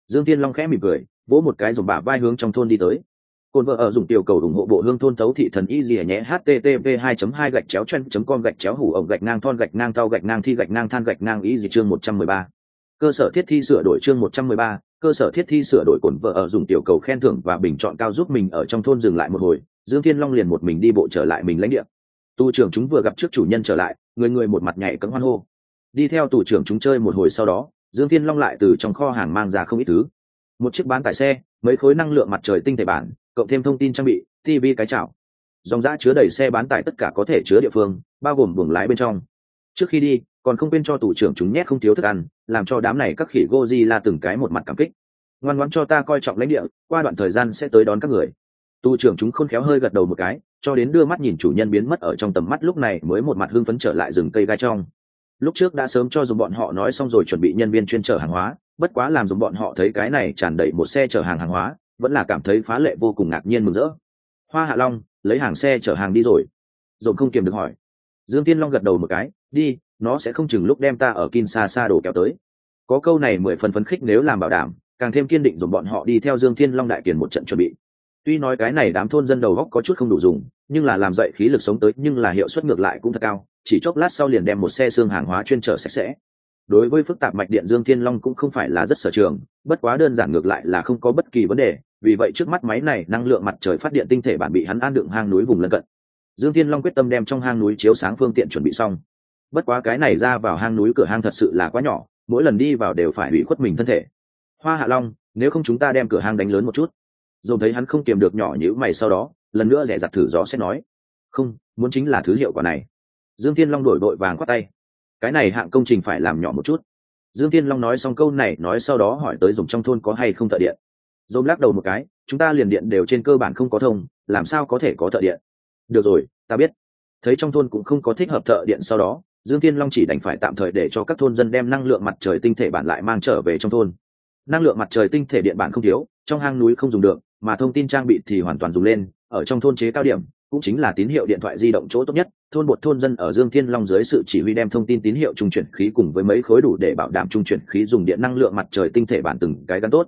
Dương tiên long khẽ mỉm cười, vỗ một cái dùng bả vai hướng trong thôn đi tới. Côn vợ ở dùng tiểu cầu ủng hộ bộ hương thôn tấu thị thần y gì nhé http 2 2 gạch chéo chen com gạch chéo hủ ổng gạch ngang thon gạch ngang tao gạch ngang thi gạch ngang than gạch ngang y gì chương 113. cơ sở thiết thi sửa đổi chương 113, cơ sở thiết thi sửa đổi cồn vợ ở dùng tiểu cầu khen thưởng và bình chọn cao giúp mình ở trong thôn dừng lại một hồi dương thiên long liền một mình đi bộ trở lại mình lãnh địa. Tu trưởng chúng vừa gặp trước chủ nhân trở lại người người một mặt nhảy cẫng hoan hô. Đi theo tù trưởng chúng chơi một hồi sau đó dương thiên long lại từ trong kho hàng mang ra không ít thứ. Một chiếc bán tải xe mấy khối năng lượng mặt trời tinh thể bản cộng thêm thông tin trang bị tv cái chảo. Dòng giã chứa đầy xe bán tải tất cả có thể chứa địa phương, bao gồm buồng lái bên trong. Trước khi đi, còn không quên cho tủ trưởng chúng nhét không thiếu thức ăn, làm cho đám này các khỉ goji la từng cái một mặt cảm kích. Ngoan ngoãn cho ta coi trọng lãnh địa, qua đoạn thời gian sẽ tới đón các người. Tù trưởng chúng khôn khéo hơi gật đầu một cái, cho đến đưa mắt nhìn chủ nhân biến mất ở trong tầm mắt lúc này mới một mặt hưng phấn trở lại rừng cây gai trong. Lúc trước đã sớm cho dùng bọn họ nói xong rồi chuẩn bị nhân viên chuyên chở hàng hóa, bất quá làm dùng bọn họ thấy cái này tràn đầy một xe chở hàng hàng hóa vẫn là cảm thấy phá lệ vô cùng ngạc nhiên mừng rỡ. Hoa hạ long, lấy hàng xe chở hàng đi rồi. Dồn không kiềm được hỏi. Dương tiên long gật đầu một cái, đi, nó sẽ không chừng lúc đem ta ở kin xa xa đổ kéo tới. Có câu này mười phần phấn khích nếu làm bảo đảm, càng thêm kiên định dùng bọn họ đi theo dương thiên long đại kiền một trận chuẩn bị. Tuy nói cái này đám thôn dân đầu góc có chút không đủ dùng, nhưng là làm dậy khí lực sống tới nhưng là hiệu suất ngược lại cũng thật cao, chỉ chốc lát sau liền đem một xe xương hàng hóa chuyên trở sạch sẽ. Đối với phức tạp mạch điện dương thiên long cũng không phải là rất sở trường, bất quá đơn giản ngược lại là không có bất kỳ vấn đề vì vậy trước mắt máy này năng lượng mặt trời phát điện tinh thể bản bị hắn an đựng hang núi vùng lân cận. Dương thiên long quyết tâm đem trong hang núi chiếu sáng phương tiện chuẩn bị xong. Bất quá cái này ra vào hang núi cửa hang thật sự là quá nhỏ, mỗi lần đi vào đều phải hủy khuất mình thân thể. Hoa hạ long, nếu không chúng ta đem cửa hang đánh lớn một chút. Dồn thấy hắn không kiềm được nhỏ nhữ mày sau đó, lần nữa rẻ giặt thử gió sẽ nói. Không, muốn chính là thứ hiệu quả này. Dương thiên long đổi đội vàng khoát tay. Cái này hạng công trình phải làm nhỏ một chút. Dương thiên long nói xong câu này, nói sau đó hỏi tới dùng trong thôn có hay không thợ điện dồn lắc đầu một cái, chúng ta liền điện đều trên cơ bản không có thông, làm sao có thể có thợ điện? Được rồi, ta biết. Thấy trong thôn cũng không có thích hợp thợ điện sau đó, dương thiên long chỉ đành phải tạm thời để cho các thôn dân đem năng lượng mặt trời tinh thể bản lại mang trở về trong thôn. Năng lượng mặt trời tinh thể điện bản không thiếu, trong hang núi không dùng được, mà thông tin trang bị thì hoàn toàn dùng lên, ở trong thôn chế cao điểm, cũng chính là tín hiệu điện thoại di động chỗ tốt nhất, thôn một thôn dân ở dương thiên long dưới sự chỉ huy đem thông tin tín hiệu trung chuyển khí cùng với mấy khối đủ để bảo đảm trung chuyển khí dùng điện năng lượng mặt trời tinh thể bản từng cái gắn tốt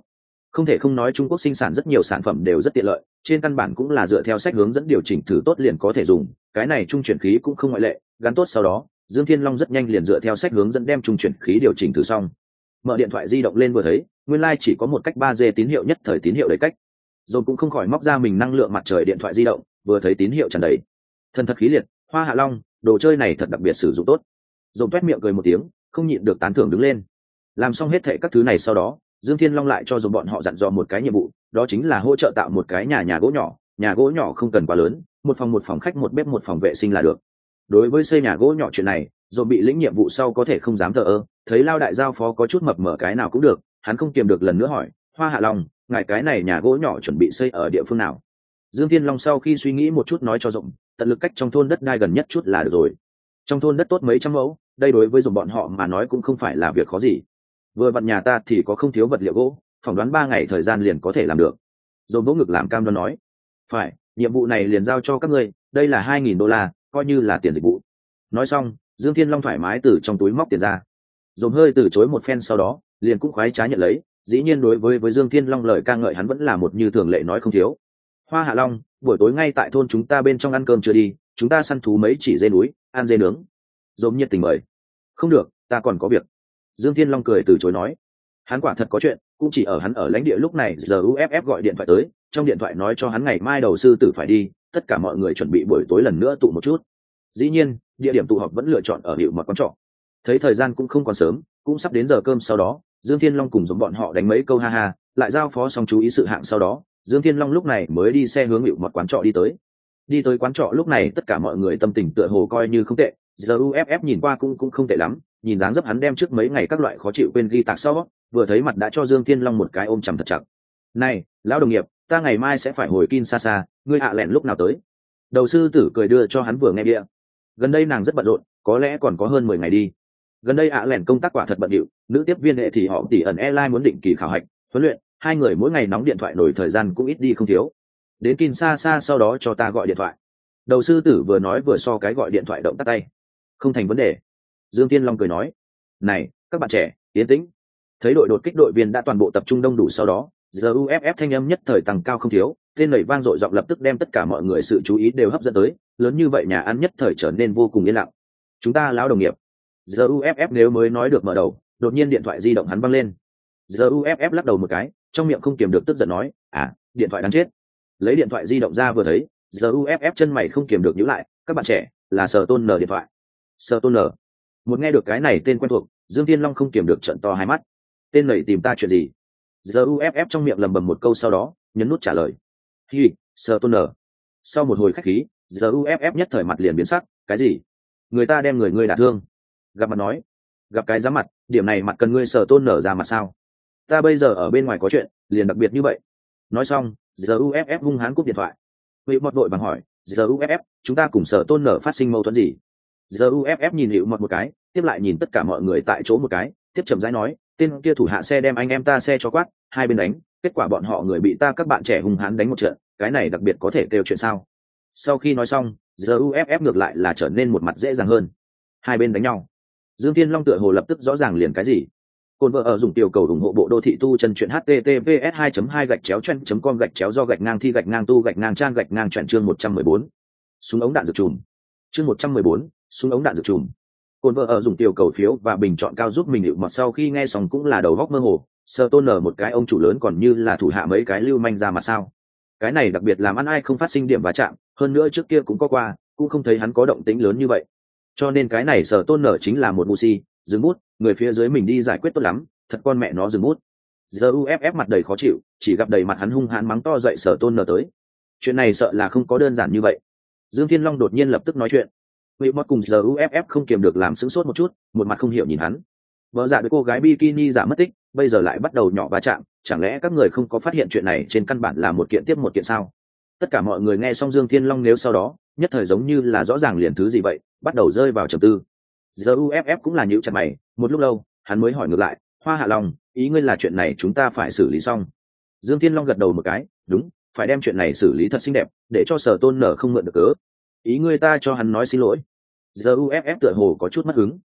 không thể không nói trung quốc sinh sản rất nhiều sản phẩm đều rất tiện lợi, trên căn bản cũng là dựa theo sách hướng dẫn điều chỉnh thử tốt liền có thể dùng. Cái này trung chuyển khí cũng không ngoại lệ, gắn tốt sau đó, dương thiên long rất nhanh liền dựa theo sách hướng dẫn đem trung chuyển khí điều chỉnh thử xong. Mở điện thoại di động lên vừa thấy, nguyên lai、like、chỉ có một cách ba d tín hiệu nhất thời tín hiệu đầy cách. Rồi cũng không khỏi móc ra mình năng lượng mặt trời điện thoại di động, vừa thấy tín hiệu tràn đầy. Thân thật khí liệt, hoa hạ long, đồ chơi này thật đặc biệt sử dụng tốt. Dồn t miệng cười một tiếng, không nhịn được tán thưởng đứng lên. Làm xong hết thệ các thứ này sau đó dương thiên long lại cho dù bọn họ dặn dò một cái nhiệm vụ, đó chính là hỗ trợ tạo một cái nhà nhà gỗ nhỏ. Nhà gỗ nhỏ không cần quá lớn, một phòng một phòng khách, một bếp một phòng vệ sinh là được. Đối với xây nhà gỗ nhỏ chuyện này dồn bị lĩnh nhiệm vụ sau có thể không dám thờ ơ, thấy lao đại giao phó có chút mập mở cái nào cũng được, hắn không kiềm được lần nữa hỏi, hoa hạ long, ngài cái này nhà gỗ nhỏ chuẩn bị xây ở địa phương nào? Dương thiên long sau khi suy nghĩ một chút nói cho rộng, tận lực cách trong thôn đất đai gần nhất chút là được rồi. Trong thôn đất tốt mấy trăm mẫu, đây đối với dùng bọn họ mà nói cũng không phải là việc khó gì vừa vặn nhà ta thì có không thiếu vật liệu gỗ, phỏng đoán ba ngày thời gian liền có thể làm được. Dồn vỗ ngực làm cam đoan nói. Phải, nhiệm vụ này liền giao cho các ngươi, đây là hai nghìn đô la, coi như là tiền dịch vụ. Nói xong, dương thiên long thoải mái từ trong túi móc tiền ra. Dồn hơi từ chối một phen sau đó, liền cũng khoái trá nhận lấy, dĩ nhiên đối với với dương thiên long lời ca ngợi hắn vẫn là một như thường lệ nói không thiếu. Hoa hạ long, buổi tối ngay tại thôn chúng ta bên trong ăn cơm chưa đi, chúng ta săn thú mấy chỉ dê núi, ăn dê nướng. Dồn nhiệt tình mời. Không được, ta còn có việc dương thiên long cười từ chối nói. Hắn quả thật có chuyện, cũng chỉ ở hắn ở lãnh địa lúc này giờ uff gọi điện thoại tới, trong điện thoại nói cho hắn ngày mai đầu sư tử phải đi, tất cả mọi người chuẩn bị buổi tối lần nữa tụ một chút. Dĩ nhiên, địa điểm tụ họp vẫn lựa chọn ở hiệu mật quán trọ. Thấy thời gian cũng không còn sớm, cũng sắp đến giờ cơm sau đó, dương thiên long cùng giống bọn họ đánh mấy câu ha ha, lại giao phó xong chú ý sự hạng sau đó, dương thiên long lúc này mới đi xe hướng hiệu mật quán trọ đi tới. Đi tới quán trọ lúc này, tất cả mọi người tâm tình tựa hồ coi như không tệ giờ uff nhìn qua cũng cũng không tệ lắm nhìn dáng dấp hắn đem trước mấy ngày các loại khó chịu quên ghi tạc sau, vừa thấy mặt đã cho dương thiên long một cái ôm chầm thật chặt. Này, lão đồng nghiệp, ta ngày mai sẽ phải hồi kin xa xa ngươi hạ lẹn lúc nào tới? Đầu sư tử cười đưa cho hắn vừa nghe địa gần đây nàng rất bận rộn, có lẽ còn có hơn mười ngày đi. Gần đây ạ à lẻn công tác quả thật bận điệu, nữ tiếp viên hệ thì họ tỉ ẩn airline muốn định kỳ khảo hạch, huấn luyện, hai người mỗi ngày nóng điện thoại đổi thời gian cũng ít đi không thiếu. Đến kin xa xa sau đó cho ta gọi điện thoại. Đầu sư tử vừa nói vừa so cái gọi điện thoại động tắt tay. Không thành vấn đề dương tiên long cười nói, này, các bạn trẻ tiến tĩnh. Thấy đội đột kích đội viên đã toàn bộ tập trung đông đủ sau đó giờ uff thanh âm nhất thời tăng cao không thiếu, tên lầy vang dội giọng lập tức đem tất cả mọi người sự chú ý đều hấp dẫn tới, lớn như vậy nhà ăn nhất thời trở nên vô cùng yên lặng. Chúng ta lão đồng nghiệp. Giờ uff nếu mới nói được mở đầu, đột nhiên điện thoại di động hắn văng lên. Giờ uff lắc đầu một cái, trong miệng không kiềm được tức giận nói à điện thoại đáng chết. Lấy điện thoại di động ra vừa thấy giờ uff chân mày không kiềm được nhữ lại, các bạn trẻ, là sở tôn nờ điện thoại. Sở tôn nờ một nghe được cái này tên quen thuộc, dương tiên long không kiềm được trận to hai mắt. Tên này tìm ta chuyện gì? Giờ uff trong miệng lầm bầm một câu sau đó, nhấn nút trả lời. Hi sở tôn nở sau một hồi khách khí giờ uff nhất thời mặt liền biến sắc, cái gì? Người ta đem người ngươi đả thương. Gặp mặt nói. Gặp cái giá mặt, điểm này mặt cần ngươi sở tôn nở ra mặt sao? Ta bây giờ ở bên ngoài có chuyện, liền đặc biệt như vậy. Nói xong giờ uff hung hán cúp điện thoại. Vị mọt đội bằng hỏi giờ uff chúng ta cùng sở tôn nở phát sinh mâu thuẫn gì? Giờ uff nhìn hiệu mật một cái tiếp lại nhìn tất cả mọi người tại chỗ một cái tiếp chậm rãi nói tên kia thủ hạ xe đem anh em ta xe cho quát hai bên đánh kết quả bọn họ người bị ta các bạn trẻ hung hãn đánh một trận cái này đặc biệt có thể kêu chuyện sao sau khi nói xong giờ uff ngược lại là trở nên một mặt dễ dàng hơn hai bên đánh nhau dương thiên long tựa hồ lập tức rõ ràng liền cái gì cồn vợ ở dùng tiểu cầu ủng hộ bộ đô thị tu chân truyện https 2 2 gạch chéo chen com gạch chéo do gạch ngang thi gạch ngang tu gạch ngang trang gạch ngang chuyện chương 114. Súng ống đạn dược trùm. Chương 114, súng ống đạn dược trùm. Côn vợ ở dùng tiểu cầu phiếu và bình chọn cao giúp mình hiệu mặt sau khi nghe xong cũng là đầu góc mơ hồ, Sợ tôn nở một cái ông chủ lớn còn như là thủ hạ mấy cái lưu manh ra mà sao. Cái này đặc biệt làm ăn ai không phát sinh điểm va chạm, hơn nữa trước kia cũng có qua, cũng không thấy hắn có động tĩnh lớn như vậy. Cho nên cái này sở tôn nở chính là một ngu si, dừng bút, người phía dưới mình đi giải quyết tốt lắm thật con mẹ nó dừng bút giờ uff mặt đầy khó chịu chỉ gặp đầy mặt hắn hung hãn mắng to dậy sở tôn nở tới chuyện này sợ là không có đơn giản như vậy dương thiên long đột nhiên lập tức nói chuyện vị mất cùng giờ uff không kiềm được làm sững sốt một chút, một mặt không hiểu nhìn hắn. Vợ dạ với cô gái bikini giả mất tích, bây giờ lại bắt đầu nhỏ va chạm, chẳng lẽ các người không có phát hiện chuyện này trên căn bản là một kiện tiếp một kiện sao? Tất cả mọi người nghe xong dương thiên long nếu sau đó, nhất thời giống như là rõ ràng liền thứ gì vậy, bắt đầu rơi vào trầm tư. Giờ uff cũng là nhíu chặt mày, một lúc lâu, hắn mới hỏi ngược lại, hoa hạ long, ý ngươi là chuyện này chúng ta phải xử lý xong? Dương thiên long gật đầu một cái, đúng, phải đem chuyện này xử lý thật xinh đẹp, để cho sở tôn nở không mượn được cớ. Ý ngươi ta cho hắn nói xin lỗi giờ uff tựa hồ có chút mất hứng.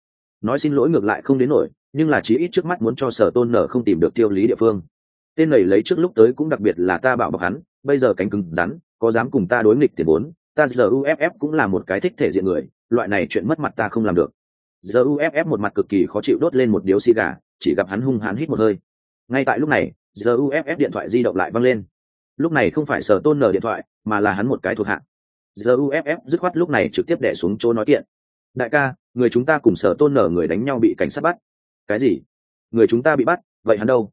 Nói xin lỗi ngược lại không đến nổi, nhưng là chí ít trước mắt muốn cho sở tôn nở không tìm được tiêu lý địa phương. Tên này lấy trước lúc tới cũng đặc biệt là ta bảo bọc hắn, bây giờ cánh cứng rắn, có dám cùng ta đối nghịch tiền vốn, ta giờ uff cũng là một cái thích thể diện người, loại này chuyện mất mặt ta không làm được. Giờ uff một mặt cực kỳ khó chịu đốt lên một điếu xì gà, chỉ gặp hắn hung hãn hít một hơi. Ngay tại lúc này, giờ uff điện thoại di động lại văng lên. Lúc này không phải sở tôn nở điện thoại, mà là hắn một cái thuộc hạng giờ uff dứt khoát lúc này trực tiếp đẻ xuống chỗ nói kiện đại ca, người chúng ta cùng sở tôn nở người đánh nhau bị cảnh sát bắt. Cái gì? Người chúng ta bị bắt, vậy hắn đâu?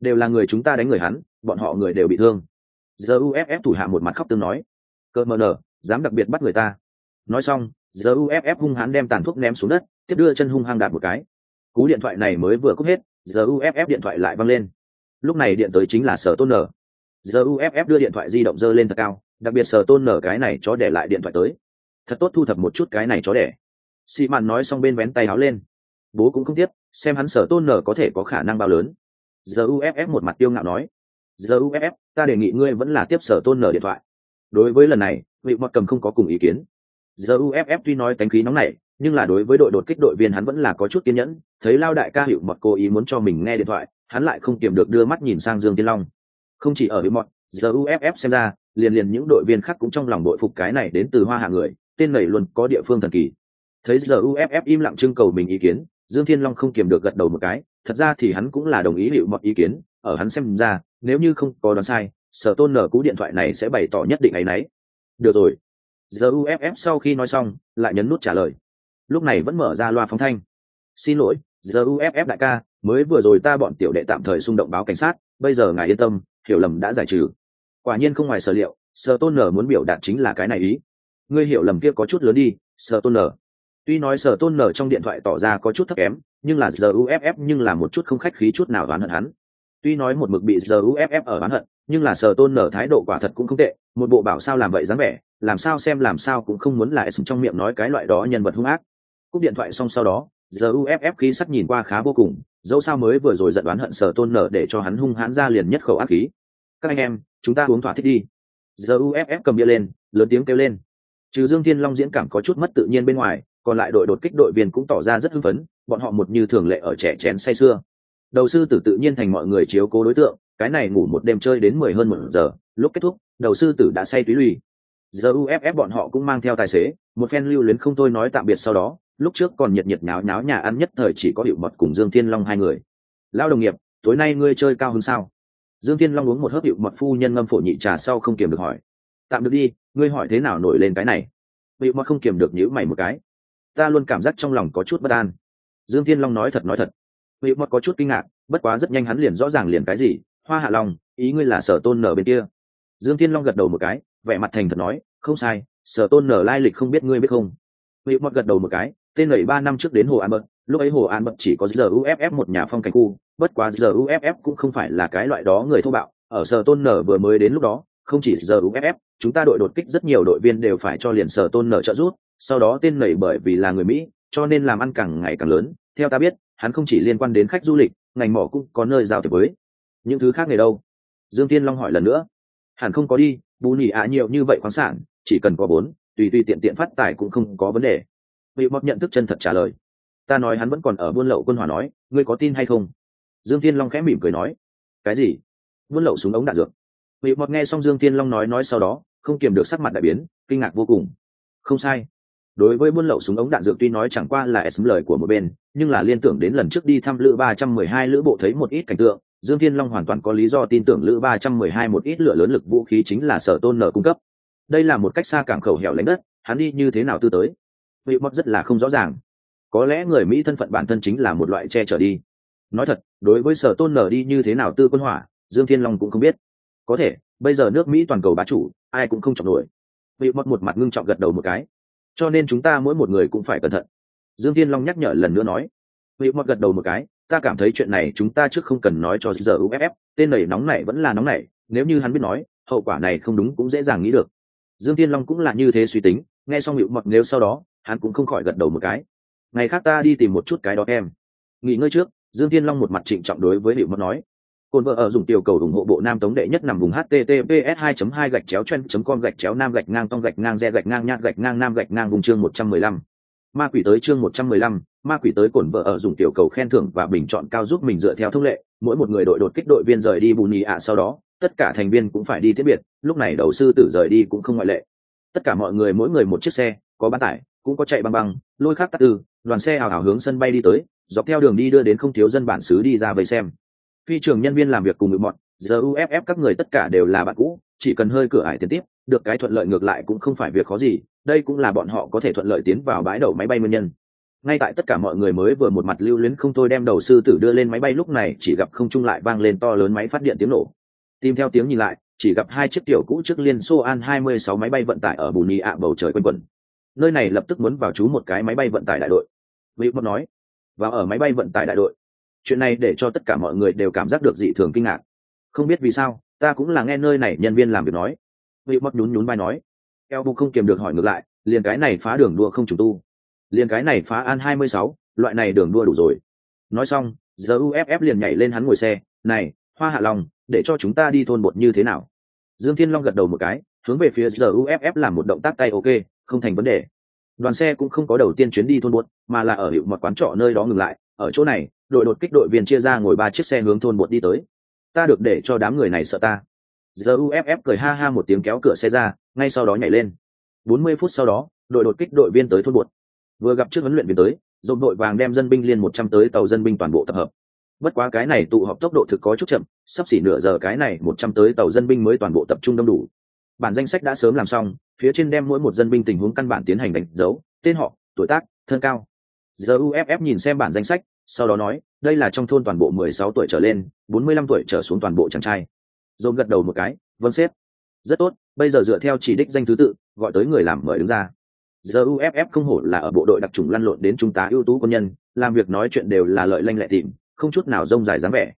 Đều là người chúng ta đánh người hắn, bọn họ người đều bị thương. Giờ uff thủ hạ một mặt khóc tương nói. Cơ mờ nở, dám đặc biệt bắt người ta. Nói xong giờ uff hung hãn đem tàn thuốc ném xuống đất, tiếp đưa chân hung hăng đạp một cái. Cú điện thoại này mới vừa cúp hết giờ uff điện thoại lại văng lên. Lúc này điện tới chính là sở tôn nở. Giờ uff đưa điện thoại di động dơ lên thật cao, đặc biệt sở tôn nở cái này chó để lại điện thoại tới. Thật tốt thu thập một chút cái này chó đẻ xị mạn nói xong bên vén tay áo lên. Bố cũng không tiếp, xem hắn sở tôn nở có thể có khả năng bao lớn. Giờ uff một mặt tiêu ngạo nói. Giờ uff ta đề nghị ngươi vẫn là tiếp sở tôn nở điện thoại. Đối với lần này, vị mọt cầm không có cùng ý kiến. Giờ uff tuy nói tánh khí nóng nảy, nhưng là đối với đội đột kích đội viên hắn vẫn là có chút kiên nhẫn. Thấy lao đại ca hiệu mọt cố ý muốn cho mình nghe điện thoại, hắn lại không kiềm được đưa mắt nhìn sang dương tiên long. Không chỉ ở hiệu mọt giờ uff xem ra, liền liền những đội viên khác cũng trong lòng đội phục cái này đến từ hoa hạ người, tên này luôn có địa phương thần kỳ thấy giờ uff im lặng trưng cầu mình ý kiến, dương thiên long không kiềm được gật đầu một cái, thật ra thì hắn cũng là đồng ý hiệu mọi ý kiến, ở hắn xem ra, nếu như không có đoán sai, sở tôn nở cú điện thoại này sẽ bày tỏ nhất định ấy nấy. Được rồi. Giờ uff sau khi nói xong, lại nhấn nút trả lời. Lúc này vẫn mở ra loa phóng thanh. Xin lỗi, giờ uff đại ca, mới vừa rồi ta bọn tiểu đệ tạm thời xung động báo cảnh sát, bây giờ ngài yên tâm, hiểu lầm đã giải trừ. Quả nhiên không ngoài sở liệu, sở tôn nở muốn biểu đạt chính là cái này ý. Ngươi hiểu lầm kia có chút lớn đi, sở tôn nở tuy nói sở tôn nở trong điện thoại tỏ ra có chút thấp kém, nhưng là giờ uff nhưng là một chút không khách khí chút nào oán hận hắn. Tuy nói một mực bị giờ uff ở oán hận, nhưng là sở tôn nở thái độ quả thật cũng không tệ, một bộ bảo sao làm vậy dáng vẻ, làm sao xem làm sao cũng không muốn lại trong miệng nói cái loại đó nhân vật hung ác. Cúp điện thoại xong sau đó giờ uff khí sắc nhìn qua khá vô cùng, dẫu sao mới vừa rồi giận đoán hận sở tôn nở để cho hắn hung hãn ra liền nhất khẩu ác khí. Các anh em, chúng ta uống thỏa thích đi. Giờ uff cầm bia lên, lớn tiếng kêu lên. Trừ dương thiên long diễn cảm có chút mất tự nhiên bên ngoài còn lại đội đột kích đội viên cũng tỏ ra rất hưng phấn, bọn họ một như thường lệ ở trẻ chén say sưa. Đầu sư tử tự nhiên thành mọi người chiếu cố đối tượng, cái này ngủ một đêm chơi đến mười hơn một giờ, lúc kết thúc, đầu sư tử đã say túy lùi. Giờ uff bọn họ cũng mang theo tài xế, một phen lưu luyến không thôi nói tạm biệt sau đó, lúc trước còn nhiệt nhiệt nháo nháo nhà ăn nhất thời chỉ có hiệu mật cùng dương thiên long hai người. Lao đồng nghiệp, tối nay ngươi chơi cao hơn sao? Dương thiên long uống một hớp hiệu mật phu nhân ngâm phổ nhị trà sau không kiềm được hỏi. Tạm được đi, ngươi hỏi thế nào nổi lên cái này? Hiệu mật không kiềm được nhữ mày một cái ta luôn cảm giác trong lòng có chút bất an. Dương thiên long nói thật nói thật. Hiệu mật có chút kinh ngạc, bất quá rất nhanh hắn liền rõ ràng liền cái gì, hoa hạ long, ý ngươi là sở tôn nở bên kia? Dương thiên long gật đầu một cái, vẻ mặt thành thật nói, không sai, sở tôn nở lai lịch không biết ngươi biết không. Hiệu mật gật đầu một cái, tên lẩy ba năm trước đến hồ an bật lúc ấy hồ an bật chỉ có giờ uff một nhà phong cảnh khu, bất quá giờ uff cũng không phải là cái loại đó người thô bạo, ở sở tôn nở vừa mới đến lúc đó, không chỉ giờ uff chúng ta đội đột kích rất nhiều đội viên đều phải cho liền sở tôn nở trợ giúp sau đó tên nảy bởi vì là người mỹ cho nên làm ăn càng ngày càng lớn. Theo ta biết hắn không chỉ liên quan đến khách du lịch ngành mỏ cũng có nơi giao thiệp với. Những thứ khác này đâu? Dương tiên long hỏi lần nữa. Hẳn không có đi bù nhỉ ạ nhiều như vậy khoáng sản chỉ cần có vốn, tùy tùy tiện tiện phát tài cũng không có vấn đề. Vị mọt nhận thức chân thật trả lời. Ta nói hắn vẫn còn ở buôn lậu quân hỏa nói ngươi có tin hay không? Dương thiên long khẽ mỉm cười nói. Cái gì? Buôn lậu súng ống đạn dược. Vị mọt nghe xong dương thiên long nói nói sau đó không kiềm được sắc mặt đại biến kinh ngạc vô cùng. Không sai đối với buôn lậu súng ống đạn dược tuy nói chẳng qua là sm lời của một bên, nhưng là liên tưởng đến lần trước đi thăm lữ ba trăm mười hai lữ bộ thấy một ít cảnh tượng, dương thiên long hoàn toàn có lý do tin tưởng lữ ba trăm mười hai một ít lửa lớn lực vũ khí chính là sở tôn nở cung cấp. Đây là một cách xa cảng khẩu hẻo lánh đất, hắn đi như thế nào tư tới? Vị mất rất là không rõ ràng. Có lẽ người mỹ thân phận bản thân chính là một loại che chở đi. Nói thật, đối với sở tôn nở đi như thế nào tư quân hỏa, dương thiên long cũng không biết. Có thể, bây giờ nước mỹ toàn cầu bá chủ, ai cũng không chọc nổi. Vị mất một mặt ngưng trọng gật đầu một cái cho nên chúng ta mỗi một người cũng phải cẩn thận. Dương thiên long nhắc nhở lần nữa nói. Vị mọt gật đầu một cái, ta cảm thấy chuyện này chúng ta trước không cần nói cho giờ uff tên này nóng này vẫn là nóng này nếu như hắn biết nói, hậu quả này không đúng cũng dễ dàng nghĩ được. Dương thiên long cũng là như thế suy tính, nghe xong hiệu mọt nếu sau đó, hắn cũng không khỏi gật đầu một cái. Ngày khác ta đi tìm một chút cái đó em. Nghỉ ngơi trước, dương thiên long một mặt trịnh trọng đối với hiệu mọt nói. Côn vợ ở dùng tiểu cầu ủng hộ bộ nam tống đệ nhất nằm vùng https 2 2 gạch chéo chen com gạch chéo nam gạch ngang tông gạch ngang re gạch ngang nhát gạch ngang nam gạch ngang vùng chương 115. ma quỷ tới chương 115, ma quỷ tới cổn vợ ở dùng tiểu cầu khen thưởng và bình chọn cao giúp mình dựa theo thông lệ mỗi một người đội đột kích đội viên rời đi bù nhì ạ sau đó tất cả thành viên cũng phải đi tiễn biệt lúc này đầu sư tử rời đi cũng không ngoại lệ tất cả mọi người mỗi người một chiếc xe có bán tải cũng có chạy băng băng lôi khác tắt tư đoàn xe hào hào hướng sân bay đi tới dọc theo đường đi đưa đến không thiếu dân bản xứ đi ra vây xem phi trường nhân viên làm việc cùng ngự mọn giờ uff các người tất cả đều là bạn cũ, chỉ cần hơi cửa ải tiến tiếp, được cái thuận lợi ngược lại cũng không phải việc khó gì, đây cũng là bọn họ có thể thuận lợi tiến vào bãi đầu máy bay nguyên nhân. Ngay tại tất cả mọi người mới vừa một mặt lưu luyến không thôi đem đầu sư tử đưa lên máy bay lúc này, chỉ gặp không trung lại vang lên to lớn máy phát điện tiếng nổ. Tìm theo tiếng nhìn lại, chỉ gặp hai chiếc tiểu cũ trước liên xô an 26 máy bay vận tải ở bù nhì ạ bầu trời quanh quẩn. Nơi này lập tức muốn vào trú một cái máy bay vận tải đại đội. Vị mất nói và ở máy bay vận tải đại đội chuyện này để cho tất cả mọi người đều cảm giác được dị thường kinh ngạc. Không biết vì sao ta cũng là nghe nơi này nhân viên làm việc nói. Vị mất nhún nhún vai nói. Eo bu không kiềm được hỏi ngược lại liền cái này phá đường đua không trùng tu. Liền cái này phá an 26, loại này đường đua đủ rồi. Nói xong giờ uff liền nhảy lên hắn ngồi xe này hoa hạ lòng để cho chúng ta đi thôn bột như thế nào? Dương thiên long gật đầu một cái hướng về phía giờ uff làm một động tác tay ok không thành vấn đề. Đoàn xe cũng không có đầu tiên chuyến đi thôn bột mà là ở hiệu một quán trọ nơi đó ngừng lại ở chỗ này đội đột kích đội viên chia ra ngồi ba chiếc xe hướng thôn bột đi tới. Ta được để cho đám người này sợ ta. Giờ uff cười ha ha một tiếng kéo cửa xe ra, ngay sau đó nhảy lên. 40 phút sau đó, đội đột kích đội viên tới thôn bột. Vừa gặp trước huấn luyện viên tới, dồn đội vàng đem dân binh liên một trăm tới tàu dân binh toàn bộ tập hợp. Bất quá cái này tụ họp tốc độ thực có chút chậm, sắp xỉ nửa giờ cái này một trăm tới tàu dân binh mới toàn bộ tập trung đông đủ. Bản danh sách đã sớm làm xong, phía trên đem mỗi một dân binh tình huống căn bản tiến hành đánh dấu, tên họ, tuổi tác, thân cao. Giờ uff nhìn xem bản danh sách sau đó nói, đây là trong thôn toàn bộ mười sáu tuổi trở lên, bốn mươi lăm tuổi trở xuống toàn bộ chàng trai. Dồn gật đầu một cái vâng xếp rất tốt, bây giờ dựa theo chỉ đích danh thứ tự, gọi tới người làm mời đứng ra. Giờ uff không hổ là ở bộ đội đặc trùng lăn lộn đến trung tá ưu tú quân nhân, làm việc nói chuyện đều là lợi lanh lẹ tìm không chút nào rông dài dáng vẻ.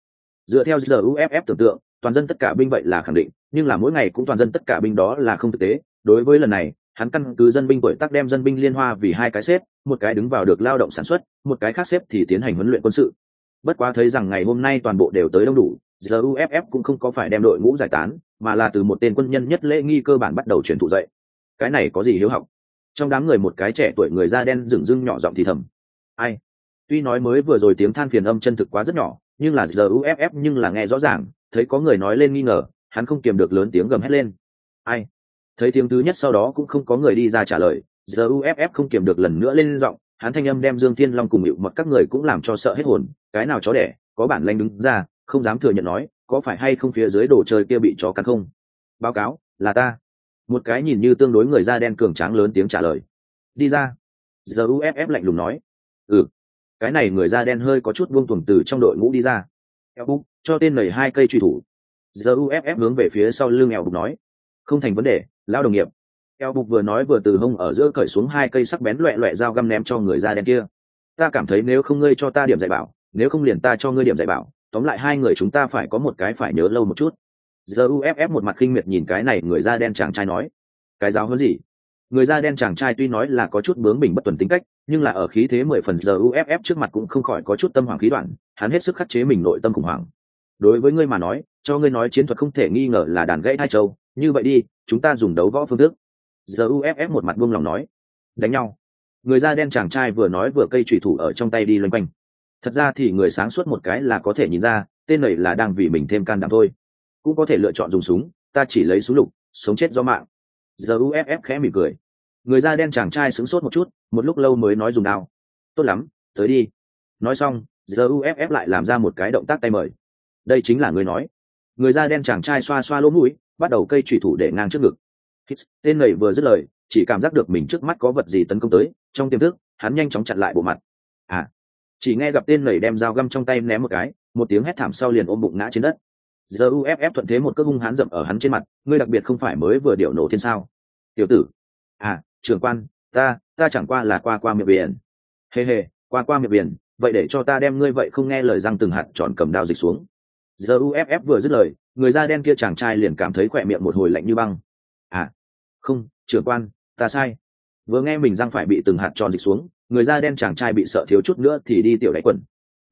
Dựa theo giờ uff tưởng tượng, toàn dân tất cả binh vậy là khẳng định, nhưng là mỗi ngày cũng toàn dân tất cả binh đó là không thực tế. Đối với lần này, hắn căn cứ dân binh tuổi tác đem dân binh liên hoa vì hai cái xếp một cái đứng vào được lao động sản xuất, một cái khác xếp thì tiến hành huấn luyện quân sự. Bất quá thấy rằng ngày hôm nay toàn bộ đều tới đông đủ GUFF cũng không có phải đem đội ngũ giải tán, mà là từ một tên quân nhân nhất lễ nghi cơ bản bắt đầu truyền thụ dạy. Cái này có gì hiếu học? Trong đám người một cái trẻ tuổi người da đen dựng dưng nhỏ giọng thì thầm. Ai? Tuy nói mới vừa rồi tiếng than phiền âm chân thực quá rất nhỏ, nhưng là GUFF nhưng là nghe rõ ràng, thấy có người nói lên nghi ngờ, hắn không kiềm được lớn tiếng gầm hét lên. Ai? Thấy tiếng thứ nhất sau đó cũng không có người đi ra trả lời GUFF không kiềm được lần nữa lên giọng, hắn thanh âm đem dương thiên long cùng hiệu mật các người cũng làm cho sợ hết hồn, cái nào chó đẻ, có bản lanh đứng ra, không dám thừa nhận nói, có phải hay không phía dưới đồ chơi kia bị chó cắn không? Báo cáo, là ta. Một cái nhìn như tương đối người da đen cường tráng lớn tiếng trả lời. Đi ra. Giờ uff lạnh lùng nói. Ừ. Cái này người da đen hơi có chút buông tuồng từ trong đội ngũ đi ra. Eo bục cho tên nầy hai cây truy thủ. Giờ uff hướng về phía sau lưng eo bục nói. Không thành vấn đề lao đồng nghiệp eo bục vừa nói vừa từ hông ở giữa cởi xuống hai cây sắc bén loẹ loẹ dao găm ném cho người da đen kia. Ta cảm thấy nếu không ngươi cho ta điểm dạy bảo, nếu không liền ta cho ngươi điểm dạy bảo, tóm lại hai người chúng ta phải có một cái phải nhớ lâu một chút. Giờ uff một mặt khinh miệt nhìn cái này người da đen chàng trai nói. Cái giáo hơn gì? Người da đen chàng trai tuy nói là có chút bướng mình bất tuần tính cách, nhưng là ở khí thế mười phần giờ uff trước mặt cũng không khỏi có chút tâm hoàng khí đoạn, hắn hết sức khắc chế mình nội tâm khủng hoảng. Đối với ngươi mà nói, cho ngươi nói chiến thuật không thể nghi ngờ là đàn gãy hai châu, như vậy đi, chúng ta dùng đấu võ phương thức giờ uff một mặt buông lòng nói, đánh nhau. Người da đen chàng trai vừa nói vừa cây trùy thủ ở trong tay đi loanh quanh. Thật ra thì người sáng suốt một cái là có thể nhìn ra, tên này là đang vì mình thêm can đảm thôi. Cũng có thể lựa chọn dùng súng, ta chỉ lấy súng lục, sống chết do mạng. Giờ uff khẽ mỉm cười. Người da đen chàng trai sững sốt một chút, một lúc lâu mới nói dùng đao. Tốt lắm, tới đi. Nói xong, giờ uff lại làm ra một cái động tác tay mời. Đây chính là người nói. Người da đen chàng trai xoa xoa lỗ mũi, bắt đầu cây trùy thủ để ngang trước ngực tên này vừa dứt lời, chỉ cảm giác được mình trước mắt có vật gì tấn công tới, trong tiềm thức, hắn nhanh chóng chặn lại bộ mặt. À chỉ nghe gặp tên này đem dao găm trong tay ném một cái, một tiếng hét thảm sau liền ôm bụng ngã trên đất. ZUFF thuận thế một cước hung hãn dậm ở hắn trên mặt, ngươi đặc biệt không phải mới vừa điệu nổ thiên sao? Tiểu tử. À trưởng quan, ta ta chẳng qua là qua qua miệng biển. Hề hề qua qua miệng biển, vậy để cho ta đem ngươi vậy không nghe lời răng từng hạt tròn cầm đao dịch xuống. ZUFF vừa dứt lời, người da đen kia chàng trai liền cảm thấy khỏe miệng một hồi lạnh như băng. À không, trưởng quan, ta sai. Vừa nghe mình răng phải bị từng hạt tròn dịch xuống, người da đen chàng trai bị sợ thiếu chút nữa thì đi tiểu đáy quần.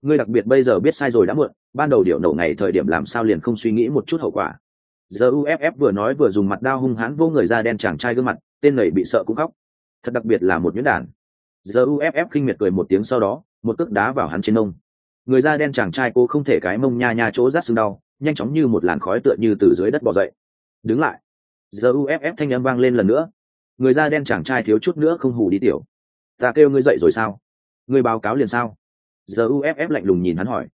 Ngươi đặc biệt bây giờ biết sai rồi đã muộn, ban đầu điệu nổ ngày thời điểm làm sao liền không suy nghĩ một chút hậu quả. Giờ uff vừa nói vừa dùng mặt đao hung hãn vô người da đen chàng trai gương mặt, tên này bị sợ cũng khóc. Thật đặc biệt là một nhuyễn đản giờ uff khinh miệt cười một tiếng sau đó, một cước đá vào hắn trên nông người da đen chàng trai cô không thể cái mông nha nha chỗ rát sưng đau, nhanh chóng như một làn khói tựa như từ dưới đất bỏ dậy. Đứng lại giờ uff thanh âm vang lên lần nữa. Người da đen chàng trai thiếu chút nữa không hù đi tiểu. Ta kêu ngươi dậy rồi sao? Ngươi báo cáo liền sao? Giờ uff lạnh lùng nhìn hắn hỏi.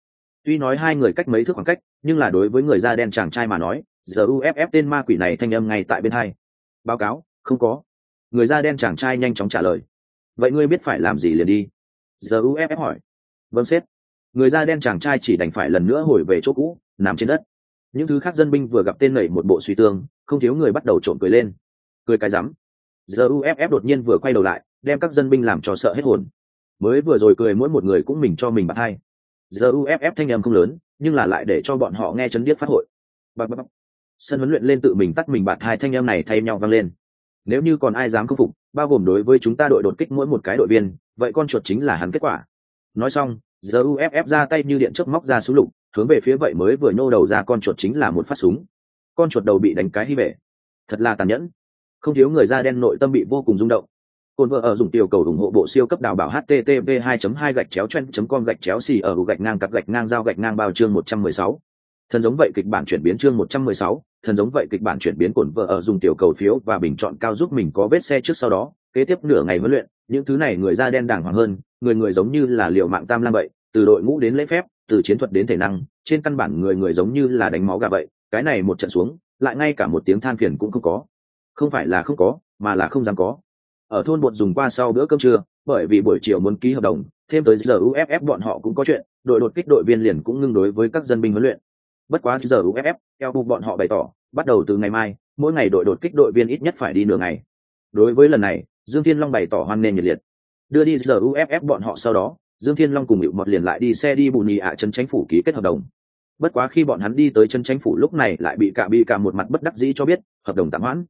Tuy nói hai người cách mấy thước khoảng cách, nhưng là đối với người da đen chàng trai mà nói giờ uff tên ma quỷ này thanh âm ngay tại bên hai. Báo cáo, không có. Người da đen chàng trai nhanh chóng trả lời. Vậy ngươi biết phải làm gì liền đi? Giờ uff hỏi. Vâng sếp. Người da đen chàng trai chỉ đành phải lần nữa hồi về chỗ cũ, nằm trên đất. Những thứ khác dân binh vừa gặp tên nảy một bộ suy tương không thiếu người bắt đầu trộm cười lên. Cười cái rắm. Giờ uff đột nhiên vừa quay đầu lại, đem các dân binh làm cho sợ hết hồn. Mới vừa rồi cười mỗi một người cũng mình cho mình bắt hai. Giờ uff thanh em không lớn, nhưng là lại để cho bọn họ nghe chấn điếc phát hội. Bạc bạc sân huấn luyện lên tự mình tắt mình bạt hai thanh em này thay nhau vang lên. Nếu như còn ai dám khâm phục, bao gồm đối với chúng ta đội đột kích mỗi một cái đội viên, vậy con chuột chính là hắn kết quả. Nói xong giờ uff ra tay như điện chớp móc ra súng lục, hướng về phía vậy mới vừa nhô đầu ra con chuột chính là một phát súng con chuột đầu bị đánh cái hy vệ. Thật là tàn nhẫn. Không thiếu người da đen nội tâm bị vô cùng rung động. Cồn vợ ở dùng tiểu cầu ủng hộ bộ siêu cấp đào bảo http 2 2 gạch chéo chen com gạch chéo xì ở gạch ngang cặp gạch ngang giao gạch ngang bao chương 116. Thần giống vậy kịch bản chuyển biến chương 116, thần giống vậy kịch bản chuyển biến cồn vợ ở dùng tiểu cầu phiếu và bình chọn cao giúp mình có vết xe trước sau đó, kế tiếp nửa ngày huấn luyện, những thứ này người da đen đàng hoàng hơn, người người giống như là liệu mạng tam lam vậy, từ đội ngũ đến lễ phép, từ chiến thuật đến thể năng, trên căn bản người người giống như là đánh máu gà vậy, cái này một trận xuống, lại ngay cả một tiếng than phiền cũng không có. Không phải là không có, mà là không dám có. Ở thôn bột dùng qua sau bữa cơm trưa bởi vì buổi chiều muốn ký hợp đồng thêm tới giờ uff bọn họ cũng có chuyện đội đột kích đội viên liền cũng ngưng đối với các dân binh huấn luyện. Bất quá giờ uff theo buộc bọn họ bày tỏ bắt đầu từ ngày mai mỗi ngày đội đột kích đội viên ít nhất phải đi nửa ngày. Đối với lần này dương thiên long bày tỏ hoan nghênh nhiệt liệt. Đưa đi giờ uff bọn họ sau đó dương thiên long cùng hiệu mật liền lại đi xe đi bù nhì ạ chân tranh phủ ký kết hợp đồng bất quá khi bọn hắn đi tới chân tranh phủ lúc này lại bị cả bị cả một mặt bất đắc dĩ cho biết, hợp đồng tạm hoãn.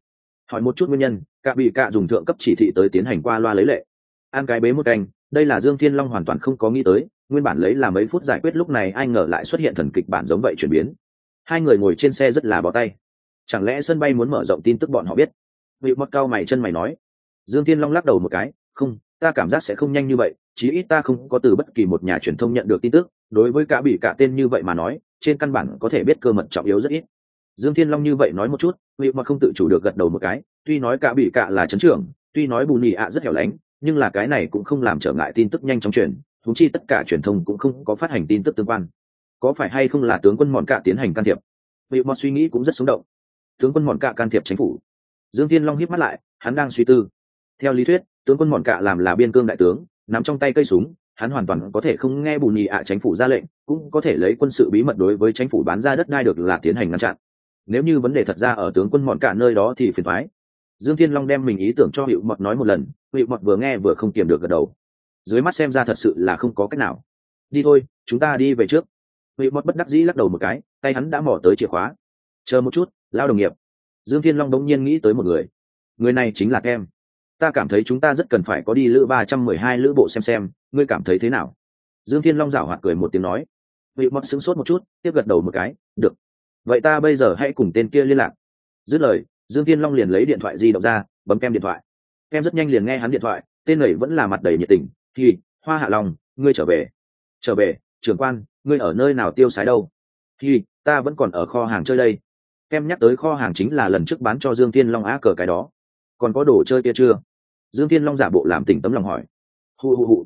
Hỏi một chút nguyên nhân cả bị cạ dùng thượng cấp chỉ thị tới tiến hành qua loa lấy lệ. An cái bế một canh đây là dương thiên long hoàn toàn không có nghĩ tới, nguyên bản lấy là mấy phút giải quyết lúc này ai ngờ lại xuất hiện thần kịch bản giống vậy chuyển biến. Hai người ngồi trên xe rất là bó tay. Chẳng lẽ sân bay muốn mở rộng tin tức bọn họ biết? Vị mọt cao mày chân mày nói. Dương thiên long lắc đầu một cái, không, ta cảm giác sẽ không nhanh như vậy, chí ít ta không có từ bất kỳ một nhà truyền thông nhận được tin tức đối với cả bị cả tên như vậy mà nói, trên căn bản có thể biết cơ mật trọng yếu rất ít. Dương thiên long như vậy nói một chút vị mà không tự chủ được gật đầu một cái, tuy nói cả bị cả là chấn trưởng, tuy nói bù nhị ạ rất hẻo lánh, nhưng là cái này cũng không làm trở ngại tin tức nhanh chóng truyền thúng chi tất cả truyền thông cũng không có phát hành tin tức tương quan. Có phải hay không là tướng quân mòn cạ tiến hành can thiệp? Vị mà suy nghĩ cũng rất sống động. Tướng quân mòn cạ can thiệp chính phủ. Dương thiên long hiếp mắt lại, hắn đang suy tư. Theo lý thuyết, tướng quân mòn cạ làm là biên cương đại tướng, nắm trong tay cây súng hắn hoàn toàn có thể không nghe bù nhì ạ chính phủ ra lệnh, cũng có thể lấy quân sự bí mật đối với chính phủ bán ra đất đai được là tiến hành ngăn chặn. Nếu như vấn đề thật ra ở tướng quân mọn cả nơi đó thì phiền thoái dương thiên long đem mình ý tưởng cho hiệu mọt nói một lần hiệu mọt vừa nghe vừa không kiềm được gật đầu. Dưới mắt xem ra thật sự là không có cách nào. Đi thôi, chúng ta đi về trước. Hiệu mọt bất đắc dĩ lắc đầu một cái, tay hắn đã mỏ tới chìa khóa. Chờ một chút lao đồng nghiệp. Dương thiên long đống nhiên nghĩ tới một người. Người này chính là kem ta cảm thấy chúng ta rất cần phải có đi lữ ba trăm mười hai lữ bộ xem xem, ngươi cảm thấy thế nào? Dương thiên long rảo hoạt cười một tiếng nói. Vị mất sững sốt một chút, tiếp gật đầu một cái, được. Vậy ta bây giờ hãy cùng tên kia liên lạc. Dứt lời, dương thiên long liền lấy điện thoại di động ra, bấm kem điện thoại. Kem rất nhanh liền nghe hắn điện thoại, tên này vẫn là mặt đầy nhiệt tình. Thì, hoa hạ long, ngươi trở về. Trở về, trưởng quan, ngươi ở nơi nào tiêu sái đâu? Thì, ta vẫn còn ở kho hàng chơi đây. Kem nhắc tới kho hàng chính là lần trước bán cho dương thiên long á cờ cái đó. Còn có đồ chơi kia chưa? Dương thiên long giả bộ làm tỉnh tấm lòng hỏi. Hù hù hù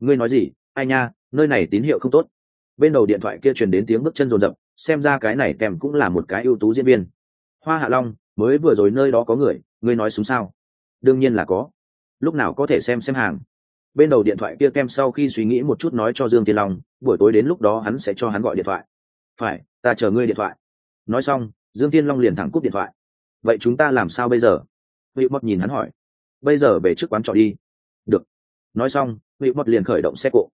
ngươi nói gì? Ai nha, nơi này tín hiệu không tốt. Bên đầu điện thoại kia truyền đến tiếng bước chân rồn rập xem ra cái này kèm cũng là một cái ưu tú diễn viên. Hoa hạ long, mới vừa rồi nơi đó có người, ngươi nói súng sao? Đương nhiên là có. Lúc nào có thể xem xem hàng. Bên đầu điện thoại kia kem sau khi suy nghĩ một chút nói cho dương tiên long, buổi tối đến lúc đó hắn sẽ cho hắn gọi điện thoại. Phải, ta chờ ngươi điện thoại. Nói xong, dương tiên long liền thẳng cúp điện thoại. Vậy chúng ta làm sao bây giờ? Vị mọt nhìn hắn hỏi bây giờ về trước quán trọ đi. Được. Nói xong, hữu mọt liền khởi động xe cộ.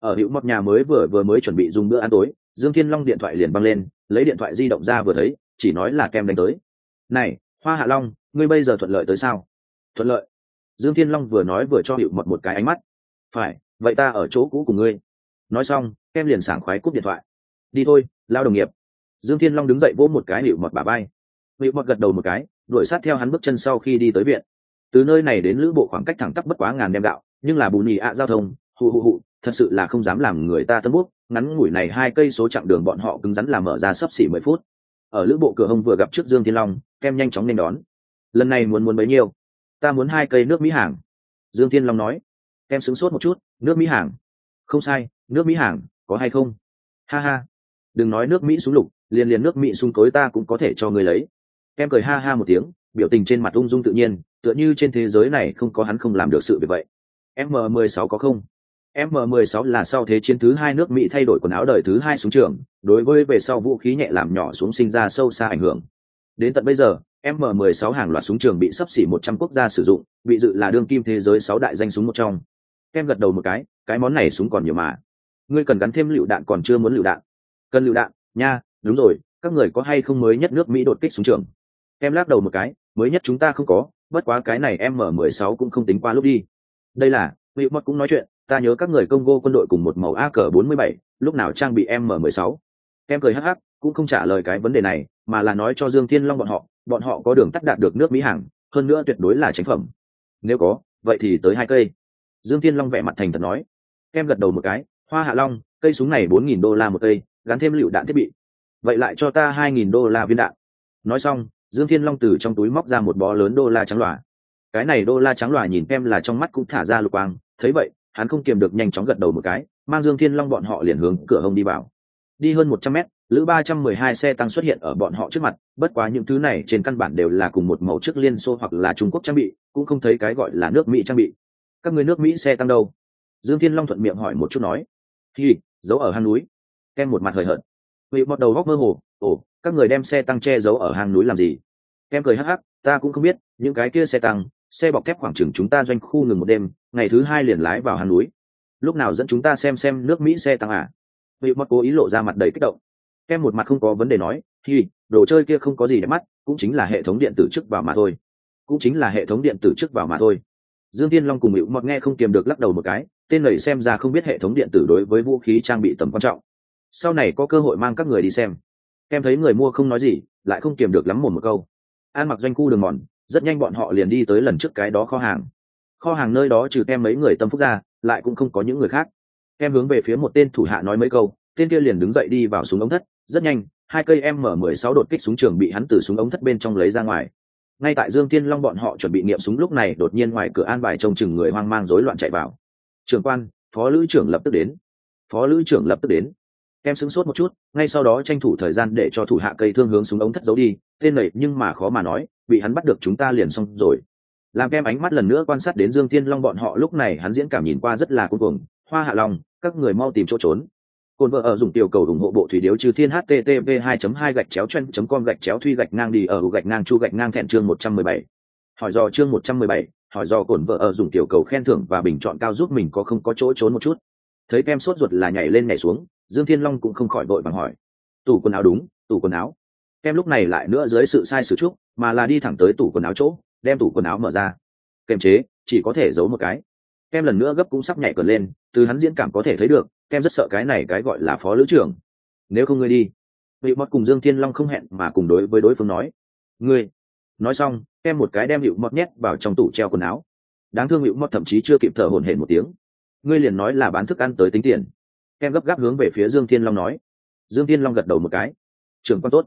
Ở hữu mọt nhà mới vừa vừa mới chuẩn bị dùng bữa ăn tối, dương thiên long điện thoại liền băng lên, lấy điện thoại di động ra vừa thấy, chỉ nói là kem đánh tới. Này, hoa hạ long, ngươi bây giờ thuận lợi tới sao? Thuận lợi. Dương thiên long vừa nói vừa cho hữu mọt một cái ánh mắt. Phải, vậy ta ở chỗ cũ của ngươi. Nói xong, kem liền sảng khoái cúp điện thoại. Đi thôi, lao đồng nghiệp. Dương thiên long đứng dậy vỗ một cái hữu mọt bà bay hữu mọt gật đầu một cái, đuổi sát theo hắn bước chân sau khi đi tới viện từ nơi này đến lữ bộ khoảng cách thẳng tắp bất quá ngàn đem gạo, nhưng là bù nhì ạ giao thông hụ hụ hụ thật sự là không dám làm người ta tân bút ngắn ngủi này hai cây số chặng đường bọn họ cứng rắn làm mở ra sấp xỉ mười phút. Ở lữ bộ cửa hông vừa gặp trước dương thiên long, kem nhanh chóng nên đón. Lần này muốn muốn bấy nhiêu? Ta muốn hai cây nước mỹ hàng. Dương thiên long nói. Kem sửng sốt một chút, nước mỹ hàng. Không sai, nước mỹ hàng, có hay không? Ha ha. Đừng nói nước mỹ súng lục, liền liền nước mỹ súng cối ta cũng có thể cho người lấy. Kem cười ha ha một tiếng, biểu tình trên mặt ung dung tự nhiên tựa như trên thế giới này không có hắn không làm được sự việc vậy. M 16 có không? M 16 là sau thế chiến thứ hai nước mỹ thay đổi quần áo đời thứ hai súng trường, đối với về sau vũ khí nhẹ làm nhỏ xuống sinh ra sâu xa ảnh hưởng. Đến tận bây giờ, m 16 hàng loạt súng trường bị sắp xỉ 100 quốc gia sử dụng, bị dự là đương kim thế giới sáu đại danh súng một trong. Em gật đầu một cái cái món này súng còn nhiều mà. Ngươi cần gắn thêm lựu đạn còn chưa muốn lựu đạn. Cần lựu đạn, nha, đúng rồi, các người có hay không mới nhất nước mỹ đột kích súng trường? Em lắc đầu một cái, mới nhất chúng ta không có bất quá cái này m 16 cũng không tính qua lúc đi. Đây là vị mất cũng nói chuyện, ta nhớ các người congo quân đội cùng một màu ak 47 lúc nào trang bị m 16 em cười hắc hắc, cũng không trả lời cái vấn đề này, mà là nói cho dương thiên long bọn họ bọn họ có đường tắt đạt được nước mỹ hàng, hơn nữa tuyệt đối là chính phẩm. Nếu có, vậy thì tới hai cây. Dương thiên long vẻ mặt thành thật nói. Em gật đầu một cái, hoa hạ long, cây súng này bốn nghìn đô la một cây, gắn thêm lựu đạn thiết bị. Vậy lại cho ta hai nghìn đô la viên đạn. Nói xong dương thiên long từ trong túi móc ra một bó lớn đô la trắng loà. cái này đô la trắng loà nhìn em là trong mắt cũng thả ra lục quang, thấy vậy, hắn không kiềm được nhanh chóng gật đầu một cái, mang dương thiên long bọn họ liền hướng cửa hông đi vào. Đi hơn một trăm mét, lữ ba trăm mười hai xe tăng xuất hiện ở bọn họ trước mặt, bất quá những thứ này trên căn bản đều là cùng một màu trước liên xô hoặc là trung quốc trang bị, cũng không thấy cái gọi là nước mỹ trang bị. Các người nước mỹ xe tăng đâu? Dương thiên long thuận miệng hỏi một chút nói. Thì giấu ở hang núi. Em một mặt hời hợt. Vị một đầu góc mơ hồ ồ, các người đem xe tăng che giấu ở hang núi làm gì? Em cười hắc hắc, ta cũng không biết, những cái kia xe tăng, xe bọc thép khoảng chừng chúng ta doanh khu ngừng một đêm, ngày thứ hai liền lái vào hang núi. Lúc nào dẫn chúng ta xem xem nước mỹ xe tăng à? Vị mất cố ý lộ ra mặt đầy kích động. Em một mặt không có vấn đề nói thì đồ chơi kia không có gì để mắt, cũng chính là hệ thống điện tử trước vào mà thôi. Cũng chính là hệ thống điện tử trước vào mà thôi. Dương tiên long cùng hữu mọt nghe không kiềm được lắc đầu một cái, tên lầy xem ra không biết hệ thống điện tử đối với vũ khí trang bị tầm quan trọng. Sau này có cơ hội mang các người đi xem em thấy người mua không nói gì, lại không kiềm được lắm một một câu. An mặc doanh khu đường mòn, rất nhanh bọn họ liền đi tới lần trước cái đó kho hàng. Kho hàng nơi đó trừ em mấy người tâm phúc ra, lại cũng không có những người khác. Em hướng về phía một tên thủ hạ nói mấy câu, tên kia liền đứng dậy đi vào súng ống thất. Rất nhanh, hai cây m 16 đột kích súng trường bị hắn từ súng ống thất bên trong lấy ra ngoài. Ngay tại dương tiên long bọn họ chuẩn bị nghiệm súng lúc này, đột nhiên ngoài cửa an bài trông chừng người hoang mang rối loạn chạy vào. Trưởng quan, phó lữ trưởng lập tức đến. Phó lữ trưởng lập tức đến em sững sốt một chút ngay sau đó tranh thủ thời gian để cho thủ hạ cây thương hướng xuống ống thất giấu đi tên này nhưng mà khó mà nói bị hắn bắt được chúng ta liền xong rồi. Làm kem ánh mắt lần nữa quan sát đến dương Thiên long bọn họ lúc này hắn diễn cảm nhìn qua rất là cuồng cuồng hoa hạ long các người mau tìm chỗ trốn. Cồn vợ ở dùng tiểu cầu ủng hộ bộ thủy điếu trừ thiên http 2 2 gạch chéo chen com gạch chéo thuy gạch ngang đi ở gạch ngang chu gạch ngang thẹn chương 117. hỏi do chương 117, hỏi do cồn vợ ở dùng tiểu cầu khen thưởng và bình chọn cao giúp mình có không có chỗ trốn một chút. Thấy kem sốt ruột là nhảy lên nhảy xuống dương thiên long cũng không khỏi vội vàng hỏi. Tủ quần áo đúng, tủ quần áo. Kem lúc này lại nữa dưới sự sai sử trúc mà là đi thẳng tới tủ quần áo chỗ, đem tủ quần áo mở ra. Kềm chế, chỉ có thể giấu một cái. Kem lần nữa gấp cũng sắp nhảy cờ lên, từ hắn diễn cảm có thể thấy được, kem rất sợ cái này cái gọi là phó lữ trưởng. Nếu không ngươi đi. Vị mọt cùng dương thiên long không hẹn mà cùng đối với đối phương nói. Ngươi. Nói xong, kem một cái đem hiệu mọt nhét vào trong tủ treo quần áo. Đáng thương hiệu mọt thậm chí chưa kịp thở hổn hển một tiếng. Ngươi liền nói là bán thức ăn tới tính tiền kem gấp gáp hướng về phía dương thiên long nói. Dương thiên long gật đầu một cái. Trưởng quan tốt.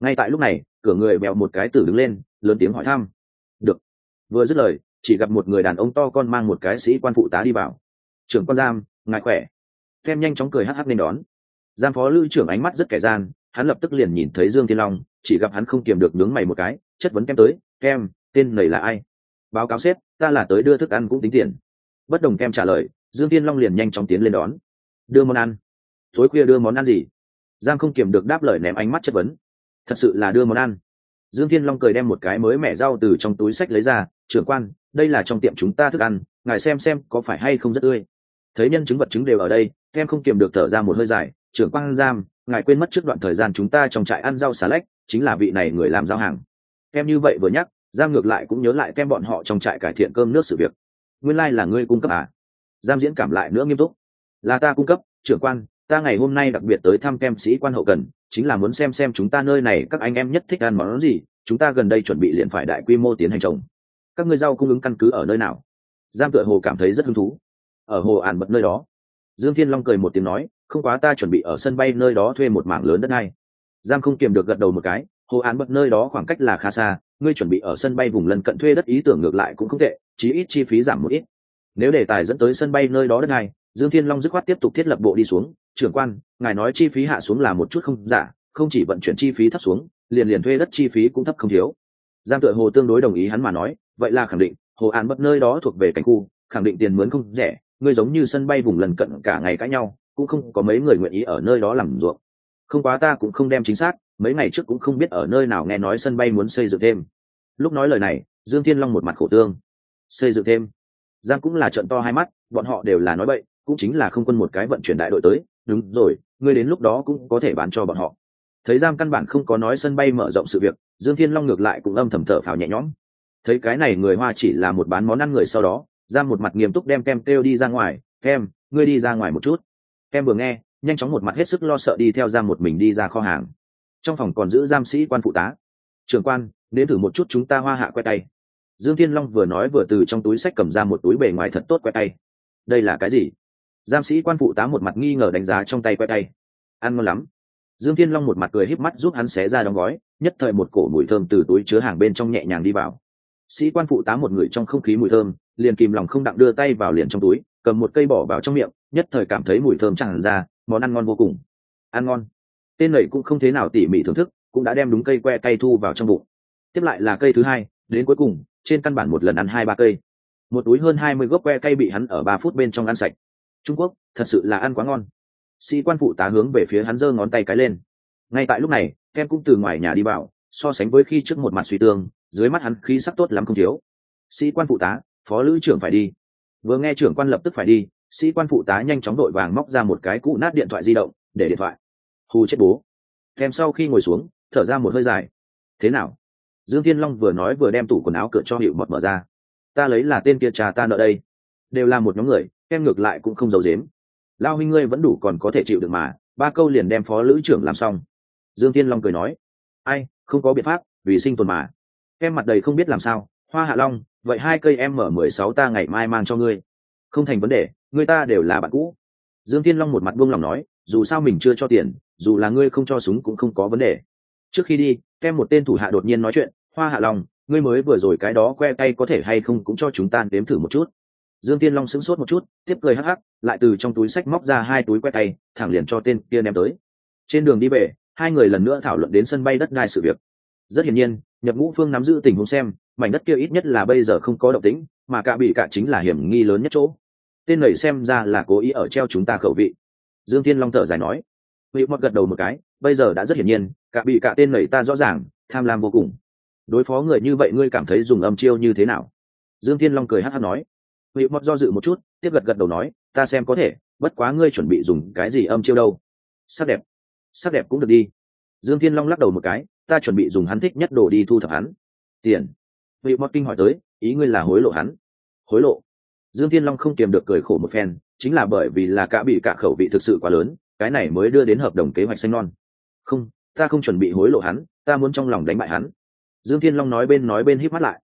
Ngay tại lúc này, cửa người mèo một cái tử đứng lên, lớn tiếng hỏi thăm. Được. Vừa dứt lời, chỉ gặp một người đàn ông to con mang một cái sĩ quan phụ tá đi vào. Trưởng quan giam, ngài khỏe. Kem nhanh chóng cười hắc hắc nên đón. Giam phó lữ trưởng ánh mắt rất kẻ gian, hắn lập tức liền nhìn thấy dương thiên long, chỉ gặp hắn không kiềm được nướng mày một cái, chất vấn kem tới, kem, tên này là ai? Báo cáo sếp, ta là tới đưa thức ăn cũng tính tiền. Bất đồng kem trả lời, dương thiên long liền nhanh chóng tiến lên đón đưa món ăn. Tối khuya đưa món ăn gì? Giang không kiềm được đáp lời ném ánh mắt chất vấn. Thật sự là đưa món ăn. Dương thiên long cười đem một cái mới mẻ rau từ trong túi sách lấy ra. Trưởng quan, đây là trong tiệm chúng ta thức ăn, ngài xem xem có phải hay không rất tươi. Thấy nhân chứng vật chứng đều ở đây, em không kiềm được thở ra một hơi dài. Trưởng quan giam, ngài quên mất trước đoạn thời gian chúng ta trong trại ăn rau xà lách, chính là vị này người làm giao hàng. Em như vậy vừa nhắc, giam ngược lại cũng nhớ lại kem bọn họ trong trại cải thiện cơm nước sự việc. Nguyên lai、like、là ngươi cung cấp à? Giam diễn cảm lại nữa nghiêm túc là ta cung cấp, trưởng quan, ta ngày hôm nay đặc biệt tới thăm kem sĩ quan hậu cần, chính là muốn xem xem chúng ta nơi này các anh em nhất thích ăn món gì, chúng ta gần đây chuẩn bị liền phải đại quy mô tiến hành trồng. Các ngươi rau cung ứng căn cứ ở nơi nào? Giam tựa hồ cảm thấy rất hứng thú. Ở hồ ản bật nơi đó, dương thiên long cười một tiếng nói, không quá ta chuẩn bị ở sân bay nơi đó thuê một mảng lớn đất này giam không kiềm được gật đầu một cái, hồ án bật nơi đó khoảng cách là khá xa, ngươi chuẩn bị ở sân bay vùng lân cận thuê đất ý tưởng ngược lại cũng không tệ, chí ít chi phí giảm một ít. Nếu đề tài dẫn tới sân bay nơi đó đất này dương thiên long dứt khoát tiếp tục thiết lập bộ đi xuống. Trưởng quan, ngài nói chi phí hạ xuống là một chút không giả, không chỉ vận chuyển chi phí thấp xuống, liền liền thuê đất chi phí cũng thấp không thiếu. Giang tựa hồ tương đối đồng ý hắn mà nói, vậy là khẳng định, hồ an bất nơi đó thuộc về cảnh khu, khẳng định tiền mướn không rẻ ngươi giống như sân bay vùng lần cận cả ngày cãi nhau, cũng không có mấy người nguyện ý ở nơi đó làm ruộng. Không quá ta cũng không đem chính xác, mấy ngày trước cũng không biết ở nơi nào nghe nói sân bay muốn xây dựng thêm. Lúc nói lời này, dương thiên long một mặt khổ tương. Xây dựng thêm. Giang cũng là trận to hai mắt, bọn họ đều là nói bậy cũng chính là không quân một cái vận chuyển đại đội tới, đúng rồi, ngươi đến lúc đó cũng có thể bán cho bọn họ. Thấy giang căn bản không có nói sân bay mở rộng sự việc, dương thiên long ngược lại cũng âm thầm thở phào nhẹ nhõm. Thấy cái này người hoa chỉ là một bán món ăn người sau đó, giang một mặt nghiêm túc đem kem kêu đi ra ngoài, kem, ngươi đi ra ngoài một chút. Kem vừa nghe, nhanh chóng một mặt hết sức lo sợ đi theo giang một mình đi ra kho hàng. Trong phòng còn giữ giam sĩ quan phụ tá. Trưởng quan đến thử một chút chúng ta hoa hạ que tay. Dương thiên long vừa nói vừa từ trong túi sách cầm ra một túi bề ngoài thật tốt que tay. Đây là cái gì? Giam sĩ quan phụ tá một mặt nghi ngờ đánh giá trong tay que tay. Ăn ngon lắm. Dương thiên long một mặt cười híp mắt giúp hắn xé ra đóng gói, nhất thời một cổ mùi thơm từ túi chứa hàng bên trong nhẹ nhàng đi vào. Sĩ quan phụ tá một người trong không khí mùi thơm, liền kìm lòng không đặng đưa tay vào liền trong túi, cầm một cây bỏ vào trong miệng, nhất thời cảm thấy mùi thơm chẳng ra, món ăn ngon vô cùng. Ăn ngon. Tên này cũng không thế nào tỉ mỉ thưởng thức, cũng đã đem đúng cây que cây thu vào trong bụng. Tiếp lại là cây thứ hai, đến cuối cùng, trên căn bản một lần ăn hai ba cây. Một túi hơn hai mươi gốc que cây bị hắn ở ba phút bên trong ăn sạch trung quốc, thật sự là ăn quá ngon. Sĩ quan phụ tá hướng về phía hắn giơ ngón tay cái lên. Ngay tại lúc này, kem cũng từ ngoài nhà đi vào, so sánh với khi trước một mặt suy tương dưới mắt hắn khí sắc tốt lắm không thiếu. Sĩ quan phụ tá, phó lữ trưởng phải đi. Vừa nghe trưởng quan lập tức phải đi, sĩ quan phụ tá nhanh chóng đội vàng móc ra một cái cũ nát điện thoại di động, để điện thoại. Hù chết bố. Kem sau khi ngồi xuống, thở ra một hơi dài. Thế nào? Dương thiên long vừa nói vừa đem tủ quần áo cửa cho hiệu mật mở ra. Ta lấy là tên kia trà ta nợ đây. Đều là một nhóm người em ngược lại cũng không giấu dếm lao huynh ngươi vẫn đủ còn có thể chịu được mà, ba câu liền đem phó lữ trưởng làm xong. Dương thiên long cười nói, ai, không có biện pháp, vì sinh tồn mà. Em mặt đầy không biết làm sao, hoa hạ long, vậy hai cây em mở mười sáu ta ngày mai mang cho ngươi. Không thành vấn đề, người ta đều là bạn cũ. Dương thiên long một mặt buông lòng nói, dù sao mình chưa cho tiền, dù là ngươi không cho súng cũng không có vấn đề. Trước khi đi, em một tên thủ hạ đột nhiên nói chuyện, hoa hạ long, ngươi mới vừa rồi cái đó que tay có thể hay không cũng cho chúng ta đếm thử một chút dương tiên long sững sốt một chút, tiếp cười hắc hắc, lại từ trong túi sách móc ra hai túi que tay thẳng liền cho tên kia ném tới. Trên đường đi về, hai người lần nữa thảo luận đến sân bay đất đai sự việc. Rất hiển nhiên nhập ngũ phương nắm giữ tình huống xem, mảnh đất kia ít nhất là bây giờ không có động tĩnh, mà cả bị cả chính là hiểm nghi lớn nhất chỗ. Tên này xem ra là cố ý ở treo chúng ta khẩu vị. Dương thiên long thở dài nói. Vị mọt gật đầu một cái, bây giờ đã rất hiển nhiên, cả bị cả tên này ta rõ ràng, tham lam vô cùng. Đối phó người như vậy ngươi cảm thấy dùng âm chiêu như thế nào? Dương thiên long cười hát hát nói vị mọt do dự một chút, tiếp gật gật đầu nói, ta xem có thể, bất quá ngươi chuẩn bị dùng cái gì âm chiêu đâu? Sắc đẹp. Sắc đẹp cũng được đi. Dương thiên long lắc đầu một cái, ta chuẩn bị dùng hắn thích nhất đồ đi thu thập hắn. Tiền. Vị mọt kinh hỏi tới, ý ngươi là hối lộ hắn? Hối lộ? Dương thiên long không kiềm được cười khổ một phen, chính là bởi vì là cả bị cả khẩu vị thực sự quá lớn, cái này mới đưa đến hợp đồng kế hoạch xanh non. Không, ta không chuẩn bị hối lộ hắn, ta muốn trong lòng đánh bại hắn. Dương thiên long nói bên nói bên híp mắt lại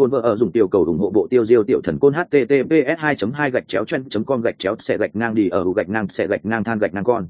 côn vợ ở dùng tiểu cầu ủng hộ bộ tiêu diêu tiểu thần côn https 2 2 gạch chéo chân com gạch chéo xẻ gạch ngang đi ở gạch ngang xẻ gạch ngang, than gạch ngang con.